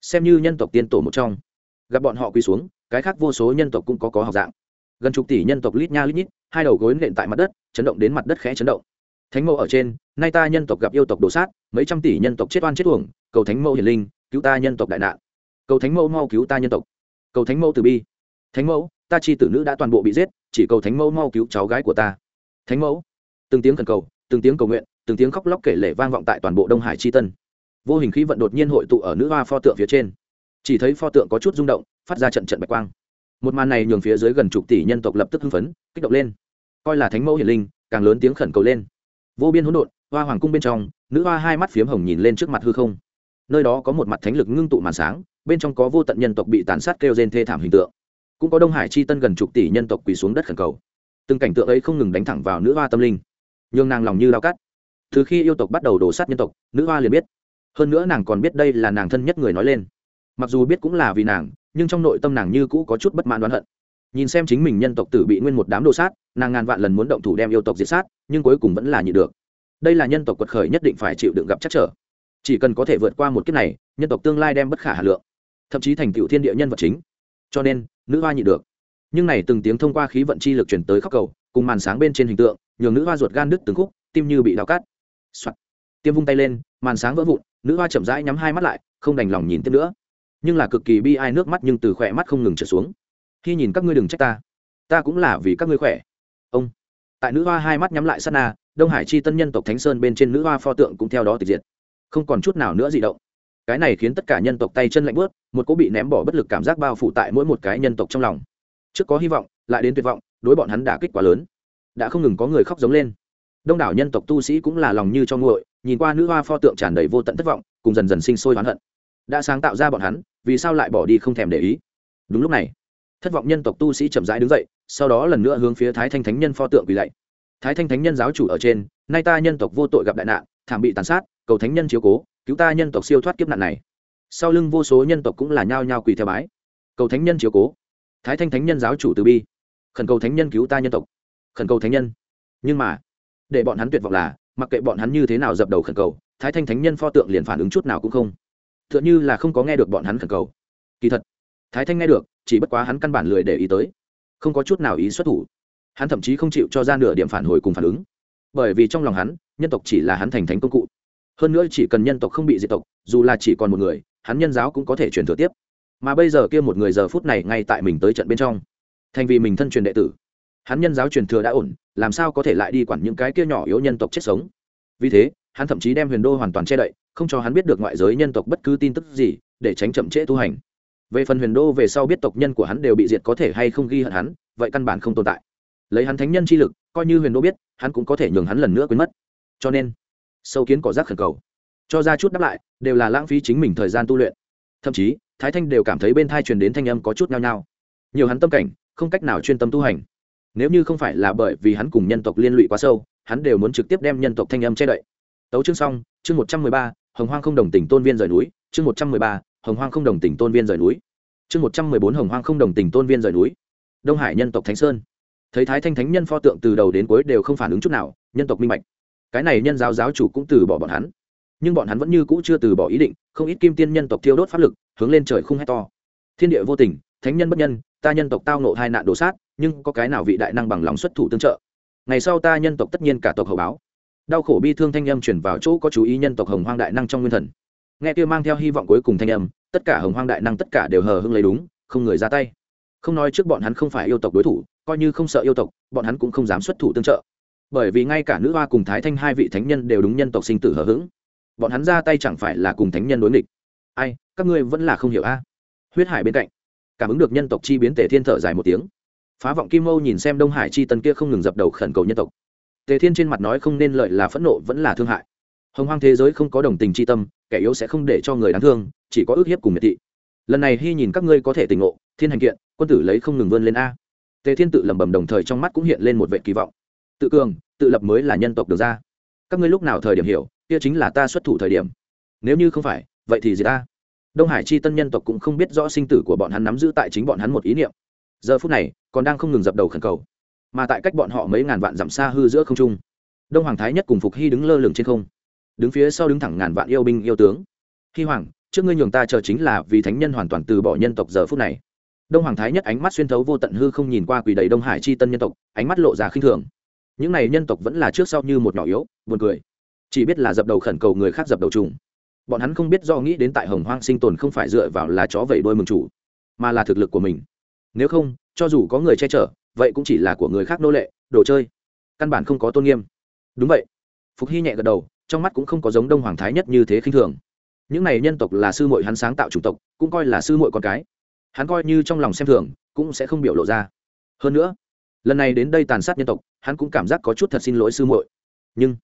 Xem như nhân tộc tiên tổ một trong. Gặp bọn họ quỳ xuống, cái khác vô số nhân tộc cũng có có học dạng. Gần chục tỷ nhân tộc lít nha lít nhít, hai đầu gối nện tại mặt đất, chấn động đến mặt đất khẽ chấn động. Thánh mẫu ở trên, nay ta nhân tộc gặp yêu tộc đổ sát, mấy trăm tỷ nhân tộc chết oan chết uổng, cầu thánh mẫu hiền linh cứu ta nhân tộc đại nạn. Cầu thánh mẫu mau cứu ta nhân tộc. Cầu thánh mẫu từ bi. Thánh mẫu, ta chi tử nữ đã toàn bộ bị giết, chỉ cầu thánh mẫu mau cứu cháu gái của ta. Thánh mẫu, từng tiếng khẩn cầu, từng tiếng cầu nguyện, từng tiếng khóc lóc kể lể vang vọng tại toàn bộ đông hải chi tân. Vô hình khí vận đột nhiên hội tụ ở nữ hoa pho tượng phía trên. Chỉ thấy pho tượng có chút rung động, phát ra trận trận bạch quang. Một màn này nhường phía dưới gần chục tỷ nhân tộc lập tức hưng phấn, kích động lên. Coi là thánh mẫu hiển linh, càng lớn tiếng khẩn cầu lên. Vô biên hỗn độn, hoa hoàng cung bên trong, nữ hoa hai mắt phiếm hồng nhìn lên trước mặt hư không nơi đó có một mặt thánh lực ngưng tụ màn sáng, bên trong có vô tận nhân tộc bị tàn sát kêu trên thê thảm hình tượng. Cũng có đông hải chi tân gần chục tỷ nhân tộc quỳ xuống đất khẩn cầu. Từng cảnh tượng ấy không ngừng đánh thẳng vào nữ hoa tâm linh. Nhưng nàng lòng như lao cắt. Từ khi yêu tộc bắt đầu đổ sát nhân tộc, nữ hoa liền biết. Hơn nữa nàng còn biết đây là nàng thân nhất người nói lên. Mặc dù biết cũng là vì nàng, nhưng trong nội tâm nàng như cũ có chút bất mãn đoán hận. Nhìn xem chính mình nhân tộc tử bị nguyên một đám đồ sát, nàng ngàn vạn lần muốn động thủ đem yêu tộc diệt sát, nhưng cuối cùng vẫn là nhị được. Đây là nhân tộc quật khởi nhất định phải chịu đựng gặp chắc trở chỉ cần có thể vượt qua một kiếp này, nhân tộc tương lai đem bất khả hà lượng, thậm chí thành tựu thiên địa nhân vật chính. Cho nên, nữ hoa nhị được. Nhưng này từng tiếng thông qua khí vận chi lực chuyển tới khóc cầu, cùng màn sáng bên trên hình tượng, nhường nữ hoa ruột gan đứt từng khúc, tim như bị đào cắt、Soạn. tiêm vung tay lên, màn sáng vỡ vụn, nữ hoa chậm rãi nhắm hai mắt lại, không đành lòng nhìn tiếp nữa. Nhưng là cực kỳ bi ai nước mắt nhưng từ khỏe mắt không ngừng trở xuống. Khi nhìn các ngươi đừng trách ta. Ta cũng là vì các ngươi khỏe. Ông. Tại nữ hoa hai mắt nhắm lại sát na, đông hải chi tân nhân tộc thánh sơn bên trên nữ hoa pho tượng cũng theo đó tịch diệt không còn chút nào nữa gì động. Cái này khiến tất cả nhân tộc tay chân lạnh bớt một cỗ bị ném bỏ bất lực cảm giác bao phủ tại mỗi một cái nhân tộc trong lòng. Trước có hy vọng, lại đến tuyệt vọng, đối bọn hắn đã kích quá lớn. Đã không ngừng có người khóc giống lên. Đông đảo nhân tộc tu sĩ cũng là lòng như cho nguội, nhìn qua nữ hoa pho tượng tràn đầy vô tận thất vọng, cùng dần dần sinh sôi oán hận. Đã sáng tạo ra bọn hắn, vì sao lại bỏ đi không thèm để ý? Đúng lúc này, thất vọng nhân tộc tu sĩ chậm rãi đứng dậy, sau đó lần nữa hướng phía thái thanh thánh nhân pho tượng quỳ lạy. Thái thanh thánh nhân giáo chủ ở trên, nay ta nhân tộc vô tội gặp đại nạn, thảm bị tàn sát cầu thánh nhân chiếu cố, cứu ta nhân tộc siêu thoát kiếp nạn này. Sau lưng vô số nhân tộc cũng là nhao nhao quỳ theo bái. Cầu thánh nhân chiếu cố. Thái thanh thánh nhân giáo chủ từ bi. Khẩn cầu thánh nhân cứu ta nhân tộc. Khẩn cầu thánh nhân. Nhưng mà, để bọn hắn tuyệt vọng là, mặc kệ bọn hắn như thế nào dập đầu khẩn cầu, thái thanh thánh nhân pho tượng liền phản ứng chút nào cũng không. T h ư ợ n h ư là không có nghe được bọn hắn khẩn cầu. Kỳ thật, thái thanh nghe được, chỉ bất quá hắn căn bản lười để ý tới. Không có chút nào ý xuất thủ. Hắn thậm chí không chịu cho ra nửa điểm phản hồi cùng phản ứng. Bởi vì trong lòng hắn, nhân tộc chỉ là hắn thành thánh công cụ hơn nữa chỉ cần nhân tộc không bị diệt tộc, dù là chỉ còn một người, hắn nhân giáo cũng có thể truyền thừa tiếp. Mà bây giờ kia một người giờ phút này ngay tại mình tới trận bên trong. Thành vì mình thân truyền đệ tử. Hắn nhân giáo truyền thừa đã ổn, làm sao có thể lại đi quản những cái kia nhỏ yếu nhân tộc chết sống? Vì thế, hắn thậm chí đem huyền đô hoàn toàn che đậy, không cho hắn biết được ngoại giới nhân tộc bất cứ tin tức gì, để tránh chậm trễ tu hành. Về phần huyền đô về sau biết tộc nhân của hắn đều bị diệt có thể hay không ghi hận hắn, vậy căn bản không tồn tại. Lấy hắn thánh nhân chi lực, coi như huyền đô biết, hắn cũng có thể nhường hắn lần nữa quên mất. Cho nên sâu kiến cỏ rác khẩn cầu. Cho ra chút đáp lại, đều là lãng phí chính mình thời gian tu luyện. Thậm chí, thái thanh đều cảm thấy bên thai truyền đến thanh âm có chút nhao nhao. Nhiều hắn tâm cảnh, không cách nào chuyên tâm tu hành. Nếu như không phải là bởi vì hắn cùng nhân tộc liên lụy quá sâu, hắn đều muốn trực tiếp đem nhân tộc thanh âm che đậy. Tấu chương xong, chương một trăm mười ba, hồng hoang không đồng tình tôn viên rời núi, chương một trăm mười ba, hồng hoang không đồng tình tôn viên rời núi. Chương một trăm mười bốn, hồng hoang không đồng tình tôn viên rời núi. Đông hải nhân tộc thánh sơn. Thấy thái thanh thánh nhân pho tượng từ đầu đến cuối đều không phản ứng chút nào, nhân tộc minh bạch cái này nhân giáo giáo chủ cũng từ bỏ bọn hắn. Nhưng bọn hắn vẫn như cũ chưa từ bỏ ý định, không ít kim tiên nhân tộc thiêu đốt pháp lực, hướng lên trời không hét to. Thiên địa vô tình, thánh nhân bất nhân, ta nhân tộc tao nộ hai nạn đổ sát, nhưng có cái nào vị đại năng bằng lòng xuất thủ tương trợ? Ngày sau ta nhân tộc tất nhiên cả tộc hậu báo. Đau khổ bi thương thanh âm chuyển vào chỗ có chú ý nhân tộc hồng hoang đại năng trong nguyên thần. Nghe kia mang theo hy vọng cuối cùng thanh âm, tất cả hồng hoang đại năng tất cả đều hờ hưng lấy đúng, không người ra tay. Không nói trước bọn hắn không phải yêu tộc đối thủ, coi như không sợ yêu tộc, bọn hắn cũng không dám xuất thủ tương trợ bởi vì ngay cả nữ hoa cùng thái thanh hai vị thánh nhân đều đúng nhân tộc sinh tử hờ hững. Bọn hắn ra tay chẳng phải là cùng thánh nhân đối nghịch. Ai, các ngươi vẫn là không hiểu a. Huyết hải bên cạnh, cảm ứng được nhân tộc chi biến tề thiên thở dài một tiếng. Phá vọng kim mâu nhìn xem đông hải chi tân kia không ngừng dập đầu khẩn cầu nhân tộc. Tề thiên trên mặt nói không nên lợi là phẫn nộ vẫn là thương hại. Hồng hoang thế giới không có đồng tình c h i tâm, kẻ yếu sẽ không để cho người đáng thương, chỉ có ước hiếp cùng miệt thị. Lần này hy nhìn các ngươi có thể tỉnh ngộ, thiên hành kiện, quân tử lấy không ngừng vươn lên a. Tề thiên tự lẩm bẩm đồng thời trong mắt cũng hiện lên một vệ kỳ vọng tự cường, tự lập mới là nhân tộc được ra. Các ngươi lúc nào thời điểm hiểu, kia chính là ta xuất thủ thời điểm. Nếu như không phải, vậy thì gì ta? Đông hải chi tân nhân tộc cũng không biết rõ sinh tử của bọn hắn nắm giữ tại chính bọn hắn một ý niệm. Giờ phút này, còn đang không ngừng dập đầu khẩn cầu. Mà tại cách bọn họ mấy ngàn vạn dặm xa hư giữa không trung, đông hoàng thái nhất cùng phục hy đứng lơ lửng trên không. Đứng phía sau đứng thẳng ngàn vạn yêu binh yêu tướng. Hy hoàng, trước ngươi nhường ta chờ chính là vì thánh nhân hoàn toàn từ bỏ nhân tộc giờ phút này. Đông hoàng thái nhất ánh mắt xuyên thấu vô tận hư không nhìn qua quỷ đầy đông hải chi tân nhân tộc, ánh mắt lộ ra khinh thường những này nhân tộc vẫn là trước sau như một nhỏ yếu, buồn cười. Chỉ biết là dập đầu khẩn cầu người khác dập đầu trùng. Bọn hắn không biết do nghĩ đến tại hồng hoang sinh tồn không phải dựa vào là chó vẩy đôi mừng chủ, mà là thực lực của mình. Nếu không, cho dù có người che chở, vậy cũng chỉ là của người khác nô lệ, đồ chơi. Căn bản không có tôn nghiêm. Đúng vậy. Phục hy nhẹ gật đầu, trong mắt cũng không có giống đông hoàng thái nhất như thế khinh thường. Những này nhân tộc là sư mội hắn sáng tạo chủng tộc, cũng coi là sư mội con cái. Hắn coi như trong lòng xem thường, cũng sẽ không biểu lộ ra. Hơn nữa lần này đến đây tàn sát nhân tộc, hắn cũng cảm giác có chút thật xin lỗi sư muội. Nhưng,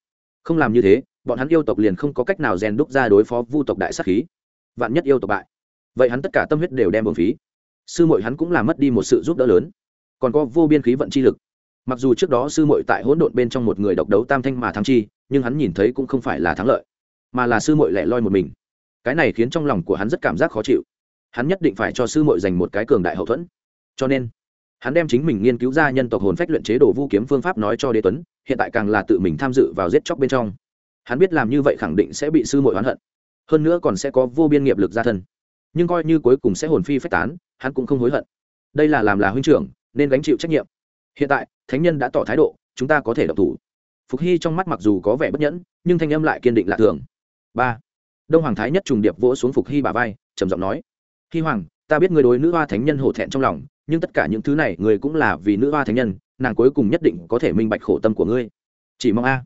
không làm như thế, bọn hắn yêu tộc liền không có cách nào rèn đúc ra đối phó vu tộc đại sát khí. Vạn nhất yêu tộc bại, vậy hắn tất cả tâm huyết đều đem bổng phí. Sư muội hắn cũng làm mất đi một sự giúp đỡ lớn. Còn có vô biên khí vận chi lực. Mặc dù trước đó sư muội tại hỗn độn bên trong một người độc đấu tam thanh mà thắng chi, nhưng hắn nhìn thấy cũng không phải là thắng lợi, mà là sư muội lẻ loi một mình. Cái này khiến trong lòng của hắn rất cảm giác khó chịu. Hắn nhất định phải cho sư muội dành một cái cường đại hậu thuẫn. Cho nên hắn đem chính mình nghiên cứu ra nhân tộc hồn phách luyện chế đồ vu kiếm phương pháp nói cho đế tuấn, hiện tại càng là tự mình tham dự vào giết chóc bên trong. Hắn biết làm như vậy khẳng định sẽ bị sư muội oán hận, hơn nữa còn sẽ có vô biên nghiệp lực gia thân. Nhưng coi như cuối cùng sẽ hồn phi phách tán, hắn cũng không hối hận. Đây là làm là huynh trưởng, nên gánh chịu trách nhiệm. Hiện tại, thánh nhân đã tỏ thái độ, chúng ta có thể độc thủ. Phục hy trong mắt mặc dù có vẻ bất nhẫn, nhưng thanh âm lại kiên định lạ thường. Ba. Đông hoàng thái nhất trùng điệp vỗ xuống phục hy bà vai, trầm giọng nói. Hy hoàng, ta biết người đối nữ hoa thánh nhân hổ thẹn trong lòng nhưng tất cả những thứ này người cũng là vì nữ hoa thánh nhân, nàng cuối cùng nhất định có thể minh bạch khổ tâm của ngươi. Chỉ mong a.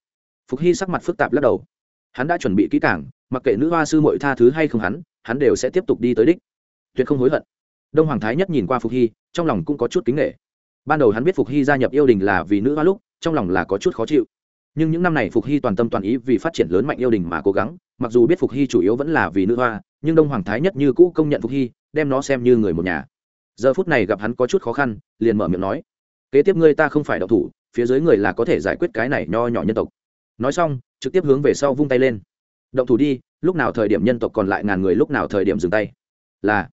Phục hy sắc mặt phức tạp lắc đầu. Hắn đã chuẩn bị kỹ cảng mặc kệ nữ hoa sư mội tha thứ hay không hắn hắn đều sẽ tiếp tục đi tới đích. Tuyệt không hối hận. Đông hoàng thái nhất nhìn qua phục hy, trong lòng cũng có chút kính nghệ ban đầu hắn biết phục hy gia nhập yêu đình là vì nữ hoa lúc, trong lòng là có chút khó chịu. Nhưng những năm này phục hy toàn tâm toàn ý vì phát triển lớn mạnh yêu đình mà cố gắng, mặc dù biết phục hy chủ yếu vẫn là vì nữ hoa, nhưng đông hoàng thái nhất như cũ công nhận phục hy, đem nó xem như người một nhà giờ phút này gặp hắn có chút khó khăn, liền mở miệng nói, kế tiếp ngươi ta không phải đậu thủ, phía dưới người là có thể giải quyết cái này nho nhỏ nhân tộc. Nói xong, trực tiếp hướng về sau vung tay lên. Động thủ đi, lúc nào thời điểm nhân tộc còn lại ngàn người lúc nào thời điểm dừng tay. Là,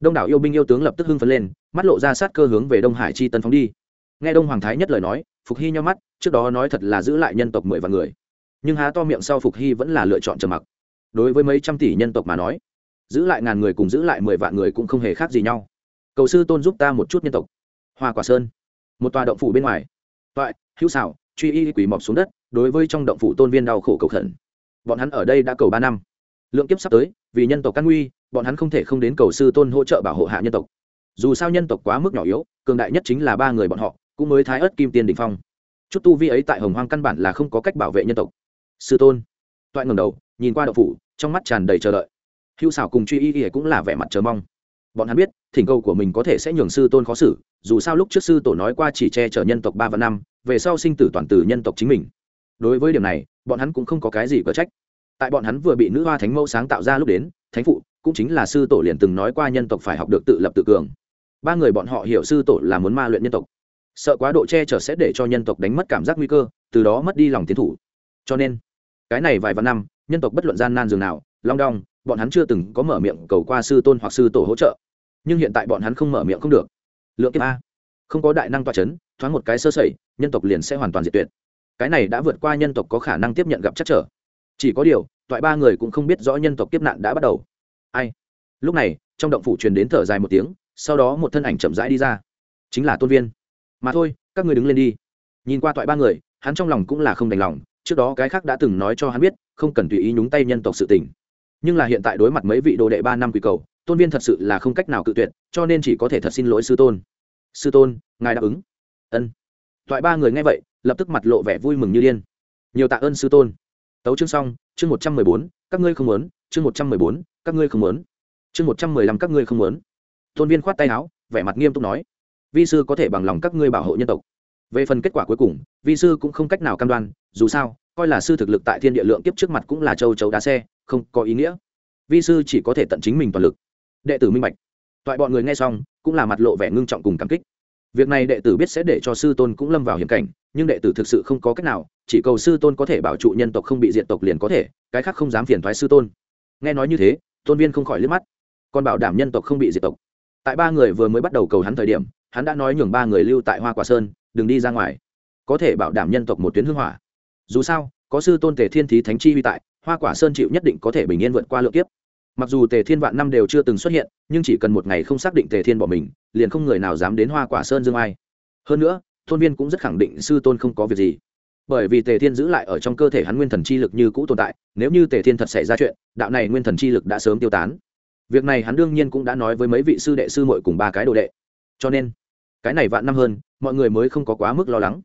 đông đảo yêu binh yêu tướng lập tức hưng phấn lên, mắt lộ ra sát cơ hướng về đông hải chi tân phóng đi. Nghe đông hoàng thái nhất lời nói, phục hy nhau mắt, trước đó nói thật là giữ lại nhân tộc mười vạn người, nhưng há to miệng sau phục hy vẫn là lựa chọn trầm mặc. Đối với mấy trăm tỷ nhân tộc mà nói, giữ lại ngàn người cùng giữ lại mười vạn người cũng không hề khác gì nhau cầu sư tôn giúp ta một chút nhân tộc. Hoa quả sơn. Một tòa động phủ bên ngoài. Toại, hữu xảo, truy y quỷ mọc xuống đất, đối với trong động phủ tôn viên đau khổ cầu khẩn. Bọn hắn ở đây đã cầu ba năm. Lượng kiếp sắp tới, vì nhân tộc căn nguy, bọn hắn không thể không đến cầu sư tôn hỗ trợ bảo hộ hạ nhân tộc. Dù sao nhân tộc quá mức nhỏ yếu, cường đại nhất chính là ba người bọn họ, cũng mới thái ớt kim tiên đình phong. Chút tu vi ấy tại hồng hoang căn bản là không có cách bảo vệ nhân tộc. Sư tôn. Toại ngầm đầu, nhìn qua đậu phủ, trong mắt tràn đầy chờ đợi. Hữu xảo cùng truy y y cũng là vẻ mặt chờ mong bọn hắn biết, thỉnh cầu của mình có thể sẽ nhường sư tôn khó xử, dù sao lúc trước sư tổ nói qua chỉ che chở nhân tộc ba và năm, về sau sinh tử toàn tử nhân tộc chính mình. Đối với điểm này, bọn hắn cũng không có cái gì có trách. Tại bọn hắn vừa bị nữ hoa thánh mẫu sáng tạo ra lúc đến, thánh phụ, cũng chính là sư tổ liền từng nói qua nhân tộc phải học được tự lập tự cường. Ba người bọn họ hiểu sư tổ là muốn ma luyện nhân tộc. Sợ quá độ che chở sẽ để cho nhân tộc đánh mất cảm giác nguy cơ, từ đó mất đi lòng tiến thủ. Cho nên, cái này vài vạn năm, nhân tộc bất luận gian nan dường nào, long đong, bọn hắn chưa từng có mở miệng cầu qua sư tôn hoặc sư tổ hỗ trợ nhưng hiện tại bọn hắn không mở miệng không được. Lượng kiếp a. Không có đại năng toa c h ấ n thoáng một cái sơ sẩy, nhân tộc liền sẽ hoàn toàn diệt tuyệt. Cái này đã vượt qua nhân tộc có khả năng tiếp nhận gặp chắc trở. Chỉ có điều, toại ba người cũng không biết rõ nhân tộc kiếp nạn đã bắt đầu. Ai? Lúc này, trong động phủ truyền đến thở dài một tiếng, sau đó một thân ảnh chậm rãi đi ra. Chính là tôn viên. Mà thôi, các người đứng lên đi. Nhìn qua toại ba người, hắn trong lòng cũng là không đành lòng, trước đó cái khác đã từng nói cho hắn biết, không cần tùy ý nhúng tay nhân tộc sự tình. Nhưng là hiện tại đối mặt mấy vị đồ đệ ba năm quy cầu tôn viên thật sự là không cách nào cự tuyệt, cho nên chỉ có thể thật xin lỗi sư tôn. Sư tôn, ngài đáp ứng. Ân. Toại ba người nghe vậy, lập tức mặt lộ vẻ vui mừng như điên. Nhiều tạ ơn sư tôn. Tấu chương xong, chương một trăm mười bốn, các ngươi không muốn, chương một trăm mười bốn, các ngươi không muốn. Chương một trăm mười lăm, các ngươi không muốn. Tôn viên khoát tay áo, vẻ mặt nghiêm túc nói. Vi sư có thể bằng lòng các ngươi bảo hộ nhân tộc. Về phần kết quả cuối cùng, vi sư cũng không cách nào cam đoan, dù sao, coi là sư thực lực tại thiên địa lượng kiếp trước mặt cũng là châu chấu đá xe, không có ý nghĩa. Vi sư chỉ có thể tận chính mình toàn lực đệ tử minh bạch. Toại bọn người nghe xong, cũng là mặt lộ vẻ ngưng trọng cùng cảm kích. Việc này đệ tử biết sẽ để cho sư tôn cũng lâm vào hiểm cảnh, nhưng đệ tử thực sự không có cách nào, chỉ cầu sư tôn có thể bảo trụ nhân tộc không bị diện tộc liền có thể, cái khác không dám phiền thoái sư tôn. Nghe nói như thế, tôn viên không khỏi liếc mắt. Còn bảo đảm nhân tộc không bị diệt tộc. Tại ba người vừa mới bắt đầu cầu hắn thời điểm, hắn đã nói nhường ba người lưu tại hoa quả sơn, đừng đi ra ngoài. Có thể bảo đảm nhân tộc một tuyến hương hỏa. Dù sao, có sư tôn tề thiên thí thánh chi huy tại, hoa quả sơn chịu nhất định có thể bình yên vượt qua lượng kiếp mặc dù tề thiên vạn năm đều chưa từng xuất hiện, nhưng chỉ cần một ngày không xác định tề thiên bỏ mình, liền không người nào dám đến hoa quả sơn dương ai. Hơn nữa, thôn viên cũng rất khẳng định sư tôn không có việc gì. Bởi vì tề thiên giữ lại ở trong cơ thể hắn nguyên thần chi lực như cũ tồn tại, nếu như tề thiên thật xảy ra chuyện, đạo này nguyên thần chi lực đã sớm tiêu tán. Việc này hắn đương nhiên cũng đã nói với mấy vị sư đệ sư mội cùng ba cái đồ đệ. Cho nên, cái này vạn năm hơn, mọi người mới không có quá mức lo lắng.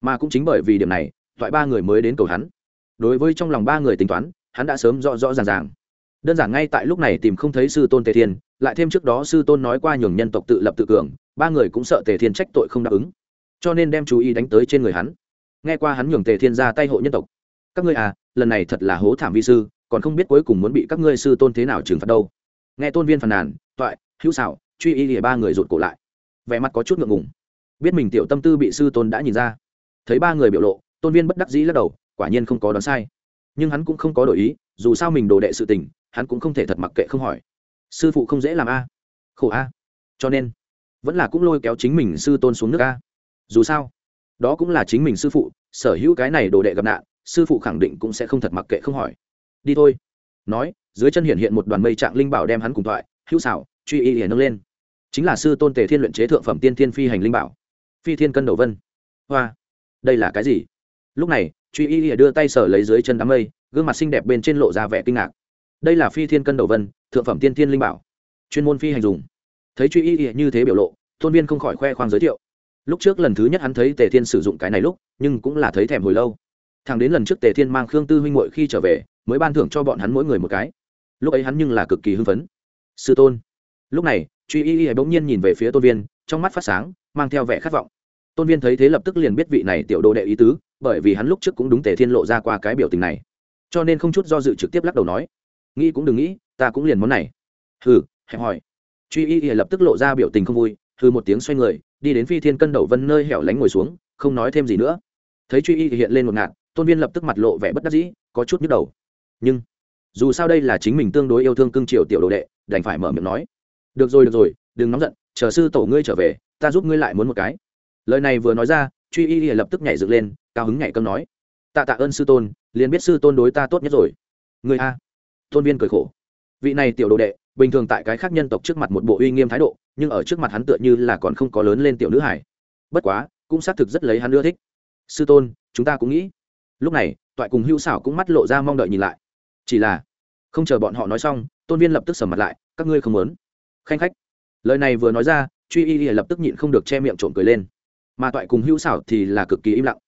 Mà cũng chính bởi vì điểm này thoại ba người mới đến cầu hắn. Đối với trong lòng ba người tính toán, hắn đã sớm rõ rõ ràng ràng đơn giản ngay tại lúc này tìm không thấy sư tôn tề thiên, lại thêm trước đó sư tôn nói qua nhường nhân tộc tự lập tự cường, ba người cũng sợ tề thiên trách tội không đáp ứng. Cho nên đem chú ý đánh tới trên người hắn. Nghe qua hắn nhường tề thiên ra tay hộ nhân tộc. Các ngươi à lần này thật là hố thảm vi sư, còn không biết cuối cùng muốn bị các ngươi sư tôn thế nào trừng phạt đâu. Nghe tôn viên phàn nàn, toại, hữu xảo, truy y lìa ba người rụt cổ lại. Vẻ mặt có chút ngượng ngùng. Biết mình tiểu tâm tư bị sư tôn đã nhìn ra. Thấy ba người biểu lộ, tôn viên bất đắc dĩ lắc đầu, quả nhiên không có đoán sai. Nhưng hắn cũng không có đổi ý, dù sao mình đồ đệ sự tình hắn cũng không thể thật mặc kệ không hỏi. Sư phụ không dễ làm a. Khổ a. Cho nên, vẫn là cũng lôi kéo chính mình sư tôn xuống nước a. Dù sao, đó cũng là chính mình sư phụ, sở hữu cái này đồ đệ gặp nạn, sư phụ khẳng định cũng sẽ không thật mặc kệ không hỏi. Đi thôi. Nói, dưới chân hiện hiện một đoàn mây trạng linh bảo đem hắn cùng thoại, hữu xảo, truy y hiển nâng lên. Chính là sư tôn tề thiên luyện chế thượng phẩm tiên thiên phi hành linh bảo. Phi thiên cân đầu vân. Hoa. Đây là cái gì? Lúc này, truy y hiển đưa tay sở lấy dưới chân đám mây, gương mặt xinh đẹp bên trên lộ ra vẻ kinh ngạc đây là phi thiên cân đầu vân, thượng phẩm tiên thiên linh bảo. Chuyên môn phi hành dùng. Thấy truy y hiển như thế biểu lộ, thôn viên không khỏi khoe khoang giới thiệu. Lúc trước lần thứ nhất hắn thấy tề thiên sử dụng cái này lúc, nhưng cũng là thấy thèm hồi lâu. Thằng đến lần trước tề thiên mang khương tư huynh muội khi trở về, mới ban thưởng cho bọn hắn mỗi người một cái. Lúc ấy hắn nhưng là cực kỳ hưng phấn. Sư tôn. Lúc này, truy y y bỗng nhiên nhìn về phía tôn viên, trong mắt phát sáng, mang theo vẻ khát vọng. Tôn viên thấy thế lập tức liền biết vị này tiểu đồ đệ ý tứ, bởi vì hắn lúc trước cũng đúng tề thiên lộ ra qua cái biểu tình này. Cho nên không chút do dự trực tiếp lắc đầu nói nghĩ cũng đừng nghĩ, ta cũng liền món này. Hừ, hẹp hỏi truy y y lập tức lộ ra biểu tình không vui, hừ một tiếng xoay người, đi đến phi thiên cân đầu vân nơi hẻo lánh ngồi xuống, không nói thêm gì nữa. Thấy truy y hiện lên một ngạn tôn viên lập tức mặt lộ vẻ bất đắc dĩ, có chút nhức đầu. Nhưng, dù sao đây là chính mình tương đối yêu thương cưng triều tiểu đồ đệ, đành phải mở miệng nói. Được rồi được rồi, đừng nóng giận, chờ sư tổ ngươi trở về, ta giúp ngươi lại muốn một cái. Lời này vừa nói ra, truy y lập tức nhảy dựng lên, cao hứng nhảy cơm nói. Tạ tạ ơn sư tôn, liền biết sư tôn đối ta tốt nhất rồi. Người a tôn viên cười khổ. Vị này tiểu đồ đệ, bình thường tại cái khác nhân tộc trước mặt một bộ uy nghiêm thái độ, nhưng ở trước mặt hắn tựa như là còn không có lớn lên tiểu nữ hải bất quá, cũng xác thực rất lấy hắn ưa thích. Sư tôn, chúng ta cũng nghĩ. Lúc này, toại cùng hữu xảo cũng mắt lộ ra mong đợi nhìn lại. Chỉ là, không chờ bọn họ nói xong, tôn viên lập tức sầm mặt lại, các ngươi không muốn. Khanh khách. Lời này vừa nói ra, truy y y lập tức nhịn không được che miệng trộm cười lên. Mà toại cùng hữu xảo thì là cực kỳ im lặng.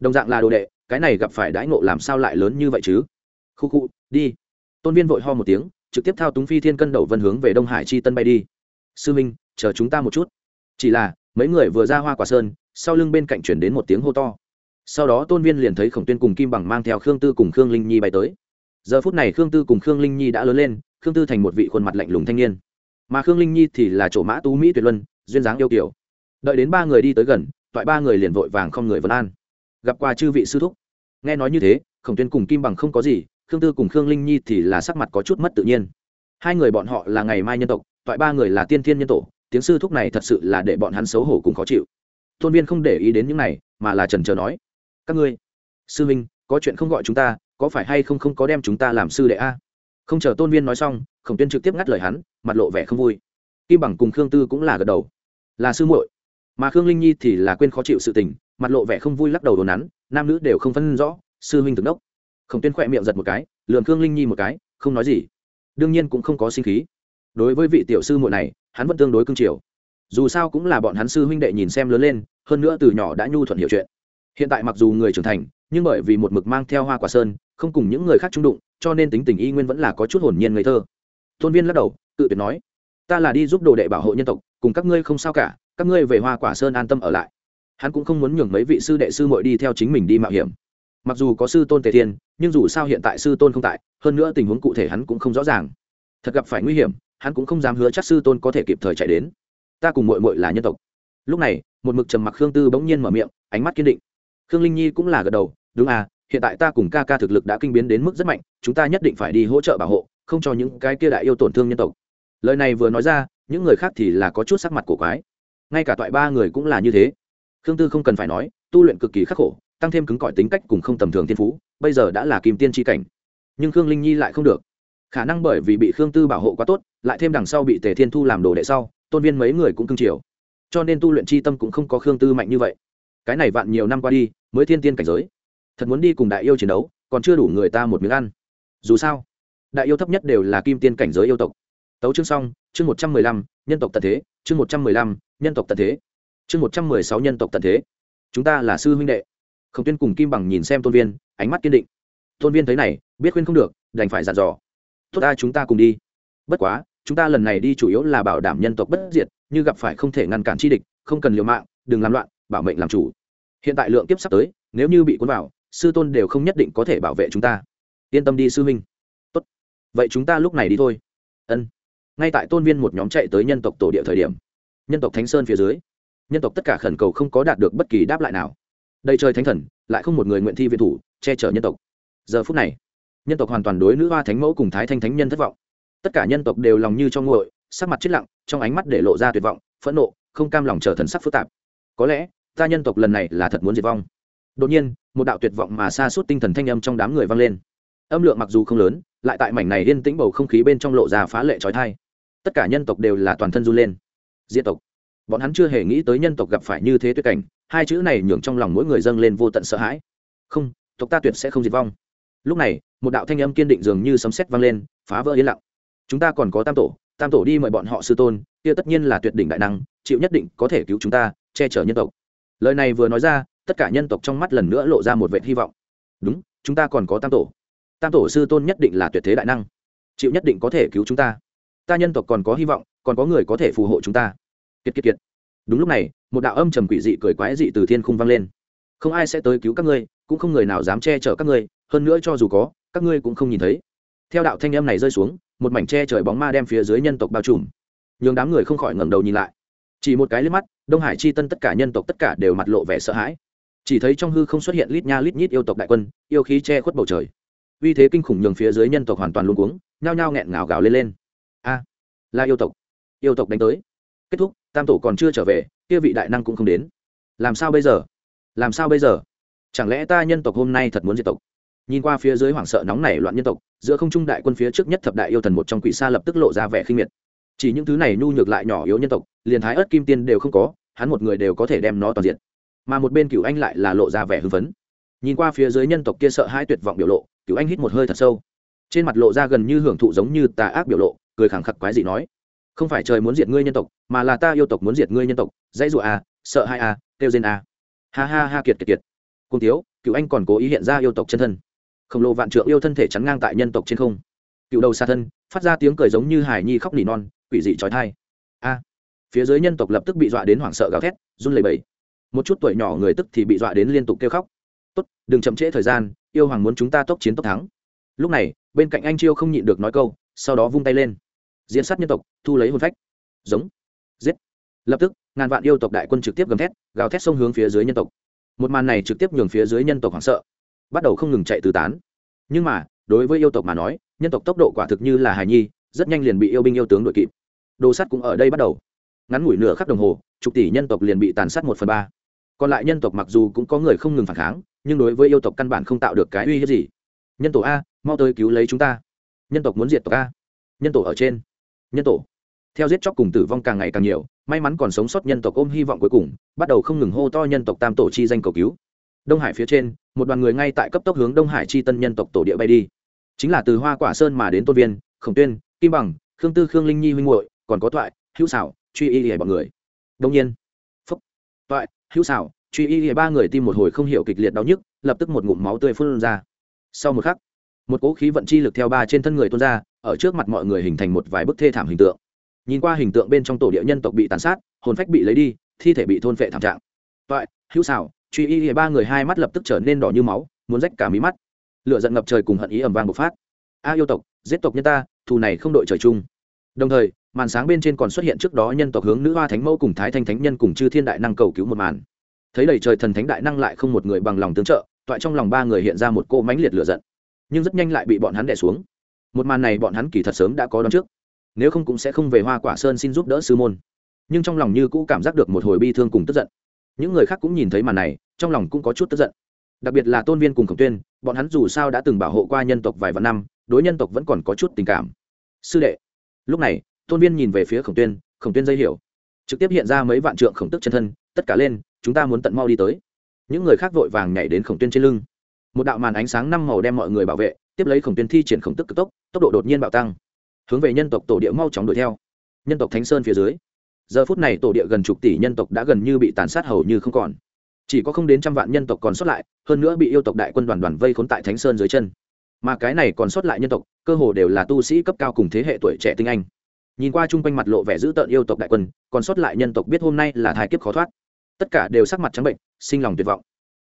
Đồng dạng là đồ đệ, cái này gặp phải đãi ngộ làm sao lại lớn như vậy chứ? Khu khu, đi tôn viên vội ho một tiếng, trực tiếp thao túng phi thiên cân đầu vân hướng về đông hải chi tân bay đi. Sư minh, chờ chúng ta một chút. Chỉ là, mấy người vừa ra hoa quả sơn, sau lưng bên cạnh chuyển đến một tiếng hô to. Sau đó tôn viên liền thấy khổng tuyên cùng kim bằng mang theo khương tư cùng khương linh nhi bay tới. Giờ phút này khương tư cùng khương linh nhi đã lớn lên, khương tư thành một vị khuôn mặt lạnh lùng thanh niên. Mà khương linh nhi thì là chỗ mã tú mỹ tuyệt luân, duyên dáng yêu kiểu đợi đến ba người đi tới gần, toại ba người liền vội vàng không người vân an. Gặp qua chư vị sư thúc. Nghe nói như thế, khổng tuyên cùng kim bằng không có gì khương tư cùng khương linh nhi thì là sắc mặt có chút mất tự nhiên. Hai người bọn họ là ngày mai nhân tộc, toại ba người là tiên thiên nhân tổ, tiếng sư thúc này thật sự là để bọn hắn xấu hổ cùng khó chịu. Tôn viên không để ý đến những này, mà là trần trờ nói, các ngươi, sư minh có chuyện không gọi chúng ta, có phải hay không không có đem chúng ta làm sư đệ a? Không chờ tôn viên nói xong, khổng tuyên trực tiếp ngắt lời hắn, mặt lộ vẻ không vui. Kim bằng cùng khương tư cũng là gật đầu. Là sư muội. Mà khương linh nhi thì là quên khó chịu sự tình, mặt lộ vẻ không vui lắc đầu đồn nắn, nam nữ đều không phân rõ, sư huynh từng đốc khổng tuyên khỏe miệng giật một cái lường khương linh nhi một cái, không nói gì. Đương nhiên cũng không có sinh khí. Đối với vị tiểu sư muội này, hắn vẫn tương đối cương triều dù sao cũng là bọn hắn sư huynh đệ nhìn xem lớn lên, hơn nữa từ nhỏ đã nhu thuận hiểu chuyện. Hiện tại mặc dù người trưởng thành, nhưng bởi vì một mực mang theo hoa quả sơn, không cùng những người khác trung đụng, cho nên tính tình y nguyên vẫn là có chút hồn nhiên ngây thơ. Tôn viên lắc đầu, tự tuyệt nói, ta là đi giúp đồ đệ bảo hộ nhân tộc, cùng các ngươi không sao cả, các ngươi về hoa quả sơn an tâm ở lại. Hắn cũng không muốn nhường mấy vị sư đệ sư muội đi theo chính mình đi mạo hiểm mặc dù có sư tôn tề thiên, nhưng dù sao hiện tại sư tôn không tại, hơn nữa tình huống cụ thể hắn cũng không rõ ràng. Thật gặp phải nguy hiểm, hắn cũng không dám hứa chắc sư tôn có thể kịp thời chạy đến. Ta cùng mội mội là nhân tộc. Lúc này, một mực trầm mặc khương tư bỗng nhiên mở miệng, ánh mắt kiên định. Khương linh nhi cũng là gật đầu, đúng à hiện tại ta cùng ca ca thực lực đã kinh biến đến mức rất mạnh, chúng ta nhất định phải đi hỗ trợ bảo hộ, không cho những cái kia đại yêu tổn thương nhân tộc. Lời này vừa nói ra, những người khác thì là có chút sắc mặt cổ quái. Ngay cả toại ba người cũng là như thế. Khương tư không cần phải nói, tu luyện cực kỳ khắc khổ tăng thêm cứng cỏi tính cách cùng không tầm thường thiên phú, bây giờ đã là kim tiên tri cảnh. Nhưng khương linh nhi lại không được. Khả năng bởi vì bị khương tư bảo hộ quá tốt, lại thêm đằng sau bị tề thiên thu làm đồ đệ sau, tôn viên mấy người cũng cưng chiều. Cho nên tu luyện c h i tâm cũng không có khương tư mạnh như vậy. Cái này vạn nhiều năm qua đi, mới thiên tiên cảnh giới. Thật muốn đi cùng đại yêu chiến đấu, còn chưa đủ người ta một miếng ăn. Dù sao, đại yêu thấp nhất đều là kim tiên cảnh giới yêu tộc. Tấu chương xong, chương một trăm mười lăm, nhân tộc tận thế, chương một trăm mười lăm, nhân tộc tận thế, chương một trăm mười sáu nhân tộc tận thế. Chúng ta là sư huynh đệ khổng tuyên cùng kim bằng nhìn xem tôn viên, ánh mắt kiên định. Tôn viên thấy này, biết khuyên không được, đành phải dặn dò. Tốt ta, chúng ta cùng đi. Bất quá, chúng ta lần này đi chủ yếu là bảo đảm nhân tộc bất diệt, như gặp phải không thể ngăn cản chi địch, không cần liều mạng, đừng làm loạn, bảo mệnh làm chủ. Hiện tại lượng tiếp sắp tới, nếu như bị cuốn vào, sư tôn đều không nhất định có thể bảo vệ chúng ta. Yên tâm đi sư huynh. Tốt, vậy chúng ta lúc này đi thôi. Ân. Ngay tại tôn viên một nhóm chạy tới nhân tộc tổ địa thời điểm, nhân tộc thánh sơn phía dưới, nhân tộc tất cả khẩn cầu không có đạt được bất kỳ đáp lại nào đây trời thánh thần, lại không một người nguyện thi viện thủ, che chở nhân tộc. Giờ phút này, nhân tộc hoàn toàn đối nữ hoa thánh mẫu cùng thái thanh thánh nhân thất vọng. Tất cả nhân tộc đều lòng như cho nguội, sắc mặt chết lặng, trong ánh mắt để lộ ra tuyệt vọng, phẫn nộ, không cam lòng chờ thần sắc phức tạp. Có lẽ, ta nhân tộc lần này là thật muốn diệt vong. Đột nhiên, một đạo tuyệt vọng mà xa suốt tinh thần thanh âm trong đám người vang lên. Âm lượng mặc dù không lớn, lại tại mảnh này yên tĩnh bầu không khí bên trong lộ ra phá lệ trói thai tất cả nhân tộc đều là toàn thân run lên. Diệt tộc. Bọn hắn chưa hề nghĩ tới nhân tộc gặp phải như thế tuyệt cảnh hai chữ này nhường trong lòng mỗi người dâng lên vô tận sợ hãi. Không, tộc ta tuyệt sẽ không diệt vong. Lúc này, một đạo thanh âm kiên định dường như sấm sét vang lên, phá vỡ yên lặng. Chúng ta còn có tam tổ tam tổ đi mời bọn họ sư tôn, kia tất nhiên là tuyệt đỉnh đại năng, chịu nhất định có thể cứu chúng ta, che chở nhân tộc. Lời này vừa nói ra, tất cả nhân tộc trong mắt lần nữa lộ ra một vệ hy vọng. Đúng, chúng ta còn có tam tổ. Tam tổ sư tôn nhất định là tuyệt thế đại năng, chịu nhất định có thể cứu chúng ta. Ta nhân tộc còn có hy vọng, còn có người có thể phù hộ chúng ta. Kiệt kiệt kiệt đúng lúc này, một đạo âm trầm quỷ dị cười quái dị từ thiên khung vang lên. Không ai sẽ tới cứu các ngươi, cũng không người nào dám che chở các ngươi, hơn nữa cho dù có, các ngươi cũng không nhìn thấy. Theo đạo thanh âm này rơi xuống, một mảnh che trời bóng ma đem phía dưới nhân tộc bao trùm. Nhường đám người không khỏi ngẩng đầu nhìn lại. Chỉ một cái liếc mắt, đông hải chi tân tất cả nhân tộc tất cả đều mặt lộ vẻ sợ hãi. Chỉ thấy trong hư không xuất hiện lít nha lít nhít yêu tộc đại quân, yêu khí che khuất bầu trời. Uy thế kinh khủng nhường phía dưới nhân tộc hoàn toàn luôn cuống, nhao nhao nghẹn ngào gào lên lên. A, là yêu tộc. Yêu tộc đánh tới. Kết thúc tam tổ còn chưa trở về, kia vị đại năng cũng không đến. Làm sao bây giờ? Làm sao bây giờ? Chẳng lẽ ta nhân tộc hôm nay thật muốn diệt tộc? Nhìn qua phía dưới hoảng sợ nóng nảy loạn nhân tộc, giữa không trung đại quân phía trước nhất thập đại yêu thần một trong quỷ xa lập tức lộ ra vẻ khinh miệt. Chỉ những thứ này nhu nhược lại nhỏ yếu nhân tộc, liền thái ớt kim tiên đều không có, hắn một người đều có thể đem nó toàn diện mà một bên cựu anh lại là lộ ra vẻ hưng phấn. Nhìn qua phía dưới nhân tộc kia sợ hai tuyệt vọng biểu lộ cựu anh hít một hơi thật sâu. Trên mặt lộ ra gần như hưởng thụ giống như tà ác biểu lộ, cười khẳng khặc quái dị nói không phải trời muốn diệt ngươi nhân tộc, mà là ta yêu tộc muốn diệt ngươi nhân tộc, dãy dụa à sợ hai à kêu trên à ha ha ha, kiệt kiệt kiệt. Cung tiếu cựu anh còn cố ý hiện ra yêu tộc chân thân. Khổng lồ vạn trượng yêu thân thể chắn ngang tại nhân tộc trên không. Cựu đầu xa thân, phát ra tiếng cười giống như hải nhi khóc nỉ non, quỷ dị trói thai. A. Phía dưới nhân tộc lập tức bị dọa đến hoảng sợ gào thét, run lẩy bẩy. Một chút tuổi nhỏ người tức thì bị dọa đến liên tục kêu khóc. Tốt, đừng chậm trễ thời gian, yêu hoàng muốn chúng ta tốc chiến tốc thắng. Lúc này, bên cạnh anh chiêu không nhịn được nói câu, sau đó vung tay lên diễn sát nhân tộc, thu lấy hồn phách. Giống. Giết. Lập tức, ngàn vạn yêu tộc đại quân trực tiếp gầm thét, gào thét xông hướng phía dưới nhân tộc. Một màn này trực tiếp nhường phía dưới nhân tộc hoảng sợ. Bắt đầu không ngừng chạy tứ tán. Nhưng mà, đối với yêu tộc mà nói, nhân tộc tốc độ quả thực như là hài nhi, rất nhanh liền bị yêu binh yêu tướng đội kịp. Đồ sắt cũng ở đây bắt đầu. Ngắn ngủi nửa khắc đồng hồ, chục tỷ nhân tộc liền bị tàn sát một phần ba. Còn lại nhân tộc mặc dù cũng có người không ngừng phản kháng, nhưng đối với yêu tộc căn bản không tạo được cái uy hiếp gì. Nhân tổ a, mau tới cứu lấy chúng ta. Nhân tộc muốn diệt tộc a. Nhân tổ ở trên nhân tổ. Theo giết chóc cùng tử vong càng ngày càng nhiều, may mắn còn sống sót nhân tộc ôm hy vọng cuối cùng, bắt đầu không ngừng hô to nhân tộc tam tổ chi danh cầu cứu. Đông hải phía trên, một đoàn người ngay tại cấp tốc hướng đông hải chi tân nhân tộc tổ địa bay đi. Chính là từ hoa quả sơn mà đến tôn viên, khổng tuyên, kim bằng, khương tư, khương linh nhi huynh hội còn có thoại hữu xảo truy y hề bọn người. Đông nhiên, phúc thoại hữu xảo truy y hề ba người tim một hồi không hiểu kịch liệt đau nhức, lập tức một ngụm máu tươi phun ra. Sau một khắc, một cỗ khí vận chi lực theo ba trên thân người tuôn ra ở trước mặt mọi người hình thành một vài bức thê thảm hình tượng. Nhìn qua hình tượng bên trong tổ địa nhân tộc bị tàn sát hồn phách bị lấy đi thi thể bị thôn phệ thảm trạng. Vậy, hữu xảo truy y ba người hai mắt lập tức trở nên đỏ như máu muốn rách cả mí mắt. Lửa giận ngập trời cùng hận ý ẩm vang bộc phát. A yêu tộc giết tộc nhân ta thù này không đội trời chung. Đồng thời màn sáng bên trên còn xuất hiện trước đó nhân tộc hướng nữ hoa thánh mẫu cùng thái thanh thánh nhân cùng chư thiên đại năng cầu cứu một màn. Thấy đầy trời thần thánh đại năng lại không một người bằng lòng tương trợ toại trong lòng ba người hiện ra một cô mãnh liệt lửa giận. Nhưng rất nhanh lại bị bọn hắn đẻ xuống một màn này bọn hắn kỳ thật sớm đã có đón trước. Nếu không cũng sẽ không về hoa quả sơn xin giúp đỡ sư môn. Nhưng trong lòng như cũ cảm giác được một hồi bi thương cùng tức giận. Những người khác cũng nhìn thấy màn này, trong lòng cũng có chút tức giận. Đặc biệt là tôn viên cùng khổng tuyên, bọn hắn dù sao đã từng bảo hộ qua nhân tộc vài vạn năm, đối nhân tộc vẫn còn có chút tình cảm. Sư đệ, lúc này, tôn viên nhìn về phía khổng tuyên khổng tuyên dây hiểu. Trực tiếp hiện ra mấy vạn trượng khổng tức chân thân, tất cả lên, chúng ta muốn tận mau đi tới. Những người khác vội vàng nhảy đến khổng tuyên trên lưng. Một đạo màn ánh sáng năm màu đem mọi người bảo vệ tiếp lấy khổng tuyến thi triển khổng tức cực tốc tốc độ đột nhiên bạo tăng, hướng về nhân tộc tổ địa mau chóng đuổi theo. Nhân tộc thánh sơn phía dưới, giờ phút này tổ địa gần chục tỷ nhân tộc đã gần như bị tàn sát hầu như không còn. Chỉ có không đến trăm vạn nhân tộc còn sót lại, hơn nữa bị yêu tộc đại quân đoàn đoàn vây khốn tại thánh sơn dưới chân. Mà cái này còn sót lại nhân tộc, cơ hồ đều là tu sĩ cấp cao cùng thế hệ tuổi trẻ tinh anh. Nhìn qua chung quanh mặt lộ vẻ dữ tợn yêu tộc đại quân, còn sót lại nhân tộc biết hôm nay là thai kiếp khó thoát. Tất cả đều sắc mặt trắng bệnh, sinh lòng tuyệt vọng.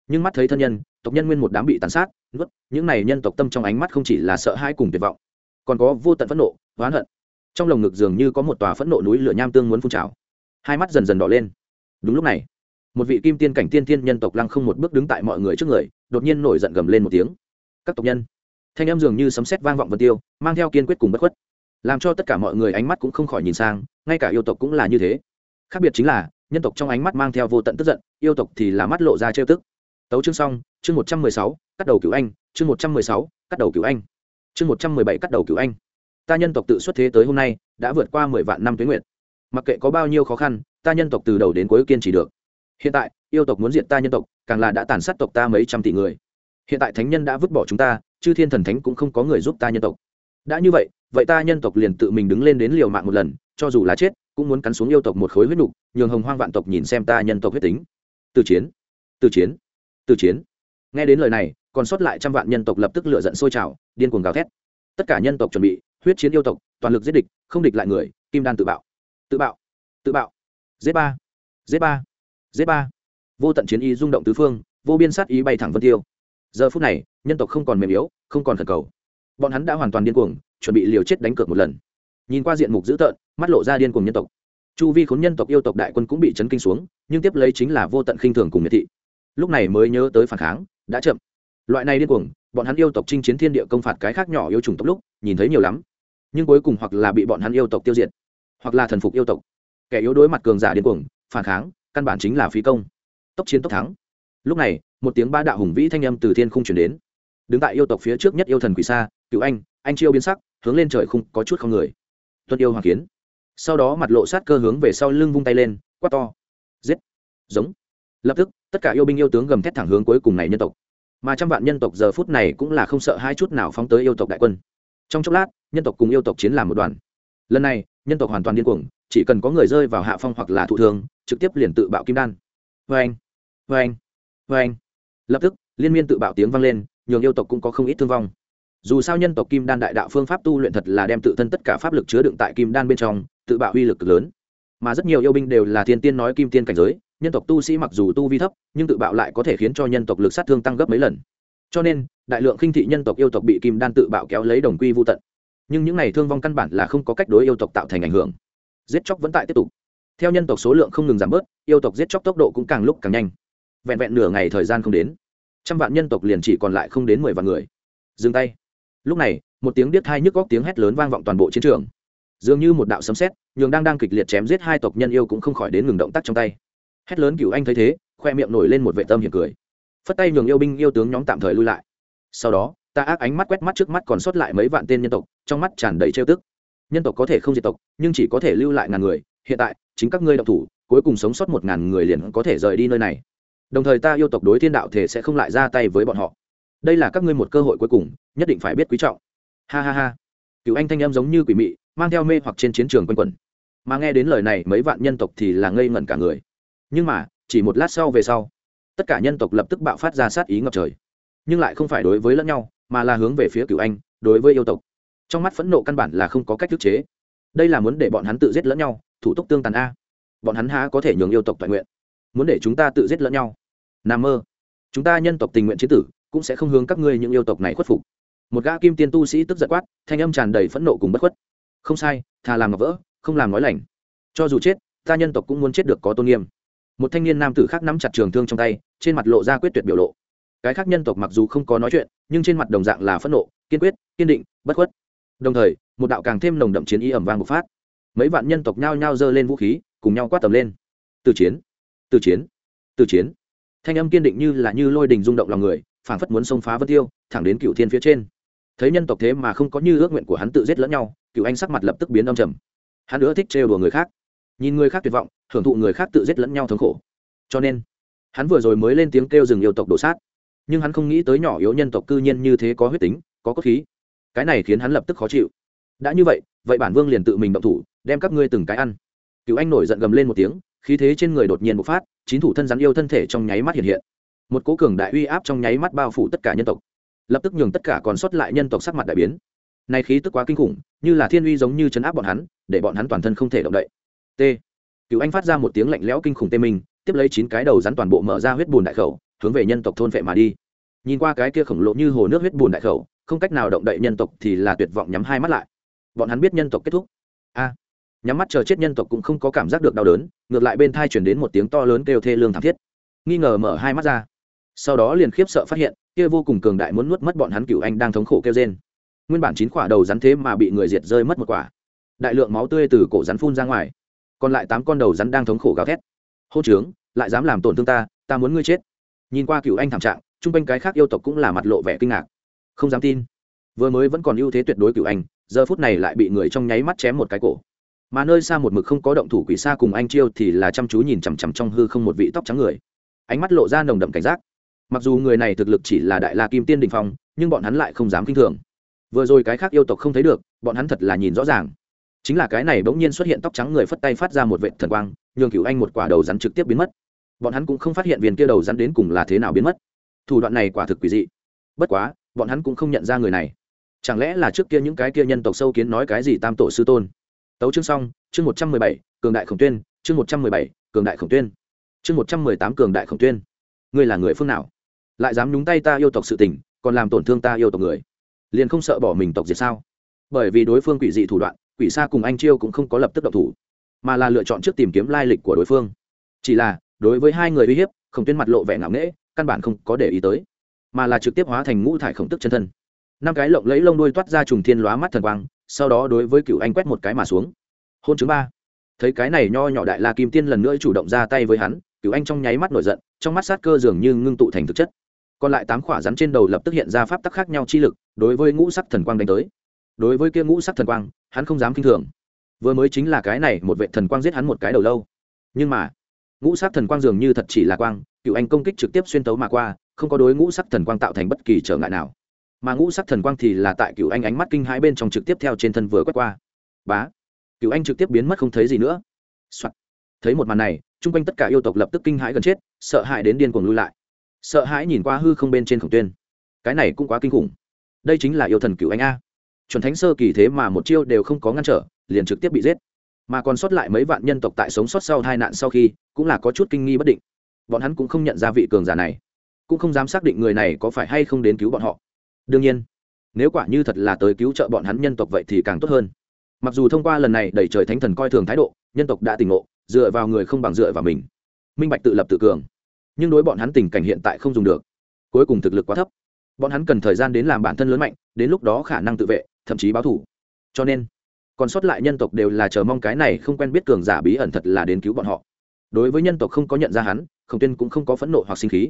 Nhưng mắt thấy thân nhân tộc nhân nguyên một đám bị tàn sát, nuốt. Những này nhân tộc tâm trong ánh mắt không chỉ là sợ hãi cùng tuyệt vọng, còn có vô tận phẫn nộ, oán hận. Trong lồng ngực dường như có một tòa phẫn nộ núi lửa nham tương muốn phun trào. Hai mắt dần dần đỏ lên. Đúng lúc này, một vị kim tiên cảnh tiên tiên nhân tộc lăng không một bước đứng tại mọi người trước người, đột nhiên nổi giận gầm lên một tiếng. Các tộc nhân. Thanh em dường như sấm sét vang vọng vân tiêu, mang theo kiên quyết cùng bất khuất. Làm cho tất cả mọi người ánh mắt cũng không khỏi nhìn sang, ngay cả yêu tộc cũng là như thế. Khác biệt chính là, nhân tộc trong ánh mắt mang theo vô tận tức giận, yêu tộc thì là mắt lộ ra trêu tức. Tấu chương xong chương một trăm mười sáu, cắt đầu cửu anh. Chương một trăm mười sáu, cắt đầu cửu anh. Chương một trăm mười bảy, cắt đầu cửu anh. Ta nhân tộc tự xuất thế tới hôm nay, đã vượt qua mười vạn năm tuế nguyệt. Mặc kệ có bao nhiêu khó khăn, ta nhân tộc từ đầu đến cuối kiên trì được. Hiện tại, yêu tộc muốn diệt ta nhân tộc, càng là đã tàn sát tộc ta mấy trăm tỷ người. Hiện tại thánh nhân đã vứt bỏ chúng ta, chư thiên thần thánh cũng không có người giúp ta nhân tộc. Đã như vậy vậy ta nhân tộc liền tự mình đứng lên đến liều mạng một lần, cho dù là chết, cũng muốn cắn xuống yêu tộc một khối huyết nục, nhường hồng hoang vạn tộc nhìn xem ta nhân tộc huyết tính. Từ chiến từ chiến từ chiến nghe đến lời này, còn sót lại trăm vạn nhân tộc lập tức lựa giận sôi trào, điên cuồng gào thét. Tất cả nhân tộc chuẩn bị, huyết chiến yêu tộc, toàn lực giết địch, không địch lại người, kim đan tự bạo. Tự bạo tự bạo. Giết ba giết ba giết ba. Vô tận chiến ý rung động tứ phương, vô biên sát ý bay thẳng vân tiêu. Giờ phút này, nhân tộc không còn mềm yếu, không còn khẩn cầu. Bọn hắn đã hoàn toàn điên cuồng, chuẩn bị liều chết đánh cược một lần. Nhìn qua diện mục dữ tợn, mắt lộ ra điên cuồng nhân tộc. Chu vi khốn nhân tộc yêu tộc đại quân cũng bị chấn kinh xuống, nhưng tiếp lấy chính là vô tận khinh thường cùng miệt thị. Lúc này mới nhớ tới phản kháng đã chậm. Loại này điên cuồng, bọn hắn yêu tộc chinh chiến thiên địa công phạt cái khác nhỏ yêu trùng tộc lúc, nhìn thấy nhiều lắm. Nhưng cuối cùng hoặc là bị bọn hắn yêu tộc tiêu diệt, hoặc là thần phục yêu tộc. Kẻ yếu đối mặt cường giả điên cuồng, phản kháng, căn bản chính là phí công. Tốc chiến tốc thắng. Lúc này, một tiếng ba đạo hùng vĩ thanh âm từ thiên khung chuyển đến. Đứng tại yêu tộc phía trước nhất yêu thần quỷ xa cựu anh anh chiêu biến sắc, hướng lên trời khung có chút không người. Tuân yêu hoàng kiến. Sau đó mặt lộ sát cơ hướng về sau lưng vung tay lên, quát to. Giết. Giống lập tức, tất cả yêu binh yêu tướng gầm thét thẳng hướng cuối cùng này nhân tộc. Mà trăm vạn nhân tộc giờ phút này cũng là không sợ hai chút nào phóng tới yêu tộc đại quân. Trong chốc lát, nhân tộc cùng yêu tộc chiến làm một đoàn. Lần này, nhân tộc hoàn toàn điên cuồng, chỉ cần có người rơi vào hạ phong hoặc là thụ thương, trực tiếp liền tự bạo kim đan. Vê anh vê anh vê anh lập tức, liên miên tự bạo tiếng vang lên, nhường yêu tộc cũng có không ít thương vong. Dù sao nhân tộc kim đan đại đạo phương pháp tu luyện thật là đem tự thân tất cả pháp lực chứa đựng tại kim đan bên trong, tự bạo uy lực cực lớn. Mà rất nhiều yêu binh đều là thiên tiên nói kim tiên cảnh giới nhân tộc tu sĩ mặc dù tu vi thấp, nhưng tự bạo lại có thể khiến cho nhân tộc lực sát thương tăng gấp mấy lần. Cho nên, đại lượng khinh thị nhân tộc yêu tộc bị kim đan tự bạo kéo lấy đồng quy vô tận. Nhưng những này thương vong căn bản là không có cách đối yêu tộc tạo thành ảnh hưởng. Giết chóc vẫn tại tiếp tục. Theo nhân tộc số lượng không ngừng giảm bớt, yêu tộc giết chóc tốc độ cũng càng lúc càng nhanh. Vẹn vẹn nửa ngày thời gian không đến, trăm vạn nhân tộc liền chỉ còn lại không đến mười vạn người. Dừng tay. Lúc này, một tiếng biết hai nhức góc tiếng hét lớn vang vọng toàn bộ chiến trường. Dường như một đạo sấm sét, nhường đang đang kịch liệt chém giết hai tộc nhân yêu cũng không khỏi đến ngừng động tác trong tay hét lớn cựu anh thấy thế, khoe miệng nổi lên một vệ tâm hiểm cười. Phất tay nhường yêu binh yêu tướng nhóm tạm thời lui lại. Sau đó, ta ác ánh mắt quét mắt trước mắt còn sót lại mấy vạn tên nhân tộc, trong mắt tràn đầy trêu tức. Nhân tộc có thể không diệt tộc, nhưng chỉ có thể lưu lại ngàn người. Hiện tại, chính các ngươi độc thủ, cuối cùng sống sót một ngàn người liền có thể rời đi nơi này. Đồng thời ta yêu tộc đối thiên đạo thể sẽ không lại ra tay với bọn họ. Đây là các ngươi một cơ hội cuối cùng, nhất định phải biết quý trọng. Ha ha ha. Cựu anh thanh em giống như quỷ mị, mang theo mê hoặc trên chiến trường quanh quẩn. Mà nghe đến lời này, mấy vạn nhân tộc thì là ngây ngẩn cả người nhưng mà, chỉ một lát sau về sau, tất cả nhân tộc lập tức bạo phát ra sát ý ngập trời. Nhưng lại không phải đối với lẫn nhau, mà là hướng về phía cựu anh, đối với yêu tộc. Trong mắt phẫn nộ căn bản là không có cách thức chế. Đây là muốn để bọn hắn tự giết lẫn nhau, thủ tục tương tàn a. Bọn hắn há có thể nhường yêu tộc toàn nguyện. Muốn để chúng ta tự giết lẫn nhau. Nam mơ. Chúng ta nhân tộc tình nguyện chế tử, cũng sẽ không hướng các ngươi những yêu tộc này khuất phục. Một gã kim tiên tu sĩ tức giận quát, thanh âm tràn đầy phẫn nộ cùng bất khuất. Không sai, thà làm ngọc vỡ, không làm nói lành. Cho dù chết, ta nhân tộc cũng muốn chết được có tôn nghiêm một thanh niên nam tử khác nắm chặt trường thương trong tay, trên mặt lộ ra quyết tuyệt biểu lộ. Cái khác nhân tộc mặc dù không có nói chuyện, nhưng trên mặt đồng dạng là phẫn nộ, kiên quyết, kiên định, bất khuất. Đồng thời, một đạo càng thêm nồng đậm chiến ý ẩm vang bộc phát. Mấy vạn nhân tộc nhao nhao giơ lên vũ khí, cùng nhau quát tầm lên. Từ chiến từ chiến từ chiến. Thanh âm kiên định như là như lôi đình rung động lòng người, phảng phất muốn xông phá vân tiêu, thẳng đến cựu thiên phía trên. Thấy nhân tộc thế mà không có như ước nguyện của hắn tự giết lẫn nhau, cựu anh sắc mặt lập tức biến âm trầm. Hắn nữa thích trêu đùa người khác nhìn người khác tuyệt vọng, hưởng thụ người khác tự giết lẫn nhau thống khổ. Cho nên, hắn vừa rồi mới lên tiếng kêu dừng yêu tộc đổ sát. Nhưng hắn không nghĩ tới nhỏ yếu nhân tộc cư nhiên như thế có huyết tính, có cốt khí. Cái này khiến hắn lập tức khó chịu. Đã như vậy vậy bản vương liền tự mình động thủ, đem các ngươi từng cái ăn. Cựu anh nổi giận gầm lên một tiếng, khí thế trên người đột nhiên bộc phát, chín thủ thân rắn yêu thân thể trong nháy mắt hiện hiện. Một cố cường đại uy áp trong nháy mắt bao phủ tất cả nhân tộc. Lập tức nhường tất cả còn sót lại nhân tộc sắc mặt đại biến. Này khí tức quá kinh khủng, như là thiên uy giống như chấn áp bọn hắn, để bọn hắn toàn thân không thể động đậy t. Cựu anh phát ra một tiếng lạnh lẽo kinh khủng tê mình tiếp lấy chín cái đầu rắn toàn bộ mở ra huyết bùn đại khẩu, hướng về nhân tộc thôn vệ mà đi. Nhìn qua cái kia khổng lồ như hồ nước huyết bùn đại khẩu, không cách nào động đậy nhân tộc thì là tuyệt vọng nhắm hai mắt lại. Bọn hắn biết nhân tộc kết thúc. A. Nhắm mắt chờ chết nhân tộc cũng không có cảm giác được đau đớn, ngược lại bên thai chuyển đến một tiếng to lớn kêu thê lương thảm thiết. Nghi ngờ mở hai mắt ra. Sau đó liền khiếp sợ phát hiện, kia vô cùng cường đại muốn nuốt mất bọn hắn cựu anh đang thống khổ kêu trên nguyên bản chín quả đầu rắn thế mà bị người diệt rơi mất một quả. Đại lượng máu tươi từ cổ rắn phun ra ngoài còn lại tám con đầu rắn đang thống khổ gào thét. Hô trướng, lại dám làm tổn thương ta ta muốn ngươi chết. Nhìn qua cựu anh thảm trạng, chung quanh cái khác yêu tộc cũng là mặt lộ vẻ kinh ngạc. Không dám tin. Vừa mới vẫn còn ưu thế tuyệt đối cựu anh, giờ phút này lại bị người trong nháy mắt chém một cái cổ. Mà nơi xa một mực không có động thủ quỷ xa cùng anh chiêu thì là chăm chú nhìn chằm chằm trong hư không một vị tóc trắng người. Ánh mắt lộ ra nồng đậm cảnh giác. Mặc dù người này thực lực chỉ là đại la kim tiên đình phong, nhưng bọn hắn lại không dám kinh thường. Vừa rồi cái khác yêu tộc không thấy được, bọn hắn thật là nhìn rõ ràng chính là cái này bỗng nhiên xuất hiện tóc trắng người phất tay phát ra một vệ thần quang, nhường cựu anh một quả đầu rắn trực tiếp biến mất. Bọn hắn cũng không phát hiện viên kia đầu rắn đến cùng là thế nào biến mất. Thủ đoạn này quả thực quỷ dị. Bất quá, bọn hắn cũng không nhận ra người này. Chẳng lẽ là trước kia những cái kia nhân tộc sâu kiến nói cái gì tam tổ sư tôn? Tấu chương xong, chương một trăm mười bảy, cường đại khổng tuyên, chương một trăm mười bảy, cường đại khổng tuyên, chương một trăm mười tám, cường đại khổng tuyên. Ngươi là người phương nào? Lại dám nhúng tay ta yêu tộc sự tình, còn làm tổn thương ta yêu tộc người. Liền không sợ bỏ mình tộc diệt sao? Bởi vì đối phương quỷ dị thủ đoạn quỷ xa cùng anh chiêu cũng không có lập tức động thủ, mà là lựa chọn trước tìm kiếm lai lịch của đối phương. Chỉ là, đối với hai người uy hiếp, khổng tuyên mặt lộ vẻ ngạo nghễ, căn bản không có để ý tới, mà là trực tiếp hóa thành ngũ thải khổng tức chân thân. Năm cái lộng lấy lông đuôi toát ra trùng thiên lóa mắt thần quang, sau đó đối với cựu anh quét một cái mà xuống. Hôn chứng ba. Thấy cái này nho nhỏ đại la kim tiên lần nữa chủ động ra tay với hắn, cựu anh trong nháy mắt nổi giận, trong mắt sát cơ dường như ngưng tụ thành thực chất. Còn lại tám khỏa rắn trên đầu lập tức hiện ra pháp tắc khác nhau chi lực, đối với ngũ sắc thần quang đánh tới đối với kia ngũ sắc thần quang, hắn không dám k i n h thường. Vừa mới chính là cái này, một vệ thần quang giết hắn một cái đầu lâu. Nhưng mà, ngũ sắc thần quang dường như thật chỉ là quang, cựu anh công kích trực tiếp xuyên tấu mà qua, không có đối ngũ sắc thần quang tạo thành bất kỳ trở ngại nào. Mà ngũ sắc thần quang thì là tại cựu anh ánh mắt kinh hãi bên trong trực tiếp theo trên thân vừa quét qua. Bá! Cựu anh trực tiếp biến mất không thấy gì nữa、Soạn. thấy một màn này, chung quanh tất cả yêu tộc lập tức kinh hãi gần chết, sợ hãi đến điên cuồng lui lại. Sợ hãi nhìn qua hư không bên trên khổng tuyên. Cái này cũng quá kinh khủng. Đây chính là yêu thần cựu anh a chuẩn thánh sơ kỳ thế mà một chiêu đều không có ngăn trở, liền trực tiếp bị giết. Mà còn sót lại mấy vạn nhân tộc tại sống sót sau hai nạn sau khi, cũng là có chút kinh nghi bất định. Bọn hắn cũng không nhận ra vị cường giả này, cũng không dám xác định người này có phải hay không đến cứu bọn họ. Đương nhiên, nếu quả như thật là tới cứu trợ bọn hắn nhân tộc vậy thì càng tốt hơn. Mặc dù thông qua lần này đẩy trời thánh thần coi thường thái độ, nhân tộc đã tỉnh ngộ, dựa vào người không bằng dựa vào mình. Minh bạch tự lập tự cường, nhưng đối bọn hắn tình cảnh hiện tại không dùng được. Cuối cùng thực lực quá thấp. Bọn hắn cần thời gian đến làm bản thân lớn mạnh, đến lúc đó khả năng tự vệ thậm chí báo thủ. Cho nên, còn sót lại nhân tộc đều là chờ mong cái này không quen biết cường giả bí ẩn thật là đến cứu bọn họ. Đối với nhân tộc không có nhận ra hắn, khổng tuyên cũng không có phẫn nộ hoặc sinh khí.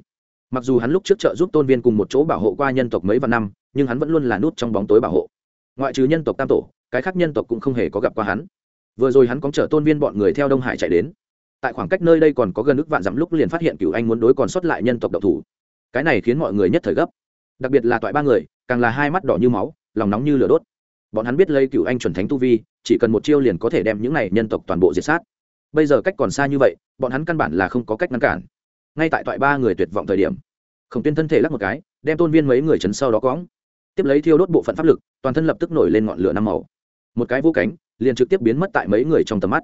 Mặc dù hắn lúc trước trợ giúp tôn viên cùng một chỗ bảo hộ qua nhân tộc mấy vạn năm, nhưng hắn vẫn luôn là nút trong bóng tối bảo hộ. Ngoại trừ nhân tộc tam tổ, cái khác nhân tộc cũng không hề có gặp qua hắn. Vừa rồi hắn có chở tôn viên bọn người theo đông hải chạy đến. Tại khoảng cách nơi đây còn có gần ước vạn dặm lúc liền phát hiện cựu anh muốn đối còn sót lại nhân tộc độc thủ. Cái này khiến mọi người nhất thời gấp. Đặc biệt là toại ba người, càng là hai mắt đỏ như máu lòng nóng như lửa đốt. Bọn hắn biết lấy cựu anh chuẩn thánh tu vi, chỉ cần một chiêu liền có thể đem những này nhân tộc toàn bộ diệt sát. Bây giờ cách còn xa như vậy, bọn hắn căn bản là không có cách ngăn cản. Ngay tại toại ba người tuyệt vọng thời điểm, khổng tuyên thân thể lắc một cái, đem tôn viên mấy người chấn sau đó cóng tiếp lấy thiêu đốt bộ phận pháp lực, toàn thân lập tức nổi lên ngọn lửa năm màu. Một cái vũ cánh, liền trực tiếp biến mất tại mấy người trong tầm mắt.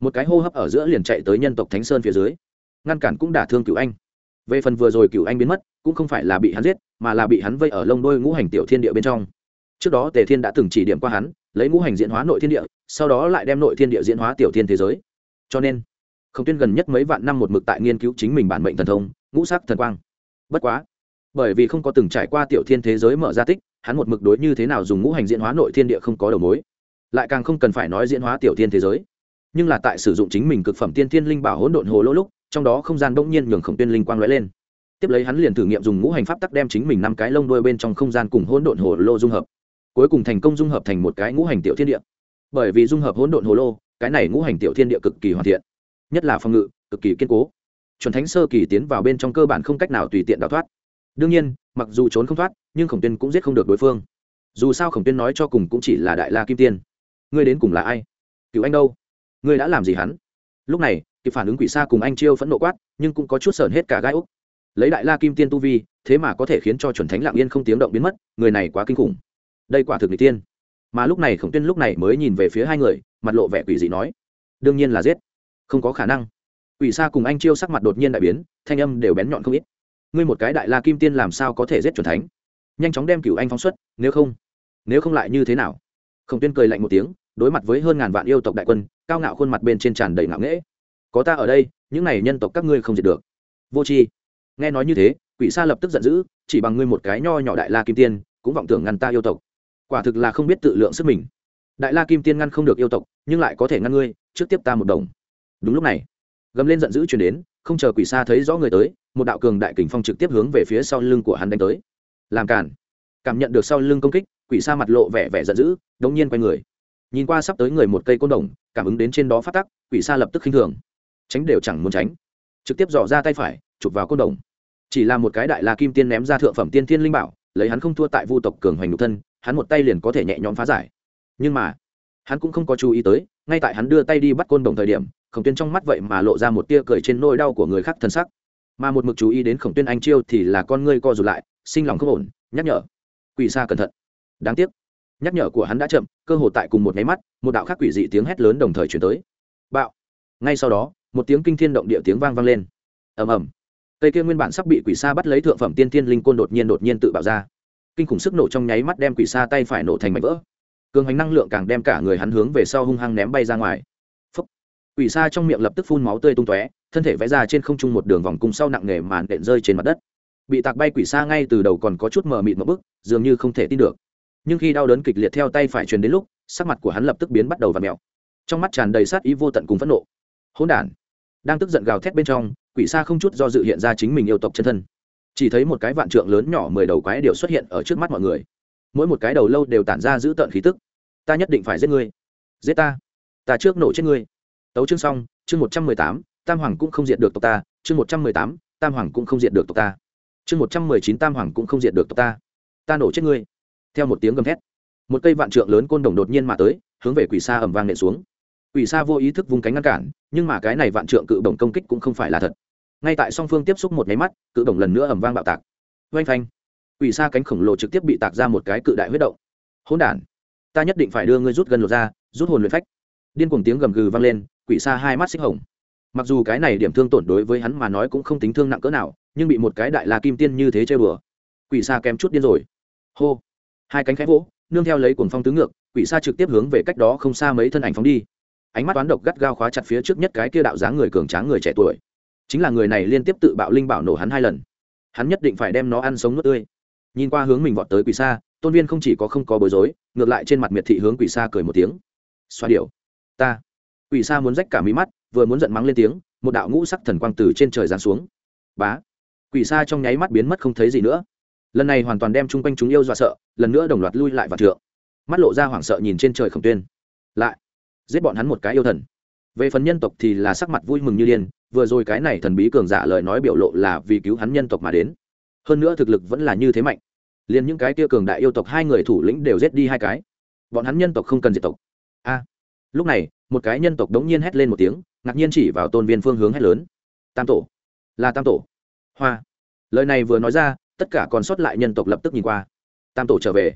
Một cái hô hấp ở giữa liền chạy tới nhân tộc thánh sơn phía dưới. Ngăn cản cũng đả thương cựu anh. Về phần vừa rồi cựu anh biến mất, cũng không phải là bị hắn giết, mà là bị hắn vây ở lông đôi ngũ hành tiểu thiên địa bên trong trước đó tề thiên đã từng chỉ điểm qua hắn, lấy ngũ hành diễn hóa nội thiên địa, sau đó lại đem nội thiên địa diễn hóa tiểu thiên thế giới. Cho nên không tuyên gần nhất mấy vạn năm một mực tại nghiên cứu chính mình bản mệnh thần thông, ngũ sắc thần quang. Bất quá, bởi vì không có từng trải qua tiểu thiên thế giới mở ra tích, hắn một mực đối như thế nào dùng ngũ hành diễn hóa nội thiên địa không có đầu mối. Lại càng không cần phải nói diễn hóa tiểu thiên thế giới. Nhưng là tại sử dụng chính mình cực phẩm tiên thiên linh bảo hỗn độn hồ lỗ lúc, trong đó không gian bỗng nhiên nhường khổng tiên linh quang lóe lên. Tiếp lấy hắn liền thử nghiệm dùng ngũ hành pháp tắc đem chính mình năm cái lông đuôi bên trong không gian cùng hỗn độn hồ lô dung hợp cuối cùng thành công dung hợp thành một cái ngũ hành tiểu thiên địa. Bởi vì dung hợp hỗn độn hồ lô, cái này ngũ hành tiểu thiên địa cực kỳ hoàn thiện. Nhất là phòng ngự, cực kỳ kiên cố. Chuẩn thánh sơ kỳ tiến vào bên trong cơ bản không cách nào tùy tiện đào thoát. Đương nhiên, mặc dù trốn không thoát, nhưng khổng tiên cũng giết không được đối phương. Dù sao khổng tiên nói cho cùng cũng chỉ là đại la kim tiên. Ngươi đến cùng là ai? Cựu anh đâu? Ngươi đã làm gì hắn? Lúc này, kịp phản ứng quỷ xa cùng anh chiêu phẫn nộ quát, nhưng cũng có chút sờn hết cả gai úc. Lấy đại la kim tiên tu vi, thế mà có thể khiến cho chuẩn thánh lạng yên không tiếng động biến mất, người này quá kinh khủng đây quả thực n tiên. Mà lúc này khổng tiên lúc này mới nhìn về phía hai người, mặt lộ vẻ quỷ dị nói, đương nhiên là giết. Không có khả năng. Quỷ xa cùng anh chiêu sắc mặt đột nhiên đại biến, thanh âm đều bén nhọn không ít. Ngươi một cái đại la kim tiên làm sao có thể giết chuẩn thánh? Nhanh chóng đem cửu anh phóng xuất, nếu không nếu không lại như thế nào? Khổng tiên cười lạnh một tiếng, đối mặt với hơn ngàn vạn yêu tộc đại quân, cao ngạo khuôn mặt bên trên tràn đầy ngạo nghễ. Có ta ở đây, những này nhân tộc các ngươi không diệt được. Vô tri. Nghe nói như thế, quỷ sa lập tức giận dữ, chỉ bằng ngươi một cái nho nhỏ đại la kim tiên, cũng vọng tưởng ngăn ta yêu tộc quả thực là không biết tự lượng sức mình. Đại la kim tiên ngăn không được yêu tộc, nhưng lại có thể ngăn ngươi, trước tiếp ta một đồng. Đúng lúc này, gầm lên giận dữ chuyển đến, không chờ quỷ sa thấy rõ người tới, một đạo cường đại kình phong trực tiếp hướng về phía sau lưng của hắn đánh tới. Làm cản cảm nhận được sau lưng công kích, quỷ sa mặt lộ vẻ vẻ giận dữ, đống nhiên quay người. Nhìn qua sắp tới người một cây côn đồng, cảm ứng đến trên đó phát tắc, quỷ sa lập tức khinh thường. Tránh đều chẳng muốn tránh. Trực tiếp dò ra tay phải, chụp vào côn đồng. Chỉ là một cái đại la kim tiên ném ra thượng phẩm tiên thiên linh bảo, lấy hắn không thua tại vu tộc cường hoành nhục thân hắn một tay liền có thể nhẹ nhõm phá giải. Nhưng mà, hắn cũng không có chú ý tới, ngay tại hắn đưa tay đi bắt côn đồng thời điểm, khổng tuyên trong mắt vậy mà lộ ra một tia cười trên nỗi đau của người khác thân sắc. Mà một mực chú ý đến khổng tuyên anh chiêu thì là con ngươi co rụt lại, sinh lòng không ổn, nhắc nhở. Quỷ xa cẩn thận. Đáng tiếc. Nhắc nhở của hắn đã chậm, cơ hồ tại cùng một máy mắt, một đạo khác quỷ dị tiếng hét lớn đồng thời chuyển tới. Bạo. Ngay sau đó, một tiếng kinh thiên động địa tiếng vang vang lên. Ầm ầm. Cây kia nguyên bản sắp bị quỷ sa bắt lấy thượng phẩm tiên thiên linh côn đột nhiên đột nhiên tự bạo ra kinh khủng sức nổ trong nháy mắt đem quỷ sa tay phải nổ thành mảnh vỡ. Cường hành năng lượng càng đem cả người hắn hướng về sau hung hăng ném bay ra ngoài. Phúc. quỷ sa trong miệng lập tức phun máu tươi tung tóe, thân thể vẽ ra trên không trung một đường vòng cung sau nặng nề màn đện rơi trên mặt đất. Bị tạc bay quỷ sa ngay từ đầu còn có chút mờ mịt một bức, dường như không thể tin được. Nhưng khi đau đớn kịch liệt theo tay phải truyền đến lúc, sắc mặt của hắn lập tức biến bắt đầu và mèo. Trong mắt tràn đầy sát ý vô tận cùng phẫn nộ. Hỗn đản. Đang tức giận gào thét bên trong, quỷ sa không chút do dự hiện ra chính mình yêu tộc chân thân chỉ thấy một cái vạn trượng lớn nhỏ mười đầu quái điệu xuất hiện ở trước mắt mọi người. Mỗi một cái đầu lâu đều tản ra giữ tợn khí tức. Ta nhất định phải giết ngươi. Giết ta. Ta trước nổ chết ngươi. Tấu chương xong, chương một trăm mười tám, tam hoàng cũng không diệt được tộc ta. Chương một trăm mười tám, tam hoàng cũng không diệt được tộc ta. Chương một trăm mười chín, tam hoàng cũng không diệt được tộc ta. Ta nổ chết ngươi. Theo một tiếng gầm thét, một cây vạn trượng lớn côn đồng đột nhiên mà tới, hướng về quỷ xa ẩm vang nện xuống. Quỷ xa vô ý thức vung cánh ngăn cản, nhưng mà cái này vạn trượng cự đồng công kích cũng không phải là thật ngay tại song phương tiếp xúc một nháy mắt, cự đồng lần nữa ẩm vang bạo tạc. Oanh phanh. Quỷ xa cánh khổng lồ trực tiếp bị tạc ra một cái cự đại huyết động. Hỗn đản. Ta nhất định phải đưa ngươi rút gần lột ra, rút hồn luyện phách. Điên cuồng tiếng gầm gừ vang lên, quỷ xa hai mắt xích hồng. Mặc dù cái này điểm thương tổn đối với hắn mà nói cũng không tính thương nặng cỡ nào, nhưng bị một cái đại la kim tiên như thế chơi bừa. Quỷ xa kém chút điên rồi. Hô. Hai cánh khẽ vỗ, nương theo lấy cuồng phong tứ ngược, quỷ xa trực tiếp hướng về cách đó không xa mấy thân ảnh phóng đi. Ánh mắt toán độc gắt gao khóa chặt phía trước nhất cái kia đạo dáng người cường tráng người trẻ tuổi chính là người này liên tiếp tự bạo linh bảo nổ hắn hai lần. Hắn nhất định phải đem nó ăn sống nước tươi. Nhìn qua hướng mình vọt tới quỷ xa tôn viên không chỉ có không có bối rối, ngược lại trên mặt miệt thị hướng quỷ xa cười một tiếng. Xoa điệu ta. Quỷ xa muốn rách cả mí mắt, vừa muốn giận mắng lên tiếng, một đạo ngũ sắc thần quang từ trên trời giáng xuống. Bá. Quỷ xa trong nháy mắt biến mất không thấy gì nữa. Lần này hoàn toàn đem chung quanh chúng yêu dọa sợ, lần nữa đồng loạt lui lại vào trượng. Mắt lộ ra hoảng sợ nhìn trên trời khổng tuyên. Lại. Giết bọn hắn một cái yêu thần về phần nhân tộc thì là sắc mặt vui mừng như điên, vừa rồi cái này thần bí cường giả lời nói biểu lộ là vì cứu hắn nhân tộc mà đến. Hơn nữa thực lực vẫn là như thế mạnh. Liền những cái tia cường đại yêu tộc hai người thủ lĩnh đều giết đi hai cái. Bọn hắn nhân tộc không cần diệt tộc. A. Lúc này, một cái nhân tộc đống nhiên hét lên một tiếng, ngạc nhiên chỉ vào tôn viên phương hướng hét lớn. Tam tổ. Là tam tổ. Hoa. Lời này vừa nói ra, tất cả còn sót lại nhân tộc lập tức nhìn qua. Tam tổ trở về.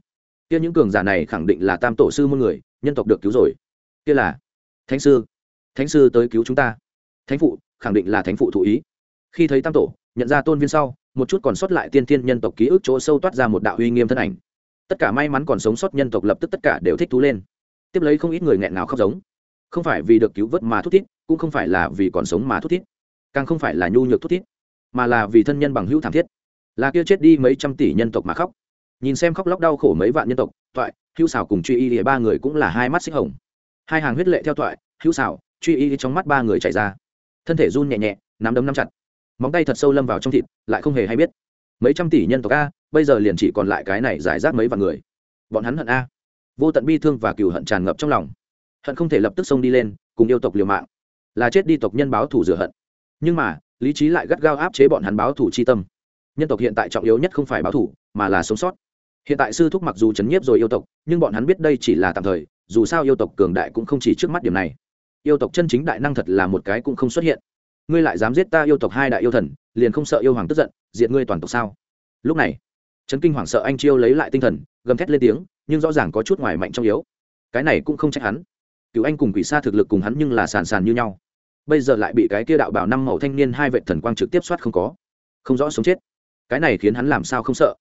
Kia những cường giả này khẳng định là tam tổ sư môn người, nhân tộc được cứu rồi. Kia là thánh sư thánh sư tới cứu chúng ta. Thánh phụ khẳng định là thánh phụ thụ ý. Khi thấy tam tổ nhận ra tôn viên sau một chút còn sót lại tiên thiên nhân tộc ký ức chỗ sâu toát ra một đạo uy nghiêm thân ảnh. Tất cả may mắn còn sống sót nhân tộc lập tức tất cả đều thích thú lên. Tiếp lấy không ít người nghẹn nào khóc giống. Không phải vì được cứu vớt mà thút thít cũng không phải là vì còn sống mà thút thít. Càng không phải là nhu nhược thút thít mà là vì thân nhân bằng hữu thảm thiết. Là kia chết đi mấy trăm tỷ nhân tộc mà khóc. Nhìn xem khóc lóc đau khổ mấy vạn nhân tộc thoại hữu xảo cùng truy y thì ba người cũng là hai mắt xích hồng. Hai hàng huyết lệ theo thoại, hữu xảo truy y trong mắt ba người chảy ra. Thân thể run nhẹ nhẹ, nắm đấm nắm chặt. Móng tay thật sâu lâm vào trong thịt, lại không hề hay biết. Mấy trăm tỷ nhân tộc a, bây giờ liền chỉ còn lại cái này giải rác mấy vạn người. Bọn hắn hận a. Vô tận bi thương và cừu hận tràn ngập trong lòng. Hận không thể lập tức xông đi lên, cùng yêu tộc liều mạng. Là chết đi tộc nhân báo thủ rửa hận. Nhưng mà, lý trí lại gắt gao áp chế bọn hắn báo thủ chi tâm. Nhân tộc hiện tại trọng yếu nhất không phải báo thủ mà là sống sót. Hiện tại sư thúc mặc dù chấn nhiếp rồi yêu tộc, nhưng bọn hắn biết đây chỉ là tạm thời, dù sao yêu tộc cường đại cũng không chỉ trước mắt điểm này yêu tộc chân chính đại năng thật là một cái cũng không xuất hiện. Ngươi lại dám giết ta yêu tộc hai đại yêu thần, liền không sợ yêu hoàng tức giận, diệt ngươi toàn tộc sao? Lúc này trấn kinh hoàng sợ anh chiêu lấy lại tinh thần, gầm thét lên tiếng, nhưng rõ ràng có chút ngoài mạnh trong yếu. Cái này cũng không trách hắn. Cựu anh cùng quỷ xa thực lực cùng hắn nhưng là sàn sàn như nhau. Bây giờ lại bị cái kia đạo bảo năm màu thanh niên hai vệ thần quang trực tiếp soát không có. Không rõ sống chết. Cái này khiến hắn làm sao không sợ?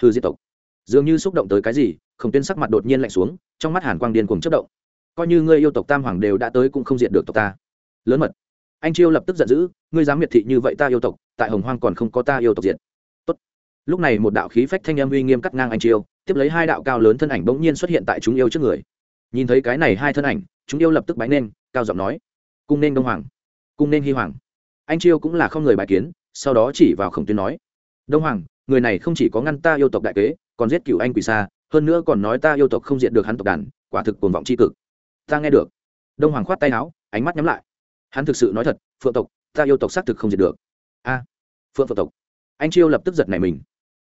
Hư diệt tộc. Dường như xúc động tới cái gì, không tuyên sắc mặt đột nhiên lạnh xuống, trong mắt hàn quang điên cuồng chất động coi như ngươi yêu tộc tam hoàng đều đã tới cũng không diệt được tộc ta. Lớn mật. Anh chiêu lập tức giận dữ, ngươi dám miệt thị như vậy ta yêu tộc, tại hồng hoang còn không có ta yêu tộc diệt. Tốt. lúc này một đạo khí phách thanh âm uy nghiêm cắt ngang anh chiêu, tiếp lấy hai đạo cao lớn thân ảnh bỗng nhiên xuất hiện tại chúng yêu trước người. Nhìn thấy cái này hai thân ảnh, chúng yêu lập tức bái nên, cao giọng nói, cung nên đông hoàng, cung nên hy hoàng. Anh chiêu cũng là không người bài kiến, sau đó chỉ vào khổng tuyên nói, đông hoàng, người này không chỉ có ngăn ta yêu tộc đại kế, còn giết cựu anh quỷ xa, hơn nữa còn nói ta yêu tộc không diện được hắn tộc đàn, quả thực cuồng vọng c h i cực ta nghe được. Đông hoàng khoát tay áo, ánh mắt nhắm lại. Hắn thực sự nói thật, phượng tộc, ta yêu tộc xác thực không diệt được. A, phượng phượng tộc. Anh chiêu lập tức giật này mình.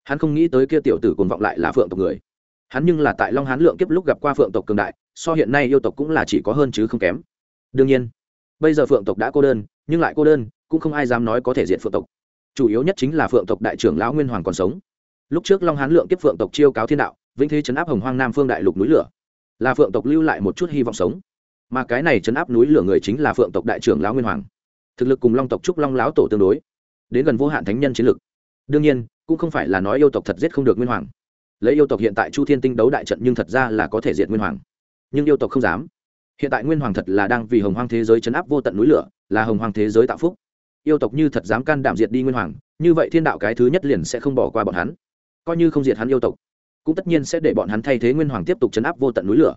Hắn không nghĩ tới kia tiểu tử cuồng vọng lại là phượng tộc người. Hắn nhưng là tại long hán lượng kiếp lúc gặp qua phượng tộc cường đại, so hiện nay yêu tộc cũng là chỉ có hơn chứ không kém. Đương nhiên, bây giờ phượng tộc đã cô đơn, nhưng lại cô đơn, cũng không ai dám nói có thể diện phượng tộc. Chủ yếu nhất chính là phượng tộc đại trưởng lão nguyên hoàng còn sống. Lúc trước long hán lượng kiếp phượng tộc chiêu cáo thiên đạo, vĩnh thế chấn áp hồng hoang nam phương đại lục núi lửa là phượng tộc lưu lại một chút hy vọng sống. Mà cái này chấn áp núi lửa người chính là phượng tộc đại trưởng lão nguyên hoàng. Thực lực cùng long tộc trúc long lão tổ tương đối, đến gần vô hạn thánh nhân chiến lực. Đương nhiên, cũng không phải là nói yêu tộc thật giết không được nguyên hoàng. Lấy yêu tộc hiện tại chu thiên tinh đấu đại trận nhưng thật ra là có thể diệt nguyên hoàng. Nhưng yêu tộc không dám. Hiện tại nguyên hoàng thật là đang vì hồng hoang thế giới chấn áp vô tận núi lửa, là hồng hoang thế giới tạo phúc. Yêu tộc như thật dám can đảm diệt đi nguyên hoàng, như vậy thiên đạo cái thứ nhất liền sẽ không bỏ qua bọn hắn. Coi như không diệt hắn yêu tộc cũng tất nhiên sẽ để bọn hắn thay thế nguyên hoàng tiếp tục chấn áp vô tận núi lửa.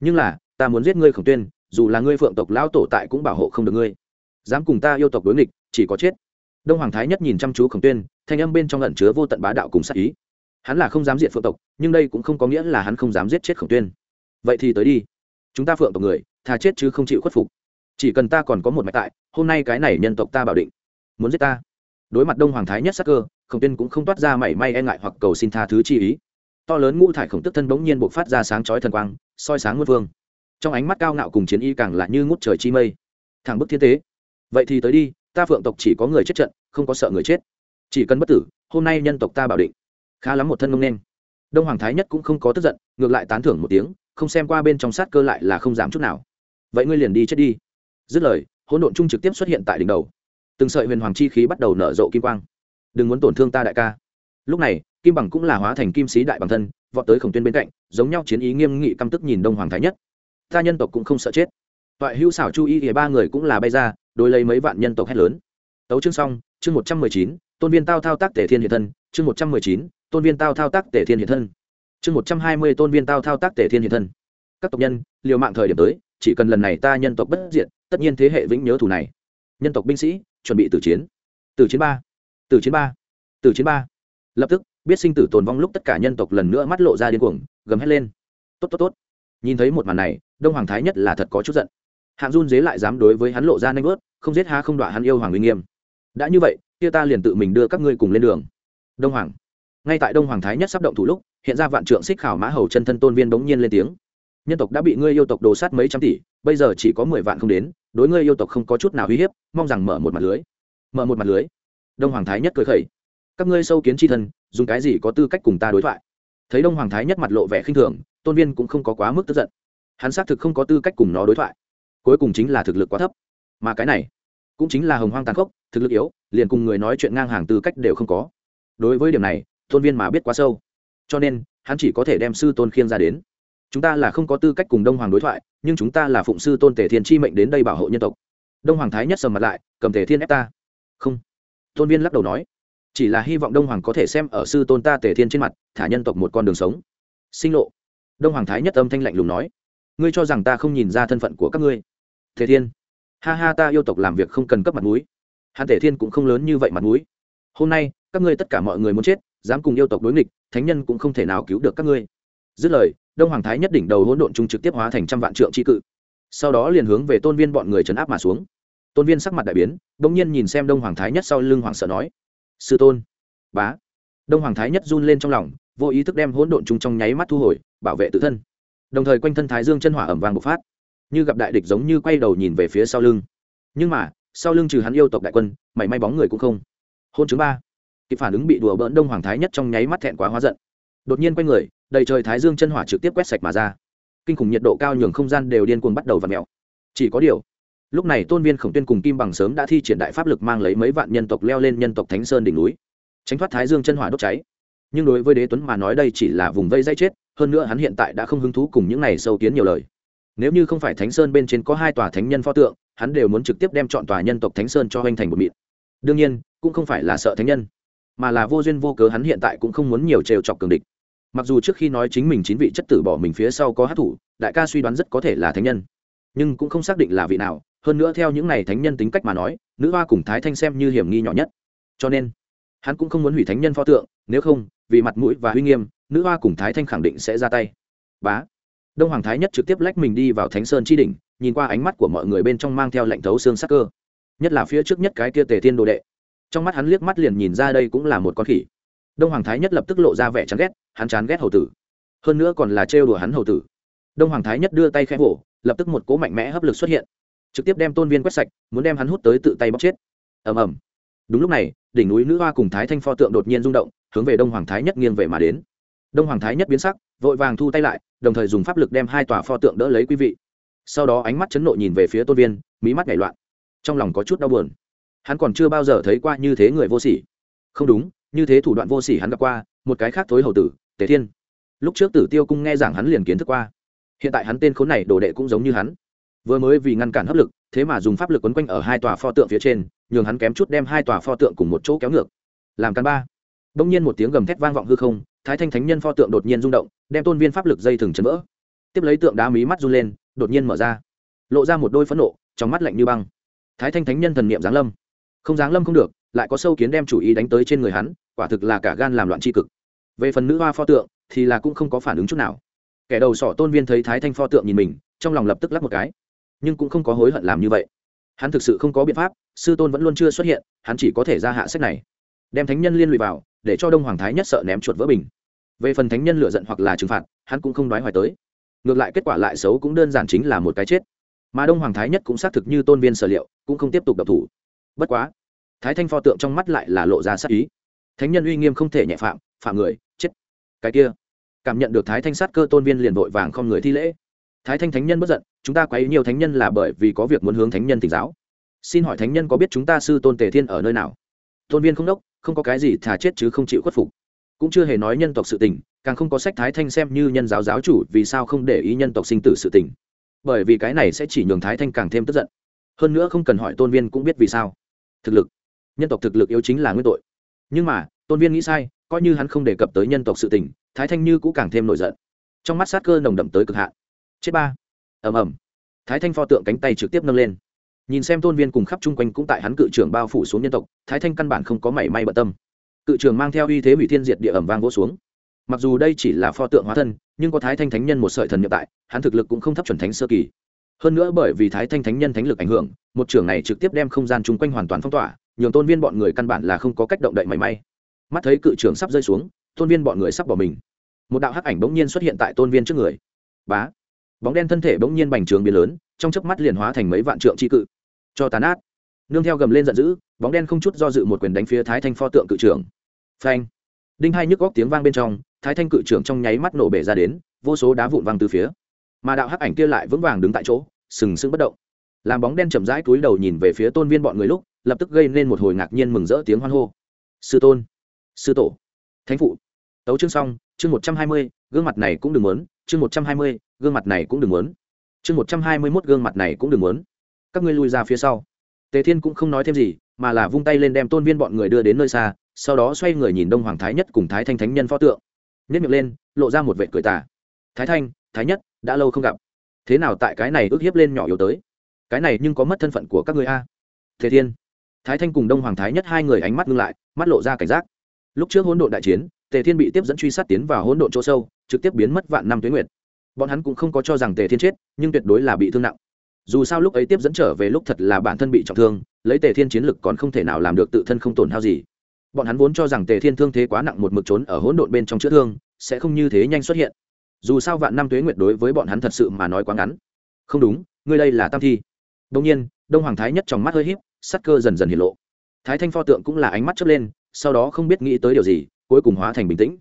Nhưng là, ta muốn giết ngươi khổng tuyên, dù là ngươi phượng tộc lão tổ tại cũng bảo hộ không được ngươi. Dám cùng ta yêu tộc đối nghịch, chỉ có chết. Đông hoàng thái nhất nhìn chăm chú khổng tuyên, thanh âm bên trong lẩn chứa vô tận bá đạo cùng sát ý. Hắn là không dám diệt phượng tộc, nhưng đây cũng không có nghĩa là hắn không dám giết chết khổng tuyên. Vậy thì tới đi. Chúng ta phượng tộc người thà chết chứ không chịu khuất phục. Chỉ cần ta còn có một mạch tại, hôm nay cái này nhân tộc ta bảo định. Muốn giết ta? Đối mặt đông hoàng thái nhất sắc cơ, khổng tuyên cũng không toát ra mảy may e ngại hoặc cầu xin tha thứ chi ý to lớn ngũ thải khổng tức thân bỗng nhiên bộc phát ra sáng chói thần quang, soi sáng muôn vương trong ánh mắt cao ngạo cùng chiến y càng là như ngút trời chi mây. Thẳng bức thiên tế vậy thì tới đi, ta phượng tộc chỉ có người chết trận, không có sợ người chết. Chỉ cần bất tử, hôm nay nhân tộc ta bảo định. Khá lắm một thân ngông nên. Đông hoàng thái nhất cũng không có tức giận, ngược lại tán thưởng một tiếng, không xem qua bên trong sát cơ lại là không dám chút nào. Vậy ngươi liền đi chết đi. Dứt lời, hỗn độn chung trực tiếp xuất hiện tại đỉnh đầu. Từng sợi huyền hoàng chi khí bắt đầu nở rộ kim quang. Đừng muốn tổn thương ta đại ca lúc này, kim bằng cũng là hóa thành kim sĩ đại bằng thân, vọt tới khổng tuyên bên cạnh, giống nhau chiến ý nghiêm nghị căm tức nhìn đông hoàng thái nhất. Ta nhân tộc cũng không sợ chết. Toại hữu xảo chu y thì ba người cũng là bay ra đôi lấy mấy vạn nhân tộc hét lớn. Tấu chương xong, chương một trăm mười chín, tôn viên tao thao tác tể thiên hiện thân, chương một trăm mười chín, tôn viên tao thao tác tể thiên hiện thân. Chương một trăm hai mươi, tôn viên tao thao tác tể thiên hiện thân. Các tộc nhân, liều mạng thời điểm tới, chỉ cần lần này ta nhân tộc bất diệt, tất nhiên thế hệ vĩnh nhớ thủ này. Nhân tộc binh sĩ, chuẩn bị tử chiến. Tử chiến ba. Tử chiến ba. Tử chiến ba lập tức, biết sinh tử tồn vong lúc tất cả nhân tộc lần nữa mắt lộ ra điên cuồng, gầm hét lên. Tốt tốt tốt. Nhìn thấy một màn này, đông hoàng thái nhất là thật có chút giận. Hạng run dế lại dám đối với hắn lộ ra nanh vớt, không giết ha không đọa hắn yêu hoàng uy nghiêm. Đã như vậy, kia ta liền tự mình đưa các ngươi cùng lên đường. Đông hoàng. Ngay tại đông hoàng thái nhất sắp động thủ lúc, hiện ra vạn trượng xích khảo mã hầu chân thân tôn viên bỗng nhiên lên tiếng. Nhân tộc đã bị ngươi yêu tộc đồ sát mấy trăm tỷ, bây giờ chỉ có mười vạn không đến, đối ngươi yêu tộc không có chút nào uy hiếp, mong rằng mở một mặt lưới. Mở một mặt lưới. Đông hoàng thái nhất cười khẩy các ngươi sâu kiến tri thân, dùng cái gì có tư cách cùng ta đối thoại? Thấy đông hoàng thái nhất mặt lộ vẻ khinh thường, tôn viên cũng không có quá mức tức giận. Hắn xác thực không có tư cách cùng nó đối thoại. Cuối cùng chính là thực lực quá thấp. Mà cái này, cũng chính là hồng hoang tàn khốc, thực lực yếu, liền cùng người nói chuyện ngang hàng tư cách đều không có. Đối với điểm này, tôn viên mà biết quá sâu. Cho nên, hắn chỉ có thể đem sư tôn khiêng ra đến. Chúng ta là không có tư cách cùng đông hoàng đối thoại, nhưng chúng ta là phụng sư tôn tể thiên chi mệnh đến đây bảo hộ nhân tộc. Đông hoàng thái nhất sầm mặt lại, cầm tể thiên ép ta. Không. Tôn viên lắc đầu nói chỉ là hy vọng đông hoàng có thể xem ở sư tôn ta tề thiên trên mặt, thả nhân tộc một con đường sống. Sinh lộ. Đông hoàng thái nhất âm thanh lạnh lùng nói, ngươi cho rằng ta không nhìn ra thân phận của các ngươi. Tề thiên. Ha ha, ta yêu tộc làm việc không cần cấp mặt mũi. Hắn tề thiên cũng không lớn như vậy mặt mũi. Hôm nay, các ngươi tất cả mọi người muốn chết, dám cùng yêu tộc đối nghịch, thánh nhân cũng không thể nào cứu được các ngươi. Dứt lời, đông hoàng thái nhất đỉnh đầu hỗn độn trung trực tiếp hóa thành trăm vạn trượng tri cự. Sau đó liền hướng về tôn viên bọn người trấn áp mà xuống. Tôn viên sắc mặt đại biến đ ỗ n g nhiên nhìn xem đông hoàng thái nhất sau lưng hoàng sợ nói sư tôn. Bá. Đông hoàng thái nhất run lên trong lòng, vô ý thức đem hỗn độn chung trong nháy mắt thu hồi, bảo vệ tự thân. Đồng thời quanh thân thái dương chân hỏa ẩm vàng bộc phát, như gặp đại địch giống như quay đầu nhìn về phía sau lưng. Nhưng mà, sau lưng trừ hắn yêu tộc đại quân, mảy may bóng người cũng không. Hôn chứng ba. Kịp phản ứng bị đùa bỡn đông hoàng thái nhất trong nháy mắt thẹn quá hóa giận. Đột nhiên quay người, đầy trời thái dương chân hỏa trực tiếp quét sạch mà ra. Kinh khủng nhiệt độ cao nhường không gian đều điên cuồng bắt đầu và mèo. Mẹo chỉ có điều lúc này tôn viên khổng tuyên cùng kim bằng sớm đã thi triển đại pháp lực mang lấy mấy vạn nhân tộc leo lên nhân tộc thánh sơn đỉnh núi, tránh thoát thái dương chân hỏa đốt cháy. Nhưng đối với đế tuấn mà nói đây chỉ là vùng vây dây chết, hơn nữa hắn hiện tại đã không hứng thú cùng những này sâu kiến nhiều lời. Nếu như không phải thánh sơn bên trên có hai tòa thánh nhân pho tượng, hắn đều muốn trực tiếp đem chọn tòa nhân tộc thánh sơn cho hoành thành một mịn. Đương nhiên, cũng không phải là sợ thánh nhân, mà là vô duyên vô cớ hắn hiện tại cũng không muốn nhiều trêu chọc cường địch. Mặc dù trước khi nói chính mình chín vị chất tử bỏ mình phía sau có hát thủ, đại ca suy đoán rất có thể là thánh nhân, nhưng cũng không xác định là vị nào hơn nữa theo những này thánh nhân tính cách mà nói, nữ hoa cùng thái thanh xem như hiểm nghi nhỏ nhất. Cho nên, hắn cũng không muốn hủy thánh nhân pho tượng, nếu không, vì mặt mũi và huy nghiêm, nữ hoa cùng thái thanh khẳng định sẽ ra tay. Bá. Đông hoàng thái nhất trực tiếp lách mình đi vào thánh sơn chi đỉnh, nhìn qua ánh mắt của mọi người bên trong mang theo lệnh thấu xương sắc cơ. Nhất là phía trước nhất cái kia tề thiên đồ đệ. Trong mắt hắn liếc mắt liền nhìn ra đây cũng là một con khỉ. Đông hoàng thái nhất lập tức lộ ra vẻ chán ghét, hắn chán ghét hầu tử. Hơn nữa còn là trêu đùa hắn hầu tử. Đông hoàng thái nhất đưa tay khẽ vỗ, lập tức một cỗ mạnh mẽ hấp lực xuất hiện trực tiếp đem tôn viên quét sạch, muốn đem hắn hút tới tự tay bóc chết. Ầm ầm. Đúng lúc này, đỉnh núi nữ hoa cùng thái thanh pho tượng đột nhiên rung động, hướng về đông hoàng thái nhất nghiêng về mà đến. Đông hoàng thái nhất biến sắc, vội vàng thu tay lại, đồng thời dùng pháp lực đem hai tòa pho tượng đỡ lấy quý vị. Sau đó ánh mắt chấn nộ nhìn về phía tôn viên, mí mắt nhảy loạn. Trong lòng có chút đau buồn. Hắn còn chưa bao giờ thấy qua như thế người vô sỉ. Không đúng, như thế thủ đoạn vô sỉ hắn gặp qua, một cái khác thối hầu tử, tề thiên. Lúc trước tử tiêu cung nghe giảng hắn liền kiến thức qua. Hiện tại hắn tên khốn này đồ đệ cũng giống như hắn vừa mới vì ngăn cản hấp lực, thế mà dùng pháp lực quấn quanh ở hai tòa pho tượng phía trên, nhường hắn kém chút đem hai tòa pho tượng cùng một chỗ kéo ngược. Làm căn ba. Đông nhiên một tiếng gầm thét vang vọng hư không, thái thanh thánh nhân pho tượng đột nhiên rung động, đem tôn viên pháp lực dây thừng chấn vỡ. Tiếp lấy tượng đá mí mắt run lên, đột nhiên mở ra. Lộ ra một đôi phẫn nộ, trong mắt lạnh như băng. Thái thanh thánh nhân thần niệm giáng lâm. Không giáng lâm không được, lại có sâu kiến đem chủ ý đánh tới trên người hắn, quả thực là cả gan làm loạn tri cực. Về phần nữ hoa pho tượng, thì là cũng không có phản ứng chút nào. Kẻ đầu sỏ tôn viên thấy thái thanh pho tượng nhìn mình, trong lòng lập tức lắp một cái nhưng cũng không có hối hận làm như vậy. Hắn thực sự không có biện pháp, sư tôn vẫn luôn chưa xuất hiện, hắn chỉ có thể ra hạ sách này. Đem thánh nhân liên lụy vào, để cho đông hoàng thái nhất sợ ném chuột vỡ bình. Về phần thánh nhân lựa giận hoặc là trừng phạt, hắn cũng không đoái hoài tới. Ngược lại kết quả lại xấu cũng đơn giản chính là một cái chết. Mà đông hoàng thái nhất cũng xác thực như tôn viên sở liệu, cũng không tiếp tục đập thủ. Bất quá, thái thanh pho tượng trong mắt lại là lộ ra sát ý. Thánh nhân uy nghiêm không thể nhẹ phạm phạm người, chết. Cái kia, cảm nhận được thái thanh sát cơ tôn viên liền vội vàng không người thi lễ. Thái thanh thánh nhân bất giận chúng ta quấy nhiều thánh nhân là bởi vì có việc muốn hướng thánh nhân thỉnh giáo. Xin hỏi thánh nhân có biết chúng ta sư tôn tề thiên ở nơi nào? Tôn viên không đốc, không có cái gì thà chết chứ không chịu khuất phục. Cũng chưa hề nói nhân tộc sự tình, càng không có sách thái thanh xem như nhân giáo giáo chủ, vì sao không để ý nhân tộc sinh tử sự tình? Bởi vì cái này sẽ chỉ nhường thái thanh càng thêm tức giận. Hơn nữa không cần hỏi tôn viên cũng biết vì sao. Thực lực. Nhân tộc thực lực yếu chính là nguyên tội. Nhưng mà, tôn viên nghĩ sai, coi như hắn không đề cập tới nhân tộc sự tình, thái thanh như cũng càng thêm nổi giận. Trong mắt sát cơ nồng đậm tới cực hạn. Chết ba ầm ầm. Thái thanh pho tượng cánh tay trực tiếp nâng lên. Nhìn xem tôn viên cùng khắp chung quanh cũng tại hắn cự trưởng bao phủ xuống nhân tộc, thái thanh căn bản không có mảy may bận tâm. Cự trưởng mang theo uy thế hủy thiên diệt địa ẩm vang vỗ xuống. Mặc dù đây chỉ là pho tượng hóa thân, nhưng có thái thanh thánh nhân một sợi thần nhập tại, hắn thực lực cũng không thấp chuẩn thánh sơ kỳ. Hơn nữa bởi vì thái thanh thánh nhân thánh lực ảnh hưởng, một trưởng này trực tiếp đem không gian chung quanh hoàn toàn phong tỏa, nhường tôn viên bọn người căn bản là không có cách động đậy mảy may. Mắt thấy cự trưởng sắp rơi xuống, tôn viên bọn người sắp bỏ mình. Một đạo hắc ảnh bỗng nhiên xuất hiện tại tôn viên trước người. Bá! Bóng đen thân thể bỗng nhiên bành trướng biến lớn, trong chớp mắt liền hóa thành mấy vạn trượng tri cự. Cho tàn át nương theo gầm lên giận dữ, bóng đen không chút do dự một quyền đánh phía thái thanh pho tượng cự trưởng. Phanh. Đinh hai nhức góc tiếng vang bên trong, thái thanh cự trưởng trong nháy mắt nổ bể ra đến, vô số đá vụn văng từ phía. Mà đạo hắc ảnh kia lại vững vàng đứng tại chỗ, sừng sững bất động. Làm bóng đen chậm rãi túi đầu nhìn về phía tôn viên bọn người lúc, lập tức gây nên một hồi ngạc nhiên mừng rỡ tiếng hoan hô. Sư tôn. Sư tổ. Thánh phụ. Tấu chương xong, chương một trăm hai mươi, gương mặt này cũng đừng muốn chương một trăm hai mươi, gương mặt này cũng đừng muốn. Chương một trăm hai mươi mốt, gương mặt này cũng đừng muốn. Các ngươi lui ra phía sau. Tề thiên cũng không nói thêm gì, mà là vung tay lên đem tôn viên bọn người đưa đến nơi xa, sau đó xoay người nhìn đông hoàng thái nhất cùng thái thanh thánh nhân pho tượng. Nhất miệng lên, lộ ra một vệ cười tả thái thanh, thái nhất, đã lâu không gặp. Thế nào tại cái này ước hiếp lên nhỏ yếu tới? Cái này nhưng có mất thân phận của các người a? Thế thiên. Thái thanh cùng đông hoàng thái nhất hai người ánh mắt ngưng lại, mắt lộ ra cảnh giác. Lúc trước hỗn độn đại chiến tề thiên bị tiếp dẫn truy sát tiến vào hỗn độn chỗ sâu, trực tiếp biến mất vạn năm tuyến nguyệt. Bọn hắn cũng không có cho rằng tề thiên chết, nhưng tuyệt đối là bị thương nặng. Dù sao lúc ấy tiếp dẫn trở về lúc thật là bản thân bị trọng thương, lấy tề thiên chiến lực còn không thể nào làm được tự thân không tổn hao gì. Bọn hắn vốn cho rằng tề thiên thương thế quá nặng một mực trốn ở hỗn độn bên trong chữa thương, sẽ không như thế nhanh xuất hiện. Dù sao vạn năm tuế nguyệt đối với bọn hắn thật sự mà nói quá ngắn. Không đúng, ngươi đây là tam thi. Đông nhiên, đông hoàng thái nhất trong mắt hơi híp, sắc cơ dần dần hiện lộ. Thái thanh pho tượng cũng là ánh mắt chớp lên, sau đó không biết nghĩ tới điều gì cuối cùng hóa thành bình tĩnh.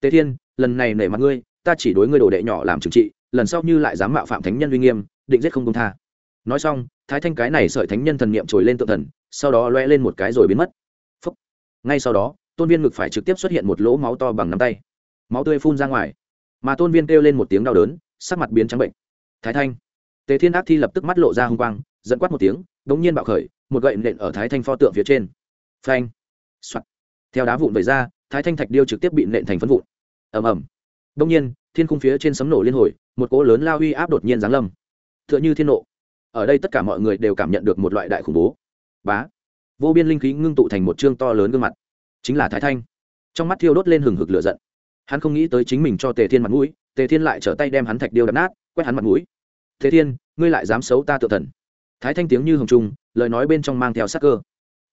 Tề thiên, lần này nể mặt ngươi, ta chỉ đối ngươi đồ đệ nhỏ làm trừng trị, lần sau như lại dám mạo phạm thánh nhân uy nghiêm, định giết không công tha. Nói xong, thái thanh cái này sợi thánh nhân thần niệm trồi lên tự thần, sau đó loe lên một cái rồi biến mất. Phúc. ngay sau đó, tôn viên ngực phải trực tiếp xuất hiện một lỗ máu to bằng nắm tay. Máu tươi phun ra ngoài. Mà tôn viên kêu lên một tiếng đau đớn, sắc mặt biến trắng bệnh. Thái thanh. Tề thiên ác thi lập tức mắt lộ ra h u n g quang dẫn quát một tiếng đ ỗ n g nhiên bạo khởi, một gậy nện ở thái thanh pho tượng phía trên. Phanh. Soạt. Theo đá vụn về ra thái thanh thạch điêu trực tiếp bị nện thành phân vụn. Ầm ầm. Đông nhiên, thiên khung phía trên sấm nổ liên hồi, một cỗ lớn lao uy áp đột nhiên giáng lâm. T h ư ợ n h ư thiên nộ. Ở đây tất cả mọi người đều cảm nhận được một loại đại khủng bố. Bá. Vô biên linh khí ngưng tụ thành một chương to lớn gương mặt. Chính là thái thanh. Trong mắt thiêu đốt lên hừng hực lửa giận. Hắn không nghĩ tới chính mình cho tề thiên mặt mũi, tề thiên lại trở tay đem hắn thạch điêu đập nát, quét hắn mặt mũi. Thế thiên, ngươi lại dám xấu ta tự thần? Thái thanh tiếng như hồng trung lời nói bên trong mang theo sắc cơ.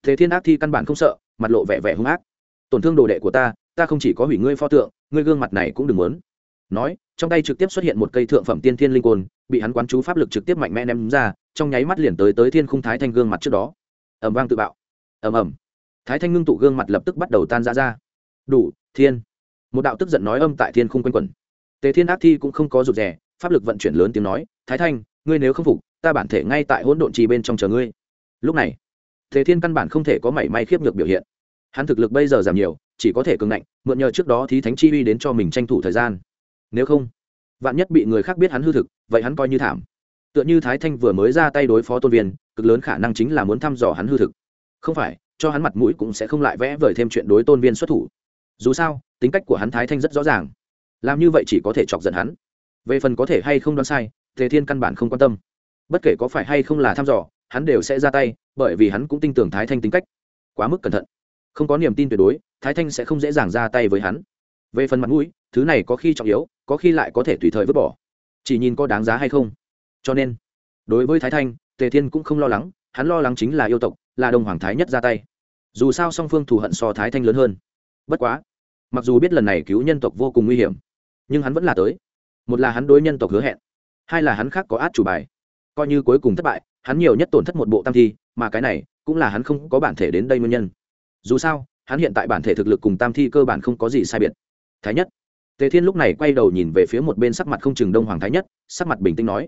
Thế thiên ác thi căn bản không sợ, mặt lộ vẻ vẻ hung ác tổn thương đồ đệ của ta ta không chỉ có hủy ngươi pho tượng, ngươi gương mặt này cũng đừng muốn. Nói, trong tay trực tiếp xuất hiện một cây thượng phẩm tiên thiên linh côn, bị hắn quán chú pháp lực trực tiếp mạnh mẽ ném ra, trong nháy mắt liền tới tới thiên khung thái thanh gương mặt trước đó. Ầm vang tự bạo. Ầm ầm. Thái thanh ngưng tụ gương mặt lập tức bắt đầu tan ra ra. Đủ, thiên. Một đạo tức giận nói âm tại thiên khung quanh quẩn. Tề thiên ác thi cũng không có rụt rè, pháp lực vận chuyển lớn tiếng nói, thái thanh, ngươi nếu không phục, ta bản thể ngay tại hỗn độn trì bên trong chờ ngươi. Lúc này, tề thiên căn bản không thể có mảy may khiếp nhược biểu hiện hắn thực lực bây giờ giảm nhiều, chỉ có thể cường ngạnh, mượn nhờ trước đó thí thánh chi uy đến cho mình tranh thủ thời gian. Nếu không, vạn nhất bị người khác biết hắn hư thực, vậy hắn coi như thảm. Tựa như thái thanh vừa mới ra tay đối phó tôn viên, cực lớn khả năng chính là muốn thăm dò hắn hư thực. Không phải, cho hắn mặt mũi cũng sẽ không lại vẽ vời thêm chuyện đối tôn viên xuất thủ. Dù sao, tính cách của hắn thái thanh rất rõ ràng. Làm như vậy chỉ có thể chọc giận hắn. Về phần có thể hay không đoán sai, tề thiên căn bản không quan tâm. Bất kể có phải hay không là thăm dò, hắn đều sẽ ra tay, bởi vì hắn cũng tin tưởng thái thanh tính cách. Quá mức cẩn thận không có niềm tin tuyệt đối, thái thanh sẽ không dễ dàng ra tay với hắn. Về phần mặt mũi, thứ này có khi trọng yếu, có khi lại có thể tùy thời vứt bỏ. Chỉ nhìn có đáng giá hay không. Cho nên, đối với thái thanh, tề thiên cũng không lo lắng, hắn lo lắng chính là yêu tộc, là đồng hoàng thái nhất ra tay. Dù sao song phương thù hận so thái thanh lớn hơn. Bất quá, mặc dù biết lần này cứu nhân tộc vô cùng nguy hiểm, nhưng hắn vẫn là tới. Một là hắn đối nhân tộc hứa hẹn, hai là hắn khác có át chủ bài. Coi như cuối cùng thất bại, hắn nhiều nhất tổn thất một bộ tam thi, mà cái này cũng là hắn không có bản thể đến đây nguyên nhân dù sao, hắn hiện tại bản thể thực lực cùng tam thi cơ bản không có gì sai biệt. Thái nhất. Tề thiên lúc này quay đầu nhìn về phía một bên sắc mặt không chừng đông hoàng thái nhất, sắc mặt bình tĩnh nói,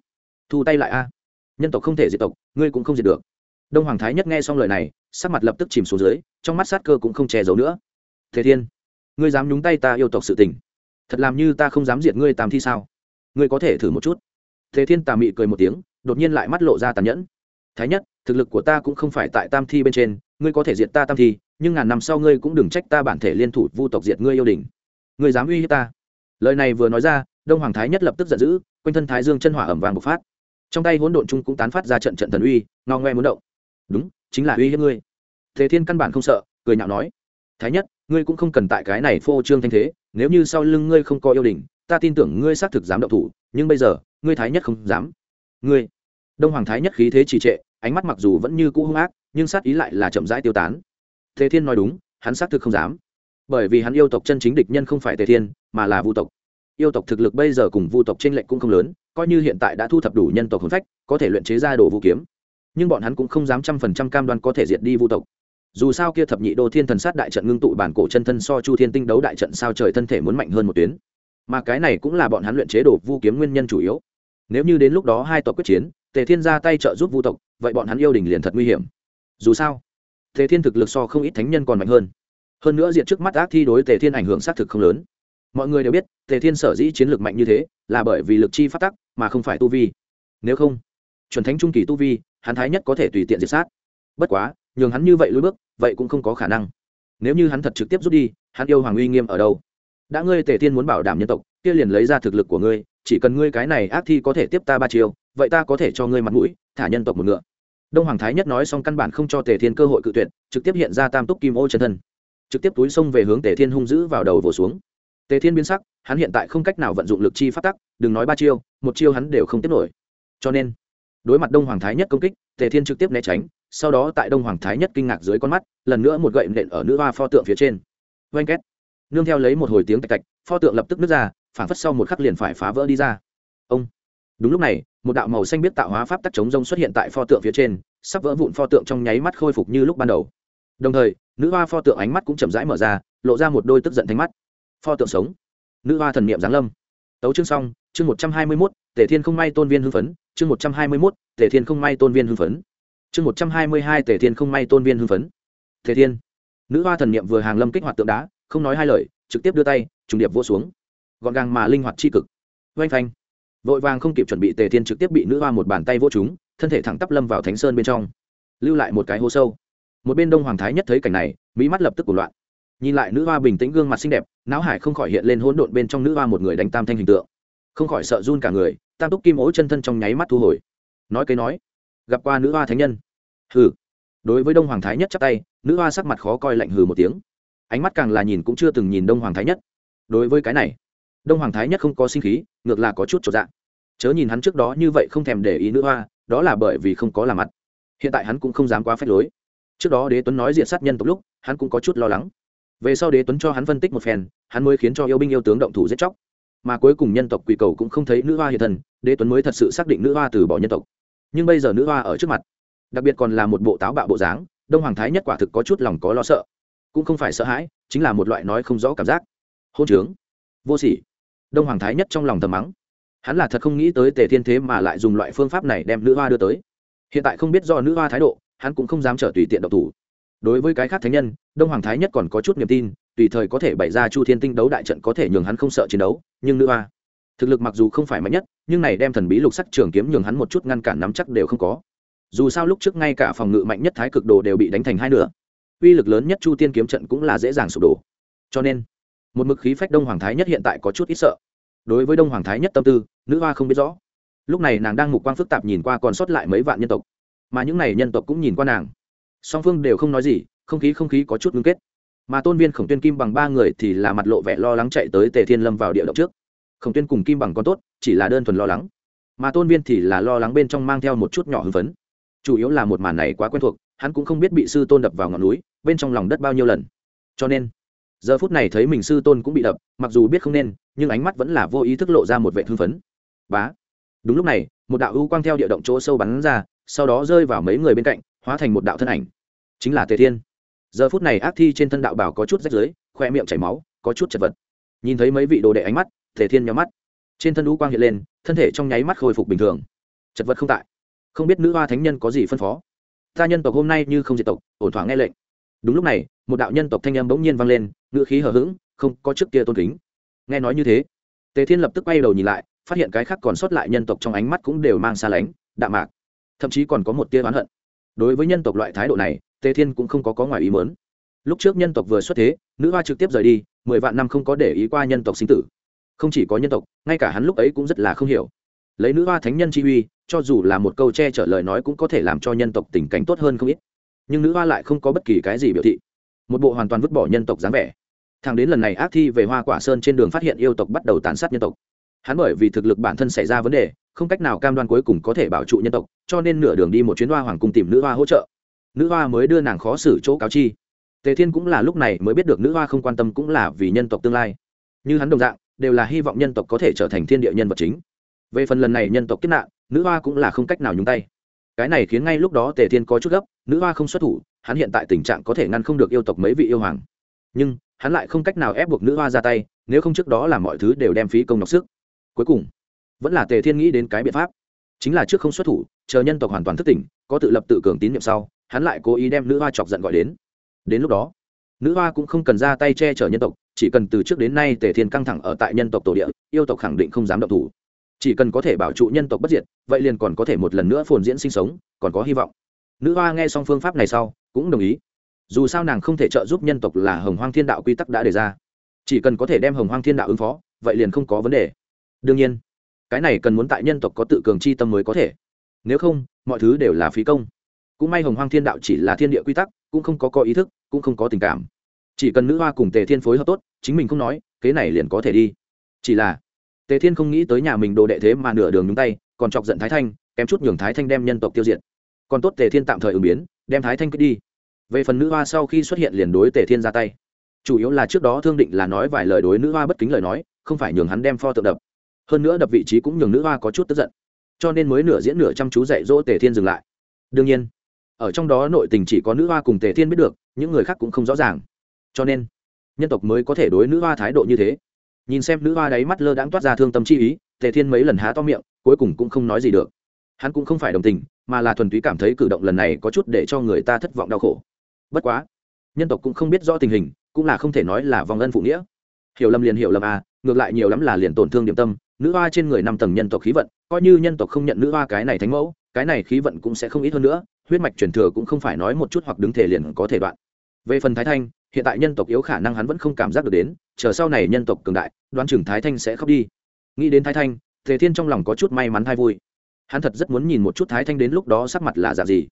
thu tay lại a. Nhân tộc không thể diệt tộc, ngươi cũng không diệt được. Đông hoàng thái nhất nghe xong lời này, sắc mặt lập tức chìm xuống dưới, trong mắt sát cơ cũng không che giấu nữa. Tề thiên, ngươi dám nhúng tay ta yêu tộc sự tình. Thật làm như ta không dám diệt ngươi tam thi sao? Ngươi có thể thử một chút. Thế thiên tà mị cười một tiếng, đột nhiên lại mắt lộ ra tàn nhẫn. Thái nhất, thực lực của ta cũng không phải tại tam thi bên trên, ngươi có thể diệt ta tam thi nhưng ngàn năm sau ngươi cũng đừng trách ta bản thể liên thủ vu tộc diệt ngươi yêu đình ngươi dám uy hiếp ta. Lời này vừa nói ra, đông hoàng thái nhất lập tức giận dữ, quanh thân thái dương chân hỏa ẩm vàng bộc phát. Trong tay hỗn độn chung cũng tán phát ra trận trận thần uy, ngao ngoe muốn động. Đúng, chính là uy hiếp ngươi. Thế thiên căn bản không sợ, cười nhạo nói, thái nhất, ngươi cũng không cần tại cái này phô trương thanh thế, nếu như sau lưng ngươi không có yêu đình ta tin tưởng ngươi xác thực dám động thủ, nhưng bây giờ, ngươi thái nhất không dám. Ngươi. Đông hoàng thái nhất khí thế trì trệ, ánh mắt mặc dù vẫn như cũ hung ác, nhưng sát ý lại là chậm rãi tiêu tán thế thiên nói đúng, hắn xác thực không dám. Bởi vì hắn yêu tộc chân chính địch nhân không phải tề thiên, mà là vu tộc. Yêu tộc thực lực bây giờ cùng vu tộc trên lệnh cũng không lớn, coi như hiện tại đã thu thập đủ nhân tộc hồn phách, có thể luyện chế ra đồ vũ kiếm. Nhưng bọn hắn cũng không dám trăm phần trăm cam đoan có thể diệt đi vu tộc. Dù sao kia thập nhị đô thiên thần sát đại trận ngưng tụ bản cổ chân thân so chu thiên tinh đấu đại trận sao trời thân thể muốn mạnh hơn một tuyến. Mà cái này cũng là bọn hắn luyện chế đồ vu kiếm nguyên nhân chủ yếu. Nếu như đến lúc đó hai tộc quyết chiến, tề thiên ra tay trợ giúp vu tộc, vậy bọn hắn yêu đình liền thật nguy hiểm. Dù sao tề thiên thực lực so không ít thánh nhân còn mạnh hơn. Hơn nữa diện trước mắt ác thi đối tề thiên ảnh hưởng xác thực không lớn. Mọi người đều biết, tề thiên sở dĩ chiến lược mạnh như thế là bởi vì lực chi phát tắc, mà không phải tu vi. Nếu không, chuẩn thánh trung kỳ tu vi, hắn thái nhất có thể tùy tiện diệt sát. Bất quá, nhường hắn như vậy lùi bước, vậy cũng không có khả năng. Nếu như hắn thật trực tiếp rút đi, hắn yêu hoàng uy nghiêm ở đâu? Đã ngươi tề thiên muốn bảo đảm nhân tộc, kia liền lấy ra thực lực của ngươi, chỉ cần ngươi cái này ác thi có thể tiếp ta ba chiều vậy ta có thể cho ngươi mặt mũi, thả nhân tộc một ngựa đông hoàng thái nhất nói xong căn bản không cho tề thiên cơ hội cự tuyệt, trực tiếp hiện ra tam túc kim ô chân thân. Trực tiếp túi xông về hướng tề thiên hung dữ vào đầu vỗ xuống. Tề thiên biến sắc, hắn hiện tại không cách nào vận dụng lực chi phát tắc, đừng nói ba chiêu, một chiêu hắn đều không tiếp nổi. Cho nên, đối mặt đông hoàng thái nhất công kích, tề thiên trực tiếp né tránh, sau đó tại đông hoàng thái nhất kinh ngạc dưới con mắt, lần nữa một gậy nện ở nữ hoa pho tượng phía trên. Oanh két. Nương theo lấy một hồi tiếng tạch tạch, pho tượng lập tức nứt ra phản phất sau một khắc liền phải phá vỡ đi ra. Ông. Đúng lúc này một đạo màu xanh biết tạo hóa pháp tắc chống rông xuất hiện tại pho tượng phía trên, sắp vỡ vụn pho tượng trong nháy mắt khôi phục như lúc ban đầu. Đồng thời, nữ hoa pho tượng ánh mắt cũng chậm rãi mở ra, lộ ra một đôi tức giận thanh mắt. Pho tượng sống. Nữ hoa thần niệm giáng lâm. Tấu chương xong, chương một trăm hai mươi mốt tể thiên không may tôn viên hưng phấn, chương một trăm hai mươi mốt tể thiên không may tôn viên hưng phấn. Chương một trăm hai mươi hai tể thiên không may tôn viên hưng phấn. Tể thiên. Nữ hoa thần niệm vừa hàng lâm kích hoạt tượng đá, không nói hai lời, trực tiếp đưa tay, trùng điệp vỗ xuống. Gọn gàng mà linh hoạt c cực. Oanh phanh vội vàng không kịp chuẩn bị tề thiên trực tiếp bị nữ hoa một bàn tay vô chúng, thân thể thẳng tắp lâm vào thánh sơn bên trong. Lưu lại một cái hố sâu. Một bên đông hoàng thái nhất thấy cảnh này, mỹ mắt lập tức của loạn. Nhìn lại nữ hoa bình tĩnh gương mặt xinh đẹp, não hải không khỏi hiện lên hỗn độn bên trong nữ hoa một người đánh tam thanh hình tượng. Không khỏi sợ run cả người, tam túc kim ố chân thân trong nháy mắt thu hồi. Nói cái nói, gặp qua nữ hoa thánh nhân. Hừ. Đối với đông hoàng thái nhất chắp tay, nữ hoa sắc mặt khó coi lạnh hừ một tiếng. Ánh mắt càng là nhìn cũng chưa từng nhìn đông hoàng thái nhất. Đối với cái này đông hoàng thái nhất không có sinh khí, ngược là có chút trọn dạng. Chớ nhìn hắn trước đó như vậy không thèm để ý nữ hoa, đó là bởi vì không có làm mặt. Hiện tại hắn cũng không dám quá phép lối. Trước đó đế tuấn nói diện sát nhân tộc lúc, hắn cũng có chút lo lắng. Về sau đế tuấn cho hắn phân tích một phen, hắn mới khiến cho yêu binh yêu tướng động thủ giết chóc. Mà cuối cùng nhân tộc quỳ cầu cũng không thấy nữ hoa hiện thần đế tuấn mới thật sự xác định nữ hoa từ bỏ nhân tộc. Nhưng bây giờ nữ hoa ở trước mặt, đặc biệt còn là một bộ táo bạo bộ dáng, đông hoàng thái nhất quả thực có chút lòng có lo sợ. Cũng không phải sợ hãi, chính là một loại nói không rõ cảm giác. Hôn trướng. Vô sỉ đông hoàng thái nhất trong lòng thầm mắng. Hắn là thật không nghĩ tới tề thiên thế mà lại dùng loại phương pháp này đem nữ hoa đưa tới. Hiện tại không biết do nữ hoa thái độ, hắn cũng không dám trở tùy tiện độc thủ. Đối với cái khác thánh nhân, đông hoàng thái nhất còn có chút niềm tin, tùy thời có thể bày ra chu thiên tinh đấu đại trận có thể nhường hắn không sợ chiến đấu, nhưng nữ hoa, thực lực mặc dù không phải mạnh nhất, nhưng này đem thần bí lục sắc trường kiếm nhường hắn một chút ngăn cản nắm chắc đều không có. Dù sao lúc trước ngay cả phòng ngự mạnh nhất thái cực đồ đều bị đánh thành hai nửa. Uy lực lớn nhất chu tiên kiếm trận cũng là dễ dàng sụp đổ. Cho nên một mực khí phách đông hoàng thái nhất hiện tại có chút ít sợ. Đối với đông hoàng thái nhất tâm tư, nữ hoa không biết rõ. Lúc này nàng đang mục quang phức tạp nhìn qua còn sót lại mấy vạn nhân tộc, mà những n à y nhân tộc cũng nhìn qua nàng. Song phương đều không nói gì, không khí không khí có chút ngưng kết. Mà tôn viên khổng tuyên kim bằng ba người thì là mặt lộ vẻ lo lắng chạy tới tề thiên lâm vào địa động trước. Khổng tuyên cùng kim bằng còn tốt, chỉ là đơn thuần lo lắng. Mà tôn viên thì là lo lắng bên trong mang theo một chút nhỏ hưng phấn. Chủ yếu là một màn này quá quen thuộc, hắn cũng không biết bị sư tôn đập vào ngọn núi, bên trong lòng đất bao nhiêu lần. Cho nên giờ phút này thấy mình sư tôn cũng bị đập, mặc dù biết không nên, nhưng ánh mắt vẫn là vô ý thức lộ ra một vệ thương phấn. Bá. Đúng lúc này, một đạo ưu quang theo địa động chỗ sâu bắn ra, sau đó rơi vào mấy người bên cạnh, hóa thành một đạo thân ảnh. Chính là tề thiên. Giờ phút này ác thi trên thân đạo bảo có chút rách rưới, khoe miệng chảy máu, có chút chật vật. Nhìn thấy mấy vị đồ đệ ánh mắt, tề thiên nhắm mắt. Trên thân ưu quang hiện lên, thân thể trong nháy mắt khôi phục bình thường. Chật vật không tại. Không biết nữ hoa thánh nhân có gì phân phó. Ta nhân tộc hôm nay như không diệt tộc, ổn thỏa nghe lệnh. Đúng lúc này, một đạo nhân tộc thanh âm bỗng nhiên vang lên ngữ khí hờ hững, không có trước kia tôn kính. Nghe nói như thế, tề thiên lập tức quay đầu nhìn lại, phát hiện cái khác còn sót lại nhân tộc trong ánh mắt cũng đều mang xa lánh, đạm mạc, thậm chí còn có một tia oán hận. Đối với nhân tộc loại thái độ này, tề thiên cũng không có có ngoài ý mớn lúc trước nhân tộc vừa xuất thế, nữ hoa trực tiếp rời đi, mười vạn năm không có để ý qua nhân tộc sinh tử. Không chỉ có nhân tộc, ngay cả hắn lúc ấy cũng rất là không hiểu. Lấy nữ hoa thánh nhân chi uy, cho dù là một câu che chở lời nói cũng có thể làm cho nhân tộc tình cảnh tốt hơn không ít. Nhưng nữ hoa lại không có bất kỳ cái gì biểu thị. Một bộ hoàn toàn vứt bỏ nhân tộc dáng vẻ thằng đến lần này ác thi về hoa quả sơn trên đường phát hiện yêu tộc bắt đầu tàn sát nhân tộc. Hắn bởi vì thực lực bản thân xảy ra vấn đề, không cách nào cam đoan cuối cùng có thể bảo trụ nhân tộc, cho nên nửa đường đi một chuyến hoa hoàng cung tìm nữ hoa hỗ trợ. Nữ hoa mới đưa nàng khó xử chỗ cáo chi. Tề thiên cũng là lúc này mới biết được nữ hoa không quan tâm cũng là vì nhân tộc tương lai. Như hắn đồng dạng, đều là hy vọng nhân tộc có thể trở thành thiên địa nhân vật chính. Về phần lần này nhân tộc kết nạn, nữ hoa cũng là không cách nào nhúng tay. Cái này khiến ngay lúc đó tề thiên có chút gấp, nữ hoa không xuất thủ, hắn hiện tại tình trạng có thể ngăn không được yêu tộc mấy vị yêu hoàng. Nhưng hắn lại không cách nào ép buộc nữ hoa ra tay, nếu không trước đó là mọi thứ đều đem phí công đọc sức. Cuối cùng, vẫn là tề thiên nghĩ đến cái biện pháp. Chính là trước không xuất thủ, chờ nhân tộc hoàn toàn thức tỉnh, có tự lập tự cường tín nhiệm sau, hắn lại cố ý đem nữ hoa chọc giận gọi đến. Đến lúc đó, nữ hoa cũng không cần ra tay che chở nhân tộc, chỉ cần từ trước đến nay tề thiên căng thẳng ở tại nhân tộc tổ địa, yêu tộc khẳng định không dám động thủ. Chỉ cần có thể bảo trụ nhân tộc bất diệt, vậy liền còn có thể một lần nữa phồn diễn sinh sống, còn có hy vọng. Nữ hoa nghe xong phương pháp này sau, cũng đồng ý dù sao nàng không thể trợ giúp nhân tộc là hồng hoang thiên đạo quy tắc đã đề ra. Chỉ cần có thể đem hồng hoang thiên đạo ứng phó, vậy liền không có vấn đề. Đương nhiên, cái này cần muốn tại nhân tộc có tự cường chi tâm mới có thể. Nếu không, mọi thứ đều là phí công. Cũng may hồng hoang thiên đạo chỉ là thiên địa quy tắc, cũng không có có ý thức, cũng không có tình cảm. Chỉ cần nữ hoa cùng tề thiên phối hợp tốt, chính mình không nói, kế này liền có thể đi. Chỉ là, tề thiên không nghĩ tới nhà mình đồ đệ thế mà nửa đường nhúng tay, còn chọc giận thái thanh, kém chút nhường thái thanh đem nhân tộc tiêu diệt. Còn tốt tề thiên tạm thời ứng biến, đem thái thanh cứ đi về phần nữ hoa sau khi xuất hiện liền đối tề thiên ra tay. Chủ yếu là trước đó thương định là nói vài lời đối nữ hoa bất kính lời nói, không phải nhường hắn đem pho tượng đập. Hơn nữa đập vị trí cũng nhường nữ hoa có chút tức giận. Cho nên mới nửa diễn nửa chăm chú dạy dỗ tề thiên dừng lại. Đương nhiên, ở trong đó nội tình chỉ có nữ hoa cùng tề thiên biết được, những người khác cũng không rõ ràng. Cho nên, nhân tộc mới có thể đối nữ hoa thái độ như thế. Nhìn xem nữ hoa đáy mắt lơ đãng toát ra thương tâm chi ý, tề thiên mấy lần há to miệng, cuối cùng cũng không nói gì được. Hắn cũng không phải đồng tình, mà là thuần túy cảm thấy cử động lần này có chút để cho người ta thất vọng đau khổ bất quá, nhân tộc cũng không biết rõ tình hình, cũng là không thể nói là vòng ân phụ nghĩa. Hiểu lầm liền hiểu lầm à ngược lại nhiều lắm là liền tổn thương điểm tâm, nữ hoa trên người năm tầng nhân tộc khí vận, coi như nhân tộc không nhận nữ hoa cái này thánh mẫu, cái này khí vận cũng sẽ không ít hơn nữa, huyết mạch truyền thừa cũng không phải nói một chút hoặc đứng thể liền có thể đoạn. Về phần thái thanh, hiện tại nhân tộc yếu khả năng hắn vẫn không cảm giác được đến, chờ sau này nhân tộc cường đại, đoán chừng thái thanh sẽ khóc đi. Nghĩ đến thái thanh thế thiên trong lòng có chút may mắn thay vui. Hắn thật rất muốn nhìn một chút thái thanh đến lúc đó sắc mặt là dạng gì.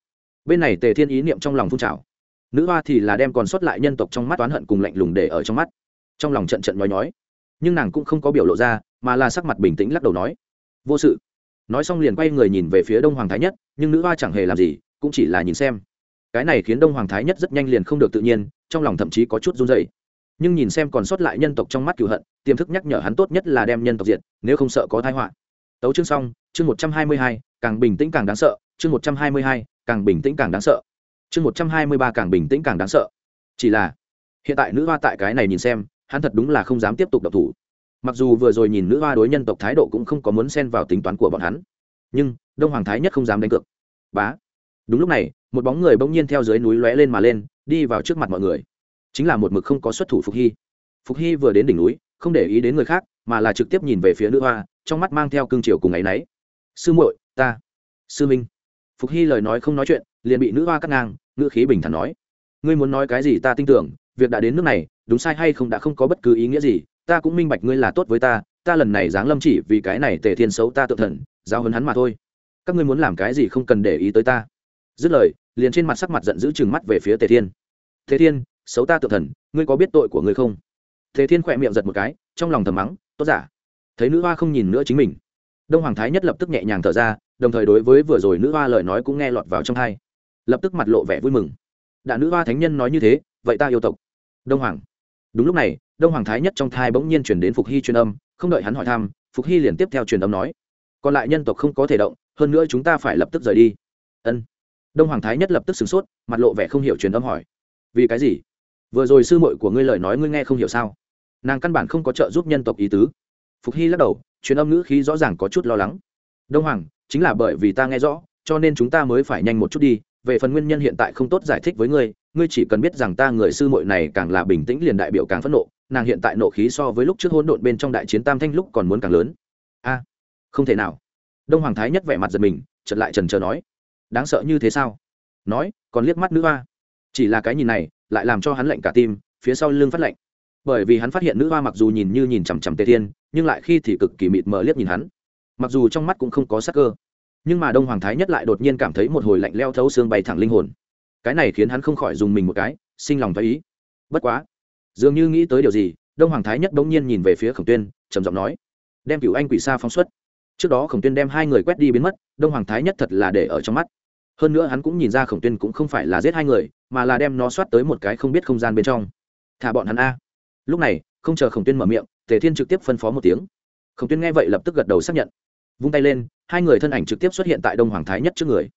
Bên này tề thiên ý niệm trong lòng phun trào nữ hoa thì là đem còn sót lại nhân tộc trong mắt oán hận cùng lạnh lùng để ở trong mắt. Trong lòng trận trận nhói nhói. Nhưng nàng cũng không có biểu lộ ra mà là sắc mặt bình tĩnh lắc đầu nói vô sự. Nói xong liền quay người nhìn về phía đông hoàng thái nhất nhưng nữ hoa chẳng hề làm gì cũng chỉ là nhìn xem. Cái này khiến đông hoàng thái nhất rất nhanh liền không được tự nhiên trong lòng thậm chí có chút run dày nhưng nhìn xem còn sót lại nhân tộc trong mắt cựu hận tiềm thức nhắc nhở hắn tốt nhất là đem nhân tộc diệt, nếu không sợ có thái họa. Tấu chương xong chương một trăm hai mươi hai càng bình tĩnh càng đáng sợ chương một trăm hai mươi hai càng bình tĩnh càng đáng sợ chương một trăm hai mươi ba càng bình tĩnh càng đáng sợ. Chỉ là, hiện tại nữ hoa tại cái này nhìn xem, hắn thật đúng là không dám tiếp tục độc thủ. Mặc dù vừa rồi nhìn nữ hoa đối nhân tộc thái độ cũng không có muốn xen vào tính toán của bọn hắn, nhưng đông hoàng thái nhất không dám đánh cược. Bá. Đúng lúc này, một bóng người bỗng nhiên theo dưới núi lóe lên mà lên, đi vào trước mặt mọi người. Chính là một mực không có xuất thủ phục hy. Phục hy vừa đến đỉnh núi, không để ý đến người khác, mà là trực tiếp nhìn về phía nữ hoa, trong mắt mang theo cương triều cùng ấ y n ấ y sư muội, ta. Sư minh. Phục hy lời nói không nói chuyện liền bị nữ hoa cắt ngang, ngữ khí bình thản nói. Ngươi muốn nói cái gì ta tin tưởng, việc đã đến nước này, đúng sai hay không đã không có bất cứ ý nghĩa gì, ta cũng minh bạch ngươi là tốt với ta ta lần này giáng lâm chỉ vì cái này tề thiên xấu ta tự thần giao hấn hắn mà thôi. Các ngươi muốn làm cái gì không cần để ý tới ta. Dứt lời, liền trên mặt sắc mặt giận dữ chừng mắt về phía tề thiên. Tề thiên, xấu ta tự thần, ngươi có biết tội của ngươi không? Tề thiên khỏe miệng giật một cái, trong lòng thầm mắng, tốt giả. Thấy nữ hoa không nhìn nữa chính mình. Đông hoàng thái nhất lập tức nhẹ nhàng thở ra, đồng thời đối với vừa rồi nữ hoa lời nói cũng nghe lọt vào trong hai lập tức mặt lộ vẻ vui mừng. Đã nữ hoa thánh nhân nói như thế, vậy ta yêu tộc. Đông hoàng. Đúng lúc này, đông hoàng thái nhất trong thai bỗng nhiên chuyển đến phục hy truyền âm, không đợi hắn hỏi thăm, phục hy liền tiếp theo truyền âm nói. Còn lại nhân tộc không có thể động, hơn nữa chúng ta phải lập tức rời đi. Ân. Đông hoàng thái nhất lập tức sửng sốt, mặt lộ vẻ không hiểu truyền âm hỏi. Vì cái gì? Vừa rồi sư muội của ngươi lời nói ngươi nghe không hiểu sao? Nàng căn bản không có trợ giúp nhân tộc ý tứ. Phục hy lắc đầu, truyền âm ngữ khí rõ ràng có chút lo lắng. Đông hoàng, chính là bởi vì ta nghe rõ, cho nên chúng ta mới phải nhanh một chút đi về phần nguyên nhân hiện tại không tốt giải thích với ngươi ngươi chỉ cần biết rằng ta người sư muội này càng là bình tĩnh liền đại biểu càng phẫn nộ, nàng hiện tại nộ khí so với lúc trước hỗn độn bên trong đại chiến tam thanh lúc còn muốn càng lớn. A, không thể nào. Đông hoàng thái nhất vẻ mặt giật mình, chợt lại trần trờ nói, đáng sợ như thế sao? Nói, còn liếc mắt nữ hoa. Chỉ là cái nhìn này, lại làm cho hắn lạnh cả tim, phía sau lưng phát lạnh. Bởi vì hắn phát hiện nữ hoa mặc dù nhìn như nhìn chằm chằm tề thiên, nhưng lại khi thì cực kỳ mịt mờ liếc nhìn hắn. Mặc dù trong mắt cũng không có sắc cơ nhưng mà đông hoàng thái nhất lại đột nhiên cảm thấy một hồi lạnh leo thấu xương bay thẳng linh hồn. Cái này khiến hắn không khỏi dùng mình một cái, sinh lòng thái ý. Bất quá, dường như nghĩ tới điều gì, đông hoàng thái nhất bỗng nhiên nhìn về phía khổng tuyên, trầm giọng nói, đem cựu anh quỷ xa phóng xuất. Trước đó khổng tuyên đem hai người quét đi biến mất, đông hoàng thái nhất thật là để ở trong mắt. Hơn nữa hắn cũng nhìn ra khổng tuyên cũng không phải là giết hai người, mà là đem nó soát tới một cái không biết không gian bên trong. Thả bọn hắn a. Lúc này, không chờ khổng tuyên mở miệng, tề thiên trực tiếp phân phó một tiếng. Khổng tuyên nghe vậy lập tức gật đầu xác nhận, vung tay lên hai người thân ảnh trực tiếp xuất hiện tại đông hoàng thái nhất trước người.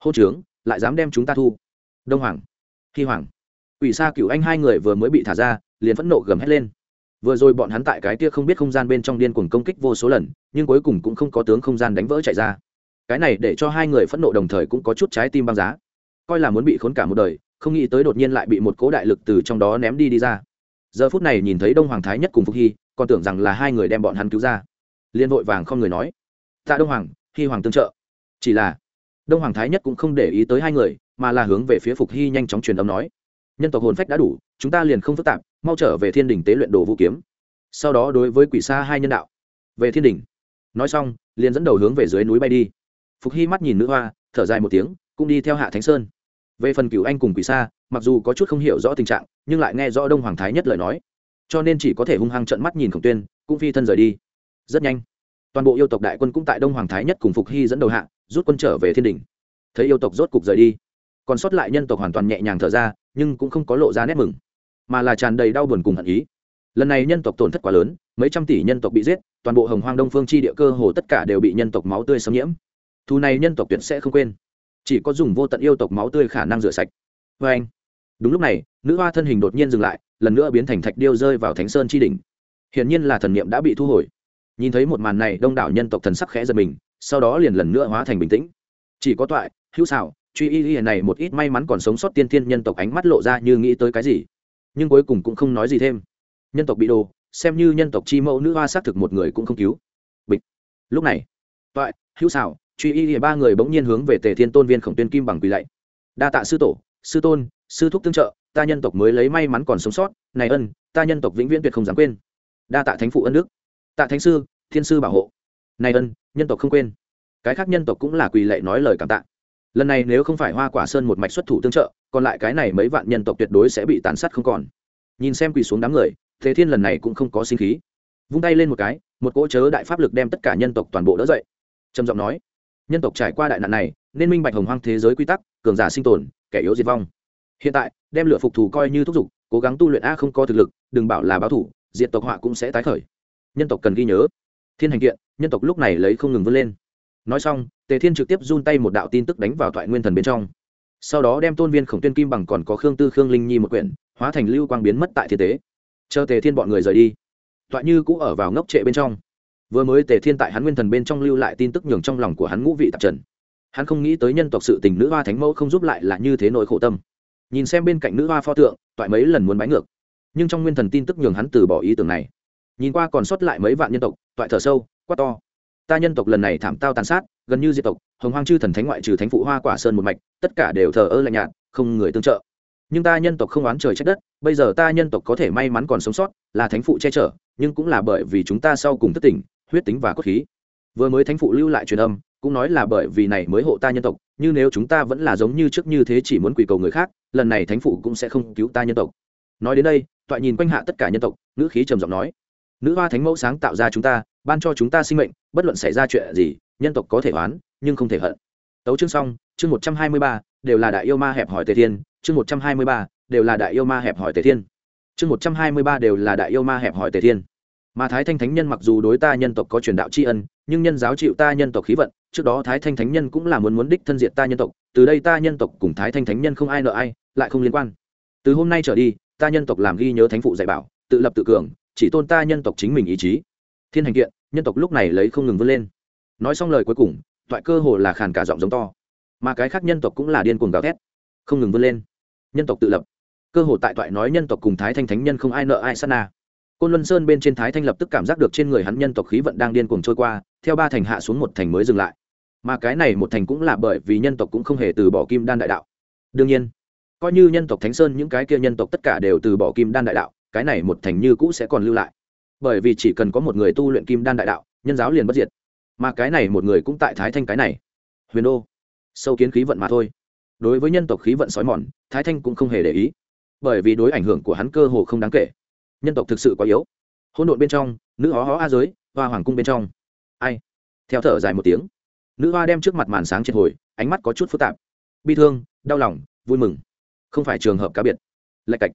Hô trướng, lại dám đem chúng ta thu. Đông hoàng hy hoàng. Ủy xa cựu anh hai người vừa mới bị thả ra, liền phẫn nộ gầm hét lên. Vừa rồi bọn hắn tại cái kia không biết không gian bên trong điên cuồng công kích vô số lần, nhưng cuối cùng cũng không có tướng không gian đánh vỡ chạy ra. Cái này để cho hai người phẫn nộ đồng thời cũng có chút trái tim băng giá. Coi là muốn bị khốn cả một đời, không nghĩ tới đột nhiên lại bị một cố đại lực từ trong đó ném đi đi ra. Giờ phút này nhìn thấy đông hoàng thái nhất cùng Phục hy, còn tưởng rằng là hai người đem bọn hắn cứu ra. Liên vội vàng không người nói, tạ đông hoàng hy hoàng tương trợ. Chỉ là, đông hoàng thái nhất cũng không để ý tới hai người, mà là hướng về phía phục hy nhanh chóng truyền âm nói. Nhân tộc hồn phách đã đủ, chúng ta liền không phức tạp, mau trở về thiên đình tế luyện đồ vũ kiếm. Sau đó đối với quỷ xa hai nhân đạo. Về thiên đình. Nói xong, liền dẫn đầu hướng về dưới núi bay đi. Phục hy mắt nhìn nữ hoa, thở dài một tiếng, cũng đi theo hạ thánh sơn. Về phần cửu anh cùng quỷ xa, mặc dù có chút không hiểu rõ tình trạng, nhưng lại nghe rõ đông hoàng thái nhất lời nói. Cho nên chỉ có thể hung hăng trận mắt nhìn khổng tuyên, cũng phi thân rời đi. Rất nhanh toàn bộ yêu tộc đại quân cũng tại đông hoàng thái nhất cùng phục hy dẫn đầu hạ, rút quân trở về thiên đình. Thấy yêu tộc rốt cục rời đi, còn sót lại nhân tộc hoàn toàn nhẹ nhàng thở ra, nhưng cũng không có lộ ra nét mừng, mà là tràn đầy đau buồn cùng hận ý. Lần này nhân tộc tổn thất quá lớn, mấy trăm tỷ nhân tộc bị giết, toàn bộ hồng hoang đông phương chi địa cơ hồ tất cả đều bị nhân tộc máu tươi xâm nhiễm. Thù này nhân tộc tuyệt sẽ không quên. Chỉ có dùng vô tận yêu tộc máu tươi khả năng rửa sạch. Vê anh, đúng lúc này, nữ hoa thân hình đột nhiên dừng lại, lần nữa biến thành thạch điêu rơi vào thánh sơn chi đỉnh. Hiển nhiên là thần niệm đã bị thu hồi nhìn thấy một màn này, đông đảo nhân tộc thần sắc khẽ giật mình, sau đó liền lần nữa hóa thành bình tĩnh. Chỉ có toại, hữu xảo truy y y này một ít may mắn còn sống sót tiên thiên nhân tộc ánh mắt lộ ra như nghĩ tới cái gì. Nhưng cuối cùng cũng không nói gì thêm. Nhân tộc bị đồ xem như nhân tộc chi mẫu nữ hoa xác thực một người cũng không cứu. Bịch. Lúc này, toại, hữu xảo truy y y ba người bỗng nhiên hướng về tề thiên tôn viên khổng tuyên kim bằng quỳ lạy. Đa tạ sư tổ, sư tôn, sư thúc tương trợ, ta nhân tộc mới lấy may mắn còn sống sót, này ân, ta nhân tộc vĩnh viễn tuyệt không dám quên. Đa tạ thánh phụ ân đức tạ thánh sư, thiên sư bảo hộ. Này ân, nhân tộc không quên. Cái khác nhân tộc cũng là quỳ lệ nói lời cảm tạ. Lần này nếu không phải hoa quả sơn một mạch xuất thủ tương trợ, còn lại cái này mấy vạn nhân tộc tuyệt đối sẽ bị tàn sát không còn. Nhìn xem quỳ xuống đám người, thế thiên lần này cũng không có sinh khí. Vung tay lên một cái, một cỗ chớ đại pháp lực đem tất cả nhân tộc toàn bộ đỡ dậy. Trầm giọng nói, nhân tộc trải qua đại nạn này, nên minh bạch hồng hoang thế giới quy tắc, cường giả sinh tồn, kẻ yếu diệt vong. Hiện tại, đem lửa phục thủ coi như thúc giục, cố gắng tu luyện a không có thực lực, đừng bảo là báo thủ diện tộc họa cũng sẽ tái khởi nhân tộc cần ghi nhớ. Thiên hành kiện, nhân tộc lúc này lấy không ngừng vươn lên. Nói xong, tề thiên trực tiếp run tay một đạo tin tức đánh vào thoại nguyên thần bên trong. Sau đó đem tôn viên khổng tuyên kim bằng còn có khương tư, khương linh nhi một quyển, hóa thành lưu quang biến mất tại thiên tế. Chờ tề thiên bọn người rời đi, thoại như cũng ở vào ngốc trệ bên trong. Vừa mới tề thiên tại hắn nguyên thần bên trong lưu lại tin tức nhường trong lòng của hắn ngũ vị tạp trần. Hắn không nghĩ tới nhân tộc sự tình nữ hoa thánh mẫu không giúp lại là như thế nỗi khổ tâm. Nhìn xem bên cạnh nữ hoa pho tượng, toại mấy lần muốn bái ngược. Nhưng trong nguyên thần tin tức nhường hắn từ bỏ ý tưởng này nhìn qua còn sót lại mấy vạn nhân tộc toại thở sâu quát to. Ta nhân tộc lần này thảm tao tàn sát gần như diệt tộc hồng hoang chư thần thánh ngoại trừ thánh phụ hoa quả sơn một mạch tất cả đều thờ ơ lạnh nhạt không người tương trợ. Nhưng ta nhân tộc không oán trời trách đất bây giờ ta nhân tộc có thể may mắn còn sống sót là thánh phụ che chở nhưng cũng là bởi vì chúng ta sau cùng thất tình, huyết tính và cốt khí. Vừa mới thánh phụ lưu lại truyền âm cũng nói là bởi vì này mới hộ ta nhân tộc như nếu chúng ta vẫn là giống như trước như thế chỉ muốn quỳ cầu người khác lần này thánh phụ cũng sẽ không cứu ta nhân tộc. Nói đến đây toại nhìn quanh hạ tất cả nhân tộc nữ khí trầm giọng nói nữ hoa thánh mẫu sáng tạo ra chúng ta, ban cho chúng ta sinh mệnh, bất luận xảy ra chuyện gì, nhân tộc có thể oán, nhưng không thể hận. Tấu chương xong, chương một trăm hai mươi ba, đều là đại yêu ma hẹp hỏi tề thiên. Chương một trăm hai mươi ba, đều là đại yêu ma hẹp hỏi tề thiên. Chương một trăm hai mươi ba đều là đại yêu ma hẹp hỏi tề thiên. Mà thái thanh thánh nhân mặc dù đối ta nhân tộc có truyền đạo tri ân, nhưng nhân giáo chịu ta nhân tộc khí vận, trước đó thái thanh thánh nhân cũng là muốn muốn đích thân diện ta nhân tộc, từ đây ta nhân tộc cùng thái thanh thánh nhân không ai nợ ai, lại không liên quan. Từ hôm nay trở đi, ta nhân tộc làm ghi nhớ thánh phụ dạy bảo, tự lập tự cường chỉ tôn ta nhân tộc chính mình ý chí. Thiên hành kiện, nhân tộc lúc này lấy không ngừng vươn lên. Nói xong lời cuối cùng, toại cơ hồ là khàn cả giọng giống to. Mà cái khác nhân tộc cũng là điên cuồng gào thét. Không ngừng vươn lên. Nhân tộc tự lập. Cơ hồ tại toại nói nhân tộc cùng thái thanh thánh nhân không ai nợ ai sát na. Côn luân sơn bên trên thái thanh lập tức cảm giác được trên người hắn nhân tộc khí vận đang điên cuồng trôi qua, theo ba thành hạ xuống một thành mới dừng lại. Mà cái này một thành cũng là bởi vì nhân tộc cũng không hề từ bỏ kim đan đại đạo. Đương nhiên, coi như nhân tộc thánh sơn, những cái kia nhân tộc tất cả đều từ bỏ kim đan đại đạo cái này một thành như cũ sẽ còn lưu lại. Bởi vì chỉ cần có một người tu luyện kim đan đại đạo, nhân giáo liền bất diệt. Mà cái này một người cũng tại thái thanh cái này. Huyền đô, sâu kiến khí vận mà thôi. Đối với nhân tộc khí vận sói mòn, thái thanh cũng không hề để ý. Bởi vì đối ảnh hưởng của hắn cơ hồ không đáng kể. Nhân tộc thực sự quá yếu. Hỗn độn bên trong, nữ hó hó a giới, hoa hoàng cung bên trong. Ai? Theo thở dài một tiếng, nữ hoa đem trước mặt màn sáng triệt hồi, ánh mắt có chút phức tạp. Bi thương, đau lòng, vui mừng. Không phải trường hợp cá biệt. Lạch cạch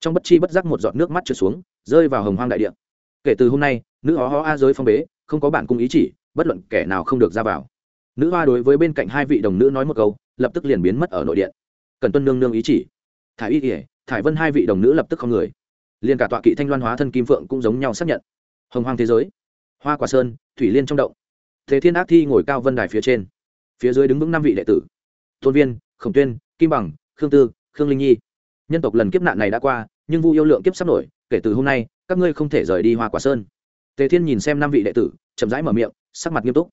trong bất chi bất giác một giọt nước mắt trượt xuống, rơi vào hồng hoang đại địa. Kể từ hôm nay, nữ hó hó a giới phong bế, không có bản cung ý chỉ, bất luận kẻ nào không được ra vào. Nữ hoa đối với bên cạnh hai vị đồng nữ nói một câu, lập tức liền biến mất ở nội điện. Cần tuân nương nương ý chỉ. Thải y kỉa thải vân hai vị đồng nữ lập tức không người. Liền cả tọa kỵ thanh loan hóa thân kim phượng cũng giống nhau xác nhận. Hồng hoang thế giới. Hoa quả sơn, thủy liên trong động. Thế thiên ác thi ngồi cao vân đài phía trên. Phía dưới đứng vững năm vị đệ tử. Tôn viên, khổng tuyên, kim bằng, khương tư, khương linh nhi nhân tộc lần kiếp nạn này đã qua, nhưng vu yêu lượng kiếp sắp nổi, kể từ hôm nay, các ngươi không thể rời đi hoa quả sơn. Tề thiên nhìn xem năm vị đệ tử, chậm rãi mở miệng, sắc mặt nghiêm túc.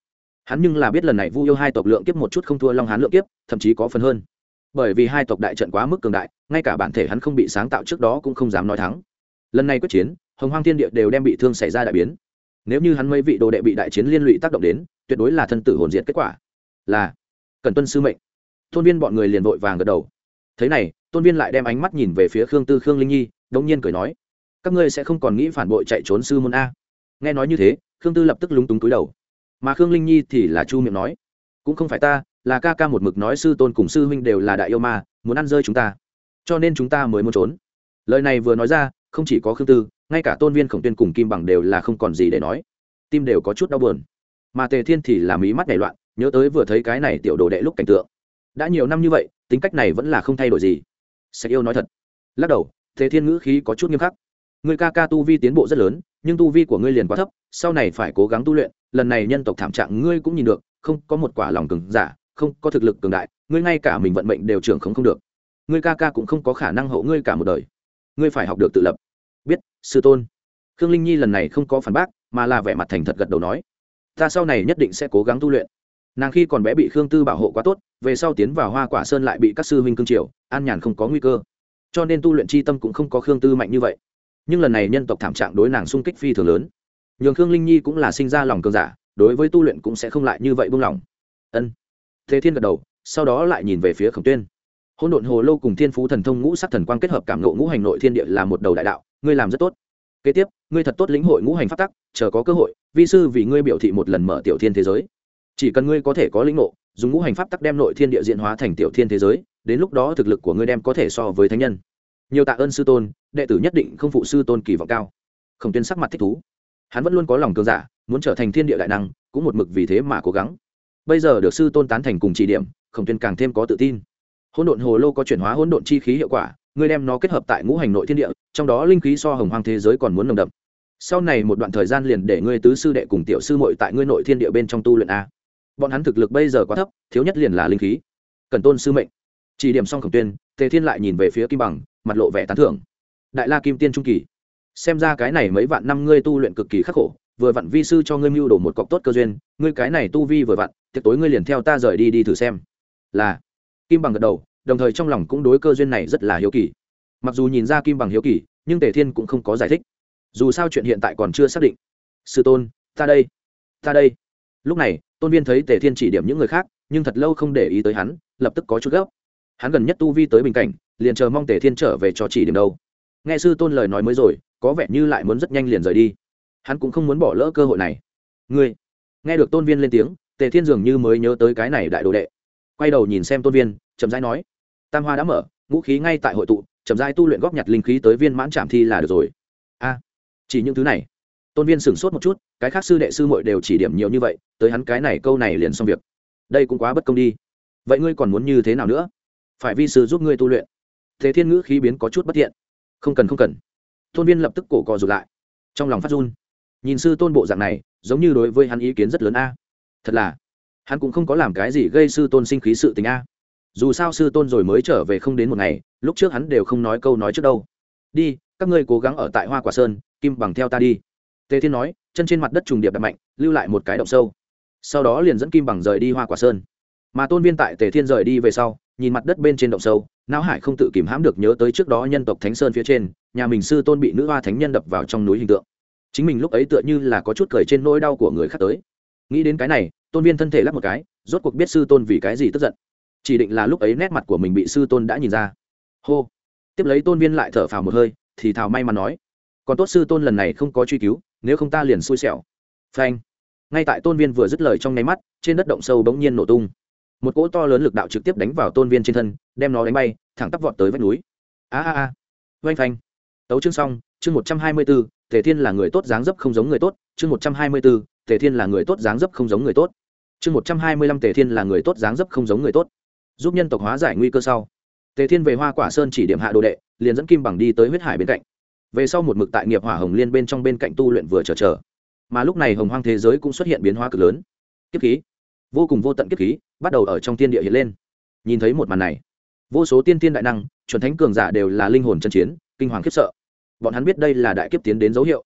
Hắn nhưng là biết lần này vu yêu hai tộc lượng kiếp một chút không thua long hán lượng kiếp, thậm chí có phần hơn. Bởi vì hai tộc đại trận quá mức cường đại, ngay cả bản thể hắn không bị sáng tạo trước đó cũng không dám nói thắng. Lần này quyết chiến, hồng hoang thiên địa đều đem bị thương xảy ra đại biến. Nếu như hắn mấy vị đồ đệ bị đại chiến liên lụy tác động đến, tuyệt đối là thân tử hồn diệt kết quả. Là cần tuân sư mệnh. Thôn viên bọn người liền vội vàng gật đầu. Thế này tôn viên lại đem ánh mắt nhìn về phía khương tư khương linh nhi đống nhiên cười nói các ngươi sẽ không còn nghĩ phản bội chạy trốn sư môn a nghe nói như thế khương tư lập tức lúng túng túi đầu mà khương linh nhi thì là chu miệng nói cũng không phải ta là ca ca một mực nói sư tôn cùng sư huynh đều là đại yêu ma muốn ăn rơi chúng ta cho nên chúng ta mới muốn trốn lời này vừa nói ra không chỉ có khương tư ngay cả tôn viên khổng tuyên cùng kim bằng đều là không còn gì để nói tim đều có chút đau buồn mà tề thiên thì là mí mắt nảy loạn nhớ tới vừa thấy cái này tiểu đồ đệ lúc cảnh tượng đã nhiều năm như vậy tính cách này vẫn là không thay đổi gì sạch yêu nói thật. Lắc đầu, thế thiên ngữ khí có chút nghiêm khắc. Người ca ca tu vi tiến bộ rất lớn, nhưng tu vi của ngươi liền quá thấp, sau này phải cố gắng tu luyện, lần này nhân tộc thảm trạng ngươi cũng nhìn được, không có một quả lòng cường giả, không có thực lực cường đại, ngươi ngay cả mình vận mệnh đều trưởng không không được. Ngươi ca ca cũng không có khả năng hậu ngươi cả một đời. Ngươi phải học được tự lập. Biết, sư tôn. Khương linh nhi lần này không có phản bác, mà là vẻ mặt thành thật gật đầu nói, ta sau này nhất định sẽ cố gắng tu luyện nàng khi còn bé bị khương tư bảo hộ quá tốt, về sau tiến vào hoa quả sơn lại bị các sư huynh cương triều, an nhàn không có nguy cơ. Cho nên tu luyện c h i tâm cũng không có khương tư mạnh như vậy. Nhưng lần này nhân tộc thảm trạng đối nàng sung kích phi thường lớn. Nhường khương linh nhi cũng là sinh ra lòng cường giả, đối với tu luyện cũng sẽ không lại như vậy buông lỏng. Ân. Thế thiên gật đầu, sau đó lại nhìn về phía khổng tuyên. Hôn độn hồ lô cùng thiên phú thần thông ngũ sắc thần quang kết hợp cảm nộ ngũ hành nội thiên địa là một đầu đại đạo, ngươi làm rất tốt. Kế tiếp, ngươi thật tốt lĩnh hội ngũ hành phát tắc, chờ có cơ hội, vi sư vì ngươi biểu thị một lần mở tiểu thiên thế giới chỉ cần ngươi có thể có lĩnh ngộ, dùng ngũ hành pháp tắc đem nội thiên địa diện hóa thành tiểu thiên thế giới, đến lúc đó thực lực của ngươi đem có thể so với thánh nhân. Nhiều tạ ơn sư tôn, đệ tử nhất định không phụ sư tôn kỳ vọng cao. Khổng tuyên sắc mặt thích thú. Hắn vẫn luôn có lòng cường giả, muốn trở thành thiên địa đại năng, cũng một mực vì thế mà cố gắng. Bây giờ được sư tôn tán thành cùng chỉ điểm, khổng tuyên càng thêm có tự tin. Hỗn độn hồ lô có chuyển hóa hỗn độn chi khí hiệu quả, ngươi đem nó kết hợp tại ngũ hành nội thiên địa, trong đó linh khí so hồng hoang thế giới còn muốn nồng đậm. Sau này một đoạn thời gian liền để ngươi tứ sư đệ cùng tiểu sư muội tại ngươi nội thiên địa bên trong tu luyện a bọn hắn thực lực bây giờ quá thấp, thiếu nhất liền là linh khí. Cần tôn sư mệnh. Chỉ điểm xong khổng tuyên, tề thiên lại nhìn về phía kim bằng, mặt lộ vẻ tán thưởng. Đại la kim tiên trung kỳ. Xem ra cái này mấy vạn năm ngươi tu luyện cực kỳ khắc khổ, vừa vặn vi sư cho ngươi mưu đồ một cọc tốt cơ duyên, ngươi cái này tu vi vừa vặn, tiệc tối ngươi liền theo ta rời đi đi thử xem. Là. Kim bằng gật đầu, đồng thời trong lòng cũng đối cơ duyên này rất là hiếu kỳ. Mặc dù nhìn ra kim bằng hiếu kỳ, nhưng tề thiên cũng không có giải thích. Dù sao chuyện hiện tại còn chưa xác định. Sư tôn, ta đây. Ta đây lúc này, tôn viên thấy tề thiên chỉ điểm những người khác, nhưng thật lâu không để ý tới hắn, lập tức có chút gấp. Hắn gần nhất tu vi tới bình cảnh, liền chờ mong tề thiên trở về cho chỉ điểm đâu. Nghe sư tôn lời nói mới rồi, có vẻ như lại muốn rất nhanh liền rời đi. Hắn cũng không muốn bỏ lỡ cơ hội này. Ngươi! Nghe được tôn viên lên tiếng, tề thiên dường như mới nhớ tới cái này đại đồ đệ. Quay đầu nhìn xem tôn viên, chậm rãi nói, tam hoa đã mở, ngũ khí ngay tại hội tụ, chậm rãi tu luyện góp nhặt linh khí tới viên mãn trạm thi là được rồi. A, chỉ những thứ này? Tôn viên sửng sốt một chút, cái khác sư đệ sư muội đều chỉ điểm nhiều như vậy, tới hắn cái này câu này liền xong việc. Đây cũng quá bất công đi. Vậy ngươi còn muốn như thế nào nữa? Phải vi sư giúp ngươi tu luyện. Thế thiên ngữ khí biến có chút bất thiện không cần không cần. Tôn viên lập tức cổ cò rụt lại. Trong lòng phát run. Nhìn sư tôn bộ dạng này, giống như đối với hắn ý kiến rất lớn a. Thật là, hắn cũng không có làm cái gì gây sư tôn sinh khí sự tình a. Dù sao sư tôn rồi mới trở về không đến một ngày, lúc trước hắn đều không nói câu nói trước đâu. Đi, các ngươi cố gắng ở tại hoa quả sơn, kim bằng theo ta đi tề thiên nói, chân trên mặt đất trùng điệp đập mạnh, lưu lại một cái động sâu. Sau đó liền dẫn kim bằng rời đi hoa quả sơn. Mà tôn viên tại tề thiên rời đi về sau, nhìn mặt đất bên trên động sâu, não hải không tự kìm hãm được nhớ tới trước đó nhân tộc thánh sơn phía trên, nhà mình sư tôn bị nữ hoa thánh nhân đập vào trong núi hình tượng. Chính mình lúc ấy tựa như là có chút cười trên nỗi đau của người khác tới. Nghĩ đến cái này, tôn viên thân thể lắp một cái, rốt cuộc biết sư tôn vì cái gì tức giận. Chỉ định là lúc ấy nét mặt của mình bị sư tôn đã nhìn ra. Hô. Tiếp lấy tôn viên lại thở phào một hơi, thì thào may mà nói, còn tốt sư tôn lần này không có truy cứu nếu không ta liền xui xẻo. Phanh. Ngay tại tôn viên vừa dứt lời trong nháy mắt, trên đất động sâu bỗng nhiên nổ tung. Một cỗ to lớn lực đạo trực tiếp đánh vào tôn viên trên thân, đem nó đánh bay, thẳng tắp vọt tới vách núi. A a a. Oanh phanh. Tấu chương xong, chương một trăm hai mươi b ố tề thiên là người tốt dáng dấp không giống người tốt, chương một trăm hai mươi b ố tề thiên là người tốt dáng dấp không giống người tốt. Chương một trăm hai mươi lăm, tề thiên là người tốt dáng dấp không giống người tốt. Giúp nhân tộc hóa giải nguy cơ sau. Tề thiên về hoa quả sơn chỉ điểm hạ đồ đệ, liền dẫn kim bằng đi tới huyết hải bên cạnh về sau một mực tại nghiệp hỏa hồng liên bên trong bên cạnh tu luyện vừa chờ chờ. Mà lúc này hồng hoang thế giới cũng xuất hiện biến hóa cực lớn. Kiếp khí. Vô cùng vô tận kiếp khí bắt đầu ở trong thiên địa hiện lên. Nhìn thấy một màn này, vô số tiên tiên đại năng, chuẩn thánh cường giả đều là linh hồn chân chiến, kinh hoàng khiếp sợ. Bọn hắn biết đây là đại kiếp tiến đến dấu hiệu.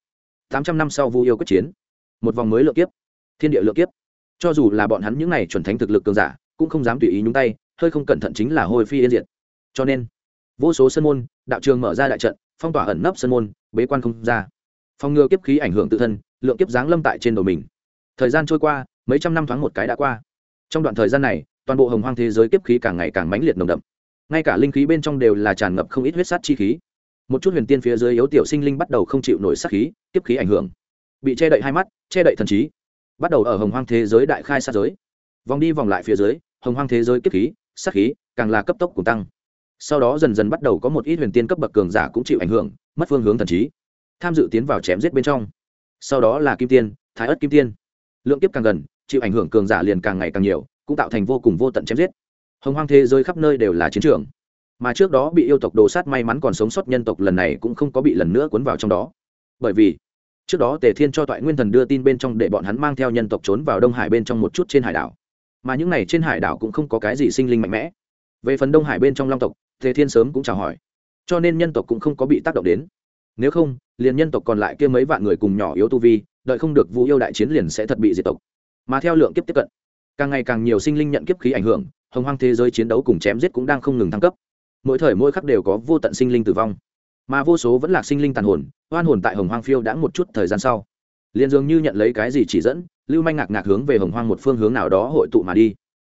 Tám trăm năm sau vu yêu quyết chiến. Một vòng mới lượng kiếp. Thiên địa lượng kiếp. Cho dù là bọn hắn những n à y chuẩn thánh thực lực cường giả, cũng không dám tùy ý nhúng tay, hơi không cẩn thận chính là hồi phi yên diệt. Cho nên, vô số sân môn, đạo trường mở ra đại trận phong tỏa ẩn nấp sân môn, bế quan không ra. Phòng ngừa kiếp khí ảnh hưởng tự thân, lượng kiếp giáng lâm tại trên đầu mình. Thời gian trôi qua, mấy trăm năm thoáng một cái đã qua. Trong đoạn thời gian này, toàn bộ hồng hoang thế giới kiếp khí càng ngày càng mãnh liệt nồng đậm. Ngay cả linh khí bên trong đều là tràn ngập không ít huyết sát chi khí. Một chút huyền tiên phía dưới yếu tiểu sinh linh bắt đầu không chịu nổi sát khí, kiếp khí ảnh hưởng. Bị che đậy hai mắt, che đậy thần trí. Bắt đầu ở hồng hoang thế giới đại khai sát giới. Vòng đi vòng lại phía dưới, hồng hoang thế giới kiếp khí, sát khí càng là cấp tốc cùng tăng sau đó dần dần bắt đầu có một ít huyền tiên cấp bậc cường giả cũng chịu ảnh hưởng, mất phương hướng thần trí, tham dự tiến vào chém giết bên trong. Sau đó là kim tiên, thái ất kim tiên. Lượng kiếp càng gần, chịu ảnh hưởng cường giả liền càng ngày càng nhiều, cũng tạo thành vô cùng vô tận chém giết. Hồng hoang thế giới khắp nơi đều là chiến trường. Mà trước đó bị yêu tộc đồ sát may mắn còn sống sót nhân tộc lần này cũng không có bị lần nữa cuốn vào trong đó. Bởi vì, trước đó tề thiên cho toại nguyên thần đưa tin bên trong để bọn hắn mang theo nhân tộc trốn vào đông hải bên trong một chút trên hải đảo. Mà những này trên hải đảo cũng không có cái gì sinh linh mạnh mẽ. Về phần đông hải bên trong long tộc tề thiên sớm cũng chào hỏi. Cho nên nhân tộc cũng không có bị tác động đến. Nếu không, liền nhân tộc còn lại kia mấy vạn người cùng nhỏ yếu tu vi, đợi không được vũ yêu đại chiến liền sẽ thật bị diệt tộc. Mà theo lượng kiếp tiếp cận, càng ngày càng nhiều sinh linh nhận kiếp khí ảnh hưởng, hồng hoang thế giới chiến đấu cùng chém giết cũng đang không ngừng thăng cấp. Mỗi thời mỗi khắc đều có vô tận sinh linh tử vong. Mà vô số vẫn là sinh linh tàn hồn, oan hồn tại hồng hoang phiêu đã một chút thời gian sau. Liền dường như nhận lấy cái gì chỉ dẫn, lưu manh ngạc ngạc hướng về hồng hoang một phương hướng nào đó hội tụ mà đi.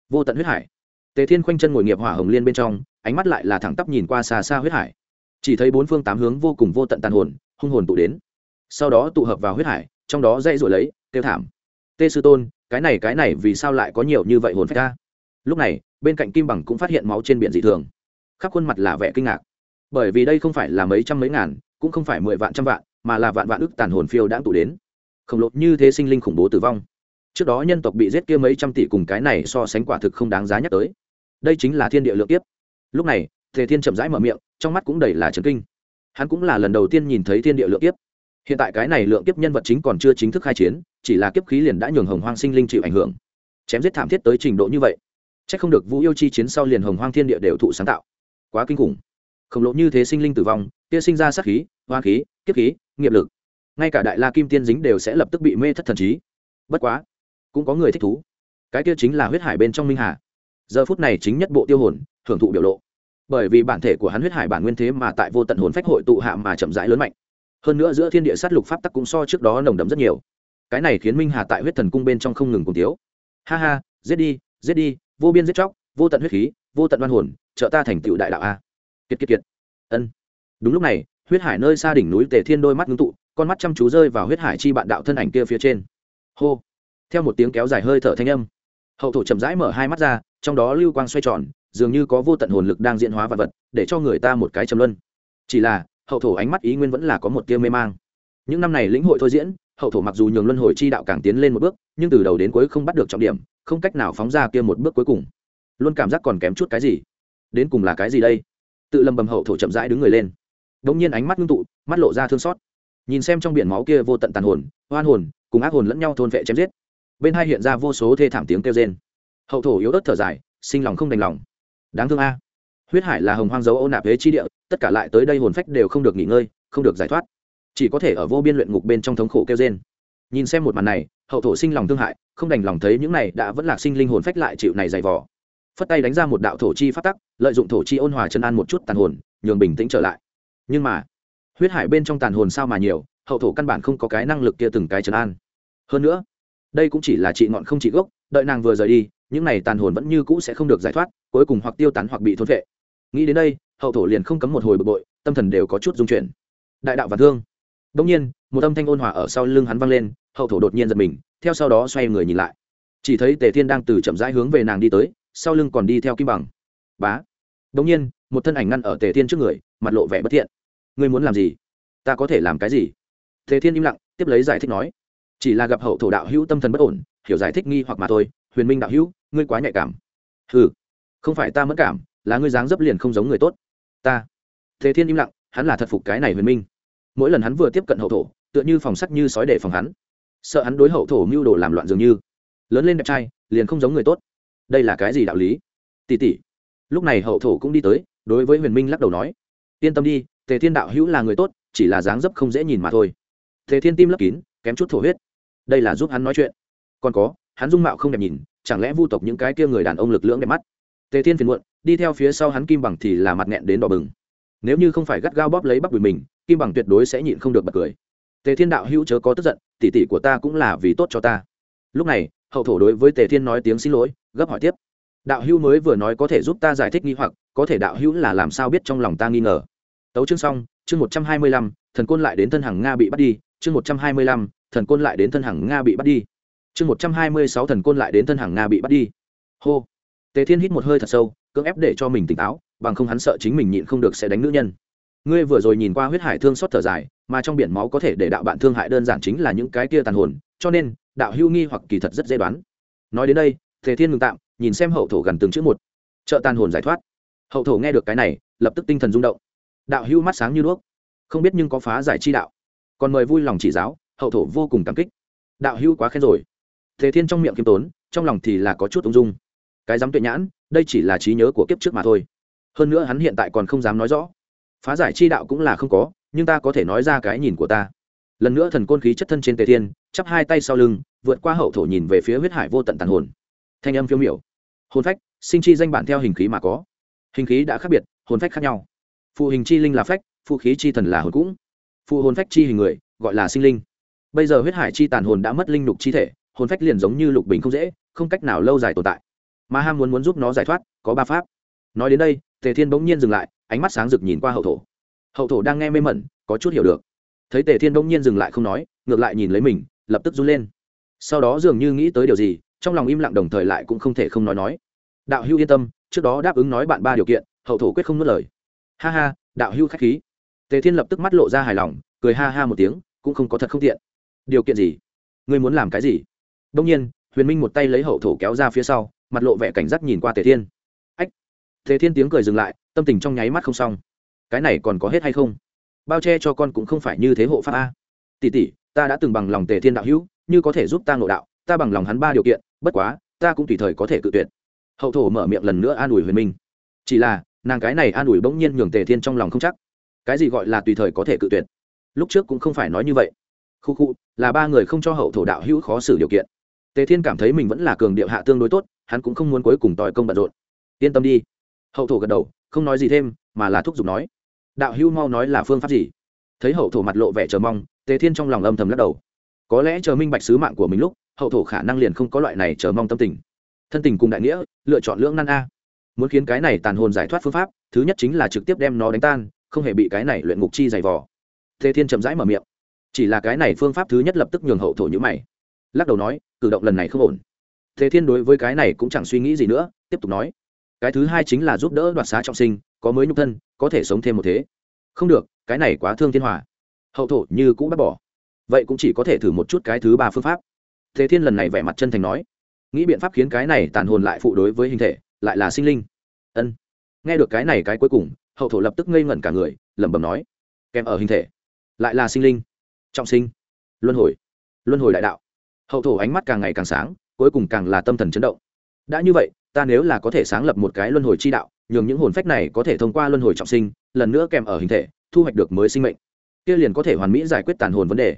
Vô tận huyết hải. Tề thiên khoanh chân ngồi nghiệp hỏa hồng liên bên trong ánh mắt lại là thẳng tắp nhìn qua xa xa huyết hải. Chỉ thấy bốn phương tám hướng vô cùng vô tận tàn hồn, hung hồn tụ đến. Sau đó tụ hợp vào huyết hải, trong đó dây rồi lấy tiêu thảm. Tê sư tôn, cái này cái này vì sao lại có nhiều như vậy hồn phách ta? Lúc này, bên cạnh kim bằng cũng phát hiện máu trên biển dị thường. Khắp khuôn mặt là vẻ kinh ngạc. Bởi vì đây không phải là mấy trăm mấy ngàn, cũng không phải mười vạn trăm vạn, mà là vạn vạn ức tàn hồn phiêu đã tụ đến. Khổng lồ như thế sinh linh khủng bố tử vong. Trước đó nhân tộc bị giết kia mấy trăm tỷ cùng cái này so sánh quả thực không đáng giá nhắc tới. Đây chính là thiên địa lượng tiếp lúc này, tề thiên chậm rãi mở miệng, trong mắt cũng đầy là trấn kinh. Hắn cũng là lần đầu tiên nhìn thấy thiên địa lượng kiếp. hiện tại cái này lượng kiếp nhân vật chính còn chưa chính thức khai chiến, chỉ là kiếp khí liền đã nhường hồng hoang sinh linh chịu ảnh hưởng. Chém giết thảm thiết tới trình độ như vậy c h ắ c không được vũ yêu chi chiến sau liền hồng hoang thiên địa đều thụ sáng tạo. Quá kinh khủng. Khổng lồ như thế sinh linh tử vong, kia sinh ra sát khí, hoa khí, kiếp khí, nghiệp lực. Ngay cả đại la kim tiên dính đều sẽ lập tức bị mê thất thần trí. Bất quá, cũng có người thích thú. Cái kia chính là huyết hải bên trong minh hà. Giờ phút này chính nhất bộ tiêu hồn hưởng thụ biểu lộ. Bởi vì bản thể của hắn huyết hải bản nguyên thế mà tại vô tận hồn phách hội tụ hạ mà chậm rãi lớn mạnh. Hơn nữa giữa thiên địa sát lục pháp tắc cũng so trước đó nồng đậm rất nhiều. Cái này khiến minh hà tại huyết thần cung bên trong không ngừng cùng tiếu. Ha ha, giết đi giết đi, vô biên giết chóc, vô tận huyết khí, vô tận văn hồn, trợ ta thành tựu đại đạo a. Kiệt kiệt kiệt. Ân. Đúng lúc này, huyết hải nơi xa đỉnh núi tề thiên đôi mắt ngưng tụ, con mắt chăm chú rơi vào huyết hải chi bạn đạo thân ảnh kia phía trên. Hô. Theo một tiếng kéo dài hơi thở thanh âm, hậu thổ chậm rãi mở hai mắt ra, trong đó lưu quang xoay tròn dường như có vô tận hồn lực đang diễn hóa vật vật, để cho người ta một cái trầm luân. Chỉ là, hậu thổ ánh mắt ý nguyên vẫn là có một tia mê mang. Những năm này lĩnh hội thôi diễn, hậu thổ mặc dù nhường luân hồi chi đạo càng tiến lên một bước, nhưng từ đầu đến cuối không bắt được trọng điểm, không cách nào phóng ra kia một bước cuối cùng. Luôn cảm giác còn kém chút cái gì? Đến cùng là cái gì đây? Tự lầm bầm hậu thổ chậm rãi đứng người lên. Đ ỗ n g nhiên ánh mắt ngưng tụ, mắt lộ ra thương xót. Nhìn xem trong biển máu kia vô tận tàn hồn hoan hồn, cùng ác hồn lẫn nhau thôn vệ chém giết. Bên hai hiện ra vô số thê thảm tiếng kêu rên. Hậu thổ yếu ớt thở dài, sinh lòng không đành lòng đáng thương a. Huyết hải là hồng hoang dấu ô nạp thế chi địa, tất cả lại tới đây hồn phách đều không được nghỉ ngơi, không được giải thoát. Chỉ có thể ở vô biên luyện ngục bên trong thống khổ kêu rên. Nhìn xem một màn này, hậu thổ sinh lòng thương hại, không đành lòng thấy những này đã vẫn lạc sinh linh hồn phách lại chịu này dày vò. Phất tay đánh ra một đạo thổ chi phát tắc, lợi dụng thổ chi ôn hòa chân an một chút tàn hồn, nhường bình tĩnh trở lại. Nhưng mà, huyết hải bên trong tàn hồn sao mà nhiều, hậu thổ căn bản không có cái năng lực kia từng cái chân an. Hơn nữa, đây cũng chỉ là chị ngọn không chị gốc, đợi nàng vừa rời đi những này tàn hồn vẫn như cũ sẽ không được giải thoát, cuối cùng hoặc tiêu tán hoặc bị thôn vệ. Nghĩ đến đây, hậu thổ liền không cấm một hồi bực bội, tâm thần đều có chút dung chuyển. Đại đạo và thương. Đông nhiên, một âm thanh ôn hòa ở sau lưng hắn vang lên, hậu thổ đột nhiên giật mình, theo sau đó xoay người nhìn lại. Chỉ thấy tề thiên đang từ chậm rãi hướng về nàng đi tới, sau lưng còn đi theo kim bằng. Bá. Đông nhiên, một thân ảnh ngăn ở tề thiên trước người, mặt lộ vẻ bất thiện. Ngươi muốn làm gì? Ta có thể làm cái gì? Tề thiên im lặng, tiếp lấy giải thích nói. Chỉ là gặp hậu thổ đạo hữu tâm thần bất ổn, hiểu giải thích nghi hoặc mà thôi huyền minh đạo hữu, ngươi quá nhạy cảm. Ừ không phải ta mất cảm, là ngươi dáng dấp liền không giống người tốt. Ta. Thế thiên im lặng, hắn là thật phục cái này huyền minh. Mỗi lần hắn vừa tiếp cận hậu thổ, tựa như phòng sắt như sói để phòng hắn. Sợ hắn đối hậu thổ mưu đồ làm loạn dường như. Lớn lên đẹp trai, liền không giống người tốt. Đây là cái gì đạo lý? Tỉ tỷ. Lúc này hậu thổ cũng đi tới, đối với huyền minh lắc đầu nói. Yên tâm đi, tề thiên đạo hữu là người tốt, chỉ là dáng dấp không dễ nhìn mà thôi. Tề thiên tim lấp kín, kém chút thổ huyết. Đây là giúp hắn nói chuyện. Còn có hắn dung mạo không đẹp nhìn, chẳng lẽ vu tộc những cái kia người đàn ông lực lưỡng đẹp mắt? Tề thiên phiền muộn, đi theo phía sau hắn kim bằng thì là mặt nghẹn đến đỏ bừng. Nếu như không phải gắt gao bóp lấy bắp đùi mình, kim bằng tuyệt đối sẽ nhịn không được bật cười. Tề thiên đạo hữu chớ có tức giận tỉ tỉ của ta cũng là vì tốt cho ta. Lúc này, hậu thổ đối với tề thiên nói tiếng xin lỗi, gấp hỏi tiếp. Đạo hữu mới vừa nói có thể giúp ta giải thích nghi hoặc, có thể đạo hữu là làm sao biết trong lòng ta nghi ngờ? Tấu chương xong, chương một trăm hai mươi lăm, thần côn lại đến thân hàng nga bị bắt đi, chương một trăm hai mươi lăm, thần côn lại đến thân hàng nga bị bắt đi chương một trăm hai mươi sáu thần côn lại đến thân hàng nga bị bắt đi. Hô. Tề thiên hít một hơi thật sâu, cưỡng ép để cho mình tỉnh táo, bằng không hắn sợ chính mình nhịn không được sẽ đánh nữ nhân. Ngươi vừa rồi nhìn qua huyết hải thương xót thở dài, mà trong biển máu có thể để đạo bạn thương hại đơn giản chính là những cái kia tàn hồn, cho nên, đạo hưu nghi hoặc kỳ thật rất dễ đoán. Nói đến đây, tề thiên ngừng tạm, nhìn xem hậu thổ gần từng chữ một. Chợ tàn hồn giải thoát. Hậu thổ nghe được cái này, lập tức tinh thần rung động. Đạo hưu mắt sáng như đuốc. Không biết nhưng có phá giải chi đạo. Còn mời vui lòng chỉ giáo, hậu thổ vô cùng cảm kích. Đạo hưu quá khen rồi. Thế thiên trong miệng kiêm tốn, trong lòng thì là có chút ung dung. Cái dám tuệ nhãn, đây chỉ là trí nhớ của kiếp trước mà thôi. Hơn nữa hắn hiện tại còn không dám nói rõ. Phá giải chi đạo cũng là không có, nhưng ta có thể nói ra cái nhìn của ta. Lần nữa thần côn khí chất thân trên tề thiên, chắp hai tay sau lưng, vượt qua hậu thổ nhìn về phía huyết hải vô tận tàn hồn. Thanh âm phiêu miểu. Hồn phách, sinh chi danh bản theo hình khí mà có. Hình khí đã khác biệt, hồn phách khác nhau. Phụ hình chi linh là phách, phụ khí chi thần là hồn cũng. Phụ hồn phách chi hình người, gọi là sinh linh. Bây giờ huyết hải chi tàn hồn đã mất linh lục chi thể hồn phách liền giống như lục bình không dễ, không cách nào lâu dài tồn tại. Mà ham muốn muốn giúp nó giải thoát, có ba pháp. Nói đến đây, tề thiên bỗng nhiên dừng lại, ánh mắt sáng rực nhìn qua hậu thổ. Hậu thổ đang nghe mê mẩn, có chút hiểu được. Thấy tề thiên bỗng nhiên dừng lại không nói, ngược lại nhìn lấy mình, lập tức run lên. Sau đó dường như nghĩ tới điều gì, trong lòng im lặng đồng thời lại cũng không thể không nói nói. Đạo hưu yên tâm, trước đó đáp ứng nói bạn ba điều kiện, hậu thổ quyết không nuốt lời. Ha ha, đạo hưu khách khí. Tề thiên lập tức mắt lộ ra hài lòng, cười ha ha một tiếng, cũng không có thật không tiện. Điều kiện gì? Ngươi muốn làm cái gì? Đông nhiên, huyền minh một tay lấy hậu thổ kéo ra phía sau, mặt lộ vẻ cảnh giác nhìn qua tề thiên. Ách! Tề thiên tiếng cười dừng lại, tâm tình trong nháy mắt không xong. Cái này còn có hết hay không? Bao che cho con cũng không phải như thế hộ pháp a. Tỷ tỷ, ta đã từng bằng lòng tề thiên đạo hữu, như có thể giúp ta ngộ đạo, ta bằng lòng hắn ba điều kiện, bất quá, ta cũng tùy thời có thể cự tuyệt. Hậu thổ mở miệng lần nữa an ủi huyền minh. Chỉ là, nàng cái này an ủi bỗng nhiên nhường tề thiên trong lòng không chắc. Cái gì gọi là tùy thời có thể cự tuyệt? Lúc trước cũng không phải nói như vậy. Khu khu, là ba người không cho hậu thổ đạo hữu khó xử điều kiện tề thiên cảm thấy mình vẫn là cường điệu hạ tương đối tốt, hắn cũng không muốn cuối cùng tỏi công bận rộn. Yên tâm đi. Hậu thổ gật đầu, không nói gì thêm, mà là thúc giục nói. Đạo hưu mau nói là phương pháp gì? Thấy hậu thổ mặt lộ vẻ chờ mong, tề thiên trong lòng âm thầm lắc đầu. Có lẽ chờ minh bạch sứ mạng của mình lúc, hậu thổ khả năng liền không có loại này chờ mong tâm tình. Thân tình cùng đại nghĩa, lựa chọn lưỡng nan a. Muốn khiến cái này tàn hồn giải thoát phương pháp, thứ nhất chính là trực tiếp đem nó đánh tan, không hề bị cái này luyện ngục chi dày vò. Tề thiên chậm rãi mở miệng. Chỉ là cái này phương pháp thứ nhất lập tức nhường hậu thổ nhữ mày lắc đầu nói, cử động lần này không ổn. Thế thiên đối với cái này cũng chẳng suy nghĩ gì nữa, tiếp tục nói, cái thứ hai chính là giúp đỡ đoạt xá trọng sinh, có mới nhục thân, có thể sống thêm một thế. Không được, cái này quá thương thiên hòa. Hậu thổ như cũ bác bỏ. Vậy cũng chỉ có thể thử một chút cái thứ ba phương pháp. Thế thiên lần này vẻ mặt chân thành nói, nghĩ biện pháp khiến cái này tàn hồn lại phụ đối với hình thể, lại là sinh linh. Ân. Nghe được cái này cái cuối cùng, hậu thổ lập tức ngây ngẩn cả người, lẩm bẩm nói, kèm ở hình thể, lại là sinh linh. Trọng sinh. Luân hồi. Luân hồi đại đạo hậu thổ ánh mắt càng ngày càng sáng, cuối cùng càng là tâm thần chấn động. Đã như vậy, ta nếu là có thể sáng lập một cái luân hồi chi đạo, nhường những hồn phách này có thể thông qua luân hồi trọng sinh, lần nữa kèm ở hình thể, thu hoạch được mới sinh mệnh. Kia liền có thể hoàn mỹ giải quyết tàn hồn vấn đề.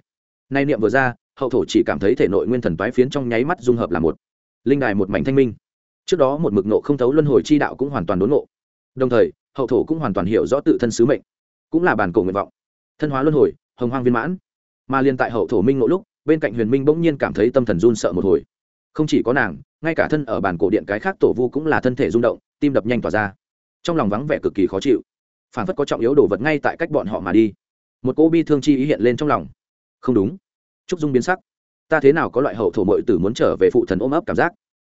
Nay niệm vừa ra, hậu thổ chỉ cảm thấy thể nội nguyên thần toái phiến trong nháy mắt dung hợp là một. Linh đài một mảnh thanh minh. Trước đó một mực nộ không thấu luân hồi chi đạo cũng hoàn toàn đốn nộ đồng thời, hậu thổ cũng hoàn toàn hiểu rõ tự thân sứ mệnh, cũng là bản cổ nguyện vọng. Thân hóa luân hồi, hồng hoang viên mãn. Mà liên tại hậu thổ minh nộ lúc bên cạnh huyền minh bỗng nhiên cảm thấy tâm thần run sợ một hồi. Không chỉ có nàng, ngay cả thân ở bàn cổ điện cái khác tổ vu cũng là thân thể rung động, tim đập nhanh tỏa ra. Trong lòng vắng vẻ cực kỳ khó chịu. Phản phất có trọng yếu đồ vật ngay tại cách bọn họ mà đi. Một cô bi thương chi ý hiện lên trong lòng. Không đúng. Trúc dung biến sắc. Ta thế nào có loại hậu thổ mội tử muốn trở về phụ thần ôm ấp cảm giác?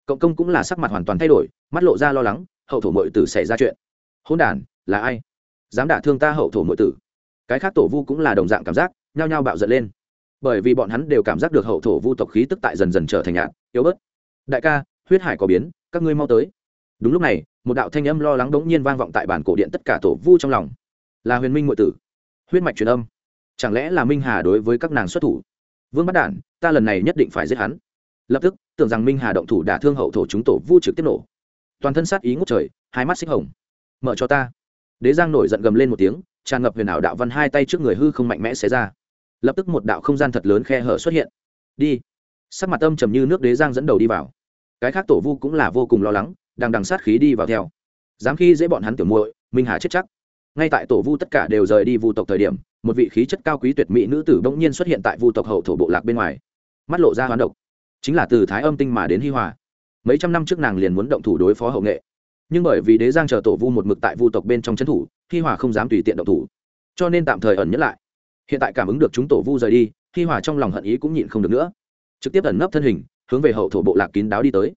Cộng công cũng là sắc mặt hoàn toàn thay đổi, mắt lộ ra lo lắng, hậu thổ mội tử xảy ra chuyện. Hôn đ là ai? Dám đả thương ta hậu thổ mội tử. Cái khác tổ vu cũng là đồng dạng cảm giác, nhao nhao bạo giận lên bởi vì bọn hắn đều cảm giác được hậu thổ vu tộc khí tức tại dần dần trở thành nhạt, yếu bớt. Đại ca, huyết hải có biến, các ngươi mau tới. Đúng lúc này, một đạo thanh âm lo lắng đống nhiên vang vọng tại bản cổ điện tất cả tổ vu trong lòng. Là huyền minh ngụy tử. Huyết mạch truyền âm. Chẳng lẽ là minh hà đối với các nàng xuất thủ? Vương bắt đản, ta lần này nhất định phải giết hắn. Lập tức, tưởng rằng minh hà động thủ đả thương hậu thổ chúng tổ vu trực tiếp nổ. Toàn thân sát ý ngút trời, hai mắt xích hồng. Mở cho ta. Đế giang nổi giận gầm lên một tiếng, tràn ngập huyền ảo đạo văn hai tay trước người hư không mạnh mẽ xé ra lập tức một đạo không gian thật lớn khe hở xuất hiện. Đi. Sắc mặt âm trầm như nước đế giang dẫn đầu đi vào. Cái khác tổ vu cũng là vô cùng lo lắng, đang đằng sát khí đi vào theo. Dám khi dễ bọn hắn tiểu muội minh hà chết chắc. Ngay tại tổ vu tất cả đều rời đi vu tộc thời điểm, một vị khí chất cao quý tuyệt mỹ nữ tử bỗng nhiên xuất hiện tại vu tộc hậu thổ bộ lạc bên ngoài. Mắt lộ ra hoán độc. Chính là từ thái âm tinh mà đến hi hòa. Mấy trăm năm trước nàng liền muốn động thủ đối phó hậu nghệ. Nhưng bởi vì đế giang chờ tổ vu một mực tại vu tộc bên trong c thủ, hi hòa không dám tùy tiện động thủ. Cho nên tạm thời ẩn nhất lại hiện tại cảm ứng được chúng tổ vu rời đi, hi hòa trong lòng hận ý cũng nhịn không được nữa. Trực tiếp ẩn nấp thân hình, hướng về hậu thổ bộ lạc kín đáo đi tới.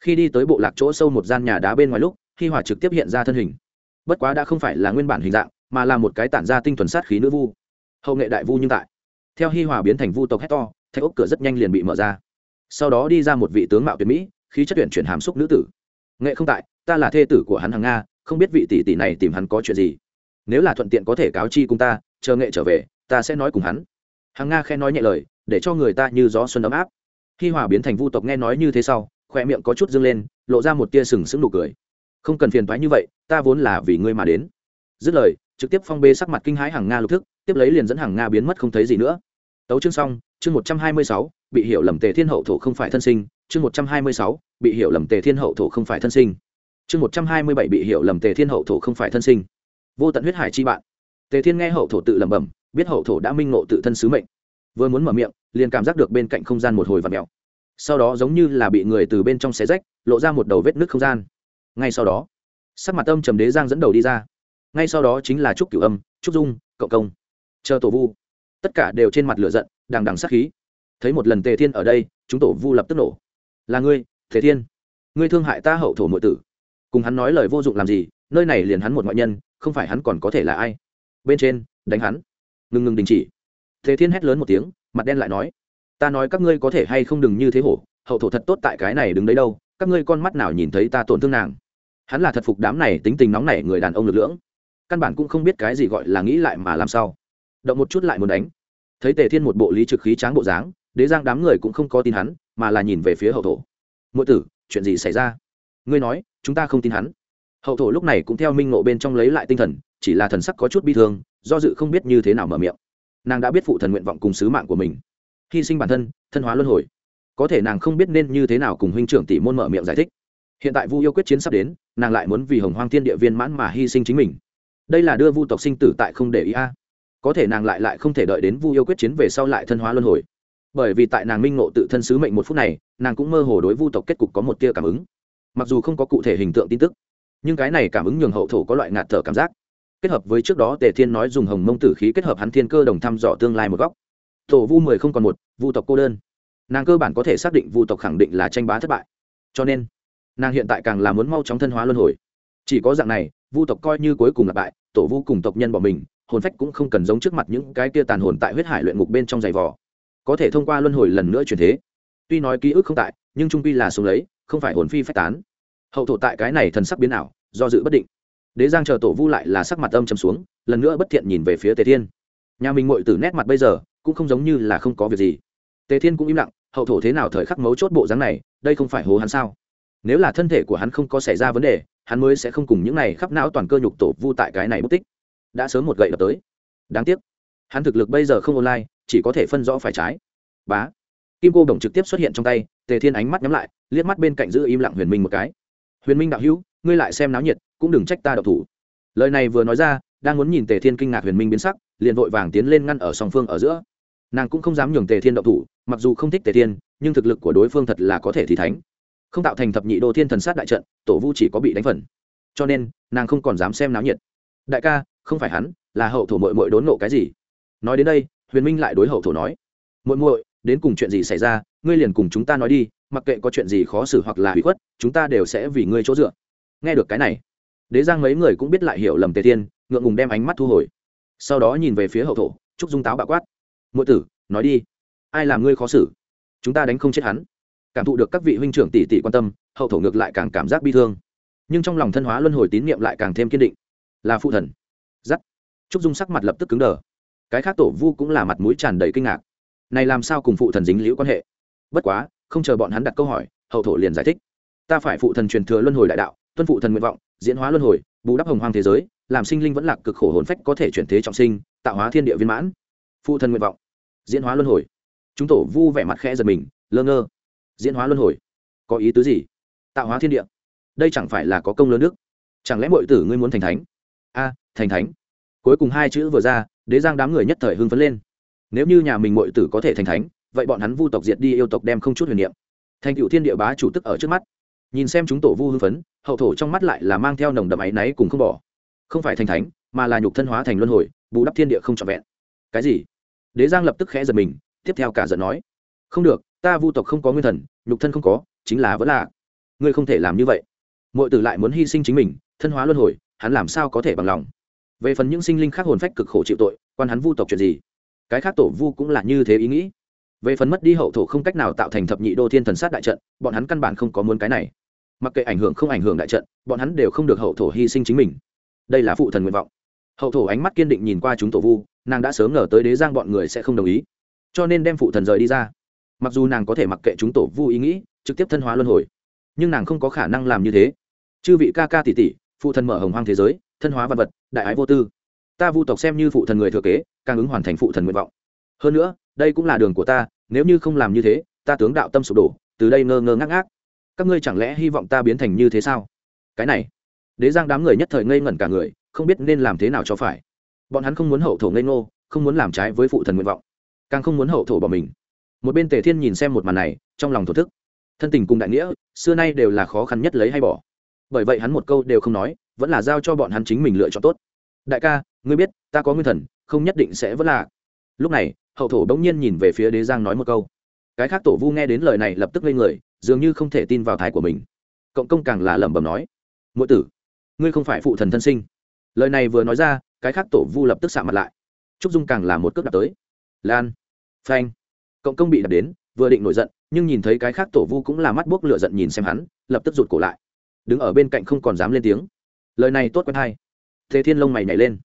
Khi đi tới bộ lạc chỗ sâu một gian nhà đá bên ngoài lúc, hi hòa trực tiếp hiện ra thân hình. Bất quá đã không phải là nguyên bản hình dạng, mà là một cái tản ra tinh thuần sát khí nữ vu. Hậu nghệ đại vu nhưng tại. Theo hi hòa biến thành vu tộc hét to thạch ốc cửa rất nhanh liền bị mở ra. Sau đó đi ra một vị tướng mạo tuyệt mỹ, khí chất tuyển chuyển hàm xúc nữ tử. Nghệ không tại, ta là thê tử của hắn hàng nga, không biết vị tỷ tỷ này tìm hắn có chuyện gì. Nếu là thuận tiện có thể cáo chi cùng ta, chờ nghệ trở về ta sẽ nói cùng hắn. Hằng nga khen nói nhẹ lời, để cho người ta như gió xuân ấm áp. Hi hòa biến thành vu tộc nghe nói như thế sau khoe miệng có chút dâng lên, lộ ra một tia sừng sững nụ cười. Không cần phiền thoái như vậy, ta vốn là vì ngươi mà đến. Dứt lời, trực tiếp phong bê sắc mặt kinh hãi hàng nga lục thức, tiếp lấy liền dẫn hàng nga biến mất không thấy gì nữa. Tấu chương xong, chương một trăm hai mươi sáu, bị hiểu lầm tề thiên hậu thổ không phải thân sinh. Chương một trăm hai mươi sáu, bị hiểu lầm tề thiên hậu thổ không phải thân sinh. Chương một trăm hai mươi bảy, bị hiểu lầm tề thiên hậu thổ không phải thân sinh. Vô tận huyết hải chi bạn. Tề thiên nghe hậu thổ tự lẩm bẩm biết hậu thổ đã minh ngộ tự thân sứ mệnh. Vừa muốn mở miệng, liền cảm giác được bên cạnh không gian một hồi và mèo. Sau đó giống như là bị người từ bên trong xé rách, lộ ra một đầu vết nứt không gian. Ngay sau đó, sắc mặt âm trầm đế giang dẫn đầu đi ra. Ngay sau đó chính là trúc cửu âm, trúc dung, cộng công. Chờ tổ vu. Tất cả đều trên mặt lửa giận, đằng đằng sát khí. Thấy một lần tề thiên ở đây, chúng tổ vu lập tức nổ. Là ngươi thế thiên. Ngươi thương hại ta hậu thổ nội tử. Cùng hắn nói lời vô dụng làm gì, nơi này liền hắn một ngoại nhân, không phải hắn còn có thể là ai. Bên trên, đánh hắn ngừng ngừng đình chỉ. Thế thiên hét lớn một tiếng, mặt đen lại nói, ta nói các ngươi có thể hay không đừng như thế hổ, hậu thổ thật tốt tại cái này đứng đấy đâu, các ngươi con mắt nào nhìn thấy ta tổn thương nàng? Hắn là thật phục đám này tính tình nóng nảy người đàn ông lực lưỡng. Căn bản cũng không biết cái gì gọi là nghĩ lại mà làm sao. Động một chút lại muốn đánh. Thấy tề thiên một bộ lý trực khí tráng bộ dáng, đế giang đám người cũng không có tin hắn, mà là nhìn về phía hậu thổ. Mỗi tử, chuyện gì xảy ra? Ngươi nói, chúng ta không tin hắn. Hậu thổ lúc này cũng theo minh ngộ bên trong lấy lại tinh thần, chỉ là thần sắc có chút bi thương do dự không biết như thế nào mở miệng. Nàng đã biết phụ thần nguyện vọng cùng sứ mạng của mình. Hy sinh bản thân thân hóa luân hồi. Có thể nàng không biết nên như thế nào cùng huynh trưởng tỷ môn mở miệng giải thích. Hiện tại vu yêu quyết chiến sắp đến, nàng lại muốn vì hồng hoang thiên địa viên mãn mà hy sinh chính mình. Đây là đưa vu tộc sinh tử tại không để ý a. Có thể nàng lại lại không thể đợi đến vu yêu quyết chiến về sau lại thân hóa luân hồi. Bởi vì tại nàng minh ngộ tự thân sứ mệnh một phút này, nàng cũng mơ hồ đối vu tộc kết cục có một tia cảm ứng. Mặc dù không có cụ thể hình tượng tin tức, nhưng cái này cảm ứng nhường hậu thổ có loại ngạt thở cảm giác kết hợp với trước đó tề thiên nói dùng hồng mông tử khí kết hợp hắn thiên cơ đồng thăm dò tương lai một góc. Tổ vu mười không còn một, vu tộc cô đơn. Nàng cơ bản có thể xác định vu tộc khẳng định là tranh bá thất bại. Cho nên, nàng hiện tại càng là muốn mau chóng thân hóa luân hồi. Chỉ có dạng này, vu tộc coi như cuối cùng là bại, tổ vu cùng tộc nhân bỏ mình, hồn phách cũng không cần giống trước mặt những cái kia tàn hồn tại huyết hải luyện ngục bên trong giày vò. Có thể thông qua luân hồi lần nữa chuyển thế. Tuy nói ký ức không tại, nhưng trung pi là sống lấy, không phải hồn phi phách tán. Hậu thổ tại cái này thần sắc biến ảo, do dự bất định đế giang chờ tổ vu lại là sắc mặt âm chầm xuống, lần nữa bất thiện nhìn về phía tề thiên. Nhà mình ngội từ nét mặt bây giờ cũng không giống như là không có việc gì. Tề thiên cũng im lặng, hậu thổ thế nào thời khắc mấu chốt bộ dáng này, đây không phải hố hắn sao? Nếu là thân thể của hắn không có xảy ra vấn đề, hắn mới sẽ không cùng những này khắp não toàn cơ nhục tổ vu tại cái này mất tích. Đã sớm một gậy đập tới. Đáng tiếc, hắn thực lực bây giờ không online, chỉ có thể phân rõ phải trái. Bá. Kim cô đồng trực tiếp xuất hiện trong tay, tề thiên ánh mắt nhắm lại, liếc mắt bên cạnh giữ im lặng huyền minh một cái. Huyền minh đạo hữu, ngươi lại xem náo nhiệt cũng đừng trách ta đậu thủ. Lời này vừa nói ra, đang muốn nhìn tề thiên kinh ngạc huyền minh biến sắc, liền vội vàng tiến lên ngăn ở song phương ở giữa. Nàng cũng không dám nhường tề thiên đậu thủ, mặc dù không thích tề thiên, nhưng thực lực của đối phương thật là có thể thì thánh. Không tạo thành thập nhị đô thiên thần sát đại trận, tổ vu chỉ có bị đánh phần. Cho nên, nàng không còn dám xem náo nhiệt. Đại ca, không phải hắn, là hậu thổ mội mội đốn nộ cái gì? Nói đến đây, huyền minh lại đối hậu thổ nói. Mội mội đến cùng chuyện gì xảy ra, ngươi liền cùng chúng ta nói đi, mặc kệ có chuyện gì khó xử hoặc là hủy khuất, chúng ta đều sẽ vì ngươi chỗ dựa. Nghe được cái này đế giang mấy người cũng biết lại hiểu lầm tề Thiên, ngượng ngùng đem ánh mắt thu hồi. Sau đó nhìn về phía hậu thổ trúc dung táo bạo quát. Ngụy tử nói đi ai làm ngươi khó xử? Chúng ta đánh không chết hắn. Cảm thụ được các vị huynh trưởng tỷ tỷ quan tâm hậu thổ ngược lại càng cảm giác bi thương. Nhưng trong lòng thân hóa luân hồi tín niệm lại càng thêm kiên định. Là phụ thần. Giắt. Trúc dung sắc mặt lập tức cứng đờ. Cái khác tổ vu cũng là mặt mũi tràn đầy kinh ngạc. Này làm sao cùng phụ thần dính liễu quan hệ? Bất quá không chờ bọn hắn đặt câu hỏi hậu thổ liền giải thích. Ta phải phụ thần truyền thừa luân hồi đại đạo tuân phụ thần nguyện vọng diễn hóa luân hồi bù đắp hồng hoang thế giới làm sinh linh vẫn lạc cực khổ hồn phách có thể chuyển thế trọng sinh tạo hóa thiên địa viên mãn. Phụ thần nguyện vọng. Diễn hóa luân hồi. Chúng tổ vu vẻ mặt khẽ giật mình lơ ngơ. Diễn hóa luân hồi. Có ý tứ gì? Tạo hóa thiên địa. Đây chẳng phải là có công lớn nước, chẳng lẽ mọi tử ngươi muốn thành thánh? A thành thánh. Cuối cùng hai chữ vừa ra đế giang đám người nhất thời hưng phấn lên. Nếu như nhà mình mọi tử có thể thành thánh vậy bọn hắn vu tộc diệt đi yêu tộc đem không chút huyền niệm. Thành cựu thiên địa bá chủ tức ở trước mắt nhìn xem chúng tổ vu hưng phấn, hậu thổ trong mắt lại là mang theo nồng đậm áy náy cùng không bỏ. Không phải thành thánh, mà là nhục thân hóa thành luân hồi, bù đắp thiên địa không trọn vẹn. Cái gì? Đế giang lập tức khẽ giật mình, tiếp theo cả giận nói, không được, ta vu tộc không có nguyên thần, nhục thân không có, chính là vẫn là. Ngươi không thể làm như vậy. Mọi tử lại muốn hy sinh chính mình, thân hóa luân hồi, hắn làm sao có thể bằng lòng? Về phần những sinh linh khác hồn phách cực khổ chịu tội, quan hắn vu tộc chuyện gì? Cái khác tổ vu cũng là như thế ý nghĩ về phần mất đi hậu thổ không cách nào tạo thành thập nhị đô thiên thần sát đại trận, bọn hắn căn bản không có muốn cái này. Mặc kệ ảnh hưởng không ảnh hưởng đại trận, bọn hắn đều không được hậu thổ hy sinh chính mình. Đây là phụ thần nguyện vọng. Hậu thổ ánh mắt kiên định nhìn qua chúng tổ vu, nàng đã sớm ngờ tới đế giang bọn người sẽ không đồng ý. Cho nên đem phụ thần rời đi ra. Mặc dù nàng có thể mặc kệ chúng tổ vu ý nghĩ, trực tiếp thân hóa luân hồi, nhưng nàng không có khả năng làm như thế. Chư vị ca ca tỷ tỷ, phụ thần mở hồng hoang thế giới, thân hóa văn vật, đại ái vô tư. Ta vu tộc xem như phụ thần người thừa kế, càng ứng hoàn thành phụ thần nguyện vọng. Hơn nữa đây cũng là đường của ta, nếu như không làm như thế, ta tướng đạo tâm sụp đổ, từ đây ngơ ngơ ngác ngác. Các ngươi chẳng lẽ hy vọng ta biến thành như thế sao? Cái này, đế giang đám người nhất thời ngây ngẩn cả người, không biết nên làm thế nào cho phải. Bọn hắn không muốn hậu thổ ngây ngô, không muốn làm trái với phụ thần nguyện vọng, càng không muốn hậu thổ bỏ mình. Một bên tề thiên nhìn xem một màn này, trong lòng thổ thức. Thân tình cùng đại nghĩa, xưa nay đều là khó khăn nhất lấy hay bỏ. Bởi vậy hắn một câu đều không nói, vẫn là giao cho bọn hắn chính mình lựa chọn tốt. Đại ca, ngươi biết, ta có nguyên thần, không nhất định sẽ vẫn là lúc này, hậu thổ bỗng nhiên nhìn về phía đế giang nói một câu. Cái khác tổ vu nghe đến lời này lập tức lên người, dường như không thể tin vào thái của mình. Cộng công càng là lẩm bẩm nói mỗi tử, ngươi không phải phụ thần thân sinh. Lời này vừa nói ra, cái khác tổ vu lập tức xạ mặt lại. Trúc dung càng là một cước đạp tới. Lan, phanh. Cộng công bị đạp đến, vừa định nổi giận, nhưng nhìn thấy cái khác tổ vu cũng là mắt buốc lửa giận nhìn xem hắn, lập tức rụt cổ lại. Đứng ở bên cạnh không còn dám lên tiếng. Lời này tốt quen hay. Thế thiên lông mày nhảy lên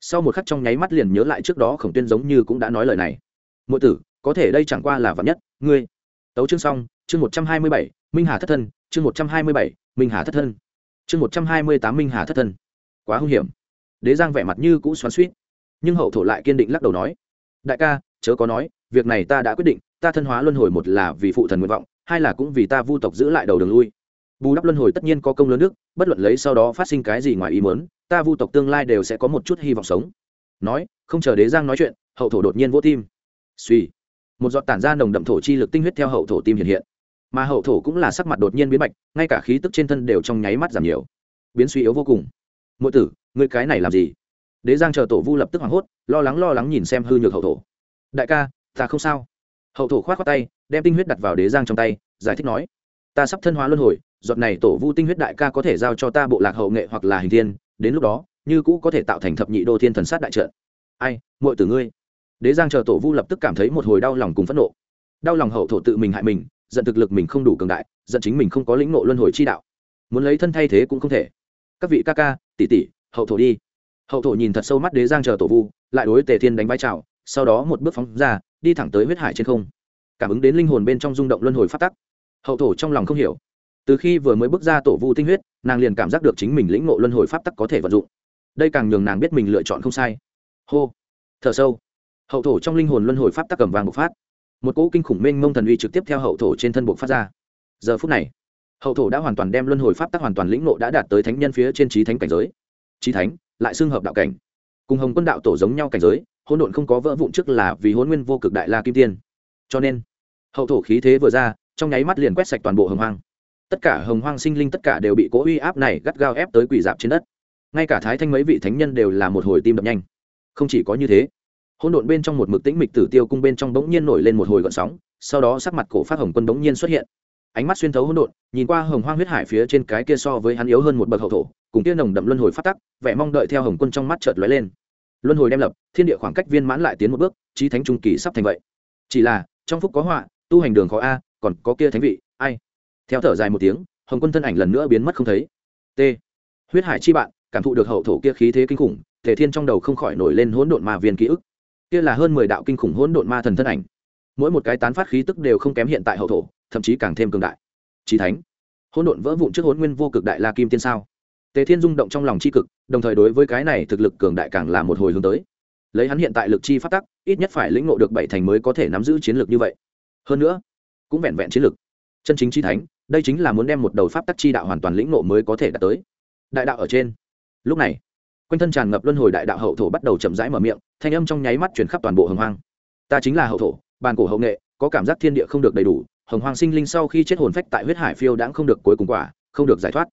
sau một khắc trong nháy mắt liền nhớ lại trước đó khổng tuyên giống như cũng đã nói lời này. Mỗi tử, có thể đây chẳng qua là vạn nhất, ngươi. Tấu chương xong, chương một trăm hai mươi bảy, minh hà thất thân, chương một trăm hai mươi bảy, minh hà thất thân. Chương một trăm hai mươi tám, minh hà thất thân. Quá hung hiểm. Đế giang vẻ mặt như cũ xoắn suýt nhưng hậu thổ lại kiên định lắc đầu nói, đại ca, chớ có nói, việc này ta đã quyết định, ta thân hóa luân hồi một là vì phụ thần nguyện vọng, hai là cũng vì ta vu tộc giữ lại đầu đường lui. Bù đắp luân hồi tất nhiên có công lớn nước bất luận lấy sau đó phát sinh cái gì ngoài ý mớn ta vu tộc tương lai đều sẽ có một chút hy vọng sống. Nói, không chờ đế giang nói chuyện, hậu thổ đột nhiên vỗ tim. Suy một giọt tản ra nồng đậm thổ chi lực tinh huyết theo hậu thổ tim hiện hiện. Mà hậu thổ cũng là sắc mặt đột nhiên biến bạch ngay cả khí tức trên thân đều trong nháy mắt giảm nhiều. Biến suy yếu vô cùng. Mỗi tử người cái này làm gì? Đế giang chờ tổ vu lập tức hoảng hốt, lo lắng lo lắng nhìn xem hư nhược hậu thổ. Đại ca, ta không sao. Hậu thổ k h o á t tay, đem tinh huyết đặt vào đế giang trong tay, giải thích nói. Ta sắp thân hóa luân hồi, giọt này tổ vu tinh huyết đại ca có thể giao cho ta bộ lạc hậu nghệ hoặc là hình thiên đến lúc đó, như cũ có thể tạo thành thập nhị đô thiên thần sát đại trận. ai, muội tử ngươi. Đế giang chờ tổ vu lập tức cảm thấy một hồi đau lòng cùng phẫn nộ. Đau lòng hậu thổ tự mình hại mình, giận thực lực mình không đủ cường đại, giận chính mình không có lĩnh nộ luân hồi chi đạo. Muốn lấy thân thay thế cũng không thể. Các vị ca ca, tỷ tỷ, hậu thổ đi. Hậu thổ nhìn thật sâu mắt đế giang chờ tổ vu, lại đối tề thiên đánh vai trào sau đó một bước phóng ra, đi thẳng tới huyết hải trên không. Cảm ứng đến linh hồn bên trong rung động luân hồi phát tắc. Hậu thổ trong lòng không hiểu từ khi vừa mới bước ra tổ vu tinh huyết, nàng liền cảm giác được chính mình lĩnh ngộ luân hồi pháp tắc có thể vận dụng. Đây càng nhường nàng biết mình lựa chọn không sai. Hô. Thở sâu. Hậu thổ trong linh hồn luân hồi pháp tắc cầm vàng bộc phát. Một cỗ kinh khủng minh mông thần uy trực tiếp theo hậu thổ trên thân bộc phát ra. Giờ phút này, hậu thổ đã hoàn toàn đem luân hồi pháp tắc hoàn toàn lĩnh ngộ đã đạt tới thánh nhân phía trên trí thánh cảnh giới. Trí thánh, lại xưng hợp đạo cảnh. Cùng hồng quân đạo tổ giống nhau cảnh giới, hỗn độn không có vỡ vụn trước là vì hôn nguyên vô cực đại la kim tiên. Cho nên, hậu thổ khí thế vừa ra, trong nháy mắt liền quét sạch toàn bộ hồng hoang tất cả hồng hoang sinh linh tất cả đều bị cố uy áp này gắt gao ép tới quỷ dạp trên đất. Ngay cả thái thanh mấy vị thánh nhân đều là một hồi tim đập nhanh. Không chỉ có như thế, hỗn độn bên trong một mực tĩnh mịch tử tiêu cung bên trong bỗng nhiên nổi lên một hồi gợn sóng, sau đó sắc mặt cổ phát hồng quân bỗng nhiên xuất hiện. Ánh mắt xuyên thấu hỗn độn, nhìn qua hồng hoang huyết hải phía trên cái kia so với hắn yếu hơn một bậc hậu thổ, cùng kia nồng đậm luân hồi phát tắc, vẻ mong đợi theo hồng quân trong mắt chợt lóe lên. Luân hồi đem lập, thiên địa khoảng cách viên mãn lại tiến một bước trí thánh trung kỳ sắp thành vậy. Chỉ là, trong phúc có họa, tu hành đường khó a, còn có kia thánh vị, ai? Theo thở dài một tiếng, hồng quân thân ảnh lần nữa biến mất không thấy. T. Huyết hải chi bạn, cảm thụ được hậu thổ kia khí thế kinh khủng thể thiên trong đầu không khỏi nổi lên hỗn độn ma viên ký ức. Kia là hơn mười đạo kinh khủng hỗn độn ma thần thân ảnh. Mỗi một cái tán phát khí tức đều không kém hiện tại hậu thổ, thậm chí càng thêm cường đại. Trí thánh. Hỗn độn vỡ vụn trước hỗn nguyên vô cực đại la kim tiên sao? Tề thiên rung động trong lòng c h i cực, đồng thời đối với cái này thực lực cường đại càng là một hồi hướng tới. Lấy hắn hiện tại lực chi phát tắc, ít nhất phải lĩnh ngộ được bảy thành mới có thể nắm giữ chiến lược như vậy. Hơn nữa, cũng vẹn vẹn chiến lược. Chân chính chi thánh đây chính là muốn đem một đầu pháp tắc chi đạo hoàn toàn lĩnh nộ mới có thể đạt tới. Đại đạo ở trên. Lúc này, quanh thân tràn ngập luân hồi đại đạo hậu thổ bắt đầu chậm rãi mở miệng, thanh âm trong nháy mắt chuyển khắp toàn bộ hồng hoang. Ta chính là hậu thổ, bàn cổ hậu nghệ, có cảm giác thiên địa không được đầy đủ, hồng hoang sinh linh sau khi chết hồn phách tại huyết hải phiêu đãng không được cuối cùng quả, không được giải thoát.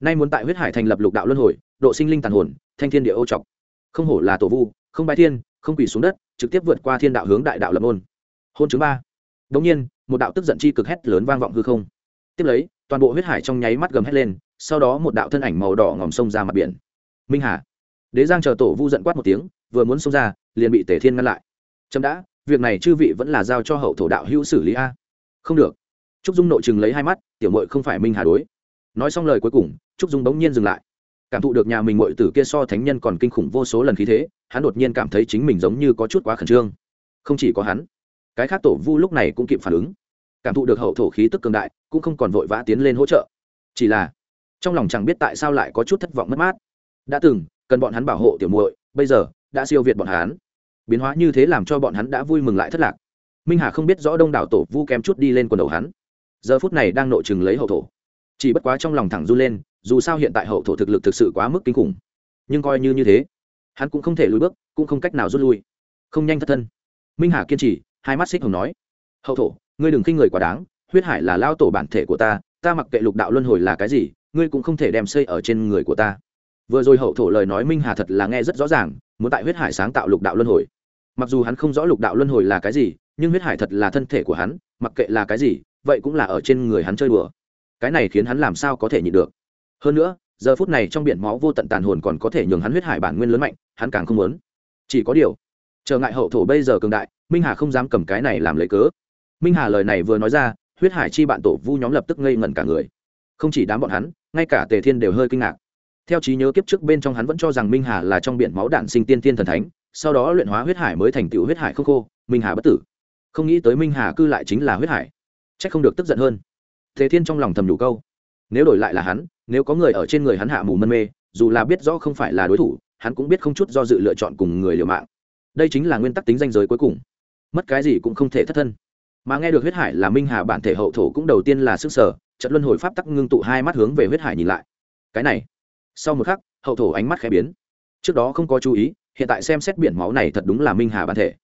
Nay muốn tại huyết hải thành lập lục đạo luân hồi, độ sinh linh tàn hồn, thanh thiên địa ô trọc. Không hổ là tổ vu, không bái thiên, không quỳ xuống đất, trực tiếp vượt qua thiên đạo hướng đại đạo lập môn. Hôn chứng ba. Đống nhiên, một đạo tức giận chi cực hét lớn vang vọng hư không tiếp lấy, toàn bộ huyết hải trong nháy mắt gầm hét lên, sau đó một đạo thân ảnh màu đỏ ngòm sông ra mặt biển. Minh hà. Đế giang chờ tổ vu giận quát một tiếng, vừa muốn xông ra, liền bị tề thiên ngăn lại. Chậm đã, việc này chư vị vẫn là giao cho hậu thổ đạo hữu xử lý a. Không được. Trúc dung nội chừng lấy hai mắt, tiểu mội không phải minh hà đối. Nói xong lời cuối cùng, trúc dung bỗng nhiên dừng lại. Cảm thụ được nhà mình mội tử kia so thánh nhân còn kinh khủng vô số lần khí thế, hắn đột nhiên cảm thấy chính mình giống như có chút quá khẩn trương. Không chỉ có hắn, cái khác tổ vu lúc này cũng kịp phản ứng cảm thụ được hậu thổ khí tức cường đại, cũng không còn vội vã tiến lên hỗ trợ. Chỉ là, trong lòng chẳng biết tại sao lại có chút thất vọng mất mát. Đã từng, cần bọn hắn bảo hộ tiểu muội, bây giờ, đã siêu việt bọn hắn. Biến hóa như thế làm cho bọn hắn đã vui mừng lại thất lạc. Minh hà không biết rõ đông đảo tổ vu kém chút đi lên quần đầu hắn. Giờ phút này đang nội chừng lấy hậu thổ. Chỉ bất quá trong lòng thẳng du lên, dù sao hiện tại hậu thổ thực lực thực sự quá mức kinh khủng. Nhưng coi như như thế, hắn cũng không thể lùi bước, cũng không cách nào rút lui. Không nhanh thất thân. Minh hà kiên trì, hai mắt xích hồng nói. Hậu thổ ngươi đừng khinh người quá đáng, huyết hải là lao tổ bản thể của ta ta mặc kệ lục đạo luân hồi là cái gì, ngươi cũng không thể đem xây ở trên người của ta. Vừa rồi hậu thổ lời nói minh hà thật là nghe rất rõ ràng, muốn tại huyết hải sáng tạo lục đạo luân hồi. Mặc dù hắn không rõ lục đạo luân hồi là cái gì, nhưng huyết hải thật là thân thể của hắn, mặc kệ là cái gì, vậy cũng là ở trên người hắn chơi đùa. Cái này khiến hắn làm sao có thể nhịn được. Hơn nữa, giờ phút này trong biển máu vô tận tàn hồn còn có thể nhường hắn huyết hải bản nguyên lớn mạnh, hắn càng không muốn. Chỉ có điều, trở ngại hậu thổ bây giờ cường đại, minh hà không dám cầm cái này làm lấy cớ minh hà lời này vừa nói ra, huyết hải chi bạn tổ vu nhóm lập tức ngây ngẩn cả người. Không chỉ đám bọn hắn, ngay cả tề thiên đều hơi kinh ngạc. Theo trí nhớ kiếp trước bên trong hắn vẫn cho rằng minh hà là trong biển máu đạn sinh tiên tiên thần thánh, sau đó luyện hóa huyết hải mới thành tựu huyết hải không khô, minh hà bất tử. Không nghĩ tới minh hà cư lại chính là huyết hải. C h ắ c không được tức giận hơn. Thế thiên trong lòng thầm đủ câu. Nếu đổi lại là hắn, nếu có người ở trên người hắn hạ mù mân mê, dù là biết rõ không phải là đối thủ, hắn cũng biết không chút do dự lựa chọn cùng người liều mạng. Đây chính là nguyên tắc tính danh giới cuối cùng. Mất cái gì cũng không thể thất thân mà nghe được huyết hải là minh hà bản thể hậu thổ cũng đầu tiên là sức sở, trận luân hồi pháp tắc ngưng tụ hai mắt hướng về huyết hải nhìn lại. Cái này, sau một khắc, hậu thổ ánh mắt khẽ biến. Trước đó không có chú ý, hiện tại xem xét biển máu này thật đúng là minh hà bản thể.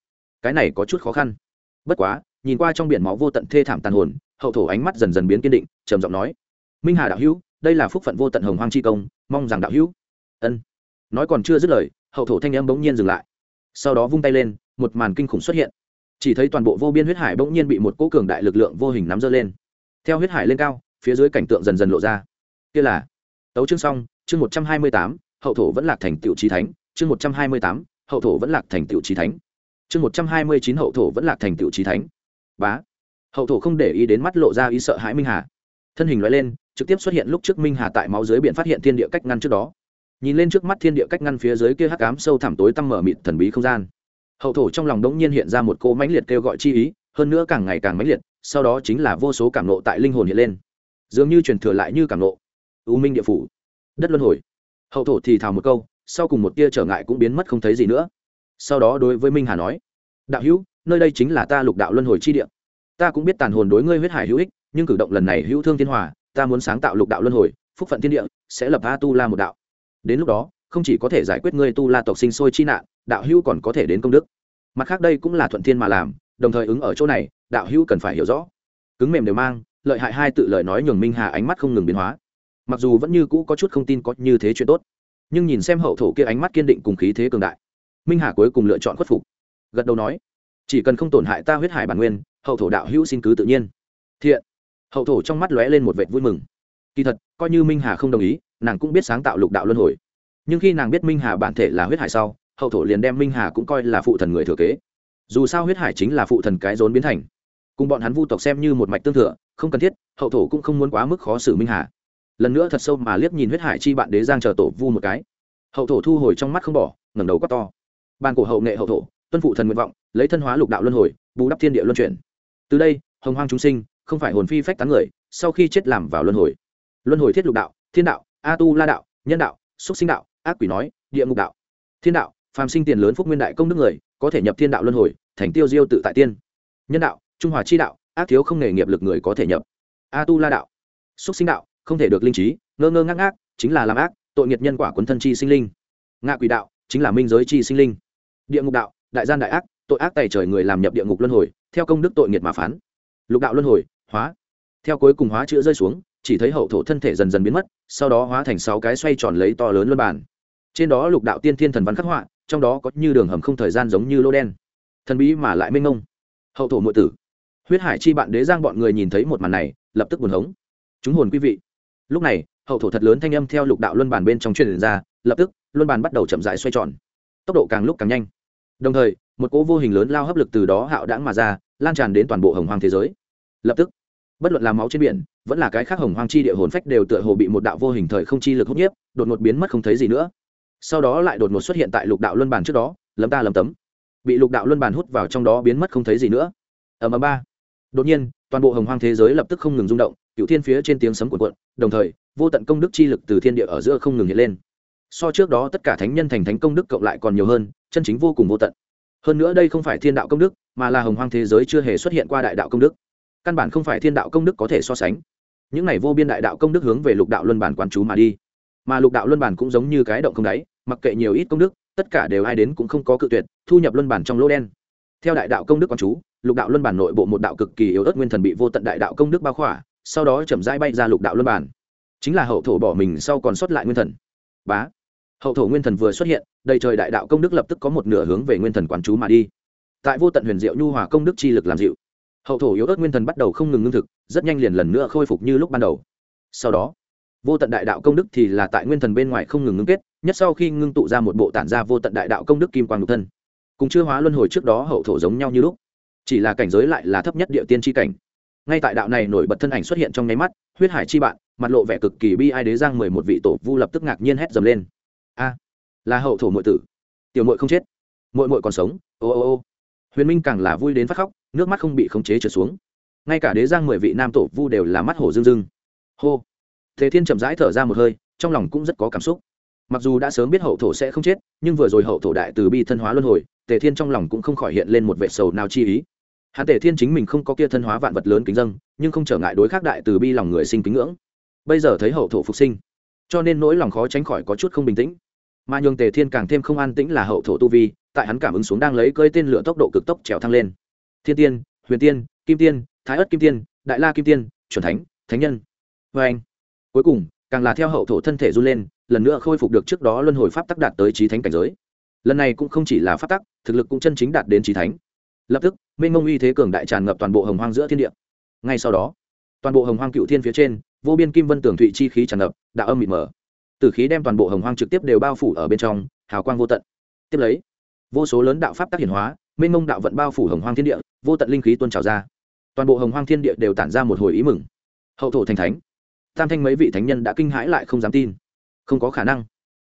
Cái này có chút khó khăn. Bất quá, nhìn qua trong biển máu vô tận thê thảm tàn hồn, hậu thổ ánh mắt dần dần biến kiên định, trầm giọng nói, minh hà đạo hữu, đây là phúc phận vô tận hồng hoang chi công, mong rằng đạo hữu. Ân. Nói còn chưa dứt lời, hậu thổ thanh em bỗng nhiên dừng lại. Sau đó vung tay lên, một màn kinh khủng xuất hiện chỉ thấy toàn bộ vô biên huyết hải bỗng nhiên bị một cỗ cường đại lực lượng vô hình nắm dơ lên. Theo huyết hải lên cao, phía dưới cảnh tượng dần dần lộ ra. Kia là, tấu chương xong, chương một trăm hai mươi tám, hậu thổ vẫn lạc thành tiệu trí thánh, chương một trăm hai mươi tám, hậu thổ vẫn lạc thành tiệu trí thánh. Chương một trăm hai mươi chín, hậu thổ vẫn lạc thành tiệu trí thánh. Bá, hậu thổ không để ý đến mắt lộ ra ý sợ hãi minh hà. Thân hình loại lên, trực tiếp xuất hiện lúc trước minh hà tại máu dưới biển phát hiện thiên địa cách ngăn trước đó. Nhìn lên trước mắt thiên địa cách ngăn phía dưới kia hắc ám sâu thẳm tối tăm mở mịt thần bí không gian hậu thổ trong lòng đống nhiên hiện ra một cô mãnh liệt kêu gọi chi ý, hơn nữa càng ngày càng mãnh liệt, sau đó chính là vô số cảm nộ tại linh hồn hiện lên. Dường như truyền thừa lại như cảm nộ. U minh địa phủ. Đất luân hồi. Hậu thổ thì thào một câu, sau cùng một tia trở ngại cũng biến mất không thấy gì nữa. Sau đó đối với minh hà nói, đạo hữu, nơi đây chính là ta lục đạo luân hồi chi địa. Ta cũng biết tàn hồn đối ngươi huyết hải hữu ích, nhưng cử động lần này hữu thương thiên hòa, ta muốn sáng tạo lục đạo luân hồi, phúc phận thiên địa, sẽ lập a tu la một đạo. Đến lúc đó, không chỉ có thể giải quyết ngươi tu la tộc sinh sôi chi nạn đạo hữu còn có thể đến công đức. Mặt khác đây cũng là thuận thiên mà làm, đồng thời ứng ở chỗ này, đạo hữu cần phải hiểu rõ. Cứng mềm đều mang, lợi hại hai tự lời nói nhường minh hà ánh mắt không ngừng biến hóa. Mặc dù vẫn như cũ có chút không tin có như thế chuyện tốt, nhưng nhìn xem hậu thổ kia ánh mắt kiên định cùng khí thế cường đại, minh hà cuối cùng lựa chọn khuất phục. Gật đầu nói, chỉ cần không tổn hại ta huyết hải bản nguyên, hậu thổ đạo hữu xin cứ tự nhiên. Thiện. Hậu thổ trong mắt lóe lên một vệt vui mừng. Kỳ thật, coi như minh hà không đồng ý, nàng cũng biết sáng tạo lục đạo luân hồi. Nhưng khi nàng biết minh hà bản thể là huyết hải sau hậu thổ liền đem minh hà cũng coi là phụ thần người thừa kế. Dù sao huyết hải chính là phụ thần cái rốn biến thành. Cùng bọn hắn vu tộc xem như một mạch tương thừa, không cần thiết, hậu thổ cũng không muốn quá mức khó xử minh hà. Lần nữa thật sâu mà liếc nhìn huyết hải chi bạn đế giang chờ tổ vu một cái. Hậu thổ thu hồi trong mắt không bỏ, ngẩng đầu quát to. Ban cổ hậu nghệ hậu thổ, tuân phụ thần nguyện vọng, lấy thân hóa lục đạo luân hồi, bù đắp thiên địa luân chuyển. Từ đây, hồng hoang chúng sinh, không phải hồn phi phách tán người, sau khi chết làm vào luân hồi. Luân hồi thiết lục đạo, thiên đạo, a tu la đạo, nhân đạo xúc sinh đạo, ác quỷ nói, địa ngục đạo. Thiên đạo phàm sinh tiền lớn phúc nguyên đại công đức người, có thể nhập thiên đạo luân hồi, thành tiêu diêu tự tại tiên. Nhân đạo, trung hòa chi đạo, ác thiếu không nghề nghiệp lực người có thể nhập. A tu la đạo, xúc sinh đạo, không thể được linh trí, ngơ ngơ ngác ngác, chính là làm ác, tội nghiệt nhân quả quấn thân chi sinh linh. Ngạ quỷ đạo, chính là minh giới chi sinh linh. Địa ngục đạo, đại gian đại ác, tội ác tài trời người làm nhập địa ngục luân hồi, theo công đức tội nghiệt mà phán. Lục đạo luân hồi, hóa. Theo cuối cùng hóa chữ rơi xuống, chỉ thấy hậu thổ thân thể dần dần biến mất, sau đó hóa thành sáu cái xoay tròn lấy to lớn luân bản trên đó lục đạo tiên thiên thần văn khắc họa trong đó có như đường hầm không thời gian giống như lô đen. Thần bí mà lại mênh mông. Hậu thổ nội tử. Huyết hải chi bạn đế giang bọn người nhìn thấy một màn này, lập tức buồn hống. Chúng hồn quý vị. Lúc này, hậu thổ thật lớn thanh âm theo lục đạo luân bàn bên trong truyền ra, lập tức, luân bàn bắt đầu chậm rãi xoay tròn. Tốc độ càng lúc càng nhanh. Đồng thời, một cỗ vô hình lớn lao hấp lực từ đó hạo đãng mà ra, lan tràn đến toàn bộ hồng hoang thế giới. Lập tức, bất luận làm máu trên biển, vẫn là cái khác hồng hoang chi địa hồn phách đều tựa hồ bị một đạo vô hình thời không chi lực hút nhiếp, đột ngột biến mất không thấy gì nữa sau đó lại đột ngột xuất hiện tại lục đạo luân bản trước đó, lấm ta lấm tấm. Bị lục đạo luân bản hút vào trong đó biến mất không thấy gì nữa. Ở ầm ba. Đột nhiên, toàn bộ hồng hoang thế giới lập tức không ngừng rung động cựu thiên phía trên tiếng sấm cuộn cuộn, đồng thời, vô tận công đức chi lực từ thiên địa ở giữa không ngừng hiện lên. So trước đó tất cả thánh nhân thành thánh công đức cộng lại còn nhiều hơn, chân chính vô cùng vô tận. Hơn nữa đây không phải thiên đạo công đức, mà là hồng hoang thế giới chưa hề xuất hiện qua đại đạo công đức. Căn bản không phải thiên đạo công đức có thể so sánh. Những này vô biên đại đạo công đức hướng về lục đạo luân bản quán chú mà đi. Mà lục đạo luân bản cũng giống như cái động không đáy mặc kệ nhiều ít công đức, tất cả đều ai đến cũng không có cự tuyệt, thu nhập luân bản trong lỗ đen. Theo đại đạo công đức quán chú, lục đạo luân bản nội bộ một đạo cực kỳ yếu ớt nguyên thần bị vô tận đại đạo công đức bao khỏa, sau đó chậm rãi bay ra lục đạo luân bản. Chính là hậu thổ bỏ mình sau còn sót lại nguyên thần. Bá! Hậu thổ nguyên thần vừa xuất hiện, đầy trời đại đạo công đức lập tức có một nửa hướng về nguyên thần quán chú mà đi. Tại vô tận huyền diệu nhu hòa công đức chi lực làm dịu, hậu thổ yếu ớt nguyên thần bắt đầu không ngừng ngưng thực, rất nhanh liền lần nữa khôi phục như lúc ban đầu. Sau đó, vô tận đại đạo công đức thì là tại nguyên thần bên ngoài không ngừng ngưng kết nhất sau khi ngưng tụ ra một bộ tản ra vô tận đại đạo công đức kim quang lục thân, cùng chưa hóa luân hồi trước đó hậu thổ giống nhau như lúc. Chỉ là cảnh giới lại là thấp nhất địa tiên tri cảnh. Ngay tại đạo này nổi bật thân ảnh xuất hiện trong nháy mắt, huyết hải chi bạn, mặt lộ vẻ cực kỳ bi ai đế giang mười một vị tổ vu lập tức ngạc nhiên hét dầm lên. A, là hậu thổ mội tử. Tiểu mội không chết mội mội còn sống. Ô ô ô. Huyền minh càng là vui đến phát khóc, nước mắt không bị khống chế trở xuống. Ngay cả đế giang mười vị nam tổ vu đều là mắt hổ dương dưng hô. Thế thiên chậm rãi thở ra một hơi, trong lòng cũng rất có cảm xúc mặc dù đã sớm biết hậu thổ sẽ không chết, nhưng vừa rồi hậu thổ đại từ bi thân hóa luân hồi, tề thiên trong lòng cũng không khỏi hiện lên một vệ sầu nào chi ý. Hắn tề thiên chính mình không có kia thân hóa vạn vật lớn kính dâng, nhưng không trở ngại đối khác đại từ bi lòng người sinh kính ngưỡng. Bây giờ thấy hậu thổ phục sinh, cho nên nỗi lòng khó tránh khỏi có chút không bình tĩnh. Mà nhường tề thiên càng thêm không an tĩnh là hậu thổ tu vi, tại hắn cảm ứng xuống đang lấy cơi tên lửa tốc độ cực tốc trèo thăng lên. Thiên tiên, huyền tiên, kim tiên, thái ất kim tiên, đại la kim tiên, chuẩn thánh thánh nhân. Vê anh cuối cùng càng là theo hậu thổ thân thể run lên, lần nữa khôi phục được trước đó luân hồi pháp tắc đạt tới trí thánh cảnh giới. Lần này cũng không chỉ là pháp tắc, thực lực cũng chân chính đạt đến trí thánh. Lập tức minh mông uy thế cường đại tràn ngập toàn bộ hồng hoang giữa thiên địa. Ngay sau đó, toàn bộ hồng hoang cựu thiên phía trên, vô biên kim vân tường thụy chi khí tràn ngập đạo âm mịt mờ. Từ khí đem toàn bộ hồng hoang trực tiếp đều bao phủ ở bên trong, hào quang vô tận. Tiếp lấy, vô số lớn đạo pháp tác hiển hóa minh mông đạo vận bao phủ hồng hoang thiên địa, vô tận linh khí tuôn trào ra. Toàn bộ hồng hoang thiên địa đều tản ra một hồi ý mừng. Hậu thổ thành thánh tam thanh mấy vị thánh nhân đã kinh hãi lại không dám tin. Không có khả năng.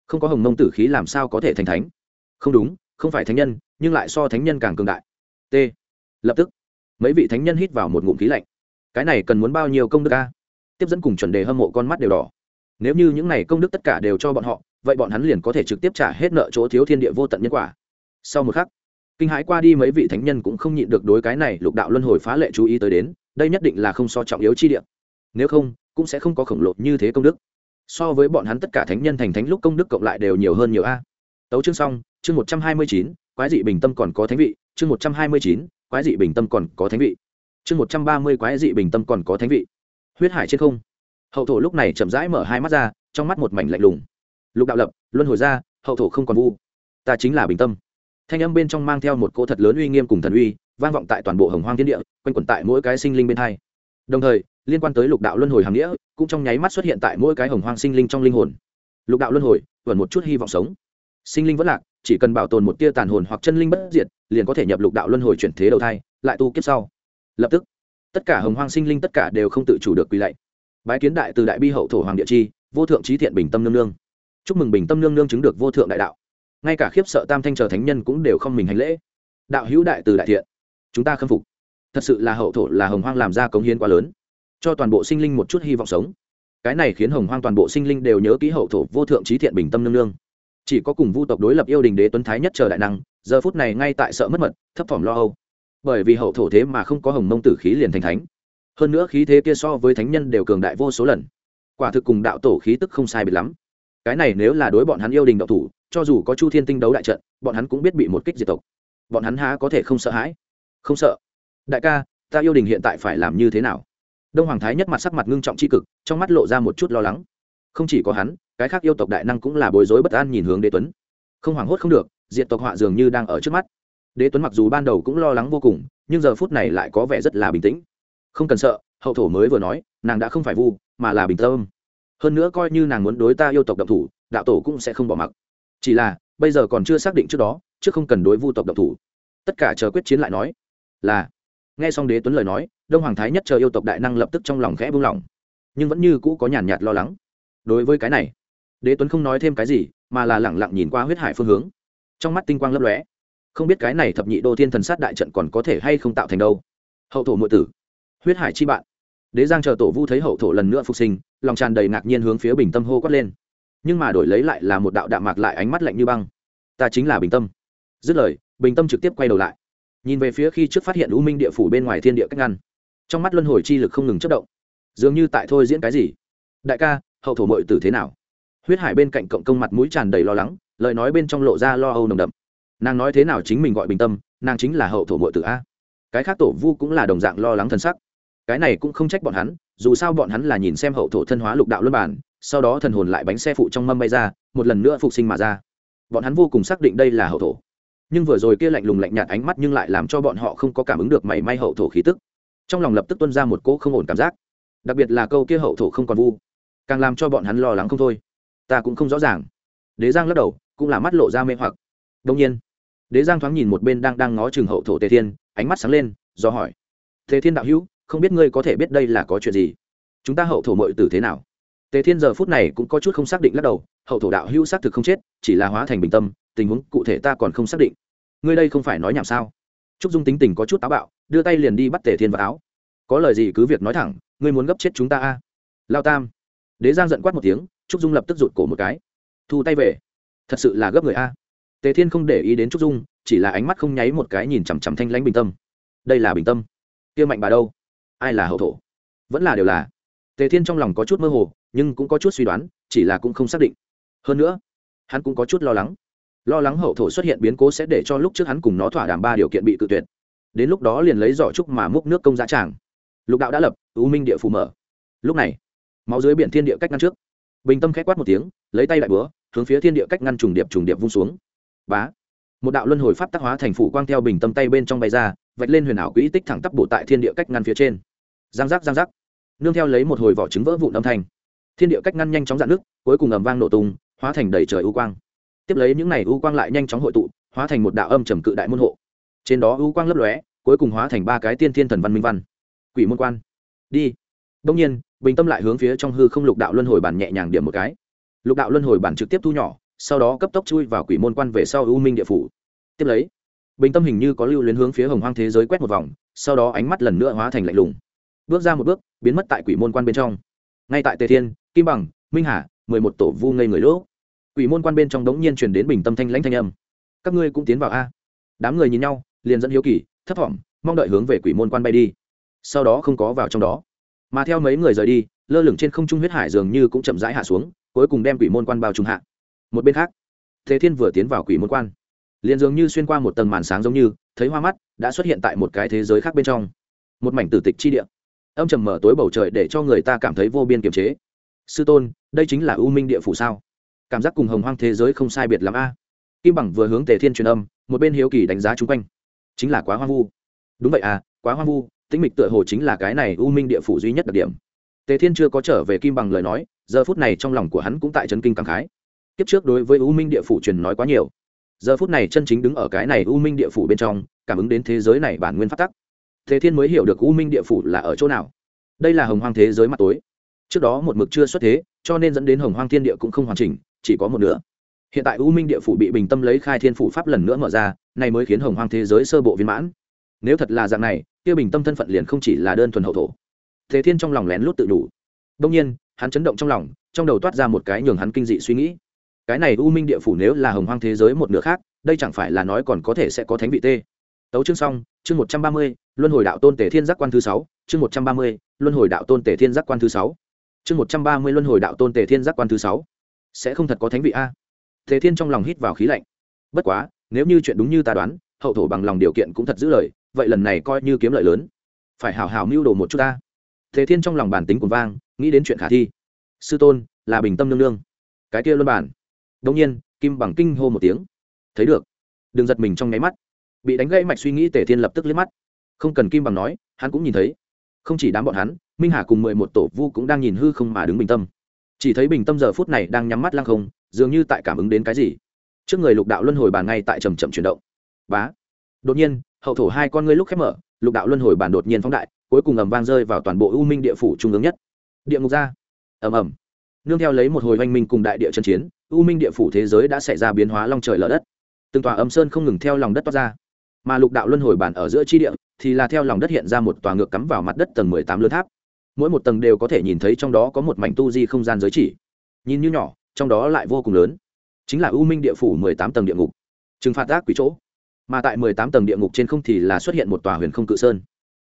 Không có hồng mông tử khí làm sao có thể thành thánh? Không đúng, không phải thánh nhân, nhưng lại so thánh nhân càng cường đại. T. Lập tức, mấy vị thánh nhân hít vào một ngụm khí lạnh. Cái này cần muốn bao nhiêu công đức ca tiếp dẫn cùng chuẩn đề hâm mộ con mắt đều đỏ. Nếu như những này công đức tất cả đều cho bọn họ, vậy bọn hắn liền có thể trực tiếp trả hết nợ chỗ thiếu thiên địa vô tận nhân quả. Sau một khắc, kinh hãi qua đi mấy vị thánh nhân cũng không nhịn được đối cái này lục đạo luân hồi phá lệ chú ý tới đến, đây nhất định là không so trọng yếu chi địa nếu không, cũng sẽ không có khổng lồ như thế công đức. So với bọn hắn tất cả thánh nhân thành thánh lúc công đức cộng lại đều nhiều hơn nhiều a. Tấu chương xong, chương một trăm hai mươi chín, quái dị bình tâm còn có thánh vị, chương một trăm hai mươi chín, quái dị bình tâm còn có thánh vị. Chương một trăm ba mươi, quái dị bình tâm còn có thánh vị. Huyết hải trên không. Hậu thổ lúc này chậm rãi mở hai mắt ra, trong mắt một mảnh lạnh lùng. Lục đạo lập, luân hồi ra, hậu thổ không còn vu. Ta chính là bình tâm. Thanh âm bên trong mang theo một cỗ thật lớn uy nghiêm cùng thần uy, vang vọng tại toàn bộ hồng hoang thiên địa, quanh quẩn tại mỗi cái sinh linh bên hai. Đồng thời liên quan tới lục đạo luân hồi hàm nghĩa, cũng trong nháy mắt xuất hiện tại mỗi cái hồng hoang sinh linh trong linh hồn. Lục đạo luân hồi, vẫn một chút hy vọng sống. Sinh linh vẫn lạc, chỉ cần bảo tồn một tia tàn hồn hoặc chân linh bất diệt, liền có thể nhập lục đạo luân hồi chuyển thế đầu thai, lại tu kiếp sau. Lập tức, tất cả hồng hoang sinh linh tất cả đều không tự chủ được quy lạy. Bái kiến đại từ đại bi hậu thổ hoàng địa chi, vô thượng trí thiện bình tâm nương nương. Chúc mừng bình tâm nương nương chứng được vô thượng đại đạo. Ngay cả khiếp sợ tam thanh chờ thánh nhân cũng đều không mình hành lễ. Đạo hữu đại từ đại thiện, chúng ta khâm phục. Thật sự là hậu thổ là hồng hoang làm ra cống hiến quá lớn cho toàn bộ sinh linh một chút hy vọng sống. Cái này khiến hồng hoang toàn bộ sinh linh đều nhớ ký hậu thổ vô thượng trí thiện bình tâm nương nương. Chỉ có cùng vu tộc đối lập yêu đình đế tuấn thái nhất chờ đại năng, giờ phút này ngay tại sợ mất mật, thấp thỏm lo âu. Bởi vì hậu thổ thế mà không có hồng mông tử khí liền thành thánh. Hơn nữa khí thế kia so với thánh nhân đều cường đại vô số lần. Quả thực cùng đạo tổ khí tức không sai biệt lắm. Cái này nếu là đối bọn hắn yêu đình đạo thủ, cho dù có chu thiên tinh đấu đại trận, bọn hắn cũng biết bị một kích diệt tộc. Bọn hắn há có thể không sợ hãi? Không sợ. Đại ca, ta yêu đình hiện tại phải làm như thế nào? Đông hoàng thái nhất mặt sắc mặt ngưng trọng tri cực, trong mắt lộ ra một chút lo lắng. Không chỉ có hắn, cái khác yêu tộc đại năng cũng là bối rối bất an nhìn hướng đế tuấn. Không hoảng hốt không được, diện tộc họa dường như đang ở trước mắt. Đế tuấn mặc dù ban đầu cũng lo lắng vô cùng, nhưng giờ phút này lại có vẻ rất là bình tĩnh. Không cần sợ, hậu thổ mới vừa nói, nàng đã không phải vu, mà là bình tâm. Hơn nữa coi như nàng muốn đối ta yêu tộc độc thủ, đạo tổ cũng sẽ không bỏ mặc. Chỉ là, bây giờ còn chưa xác định trước đó chứ không cần đối vu tộc độc thủ. Tất cả chờ quyết chiến lại nói, là nghe xong đế tuấn lời nói, đông hoàng thái nhất chờ yêu tộc đại năng lập tức trong lòng khẽ buông lỏng, nhưng vẫn như cũ có nhàn nhạt lo lắng. Đối với cái này, đế tuấn không nói thêm cái gì, mà là lẳng lặng nhìn qua huyết hải phương hướng. Trong mắt tinh quang lấp lóe, không biết cái này thập nhị đô thiên thần sát đại trận còn có thể hay không tạo thành đâu. Hậu thổ mượn tử, huyết hải chi bạn. Đế giang chờ tổ vu thấy hậu thổ lần nữa phục sinh, lòng tràn đầy ngạc nhiên hướng phía bình tâm hô quát lên. Nhưng mà đổi lấy lại là một đạo đạm mạc lại ánh mắt lạnh như băng. Ta chính là bình tâm. Dứt lời, bình tâm trực tiếp quay đầu lại nhìn về phía khi trước phát hiện u minh địa phủ bên ngoài thiên địa cách ngăn. Trong mắt luân hồi chi lực không ngừng chất động. Dường như tại thôi diễn cái gì. Đại ca, hậu thổ mội tử thế nào? Huyết hải bên cạnh cộng công mặt mũi tràn đầy lo lắng, lời nói bên trong lộ ra lo âu nồng đậm. Nàng nói thế nào chính mình gọi bình tâm, nàng chính là hậu thổ mội tử a. Cái khác tổ vu cũng là đồng dạng lo lắng thân sắc. Cái này cũng không trách bọn hắn, dù sao bọn hắn là nhìn xem hậu thổ thân hóa lục đạo luân bản, sau đó thần hồn lại bánh xe phụ trong mâm bay ra, một lần nữa phục sinh mà ra. Bọn hắn vô cùng xác định đây là hậu thổ nhưng vừa rồi kia lạnh lùng lạnh nhạt ánh mắt nhưng lại làm cho bọn họ không có cảm ứng được mảy may hậu thổ khí tức. Trong lòng lập tức tuân ra một cỗ không ổn cảm giác. Đặc biệt là câu kia hậu thổ không còn vu, càng làm cho bọn hắn lo lắng không thôi. Ta cũng không rõ ràng. Đế giang lắc đầu, cũng là mắt lộ ra mê hoặc. Đông nhiên, đế giang thoáng nhìn một bên đang đang ngó chừng hậu thổ tề thiên, ánh mắt sáng lên, do hỏi. Tề thiên đạo hữu, không biết ngươi có thể biết đây là có chuyện gì? Chúng ta hậu thổ mội tử thế nào? Tề thiên giờ phút này cũng có chút không xác định lắc đầu, hậu thổ đạo hữu xác thực không chết, chỉ là hóa thành bình tâm tình huống cụ thể ta còn không xác định. Ngươi đây không phải nói nhảm sao? Trúc dung tính tình có chút táo bạo, đưa tay liền đi bắt tề thiên vào áo. Có lời gì cứ việc nói thẳng, ngươi muốn gấp chết chúng ta a? Lao tam. Đế giang giận quát một tiếng, trúc dung lập tức rụt cổ một cái. Thu tay về. Thật sự là gấp người a. Tề thiên không để ý đến trúc dung, chỉ là ánh mắt không nháy một cái nhìn chằm chằm thanh lãnh bình tâm. Đây là bình tâm. Kia mạnh bà đâu? Ai là hậu thổ? Vẫn là đều là. Tề thiên trong lòng có chút mơ hồ, nhưng cũng có chút suy đoán, chỉ là cũng không xác định. Hơn nữa, hắn cũng có chút lo lắng lo lắng hậu thổ xuất hiện biến cố sẽ để cho lúc trước hắn cùng nó thỏa đàm ba điều kiện bị tự tuyệt. Đến lúc đó liền lấy giỏ trúc mà múc nước công giá tràng. Lục đạo đã lập, u minh địa phủ mở. Lúc này, máu dưới biển thiên địa cách ngăn trước. Bình tâm k h á quát một tiếng, lấy tay đại búa, hướng phía thiên địa cách ngăn trùng điệp trùng điệp vung xuống. Bá! Một đạo luân hồi pháp tác hóa thành phủ quang theo bình tâm tay bên trong bay ra, vạch lên huyền ảo quỹ tích thẳng tắp bổ tại thiên địa cách ngăn phía trên. Giang giác giang giác. Nương theo lấy một hồi vỏ trứng vỡ vụn âm thanh. Thiên địa cách ngăn nhanh chóng dạn nước, cuối cùng ầm vang nổ tung, hóa thành đầy trời u quang tiếp lấy những này u quang lại nhanh chóng hội tụ, hóa thành một đạo âm trầm cự đại môn hộ. Trên đó u quang lấp lóe, cuối cùng hóa thành ba cái tiên thiên thần văn minh văn. Quỷ môn quan. Đi. Đông nhiên, bình tâm lại hướng phía trong hư không lục đạo luân hồi bản nhẹ nhàng điểm một cái. Lục đạo luân hồi bản trực tiếp thu nhỏ, sau đó cấp tốc chui vào quỷ môn quan về sau u minh địa phủ. Tiếp lấy, bình tâm hình như có lưu luyến hướng phía hồng hoang thế giới quét một vòng, sau đó ánh mắt lần nữa hóa thành lạnh lùng. Bước ra một bước, biến mất tại quỷ môn quan bên trong. Ngay tại tề thiên, kim bằng, minh hà, mười một tổ vu ngây người lỗ quỷ môn quan bên trong đống nhiên truyền đến bình tâm thanh lãnh thanh âm. Các ngươi cũng tiến vào a. Đám người nhìn nhau, liền dẫn hiếu kỳ thấp thỏm mong đợi hướng về quỷ môn quan bay đi. Sau đó không có vào trong đó. Mà theo mấy người rời đi, lơ lửng trên không trung huyết hải dường như cũng chậm rãi hạ xuống, cuối cùng đem quỷ môn quan bao trùng hạ. Một bên khác, thế thiên vừa tiến vào quỷ môn quan, liền dường như xuyên qua một tầng màn sáng giống như, thấy hoa mắt, đã xuất hiện tại một cái thế giới khác bên trong. Một mảnh tử tịch chi địa. Âm trầm mở tối bầu trời để cho người ta cảm thấy vô biên kiềm chế. Sư tôn, đây chính là u minh địa phủ sao? Cảm giác cùng hồng hoang thế giới không sai biệt l a. Kim bằng vừa hướng tề thiên truyền âm, một bên hiếu kỳ đánh giá chung quanh. Chính là quá hoang vu. Đúng vậy à quá hoang vu, tĩnh mịch tựa hồ chính là cái này u minh địa phủ duy nhất đặc điểm. Tề thiên chưa có trở về kim bằng lời nói, giờ phút này trong lòng của hắn cũng tại trấn kinh cảm khái. Kiếp trước đối với u minh địa phủ truyền nói quá nhiều. Giờ phút này chân chính đứng ở cái này u minh địa phủ bên trong, cảm ứng đến thế giới này bản nguyên phát tắc. Thế thiên mới hiểu được u minh địa phủ là ở chỗ nào. Đây là hồng hoang thế giới mặt tối. Trước đó một mực chưa xuất thế, cho nên dẫn đến hồng hoang thiên địa cũng không hoàn chỉnh chỉ có một nửa. Hiện tại u minh địa phủ bị bình tâm lấy khai thiên phủ pháp lần nữa mở ra này mới khiến hồng hoang thế giới sơ bộ viên mãn. Nếu thật là dạng này, kia bình tâm thân phận liền không chỉ là đơn thuần hậu thổ. Thế thiên trong lòng lén lút tự đủ. Đông nhiên, hắn chấn động trong lòng, trong đầu toát ra một cái nhường hắn kinh dị suy nghĩ. Cái này u minh địa phủ nếu là hồng hoang thế giới một nửa khác, đây chẳng phải là nói còn có thể sẽ có thánh vị tê. Tấu chương xong, chương một trăm ba mươi, luân hồi đạo tôn tể thiên giác quan thứ sáu, chương một trăm ba mươi, luân hồi đạo tôn tề thiên giác quan thứ sáu. Chương một trăm ba mươi, luân hồi đạo tôn tề thiên giác quan thứ sáu sẽ không thật có thánh vị a. Thế thiên trong lòng hít vào khí lạnh. Bất quá, nếu như chuyện đúng như ta đoán, hậu thổ bằng lòng điều kiện cũng thật giữ lời, vậy lần này coi như kiếm lợi lớn. Phải hào hào mưu đồ một chút ta. Thế thiên trong lòng bản tính cuồng vang, nghĩ đến chuyện khả thi. Sư tôn, là bình tâm nương nương. Cái kia luân bản. Đông nhiên, kim bằng kinh hô một tiếng. Thấy được. Đừng giật mình trong nháy mắt. Bị đánh gãy mạch suy nghĩ tề thiên lập tức liếc mắt. Không cần kim bằng nói, hắn cũng nhìn thấy. Không chỉ đám bọn hắn, minh hà cùng mười một tổ vu cũng đang nhìn hư không mà đứng bình tâm chỉ thấy bình tâm giờ phút này đang nhắm mắt lăng không, dường như tại cảm ứng đến cái gì. Trước người lục đạo luân hồi bàn ngay tại trầm trầm chuyển động. Bá! Đột nhiên, hậu thổ hai con ngươi lúc khép mở, lục đạo luân hồi bàn đột nhiên phóng đại, cuối cùng ầm vang rơi vào toàn bộ u minh địa phủ trung ương nhất. Địa ngục ra! Ầm ầm. Nương theo lấy một hồi oanh minh cùng đại địa chân chiến, u minh địa phủ thế giới đã xảy ra biến hóa long trời lở đất. Từng tòa âm sơn không ngừng theo lòng đất toát ra. Mà lục đạo luân hồi bản ở giữa chi địa, thì là theo lòng đất hiện ra một tòa ngược cắm vào mặt đất tầng mười tám lớn tháp mỗi một tầng đều có thể nhìn thấy trong đó có một mảnh tu di không gian giới chỉ. Nhìn như nhỏ, trong đó lại vô cùng lớn. Chính là u minh địa phủ mười tám tầng địa ngục. Trừng phạt ác quỷ chỗ. Mà tại mười tám tầng địa ngục trên không thì là xuất hiện một tòa huyền không cự sơn.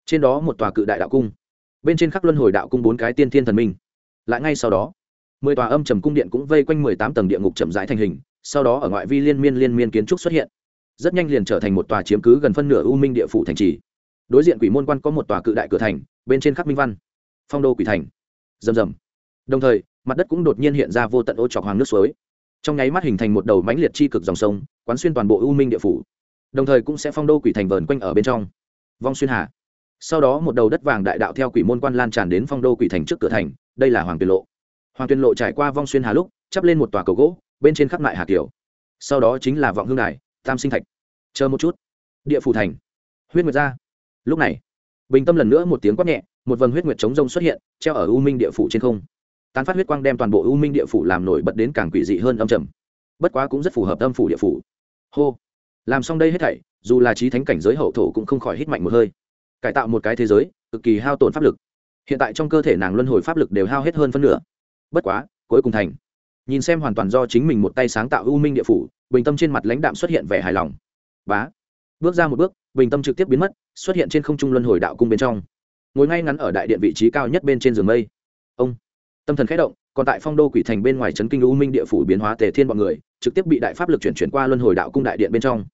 Trên đó một tòa cự đại đạo cung. Bên trên khắc luân hồi đạo cung bốn cái tiên thiên thần minh. Lại ngay sau đó, mười tòa âm trầm cung điện cũng vây quanh mười tám tầng địa ngục chậm rãi thành hình, sau đó ở ngoại vi liên miên liên miên kiến trúc xuất hiện. Rất nhanh liền trở thành một tòa chiếm cứ gần phân nửa u minh địa phủ thành trì. Đối diện quỷ môn quan có một tòa cự đại cửa thành, bên trên khắc minh văn phong đô quỷ thành. Rầm rầm. Đồng thời, mặt đất cũng đột nhiên hiện ra vô tận ô trọc hoàng nước suối. Trong nháy mắt hình thành một đầu mãnh liệt chi cực dòng sông, quán xuyên toàn bộ u minh địa phủ. Đồng thời cũng sẽ phong đô quỷ thành vờn quanh ở bên trong. Vong xuyên hà. Sau đó một đầu đất vàng đại đạo theo quỷ môn quan lan tràn đến phong đô quỷ thành trước cửa thành, đây là hoàng tuyên lộ. Hoàng tuyên lộ trải qua vong xuyên hà lúc, chắp lên một tòa cầu gỗ, bên trên khắp lại hà kiều sau đó chính là vọng hương đài, tam sinh thạch. Chờ một chút. Địa phủ thành. Huyết nguyệt ra. Lúc này, bình tâm lần nữa một tiếng quát nhẹ một vầng huyết nguyệt chống rông xuất hiện, treo ở u minh địa phủ trên không. Tán phát huyết quang đem toàn bộ u minh địa phủ làm nổi bật đến càng quỷ dị hơn âm trầm. Bất quá cũng rất phù hợp âm phủ địa phủ. Hô! Làm xong đây hết thảy, dù là trí thánh cảnh giới hậu thổ cũng không khỏi hít mạnh một hơi. Cải tạo một cái thế giới, cực kỳ hao tổn pháp lực. Hiện tại trong cơ thể nàng luân hồi pháp lực đều hao hết hơn phân nửa. Bất quá, cuối cùng thành. Nhìn xem hoàn toàn do chính mình một tay sáng tạo u minh địa phủ, bình tâm trên mặt lãnh đạm xuất hiện vẻ hài lòng. Bá! Bước ra một bước, bình tâm trực tiếp biến mất, xuất hiện trên không trung luân hồi đạo cung bên trong ngồi ngay ngắn ở đại điện vị trí cao nhất bên trên giường mây. Ông, tâm thần khẽ động, còn tại phong đô quỷ thành bên ngoài trấn kinh u minh địa phủ biến hóa tề thiên bọn người, trực tiếp bị đại pháp lực chuyển chuyển qua luân hồi đạo cung đại điện bên trong.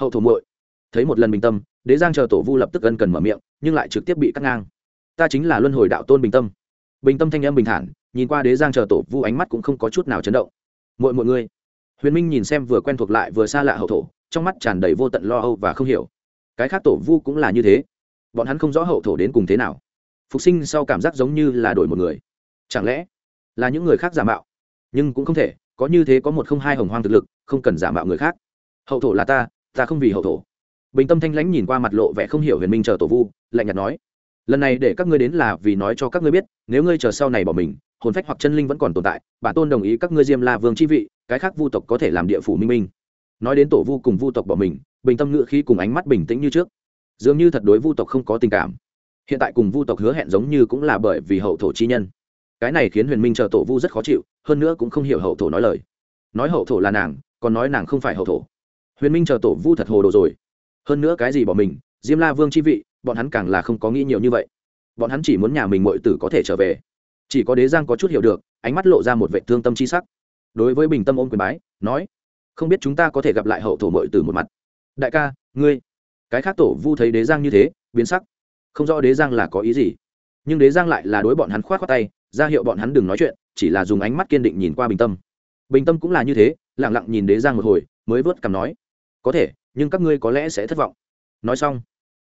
Hậu thủ muội, thấy một lần bình tâm, đế giang chờ tổ vu lập tức ân cần mở miệng, nhưng lại trực tiếp bị cắt ngang. Ta chính là luân hồi đạo tôn bình tâm. Bình tâm thanh âm bình thản, nhìn qua đế giang chờ tổ vu ánh mắt cũng không có chút nào chấn động. Mọi mọi người huyền minh nhìn xem vừa quen thuộc lại vừa xa lạ hậu thổ, trong mắt tràn đầy vô tận lo âu và không hiểu. Cái khác tổ vu cũng là như thế bọn hắn không rõ hậu thổ đến cùng thế nào. Phục sinh sau cảm giác giống như là đổi một người. Chẳng lẽ là những người khác giả mạo? Nhưng cũng không thể, có như thế có một không hai hồng hoang thực lực, không cần giả mạo người khác. Hậu thổ là ta ta không vì hậu thổ. Bình tâm thanh lãnh nhìn qua mặt lộ vẻ không hiểu huyền minh chờ tổ vu, lạnh nhạt nói, lần này để các ngươi đến là vì nói cho các ngươi biết, nếu ngươi chờ sau này bỏ mình, hồn phách hoặc chân linh vẫn còn tồn tại, bản tôn đồng ý các ngươi diêm la vương chi vị, cái khác vu tộc có thể làm địa phủ minh minh. Nói đến tổ vu cùng vu tộc bỏ mình, bình tâm ngữ khí cùng ánh mắt bình tĩnh như trước dường như thật đối vu tộc không có tình cảm. Hiện tại cùng vu tộc hứa hẹn giống như cũng là bởi vì hậu thổ chi nhân. Cái này khiến huyền minh chờ tổ vu rất khó chịu, hơn nữa cũng không hiểu hậu thổ nói lời. Nói hậu thổ là nàng, còn nói nàng không phải hậu thổ. Huyền minh chờ tổ vu thật hồ đồ rồi. Hơn nữa cái gì bỏ mình, diêm la vương chi vị, bọn hắn càng là không có nghĩ nhiều như vậy. Bọn hắn chỉ muốn nhà mình mọi tử có thể trở về. Chỉ có đế giang có chút hiểu được, ánh mắt lộ ra một vệ thương tâm chi sắc. Đối với bình tâm ôm quyền bái, nói, không biết chúng ta có thể gặp lại hậu thổ mọi tử một mặt. Đại ca, ngươi cái khác tổ vu thấy đế giang như thế, biến sắc. Không rõ đế giang là có ý gì. Nhưng đế giang lại là đối bọn hắn k h o á t khoác tay, ra hiệu bọn hắn đừng nói chuyện, chỉ là dùng ánh mắt kiên định nhìn qua bình tâm. Bình tâm cũng là như thế lẳng lặng nhìn đế giang một hồi, mới vớt cằm nói, có thể, nhưng các ngươi có lẽ sẽ thất vọng. Nói xong,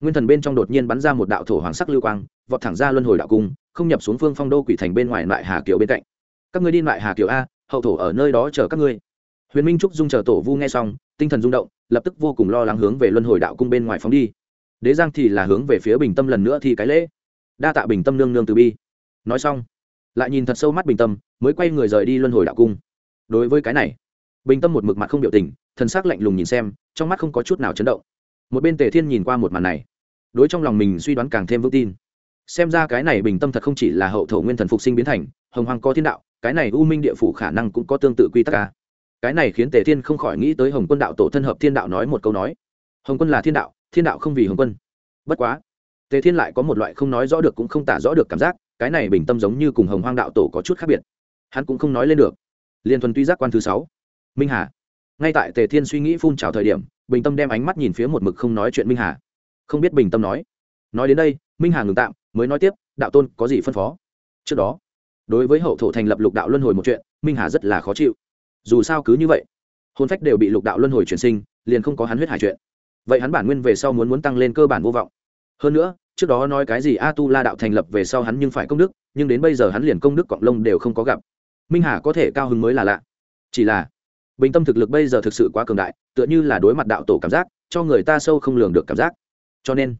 nguyên thần bên trong đột nhiên bắn ra một đạo thổ hoàng sắc lưu quang, vọt thẳng ra luân hồi đạo cung, không nhập xuống phương phong đô quỷ thành bên ngoài lại hà kiều bên cạnh. Các ngươi đi lại hà kiều a, hậu thổ ở nơi đó chờ các ngươi huyền minh trúc dung chờ tổ vu nghe xong, tinh thần rung động, lập tức vô cùng lo lắng hướng về luân hồi đạo cung bên ngoài phóng đi. Đế giang thì là hướng về phía bình tâm lần nữa thì cái lễ. Đa tạ bình tâm nương nương từ bi. Nói xong, lại nhìn thật sâu mắt bình tâm, mới quay người rời đi luân hồi đạo cung. Đối với cái này, bình tâm một mực mặt không biểu tình, thần sắc lạnh lùng nhìn xem, trong mắt không có chút nào chấn động. Một bên tề thiên nhìn qua một màn này, đối trong lòng mình suy đoán càng thêm vững tin. Xem ra cái này bình tâm thật không chỉ là hậu thổ nguyên thần phục sinh biến thành, hồng hoàng có thiên đạo, cái này u minh địa phủ khả năng cũng có tương tự quy tắc ca cái này khiến tề thiên không khỏi nghĩ tới hồng quân đạo tổ thân hợp thiên đạo nói một câu nói. Hồng quân là thiên đạo thiên đạo không vì hồng quân. Bất quá, tề thiên lại có một loại không nói rõ được cũng không tả rõ được cảm giác, cái này bình tâm giống như cùng hồng hoang đạo tổ có chút khác biệt. Hắn cũng không nói lên được. Liên thuần tuy giác quan thứ sáu, minh hà. Ngay tại tề thiên suy nghĩ phun trào thời điểm, bình tâm đem ánh mắt nhìn phía một mực không nói chuyện minh hà. Không biết bình tâm nói. Nói đến đây, minh hà ngừng tạm, mới nói tiếp, đạo tôn có gì phân phó? Trước đó, đối với hậu thổ thành lập lục đạo luân hồi một chuyện, minh hà rất là khó chịu dù sao cứ như vậy hôn phách đều bị lục đạo luân hồi chuyển sinh, liền không có hắn huyết hải chuyện. Vậy hắn bản nguyên về sau muốn muốn tăng lên cơ bản vô vọng. Hơn nữa, trước đó nói cái gì a tu la đạo thành lập về sau hắn nhưng phải công đức, nhưng đến bây giờ hắn liền công đức cọng lông đều không có gặp. Minh hà có thể cao hứng mới là lạ. Chỉ là, bình tâm thực lực bây giờ thực sự quá cường đại, tựa như là đối mặt đạo tổ cảm giác, cho người ta sâu không lường được cảm giác. Cho nên,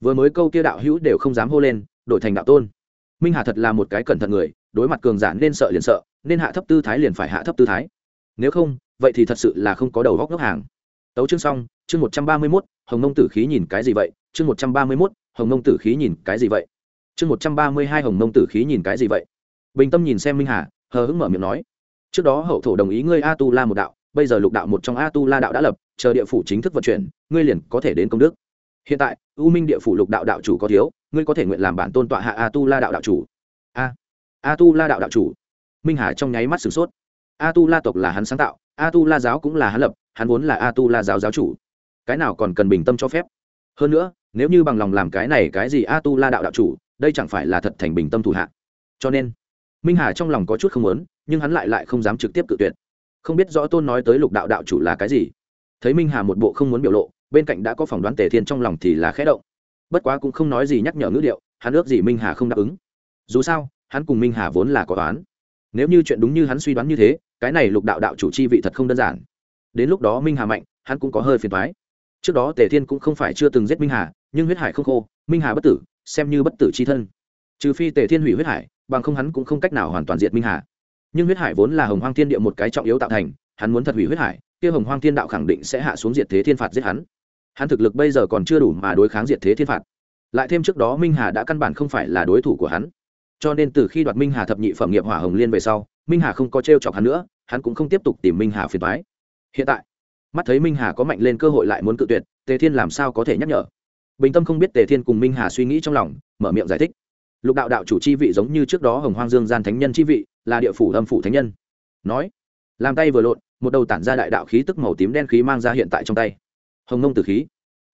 vừa mới câu kia đạo hữu đều không dám hô lên, đổi thành đạo tôn. Minh hà thật là một cái cẩn thận người, đối mặt cường giả nên sợ liền sợ, nên hạ thấp tư thái liền phải hạ thấp tư thái nếu không, vậy thì thật sự là không có đầu góc ngốc hàng. Tấu chương xong, chương một trăm ba mươi mốt, hồng nông tử khí nhìn cái gì vậy? Chương một trăm ba mươi mốt, hồng nông tử khí nhìn cái gì vậy? Chương một trăm ba mươi hai, hồng nông tử khí nhìn cái gì vậy? Bình tâm nhìn xem minh hà, hờ hững mở miệng nói, trước đó hậu thổ đồng ý ngươi a tu la một đạo, bây giờ lục đạo một trong a tu la đạo đã lập, chờ địa phủ chính thức vận chuyển, ngươi liền có thể đến công đức. Hiện tại, u minh địa phủ lục đạo đạo chủ có thiếu, ngươi có thể nguyện làm bản tôn tọa hạ a tu la đạo đạo chủ. A a tu la đạo đạo chủ. Minh hà trong nháy mắt sửng sốt a tu la tộc là hắn sáng tạo a tu la giáo cũng là hắn lập hắn vốn là a tu la giáo giáo chủ. Cái nào còn cần bình tâm cho phép? Hơn nữa nếu như bằng lòng làm cái này cái gì a tu la đạo đạo chủ đây chẳng phải là thật thành bình tâm thủ hạ. Cho nên minh hà trong lòng có chút không muốn nhưng hắn lại lại không dám trực tiếp cự tuyệt. Không biết rõ tôn nói tới lục đạo đạo chủ là cái gì. Thấy minh hà một bộ không muốn biểu lộ bên cạnh đã có phỏng đoán tề thiên trong lòng thì là khẽ động. Bất quá cũng không nói gì nhắc nhở ngữ liệu, hắn ước gì minh hà không đáp ứng. Dù sao hắn cùng minh hà vốn là có toán nếu như chuyện đúng như hắn suy đoán như thế, cái này lục đạo đạo chủ chi vị thật không đơn giản. Đến lúc đó minh hà mạnh, hắn cũng có hơi phiền thoái trước đó tề thiên cũng không phải chưa từng giết minh hà, nhưng huyết hải không khô, minh hà bất tử, xem như bất tử c h i thân. Trừ phi tề thiên hủy huyết hải, bằng không hắn cũng không cách nào hoàn toàn diệt minh hà. Nhưng huyết hải vốn là hồng hoang thiên địa một cái trọng yếu tạo thành, hắn muốn thật hủy huyết hải, kia hồng hoang thiên đạo khẳng định sẽ hạ xuống diệt thế thiên phạt giết hắn. Hắn thực lực bây giờ còn chưa đủ mà đối kháng diệt thế thiên phạt. Lại thêm trước đó minh hà đã căn bản không phải là đối thủ của hắn cho nên từ khi đoạt minh hà thập nhị phẩm nghiệp hỏa hồng liên về sau, minh hà không có t r e o chọc hắn nữa, hắn cũng không tiếp tục tìm minh hà phiền thoái hiện tại, mắt thấy minh hà có mạnh lên cơ hội lại muốn cự tuyệt, tề thiên làm sao có thể nhắc nhở? Bình tâm không biết tề thiên cùng minh hà suy nghĩ trong lòng, mở miệng giải thích. Lục đạo đạo chủ chi vị giống như trước đó hồng hoang dương gian thánh nhân chi vị, là địa phủ âm phủ thánh nhân. Nói, làm tay vừa lộn, một đầu tản ra đại đạo khí tức màu tím đen khí mang ra hiện tại trong tay. Hồng nông tử khí.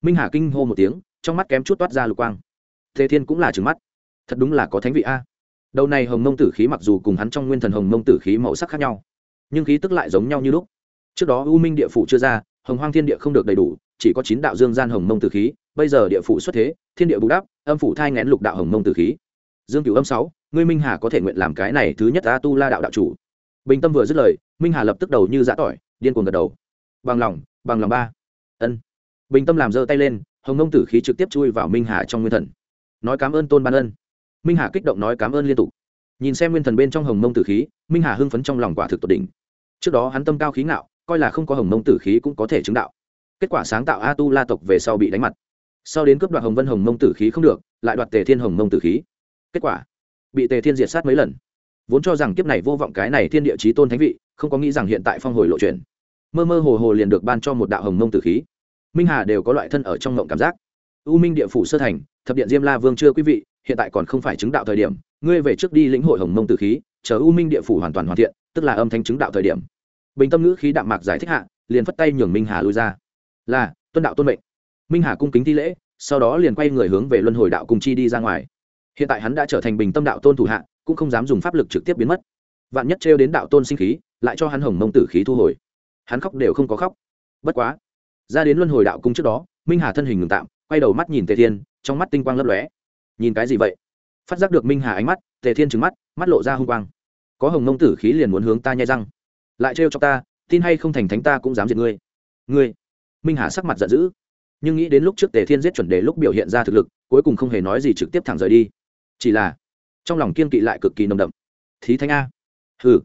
Minh hà kinh hô một tiếng, trong mắt kém chút toát ra lục quang. Tề thiên cũng là trừng mắt. Thật đúng là có thánh vị a đầu này hồng mông tử khí mặc dù cùng hắn trong nguyên thần hồng mông tử khí màu sắc khác nhau, nhưng khí tức lại giống nhau như lúc. Trước đó u minh địa phủ chưa ra, hồng hoang thiên địa không được đầy đủ, chỉ có chín đạo dương gian hồng mông tử khí, bây giờ địa phủ xuất thế, thiên địa bù đắp, âm phủ thai ngén lục đạo hồng mông tử khí. Dương cửu âm sáu, ngươi minh hà có thể nguyện làm cái này thứ nhất a tu la đạo đạo chủ. Bình tâm vừa dứt lời, minh hà lập tức đầu như giã tỏi, điên cuồng gật đầu. Bằng lòng bằng lòng ba. Ân. Bình tâm làm giơ tay lên, hồng mông tử khí trực tiếp chui vào minh hà trong nguyên thần. Nói cảm ơn tôn ban ân minh hà kích động nói cảm ơn liên tục. Nhìn xem nguyên thần bên trong hồng mông tử khí, minh hà hưng phấn trong lòng quả thực tột đỉnh. Trước đó hắn tâm cao khí ngạo, coi là không có hồng mông tử khí cũng có thể chứng đạo. Kết quả sáng tạo a tu la tộc về sau bị đánh mặt. Sau đến cướp đoạt hồng vân hồng mông tử khí không được, lại đoạt tề thiên hồng mông tử khí. Kết quả, bị tề thiên diệt sát mấy lần. Vốn cho rằng kiếp này vô vọng cái này thiên địa chí tôn thánh vị, không có nghĩ rằng hiện tại phong hồi lộ chuyển mơ mơ hồ hồ liền được ban cho một đạo hồng mông tử khí. Minh hà đều có loại thân ở trong ngộng cảm giác. U minh địa phủ sơ thành, thập điện diêm la vương chưa quý vị hiện tại còn không phải chứng đạo thời điểm, ngươi về trước đi lĩnh hội hồng mông tử khí, chờ u minh địa phủ hoàn toàn hoàn thiện, tức là âm thanh chứng đạo thời điểm. Bình tâm ngữ khí đạm mạc giải thích hạ, liền phất tay nhường minh hà lui ra. Là, tuân đạo tuân mệnh. Minh hà cung kính thi lễ, sau đó liền quay người hướng về luân hồi đạo cùng chi đi ra ngoài. Hiện tại hắn đã trở thành bình tâm đạo tôn thủ hạ, cũng không dám dùng pháp lực trực tiếp biến mất. Vạn nhất trêu đến đạo tôn sinh khí, lại cho hắn hồng mông tử khí thu hồi. Hắn khóc đều không có khóc. Bất quá, ra đến luân hồi đạo cung trước đó, minh hà thân hình ngừng tạm, quay đầu mắt nhìn tề thiên, trong mắt tinh quang lấp lóe nhìn cái gì vậy? Phát giác được minh hà ánh mắt, tề thiên trứng mắt mắt lộ ra h u n g quang. Có hồng mông tử khí liền muốn hướng ta nhai răng. Lại trêu cho ta, tin hay không thành thánh ta cũng dám diệt ngươi. Ngươi? Minh hà sắc mặt giận dữ. Nhưng nghĩ đến lúc trước tề thiên giết chuẩn đề lúc biểu hiện ra thực lực, cuối cùng không hề nói gì trực tiếp thẳng rời đi. Chỉ là, trong lòng kiên kỵ lại cực kỳ nồng đậm. Thí thanh a. Hừ.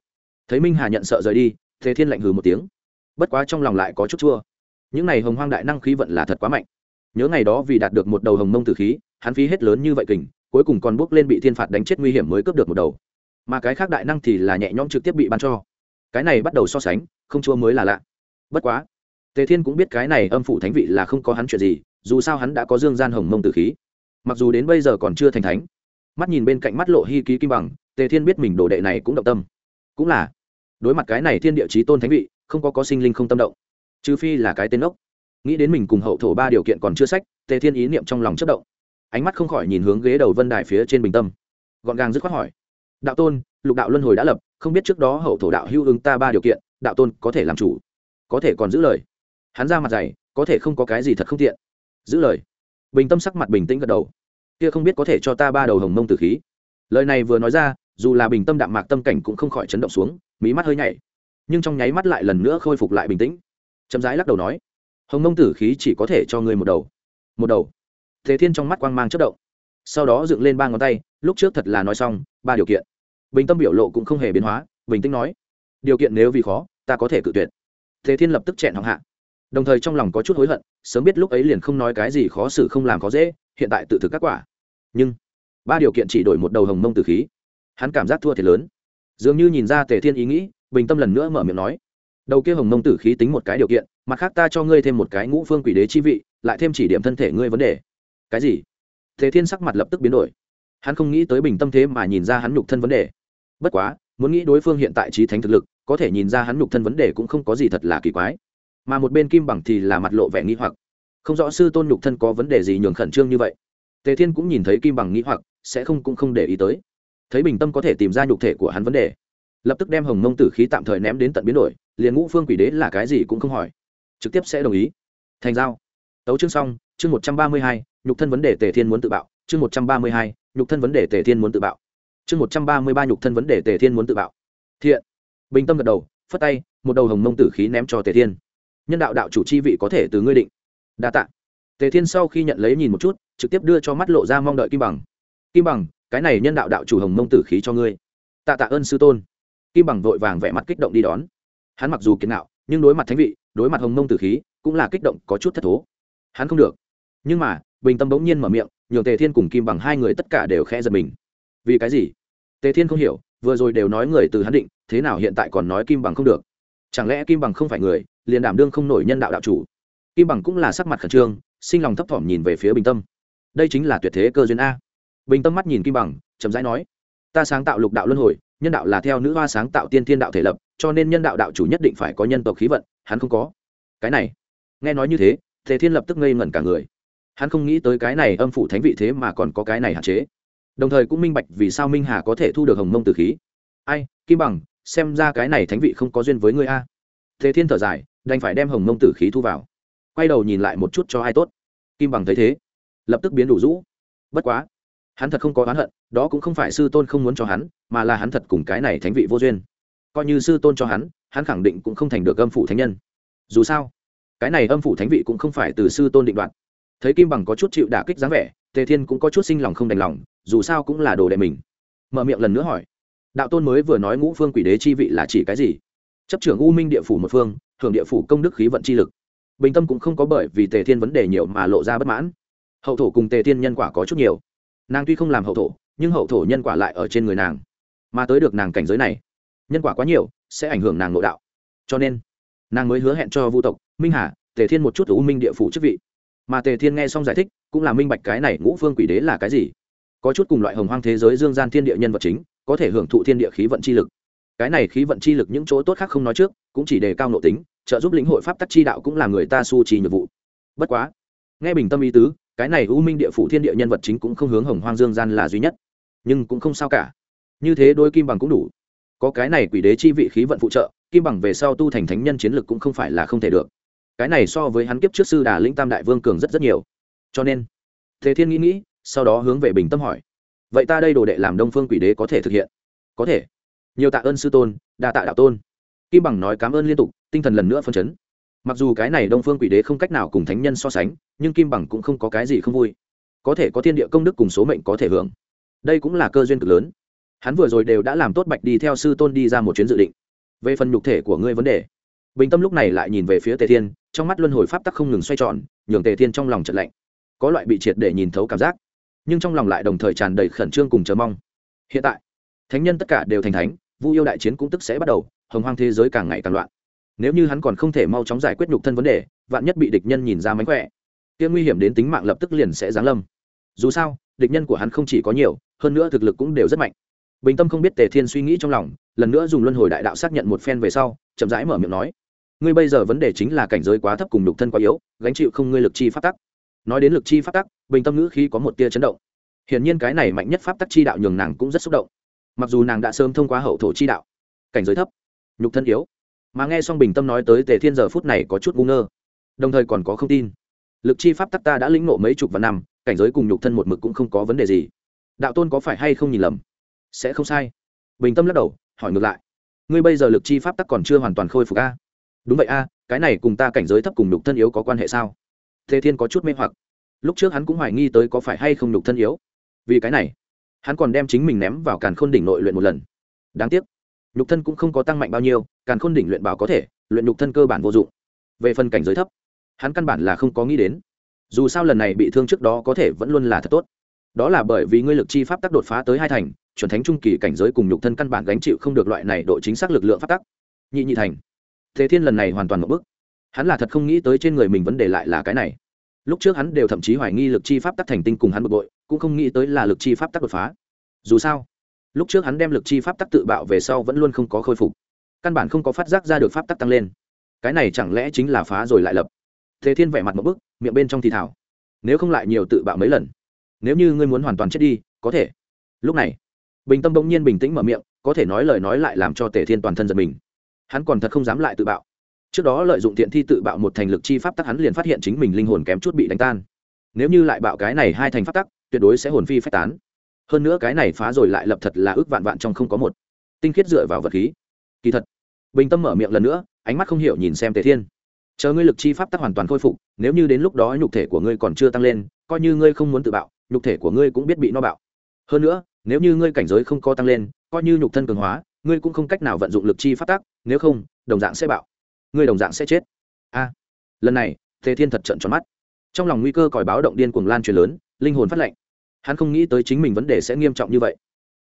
Thấy minh hà nhận sợ rời đi, Tề thiên lạnh hừ một tiếng. Bất quá trong lòng lại có chút chua. Những n à y hồng hoang đại năng khí vận là thật quá mạnh nhớ ngày đó vì đạt được một đầu hồng mông tử khí, hắn phí hết lớn như vậy kình, cuối cùng còn bước lên bị thiên phạt đánh chết nguy hiểm mới cướp được một đầu. Mà cái khác đại năng thì là nhẹ nhõm trực tiếp bị bắn cho. Cái này bắt đầu so sánh, không chua mới là lạ. Bất quá, tề thiên cũng biết cái này âm phủ thánh vị là không có hắn chuyện gì, dù sao hắn đã có dương gian hồng mông tử khí. Mặc dù đến bây giờ còn chưa thành thánh, mắt nhìn bên cạnh mắt lộ hy ký kim bằng, tề thiên biết mình đồ đệ này cũng động tâm. Cũng là, đối mặt cái này thiên địa chí tôn thánh vị, không có có sinh linh không tâm động. Trừ phi là cái tên ốc nghĩ đến mình cùng hậu thổ ba điều kiện còn chưa sách, tề thiên ý niệm trong lòng chất động. Ánh mắt không khỏi nhìn hướng ghế đầu vân đài phía trên bình tâm. Gọn gàng dứt khoát hỏi, đạo tôn, lục đạo luân hồi đã lập, không biết trước đó hậu thổ đạo hưu ứng ta ba điều kiện, đạo tôn có thể làm chủ, có thể còn giữ lời. Hắn ra mặt dày, có thể không có cái gì thật không tiện. Giữ lời. Bình tâm sắc mặt bình tĩnh gật đầu. Kia không biết có thể cho ta ba đầu hồng mông tử khí. Lời này vừa nói ra, dù là bình tâm đạm mạc tâm cảnh cũng không khỏi chấn động xuống, mí mắt hơi nhảy. Nhưng trong nháy mắt lại lần nữa khôi phục lại bình tĩnh. Chậm rãi lắc đầu nói hồng mông tử khí chỉ có thể cho ngươi một đầu. Một đầu. Thế thiên trong mắt quang mang chất động. Sau đó dựng lên ba ngón tay, lúc trước thật là nói xong, ba điều kiện. Bình tâm biểu lộ cũng không hề biến hóa, bình tĩnh nói, điều kiện nếu vì khó, ta có thể cự tuyệt. Thế thiên lập tức chẹn họng hạ. Đồng thời trong lòng có chút hối hận, sớm biết lúc ấy liền không nói cái gì khó xử không làm khó dễ, hiện tại tự thực các quả. Nhưng, ba điều kiện chỉ đổi một đầu hồng mông từ khí. Hắn cảm giác thua thiệt lớn. Dường như nhìn ra tề thiên ý nghĩ, bình tâm lần nữa mở miệng nói, đầu kia hồng mông tử khí tính một cái điều kiện mặt khác ta cho ngươi thêm một cái ngũ phương quỷ đế chi vị, lại thêm chỉ điểm thân thể ngươi vấn đề. Cái gì? Thế thiên sắc mặt lập tức biến đổi. Hắn không nghĩ tới bình tâm thế mà nhìn ra hắn nhục thân vấn đề. Bất quá, muốn nghĩ đối phương hiện tại trí thánh thực lực, có thể nhìn ra hắn nhục thân vấn đề cũng không có gì thật là kỳ quái. Mà một bên kim bằng thì là mặt lộ vẻ nghi hoặc. Không rõ sư tôn nhục thân có vấn đề gì nhường khẩn trương như vậy. Tề thiên cũng nhìn thấy kim bằng nghi hoặc, sẽ không cũng không để ý tới. Thấy bình tâm có thể tìm ra nhục thể của hắn vấn đề, lập tức đem hồng mông tử khí tạm thời ném đến tận biến đổi, liền ngũ phương quỷ đế là cái gì cũng không hỏi trực tiếp sẽ đồng ý. Thành giao. Tấu chương xong, chương một trăm ba mươi hai, nhục thân vấn đề tề thiên muốn tự bạo. Chương một trăm ba mươi hai, nhục thân vấn đề tề thiên muốn tự bạo. Chương một trăm ba mươi ba, nhục thân vấn đề tề thiên muốn tự bạo. Thiện. Bình tâm gật đầu, phất tay, một đầu hồng mông tử khí ném cho tề thiên. Nhân đạo đạo chủ chi vị có thể từ ngươi định. Đa tạ. Tề thiên sau khi nhận lấy nhìn một chút, trực tiếp đưa cho mắt lộ ra mong đợi kim bằng. Kim bằng, cái này nhân đạo đạo chủ hồng mông tử khí cho ngươi. Tạ tạ ơn sư tôn. Kim bằng vội vàng vẻ mặt kích động đi đón. Hắn mặc dù kiến nạo nhưng đối mặt thánh vị đối mặt hồng mông tử khí, cũng là kích động, có chút thất thố. Hắn không được. Nhưng mà, bình tâm bỗng nhiên mở miệng, nhường tề thiên cùng kim bằng hai người tất cả đều khẽ giật mình. Vì cái gì? Tề thiên không hiểu, vừa rồi đều nói người từ hắn định, thế nào hiện tại còn nói kim bằng không được? Chẳng lẽ kim bằng không phải người, liền đảm đương không nổi nhân đạo đạo chủ? Kim bằng cũng là sắc mặt khẩn trương, sinh lòng thấp thỏm nhìn về phía bình tâm. Đây chính là tuyệt thế cơ duyên a. Bình tâm mắt nhìn kim bằng, chậm rãi nói, ta sáng tạo lục đạo luân hồi, nhân đạo là theo nữ hoa sáng tạo tiên thiên đạo thể lập cho nên nhân đạo đạo chủ nhất định phải có nhân tộc khí vận, hắn không có. Cái này, nghe nói như thế thế thiên lập tức ngây ngẩn cả người. Hắn không nghĩ tới cái này âm phủ thánh vị thế mà còn có cái này hạn chế. Đồng thời cũng minh bạch vì sao minh hà có thể thu được hồng mông từ khí. Ai, kim bằng, xem ra cái này thánh vị không có duyên với ngươi a. Thế thiên thở dài, đành phải đem hồng mông tử khí thu vào. Quay đầu nhìn lại một chút cho ai tốt. Kim bằng thấy thế, lập tức biến đủ rũ. Bất quá, hắn thật không có oán hận, đó cũng không phải sư tôn không muốn cho hắn, mà là hắn thật cùng cái này thánh vị vô duyên coi như sư tôn cho hắn hắn khẳng định cũng không thành được âm phủ thánh nhân. Dù sao, cái này âm phủ thánh vị cũng không phải từ sư tôn định đoạt. Thấy kim bằng có chút chịu đả kích dáng vẻ, tề thiên cũng có chút sinh lòng không đành lòng, dù sao cũng là đồ đệ mình. Mở miệng lần nữa hỏi, đạo tôn mới vừa nói ngũ phương quỷ đế chi vị là chỉ cái gì? Chấp trưởng u minh địa phủ một phương hưởng địa phủ công đức khí vận chi lực. Bình tâm cũng không có bởi vì tề thiên vấn đề nhiều mà lộ ra bất mãn. Hậu thổ cùng tề thiên nhân quả có chút nhiều. Nàng tuy không làm hậu thổ, nhưng hậu thổ nhân quả lại ở trên người nàng. Mà tới được nàng cảnh giới này nhân quả quá nhiều, sẽ ảnh hưởng nàng nội đạo. Cho nên, nàng mới hứa hẹn cho vu tộc, minh hà, tề thiên một chút u minh địa phủ chức vị. Mà tề thiên nghe xong giải thích, cũng là minh bạch cái này ngũ phương quỷ đế là cái gì. Có chút cùng loại hồng hoang thế giới dương gian thiên địa nhân vật chính, có thể hưởng thụ thiên địa khí vận chi lực. Cái này khí vận chi lực những chỗ tốt khác không nói trước, cũng chỉ đề cao nội tính, trợ giúp lĩnh hội pháp tắc chi đạo cũng là người ta su trì nhiệm vụ. Bất quá, nghe bình tâm ý tứ, cái này u minh địa phủ thiên địa nhân vật chính cũng không hướng hồng hoang dương gian là duy nhất. Nhưng cũng không sao cả. Như thế đôi kim bằng cũng đủ có cái này quỷ đế chi vị khí vận phụ trợ, kim bằng về sau tu thành thánh nhân chiến lực cũng không phải là không thể được. Cái này so với hắn kiếp trước sư đà lĩnh tam đại vương cường rất rất nhiều. Cho nên, thế thiên nghĩ nghĩ, sau đó hướng về bình tâm hỏi, vậy ta đây đồ đệ làm đông phương quỷ đế có thể thực hiện? Có thể. Nhiều tạ ơn sư tôn, đa tạ đạo tôn. Kim bằng nói cảm ơn liên tục, tinh thần lần nữa phân chấn. Mặc dù cái này đông phương quỷ đế không cách nào cùng thánh nhân so sánh, nhưng kim bằng cũng không có cái gì không vui. Có thể có thiên địa công đức cùng số mệnh có thể hưởng. Đây cũng là cơ duyên cực lớn hắn vừa rồi đều đã làm tốt bạch đi theo sư tôn đi ra một chuyến dự định. Về phần nhục thể của ngươi vấn đề, bình tâm lúc này lại nhìn về phía tề thiên, trong mắt luân hồi pháp tắc không ngừng xoay tròn, nhường tề thiên trong lòng trận lạnh. Có loại bị triệt để nhìn thấu cảm giác, nhưng trong lòng lại đồng thời tràn đầy khẩn trương cùng chờ mong. Hiện tại, thánh nhân tất cả đều thành thánh, vu yêu đại chiến cũng tức sẽ bắt đầu, hồng hoang thế giới càng ngày càng loạn. Nếu như hắn còn không thể mau chóng giải quyết nhục thân vấn đề, vạn nhất bị địch nhân nhìn ra mánh khỏe, kia nguy hiểm đến tính mạng lập tức liền sẽ giáng lâm. Dù sao, địch nhân của hắn không chỉ có nhiều, hơn nữa thực lực cũng đều rất mạnh bình tâm không biết tề thiên suy nghĩ trong lòng, lần nữa dùng luân hồi đại đạo xác nhận một phen về sau, chậm rãi mở miệng nói, ngươi bây giờ vấn đề chính là cảnh giới quá thấp cùng đục thân quá yếu, gánh chịu không ngươi lực chi phát tắc. Nói đến lực chi pháp tắc, bình tâm ngữ khi có một tia chấn động. Hiển nhiên cái này mạnh nhất pháp tắc chi đạo nhường nàng cũng rất xúc động. Mặc dù nàng đã sớm thông qua hậu thổ chi đạo, cảnh giới thấp, nhục thân yếu, mà nghe xong bình tâm nói tới tề thiên giờ phút này có chút ngu ngơ, đồng thời còn có không tin. Lực chi pháp tắc ta đã lĩnh nộ mấy chục vạn năm, cảnh giới cùng nhục thân một mực cũng không có vấn đề gì. Đạo tôn có phải hay không nhìn lầm? Sẽ không sai. Bình tâm lắc đầu, hỏi ngược lại. Ngươi bây giờ lực chi pháp tắc còn chưa hoàn toàn khôi phục a? Đúng vậy a, cái này cùng ta cảnh giới thấp cùng nhục thân yếu có quan hệ sao? Thế thiên có chút mê hoặc. Lúc trước hắn cũng hoài nghi tới có phải hay không nhục thân yếu. Vì cái này, hắn còn đem chính mình ném vào càn khôn đỉnh nội luyện một lần. Đáng tiếc, nhục thân cũng không có tăng mạnh bao nhiêu, càn khôn đỉnh luyện bảo có thể, luyện nhục thân cơ bản vô dụng. Về phần cảnh giới thấp, hắn căn bản là không có nghĩ đến. Dù sao lần này bị thương trước đó có thể vẫn luôn là thật tốt. Đó là bởi vì ngươi lực chi pháp tắc đột phá tới hai thành chuẩn thánh trung kỳ cảnh giới cùng nhục thân căn bản gánh chịu không được loại này độ chính xác lực lượng pháp tắc. Nhị nhị thành. Thế thiên lần này hoàn toàn một bước. Hắn là thật không nghĩ tới trên người mình vấn đề lại là cái này. Lúc trước hắn đều thậm chí hoài nghi lực chi pháp tắc thành tinh cùng hắn bực bội, cũng không nghĩ tới là lực chi pháp tắc đột phá. Dù sao, lúc trước hắn đem lực chi pháp tắc tự bạo về sau vẫn luôn không có khôi phục. Căn bản không có phát giác ra được pháp tắc tăng lên. Cái này chẳng lẽ chính là phá rồi lại lập? Thế thiên vẻ mặt một bức miệng bên trong thì thảo nếu không lại nhiều tự bạo mấy lần. Nếu như ngươi muốn hoàn toàn chết đi, có thể. Lúc này bình tâm bỗng nhiên bình tĩnh mở miệng, có thể nói lời nói lại làm cho tề thiên toàn thân giật mình. Hắn còn thật không dám lại tự bạo. Trước đó lợi dụng tiện thi tự bạo một thành lực chi pháp tắc hắn liền phát hiện chính mình linh hồn kém chút bị đánh tan. Nếu như lại bạo cái này hai thành pháp tắc, tuyệt đối sẽ hồn phi phách tán. Hơn nữa cái này phá rồi lại lập thật là ước vạn vạn trong không có một tinh khiết dựa vào vật khí. Kỳ thật, bình tâm mở miệng lần nữa, ánh mắt không hiểu nhìn xem tề thiên. Chờ ngươi lực chi pháp tắc hoàn toàn khôi phục, nếu như đến lúc đó nhục thể của ngươi còn chưa tăng lên, coi như ngươi không muốn tự bạo, nhục thể của ngươi cũng biết bị no bạo hơn nữa, nếu như ngươi cảnh giới không có tăng lên, coi như nhục thân cường hóa, ngươi cũng không cách nào vận dụng lực chi pháp tắc, nếu không, đồng dạng sẽ bạo. Ngươi đồng dạng sẽ chết. A. Lần này, tề thiên thật trận tròn mắt. Trong lòng nguy cơ còi báo động điên cuồng lan truyền lớn, linh hồn phát lệnh hắn không nghĩ tới chính mình vấn đề sẽ nghiêm trọng như vậy.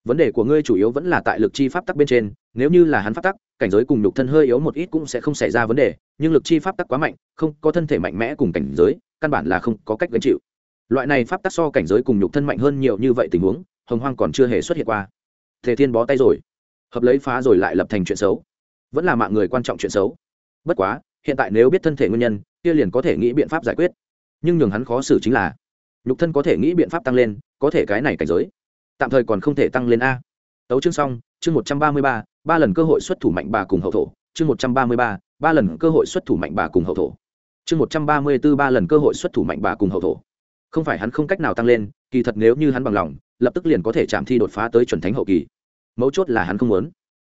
Vấn đề của ngươi chủ yếu vẫn là tại lực chi pháp tắc bên trên, nếu như là hắn pháp tắc, cảnh giới cùng nhục thân hơi yếu một ít cũng sẽ không xảy ra vấn đề, nhưng lực chi pháp tắc quá mạnh, không, có thân thể mạnh mẽ cùng cảnh giới, căn bản là không có cách gánh chịu. Loại này pháp tắc so cảnh giới cùng nhục thân mạnh hơn nhiều như vậy tình huống hồng hoang còn chưa hề xuất hiện qua. Thể thiên bó tay rồi. Hợp lấy phá rồi lại lập thành chuyện xấu. Vẫn là mạng người quan trọng chuyện xấu. Bất quá, hiện tại nếu biết thân thể nguyên nhân, kia liền có thể nghĩ biện pháp giải quyết. Nhưng nhường hắn khó xử chính là, nhục thân có thể nghĩ biện pháp tăng lên, có thể cái này cảnh giới. Tạm thời còn không thể tăng lên a. Tấu chương xong, chương một trăm ba mươi ba ba lần cơ hội xuất thủ mạnh bà cùng hậu thổ. Chương một trăm ba mươi ba ba lần cơ hội xuất thủ mạnh bà cùng hậu thổ. Chương một trăm ba mươi b ố ba lần cơ hội xuất thủ mạnh bà cùng hậu thổ không phải hắn không cách nào tăng lên, kỳ thật nếu như hắn bằng lòng, lập tức liền có thể chạm thi đột phá tới chuẩn thánh hậu kỳ. Mấu chốt là hắn không muốn.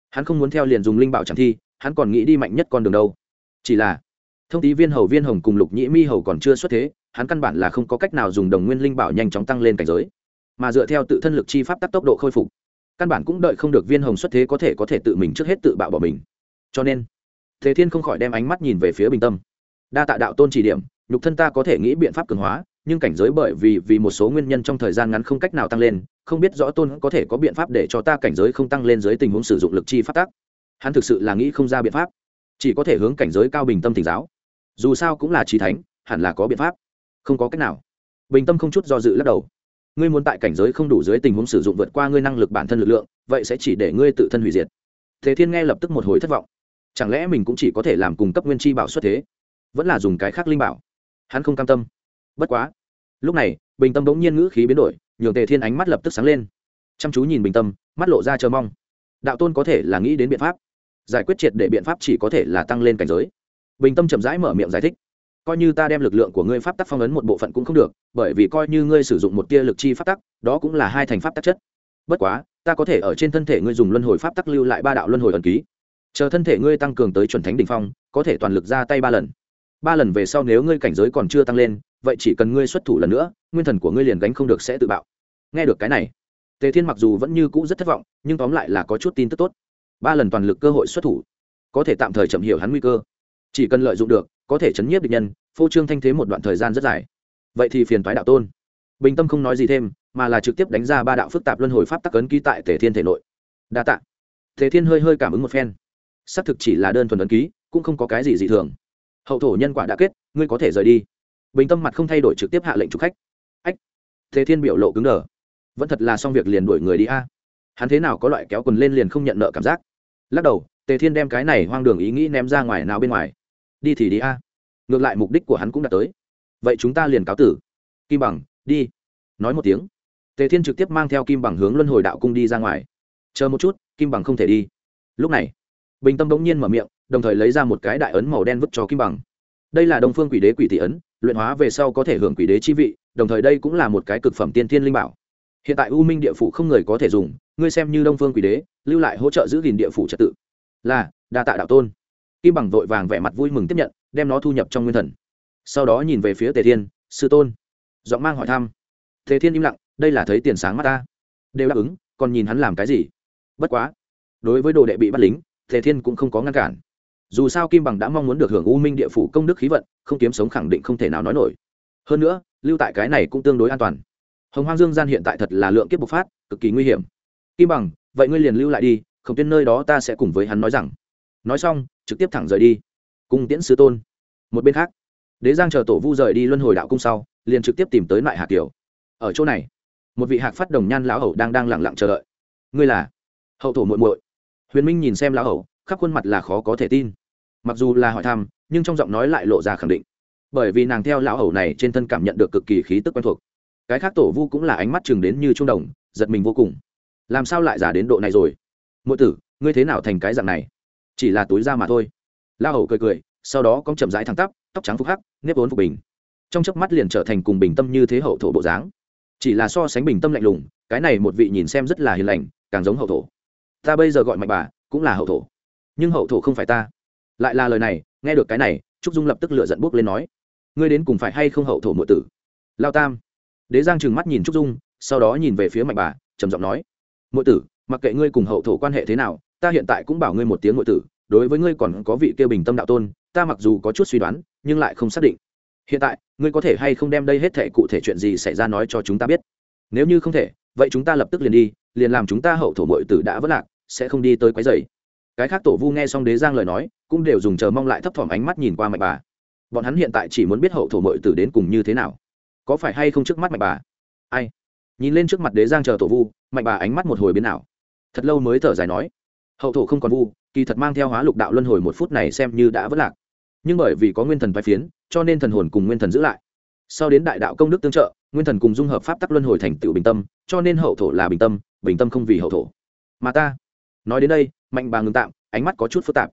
Hắn không muốn theo liền dùng linh bảo chạm thi, hắn còn nghĩ đi mạnh nhất con đường đâu. Chỉ là, thông tí viên hầu viên hồng cùng lục nhĩ mi hầu còn chưa xuất thế, hắn căn bản là không có cách nào dùng đồng nguyên linh bảo nhanh chóng tăng lên cảnh giới. Mà dựa theo tự thân lực chi pháp tắc tốc độ khôi phục, căn bản cũng đợi không được viên hồng xuất thế có thể có thể tự mình trước hết tự bạo bỏ mình. Cho nên thế thiên không khỏi đem ánh mắt nhìn về phía bình tâm. Đa tạ đạo tôn chỉ điểm, nhục thân ta có thể nghĩ biện pháp cường hóa nhưng cảnh giới bởi vì vì một số nguyên nhân trong thời gian ngắn không cách nào tăng lên, không biết rõ tôn có thể có biện pháp để cho ta cảnh giới không tăng lên dưới tình huống sử dụng lực chi phát tác. Hắn thực sự là nghĩ không ra biện pháp. Chỉ có thể hướng cảnh giới cao bình tâm thỉnh giáo. Dù sao cũng là trí thánh, hẳn là có biện pháp. Không có cách nào. Bình tâm không chút do dự lắc đầu. Ngươi muốn tại cảnh giới không đủ dưới tình huống sử dụng vượt qua ngươi năng lực bản thân lực lượng, vậy sẽ chỉ để ngươi tự thân hủy diệt. Thế thiên nghe lập tức một hồi thất vọng. Chẳng lẽ mình cũng chỉ có thể làm cung cấp nguyên chi bảo xuất thế? Vẫn là dùng cái khác linh bảo. Hắn không cam tâm. Bất quá lúc này, bình tâm bỗng nhiên ngữ khí biến đổi, nhường tề thiên ánh mắt lập tức sáng lên. Chăm chú nhìn bình tâm, mắt lộ ra chờ mong. Đạo tôn có thể là nghĩ đến biện pháp. Giải quyết triệt để biện pháp chỉ có thể là tăng lên cảnh giới. Bình tâm chậm rãi mở miệng giải thích. Coi như ta đem lực lượng của ngươi pháp tắc phong ấn một bộ phận cũng không được, bởi vì coi như ngươi sử dụng một tia lực chi pháp tắc, đó cũng là hai thành pháp tắc chất. Bất quá, ta có thể ở trên thân thể ngươi dùng luân hồi pháp tắc lưu lại ba đạo luân hồi ẩn ký. Chờ thân thể ngươi tăng cường tới chuẩn thánh đ ỉ n h phong, có thể toàn lực ra tay ba lần ba lần về sau nếu ngươi cảnh giới còn chưa tăng lên, vậy chỉ cần ngươi xuất thủ lần nữa, nguyên thần của ngươi liền gánh không được sẽ tự bạo. Nghe được cái này, tề thiên mặc dù vẫn như cũ rất thất vọng, nhưng tóm lại là có chút tin tức tốt. Ba lần toàn lực cơ hội xuất thủ, có thể tạm thời chậm hiểu hắn nguy cơ. Chỉ cần lợi dụng được, có thể chấn nhiếp địch nhân, phô trương thanh thế một đoạn thời gian rất dài. Vậy thì phiền toái đạo tôn. Bình tâm không nói gì thêm, mà là trực tiếp đánh ra ba đạo phức tạp luân hồi pháp tắc ấn ký tại tề thiên thể nội. Đa tạ. Tề thiên hơi hơi cảm ứng một phen. Xác thực chỉ là đơn thuần ấn ký, cũng không có cái gì dị thường hậu thổ nhân quả đã kết, ngươi có thể rời đi. Bình tâm mặt không thay đổi trực tiếp hạ lệnh trục khách. Ách, thế thiên biểu lộ cứng đờ. Vẫn thật là xong việc liền đuổi người đi a. Hắn thế nào có loại kéo quần lên liền không nhận nợ cảm giác. Lắc đầu, tề thiên đem cái này hoang đường ý nghĩ ném ra ngoài nào bên ngoài. Đi thì đi a. Ngược lại mục đích của hắn cũng đã tới. Vậy chúng ta liền cáo tử. Kim bằng, đi. Nói một tiếng. Tề thiên trực tiếp mang theo kim bằng hướng luân hồi đạo cung đi ra ngoài. Chờ một chút, kim bằng không thể đi. Lúc này, bình tâm bỗng nhiên mở miệng đồng thời lấy ra một cái đại ấn màu đen vứt cho kim bằng. Đây là đông phương quỷ đế quỷ tỷ ấn, luyện hóa về sau có thể hưởng quỷ đế chi vị, đồng thời đây cũng là một cái cực phẩm tiên thiên linh bảo. Hiện tại u minh địa phủ không người có thể dùng, ngươi xem như đông phương quỷ đế, lưu lại hỗ trợ giữ gìn địa phủ trật tự. Là, đa tạ đạo tôn. Kim bằng vội vàng vẻ mặt vui mừng tiếp nhận, đem nó thu nhập trong nguyên thần. Sau đó nhìn về phía tề thiên, sư tôn. Giọng mang hỏi thăm, tề thiên im lặng, đây là thấy tiền sáng mắt ta. Đều đáp ứng, còn nhìn hắn làm cái gì? Bất quá, đối với đồ đệ bị bắt lính, tề thiên cũng không có ngăn cản dù sao kim bằng đã mong muốn được hưởng u minh địa phủ công đức khí vận, không kiếm sống khẳng định không thể nào nói nổi. Hơn nữa, lưu tại cái này cũng tương đối an toàn. Hồng hoang dương gian hiện tại thật là lượng kiếp bộc phát, cực kỳ nguy hiểm. Kim bằng, vậy ngươi liền lưu lại đi, không tiên nơi đó ta sẽ cùng với hắn nói rằng. Nói xong, trực tiếp thẳng rời đi. Cung tiễn sư tôn. Một bên khác, đế giang chờ tổ vu rời đi luân hồi đạo cung sau, liền trực tiếp tìm tới lại hạ kiều. Ở chỗ này, một vị hạc phát đồng nhan lão hậu đang đang lẳng lặng chờ đợi. Ngươi là? Hậu thổ muội muội. Huyền minh nhìn xem lão hậu khắp khuôn mặt là khó có thể tin. Mặc dù là hỏi thăm, nhưng trong giọng nói lại lộ ra khẳng định. Bởi vì nàng theo lão hầu này trên thân cảm nhận được cực kỳ khí tức quen thuộc. Cái khác tổ vu cũng là ánh mắt chừng đến như trung đồng, giật mình vô cùng. Làm sao lại giả đến độ này rồi? Mỗi tử, ngươi thế nào thành cái dạng này? Chỉ là túi da mà thôi. Lão hầu cười cười, sau đó cong chậm rãi thẳng tắp, tóc trắng phục hắc, nếp vốn phục bình. Trong chớp mắt liền trở thành cùng bình tâm như thế hậu thổ bộ dáng. Chỉ là so sánh bình tâm lạnh lùng, cái này một vị nhìn xem rất là hiền lành, càng giống hậu thổ. Ta bây giờ gọi mạnh bà, cũng là hậu thổ nhưng hậu thổ không phải ta. Lại là lời này, nghe được cái này, trúc dung lập tức lựa giận bốc lên nói, ngươi đến cùng phải hay không hậu thổ mượn tử? Lao tam. Đế giang trừng mắt nhìn trúc dung, sau đó nhìn về phía mạnh bà, trầm giọng nói ngụy tử, mặc kệ ngươi cùng hậu thổ quan hệ thế nào, ta hiện tại cũng bảo ngươi một tiếng ngụy tử, đối với ngươi còn có vị kêu bình tâm đạo tôn, ta mặc dù có chút suy đoán, nhưng lại không xác định. Hiện tại, ngươi có thể hay không đem đây hết thể cụ thể chuyện gì xảy ra nói cho chúng ta biết? Nếu như không thể, vậy chúng ta lập tức liền đi, liền làm chúng ta hậu thổ mội tử đã vất lạc, sẽ không đi tới quái dày cái khác tổ vu nghe xong đế giang lời nói, cũng đều dùng chờ mong lại thấp thỏm ánh mắt nhìn qua mạnh bà. Bọn hắn hiện tại chỉ muốn biết hậu thổ mội tử đến cùng như thế nào. Có phải hay không trước mắt mạnh bà? Ai? Nhìn lên trước mặt đế giang chờ tổ vu mạnh bà ánh mắt một hồi biến ảo. Thật lâu mới thở dài nói, hậu thổ không còn vu, kỳ thật mang theo hóa lục đạo luân hồi một phút này xem như đã vất lạc. Nhưng bởi vì có nguyên thần vai phiến, cho nên thần hồn cùng nguyên thần giữ lại. Sau đến đại đạo công đức tương trợ, nguyên thần cùng dung hợp pháp tắc luân hồi thành tựu bình tâm, cho nên hậu thổ là bình tâm bình tâm không vì hậu thổ. Mà ta, nói đến đây mạnh bà ngừng tạm, ánh mắt có chút phức tạp.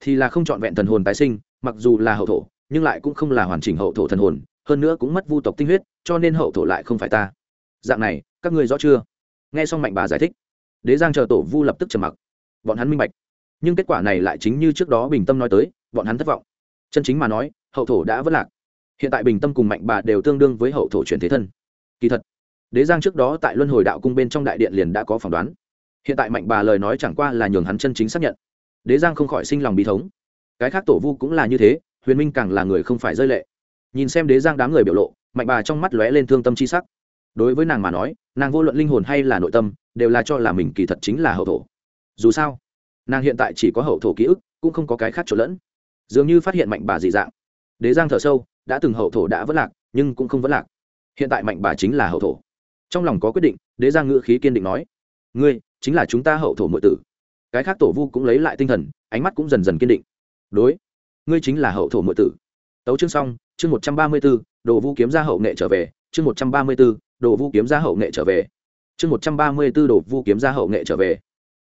Thì là không trọn vẹn thần hồn tái sinh, mặc dù là hậu thổ, nhưng lại cũng không là hoàn chỉnh hậu thổ thần hồn, hơn nữa cũng mất vu tộc tinh huyết, cho nên hậu thổ lại không phải ta. Dạng này, các ngươi rõ chưa? Nghe xong mạnh bà giải thích, đế giang chờ tổ vu lập tức trầm mặc. Bọn hắn minh bạch. Nhưng kết quả này lại chính như trước đó bình tâm nói tới, bọn hắn thất vọng. Chân chính mà nói, hậu thổ đã vất lạc. Hiện tại bình tâm cùng mạnh bà đều tương đương với hậu thổ chuyển thế thân. Kỳ thật, đế giang trước đó tại luân hồi đạo cung bên trong đại điện liền đã có phỏng đoán hiện tại mạnh bà lời nói chẳng qua là nhường hắn chân chính xác nhận. Đế giang không khỏi sinh lòng bí thống. Cái khác tổ vu cũng là như thế, huyền minh càng là người không phải rơi lệ. Nhìn xem đế giang đám người biểu lộ, mạnh bà trong mắt lóe lên thương tâm c h i sắc. Đối với nàng mà nói, nàng vô luận linh hồn hay là nội tâm, đều là cho là mình kỳ thật chính là hậu thổ. Dù sao, nàng hiện tại chỉ có hậu thổ ký ức, cũng không có cái khác trộn lẫn. Dường như phát hiện mạnh bà dị dạng. Đế giang thở sâu, đã từng hậu thổ đã vất lạc, nhưng cũng không vất lạc. Hiện tại mạnh bà chính là hậu thổ. Trong lòng có quyết định, đế giang ngữ khí kiên định nói, ngươi chính là chúng ta hậu thổ nội tử. Cái khác tổ vu cũng lấy lại tinh thần, ánh mắt cũng dần dần kiên định. Đối, ngươi chính là hậu thổ nội tử. Tấu chương xong, chương một trăm ba mươi b ố đồ vu kiếm ra hậu nghệ trở về, chương một trăm ba mươi b ố đồ vu kiếm ra hậu nghệ trở về. Chương một trăm ba mươi b ố đồ vu kiếm ra hậu nghệ trở về.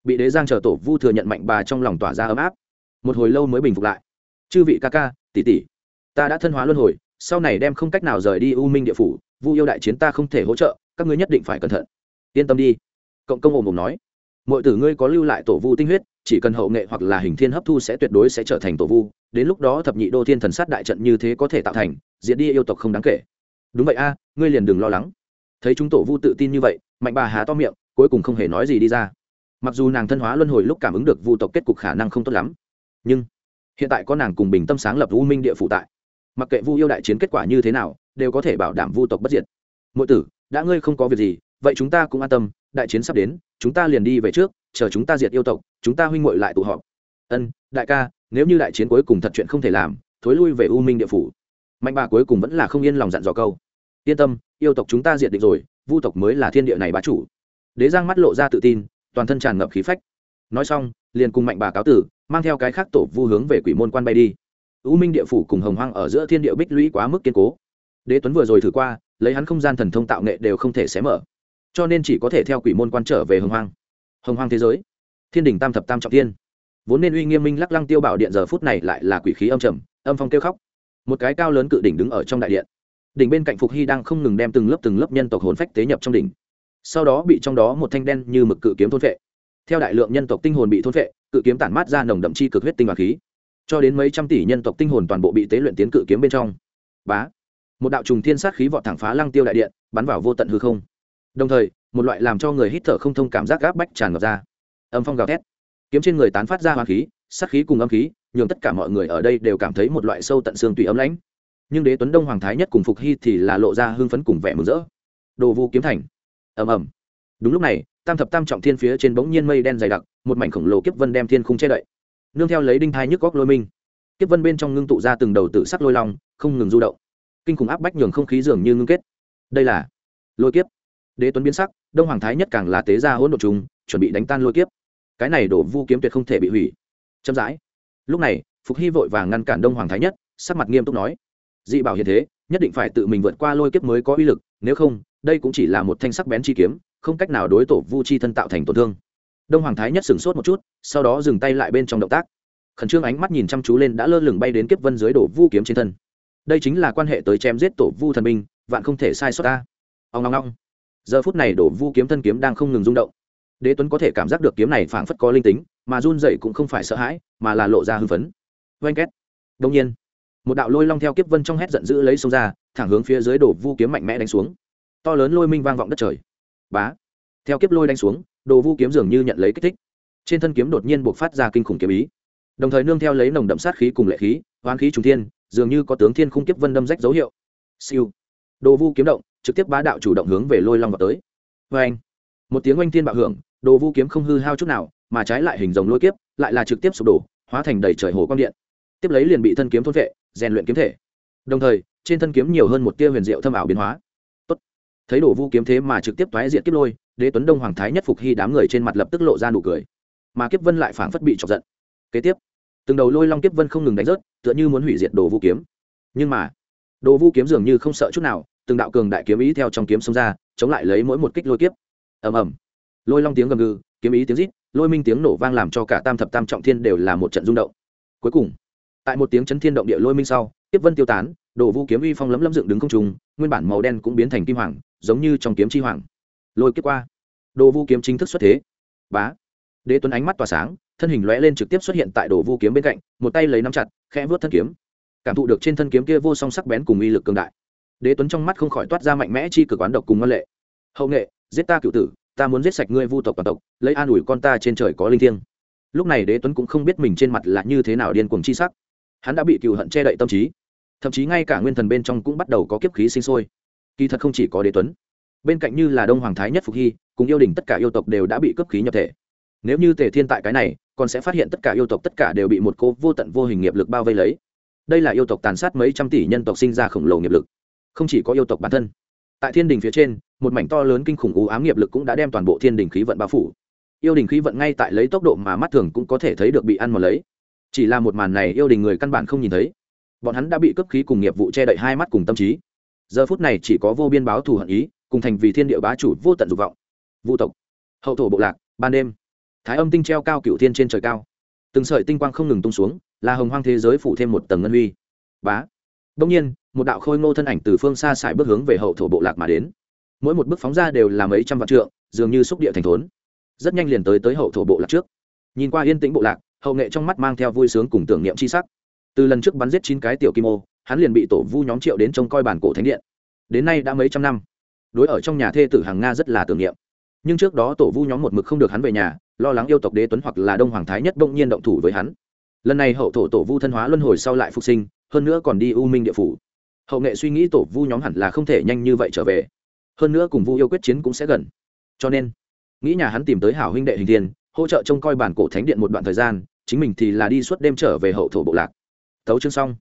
Bị đế giang chờ tổ vu thừa nhận mạnh bà trong lòng tỏa ra ấm áp. Một hồi lâu mới bình phục lại. Chư vị ca ca, tỷ tỷ, ta đã thân hóa luân hồi, sau này đem không cách nào rời đi u minh địa phủ, vu yêu đại chiến ta không thể hỗ trợ, các ngươi nhất định phải cẩn thận. Yên tâm đi cộng công ồm ồm nói mọi tử ngươi có lưu lại tổ vu tinh huyết, chỉ cần hậu nghệ hoặc là hình thiên hấp thu sẽ tuyệt đối sẽ trở thành tổ vu, đến lúc đó thập nhị đô thiên thần sát đại trận như thế có thể tạo thành diễn đi yêu tộc không đáng kể. Đúng vậy a, ngươi liền đừng lo lắng. Thấy chúng tổ vu tự tin như vậy, mạnh bà há to miệng, cuối cùng không hề nói gì đi ra. Mặc dù nàng thân hóa luân hồi lúc cảm ứng được vu tộc kết cục khả năng không tốt lắm, nhưng hiện tại có nàng cùng bình tâm sáng lập u minh địa phụ tại. Mặc kệ vu yêu đại chiến kết quả như thế nào, đều có thể bảo đảm vu tộc bất diệt. Mỗi tử, đã ngươi không có việc gì vậy chúng ta cũng an tâm, đại chiến sắp đến, chúng ta liền đi về trước, chờ chúng ta diệt yêu tộc, chúng ta huynh muội lại tụ họp. Ân, đại ca, nếu như đại chiến cuối cùng thật chuyện không thể làm, thối lui về u minh địa phủ. Mạnh bà cuối cùng vẫn là không yên lòng dặn dò câu. Yên tâm, yêu tộc chúng ta diệt định rồi, vu tộc mới là thiên địa này bá chủ. Đế giang mắt lộ ra tự tin, toàn thân tràn ngập khí phách. Nói xong, liền cùng mạnh bà cáo tử, mang theo cái khác tổ vu hướng về quỷ môn quan bay đi. U minh địa phủ cùng hồng hoang ở giữa thiên địa bích lũy quá mức kiên cố. Đế tuấn vừa rồi thử qua, lấy hắn không gian thần thông tạo nghệ đều không thể xé mở cho nên chỉ có thể theo quỷ môn quan trở về hồng hoang. Hồng hoang thế giới. Thiên đình tam thập tam trọng tiên vốn nên uy nghiêm minh lắc lăng tiêu bảo điện giờ phút này lại là quỷ khí âm trầm, âm phong kêu khóc. Một cái cao lớn cự đỉnh đứng ở trong đại điện. Đỉnh bên cạnh phục hy đang không ngừng đem từng lớp từng lớp nhân tộc hồn phách tế nhập trong đỉnh. Sau đó bị trong đó một thanh đen như mực cự kiếm thôn vệ theo đại lượng nhân tộc tinh hồn bị thôn vệ cự kiếm tản mát ra nồng đậm chi cực huyết tinh và khí. Cho đến mấy trăm tỷ nhân tộc tinh hồn toàn bộ bị tế luyện tiến cự kiếm bên trong. Bá. Một đạo trùng thiên sát khí vọt thẳng phá lăng tiêu đại điện, bắn vào vô tận hư không đồng thời, một loại làm cho người hít thở không thông cảm giác gáp bách tràn ngập ra. Âm phong gào thét. Kiếm trên người tán phát ra hoa khí, sát khí cùng âm khí, nhường tất cả mọi người ở đây đều cảm thấy một loại sâu tận xương tùy ấm lãnh. Nhưng đế tuấn đông hoàng thái nhất cùng phục hy thì là lộ ra hưng phấn cùng vẻ mừng rỡ. Đồ vu kiếm thành. Ầm ầm. Đúng lúc này, tam thập tam trọng thiên phía trên bỗng nhiên mây đen dày đặc, một mảnh khổng lồ kiếp vân đem thiên khung che đậy. Nương theo lấy đinh thai nhức góc lôi minh kiếp vân bên trong ngưng tụ ra từng đầu tự sắc lôi long, không ngừng du động. Kinh khủng áp bách nhường không khí dường như ngưng kết. Đây là lôi kiếp đế tuấn biến sắc, đông hoàng thái nhất càng là tế gia hỗn độ trùng, chuẩn bị đánh tan lôi kiếp. Cái này đổ vu kiếm tuyệt không thể bị hủy. Chậm rãi. Lúc này, phục hy vội vàng ngăn cản đông hoàng thái nhất, sắc mặt nghiêm túc nói, dị bảo hiện thế, nhất định phải tự mình vượt qua lôi kiếp mới có uy lực, nếu không, đây cũng chỉ là một thanh sắc bén chi kiếm, không cách nào đối tổ vu chi thân tạo thành tổn thương. Đông hoàng thái nhất sửng sốt một chút, sau đó dừng tay lại bên trong động tác. Khẩn trương ánh mắt nhìn chăm chú lên đã lơ lửng bay đến kiếp vân dưới đổ vu kiếm trên thân. Đây chính là quan hệ tới chém giết tổ vu thần binh, vạn không thể sai sót ta. Ông ngong ngong giờ phút này đổ vu kiếm thân kiếm đang không ngừng rung động. Đế tuấn có thể cảm giác được kiếm này phảng phất có linh tính, mà run dậy cũng không phải sợ hãi, mà là lộ ra hưng phấn. Oanh két. Đông nhiên, một đạo lôi long theo kiếp vân trong hét giận dữ lấy sông ra, thẳng hướng phía dưới đổ vu kiếm mạnh mẽ đánh xuống. To lớn lôi minh vang vọng đất trời. Bá. Theo kiếp lôi đánh xuống đồ vu kiếm dường như nhận lấy kích thích. Trên thân kiếm đột nhiên buộc phát ra kinh khủng kiếm ý. Đồng thời nương theo lấy nồng đậm sát khí cùng lệ khí, hoán khí trùng thiên, dường như có tướng thiên khung kiếp vân đâm rách dấu hiệu. Siêu. Đồ vu kiếm động trực tiếp bá đạo chủ động hướng về lôi long vào tới. Vê anh, một tiếng oanh thiên bạo hưởng, đồ vu kiếm không hư hao chút nào, mà trái lại hình dòng lôi kiếp, lại là trực tiếp sụp đổ, hóa thành đầy trời hồ quang điện. Tiếp lấy liền bị thân kiếm thôn vệ, rèn luyện kiếm thể. Đồng thời, trên thân kiếm nhiều hơn một tia huyền diệu thâm ảo biến hóa. Tốt. thấy đồ vu kiếm thế mà trực tiếp thoái diện kiếp lôi, đế tuấn đông hoàng thái nhất phục hy đám người trên mặt lập tức lộ ra nụ cười. Mà kiếp vân lại phảng phất bị chọc giận. Kế tiếp, từng đầu lôi long kiếp vân không ngừng đánh rớt, tựa như muốn hủy diệt đồ vu kiếm. Nhưng mà, đồ vu kiếm dường như không sợ chút nào từng đạo cường đại kiếm ý theo trong kiếm xông ra, chống lại lấy mỗi một kích lôi kiếp. Ầm ầm. Lôi long tiếng gầm gừ, kiếm ý tiếng rít, lôi minh tiếng nổ vang làm cho cả tam thập tam trọng thiên đều là một trận rung động. Cuối cùng, tại một tiếng chấn thiên động địa lôi minh sau tiếp vân tiêu tán đổ vu kiếm uy phong lấm lấm dựng đứng không trùng nguyên bản màu đen cũng biến thành kim hoàng, giống như trong kiếm chi hoàng. Lôi kiếp qua. Đồ vu kiếm chính thức xuất thế. Bá. Đế tuấn ánh mắt tỏa sáng, thân hình lóe lên trực tiếp xuất hiện tại đồ vu kiếm bên cạnh, một tay lấy nắm chặt, khẽ vớt thân kiếm. Cảm thụ được trên thân kiếm kia vô song sắc bén cùng uy lực cường đại đế tuấn trong mắt không khỏi toát ra mạnh mẽ chi cực oán độc cùng ngân lệ. Hậu nghệ, giết ta cựu tử, ta muốn giết sạch ngươi vu tộc toàn tộc, lấy an ủi con ta trên trời có linh thiêng. Lúc này đế tuấn cũng không biết mình trên mặt là như thế nào điên cuồng chi sắc. Hắn đã bị cựu hận che đậy tâm trí. Thậm chí ngay cả nguyên thần bên trong cũng bắt đầu có kiếp khí sinh sôi. Kỳ thật không chỉ có đế tuấn. Bên cạnh như là đông hoàng thái nhất phục hy, cùng yêu đình tất cả yêu tộc đều đã bị cấp khí nhập thể. Nếu như tề thiên tại cái này, còn sẽ phát hiện tất cả yêu tộc tất cả đều bị một cô vô tận vô hình nghiệp lực bao vây lấy. Đây là yêu tộc tàn sát mấy trăm tỷ nhân tộc sinh ra khổng lồ nghiệp lực không chỉ có yêu tộc bản thân. Tại thiên đình phía trên, một mảnh to lớn kinh khủng ú ám nghiệp lực cũng đã đem toàn bộ thiên đình khí vận bao phủ. Yêu đình khí vận ngay tại lấy tốc độ mà mắt thường cũng có thể thấy được bị ăn mòn lấy. Chỉ là một màn này yêu đình người căn bản không nhìn thấy. Bọn hắn đã bị cấp khí cùng nghiệp vụ che đậy hai mắt cùng tâm trí. Giờ phút này chỉ có vô biên báo thù hận ý, cùng thành vì thiên địa bá chủ vô tận dục vọng. Vũ tộc, hậu thổ bộ lạc, ban đêm. Thái âm tinh treo cao cựu thiên trên trời cao. Từng sợi tinh quang không ngừng tung xuống, là hồng hoang thế giới phủ thêm một tầng ngân huy. Bá. Đông nhiên một đạo khôi ngô thân ảnh từ phương xa xài bước hướng về hậu thổ bộ lạc mà đến. Mỗi một bước phóng ra đều là mấy trăm vạn trượng, dường như xúc địa thành thốn. Rất nhanh liền tới tới hậu thổ bộ lạc trước. Nhìn qua yên tĩnh bộ lạc, hậu nghệ trong mắt mang theo vui sướng cùng tưởng niệm c h i sắc. Từ lần trước bắn giết chín cái tiểu kim ô, hắn liền bị tổ vu nhóm triệu đến trông coi bản cổ thánh điện. Đến nay đã mấy trăm năm. Đối ở trong nhà thê tử hàng nga rất là tưởng niệm. Nhưng trước đó tổ vu nhóm một mực không được hắn về nhà, lo lắng yêu tộc đế tuấn hoặc là đông hoàng thái nhất bỗng nhiên động thủ với hắn. Lần này hậu thổ tổ vu thân hóa luân hồi sau lại phục sinh, hơn nữa còn đi u minh địa phủ hậu nghệ suy nghĩ tổ vu nhóm hẳn là không thể nhanh như vậy trở về. Hơn nữa cùng vu yêu quyết chiến cũng sẽ gần. Cho nên, nghĩ nhà hắn tìm tới hảo huynh đệ hình thiên, hỗ trợ trông coi bản cổ thánh điện một đoạn thời gian, chính mình thì là đi suốt đêm trở về hậu thổ bộ lạc. Tấu chương xong.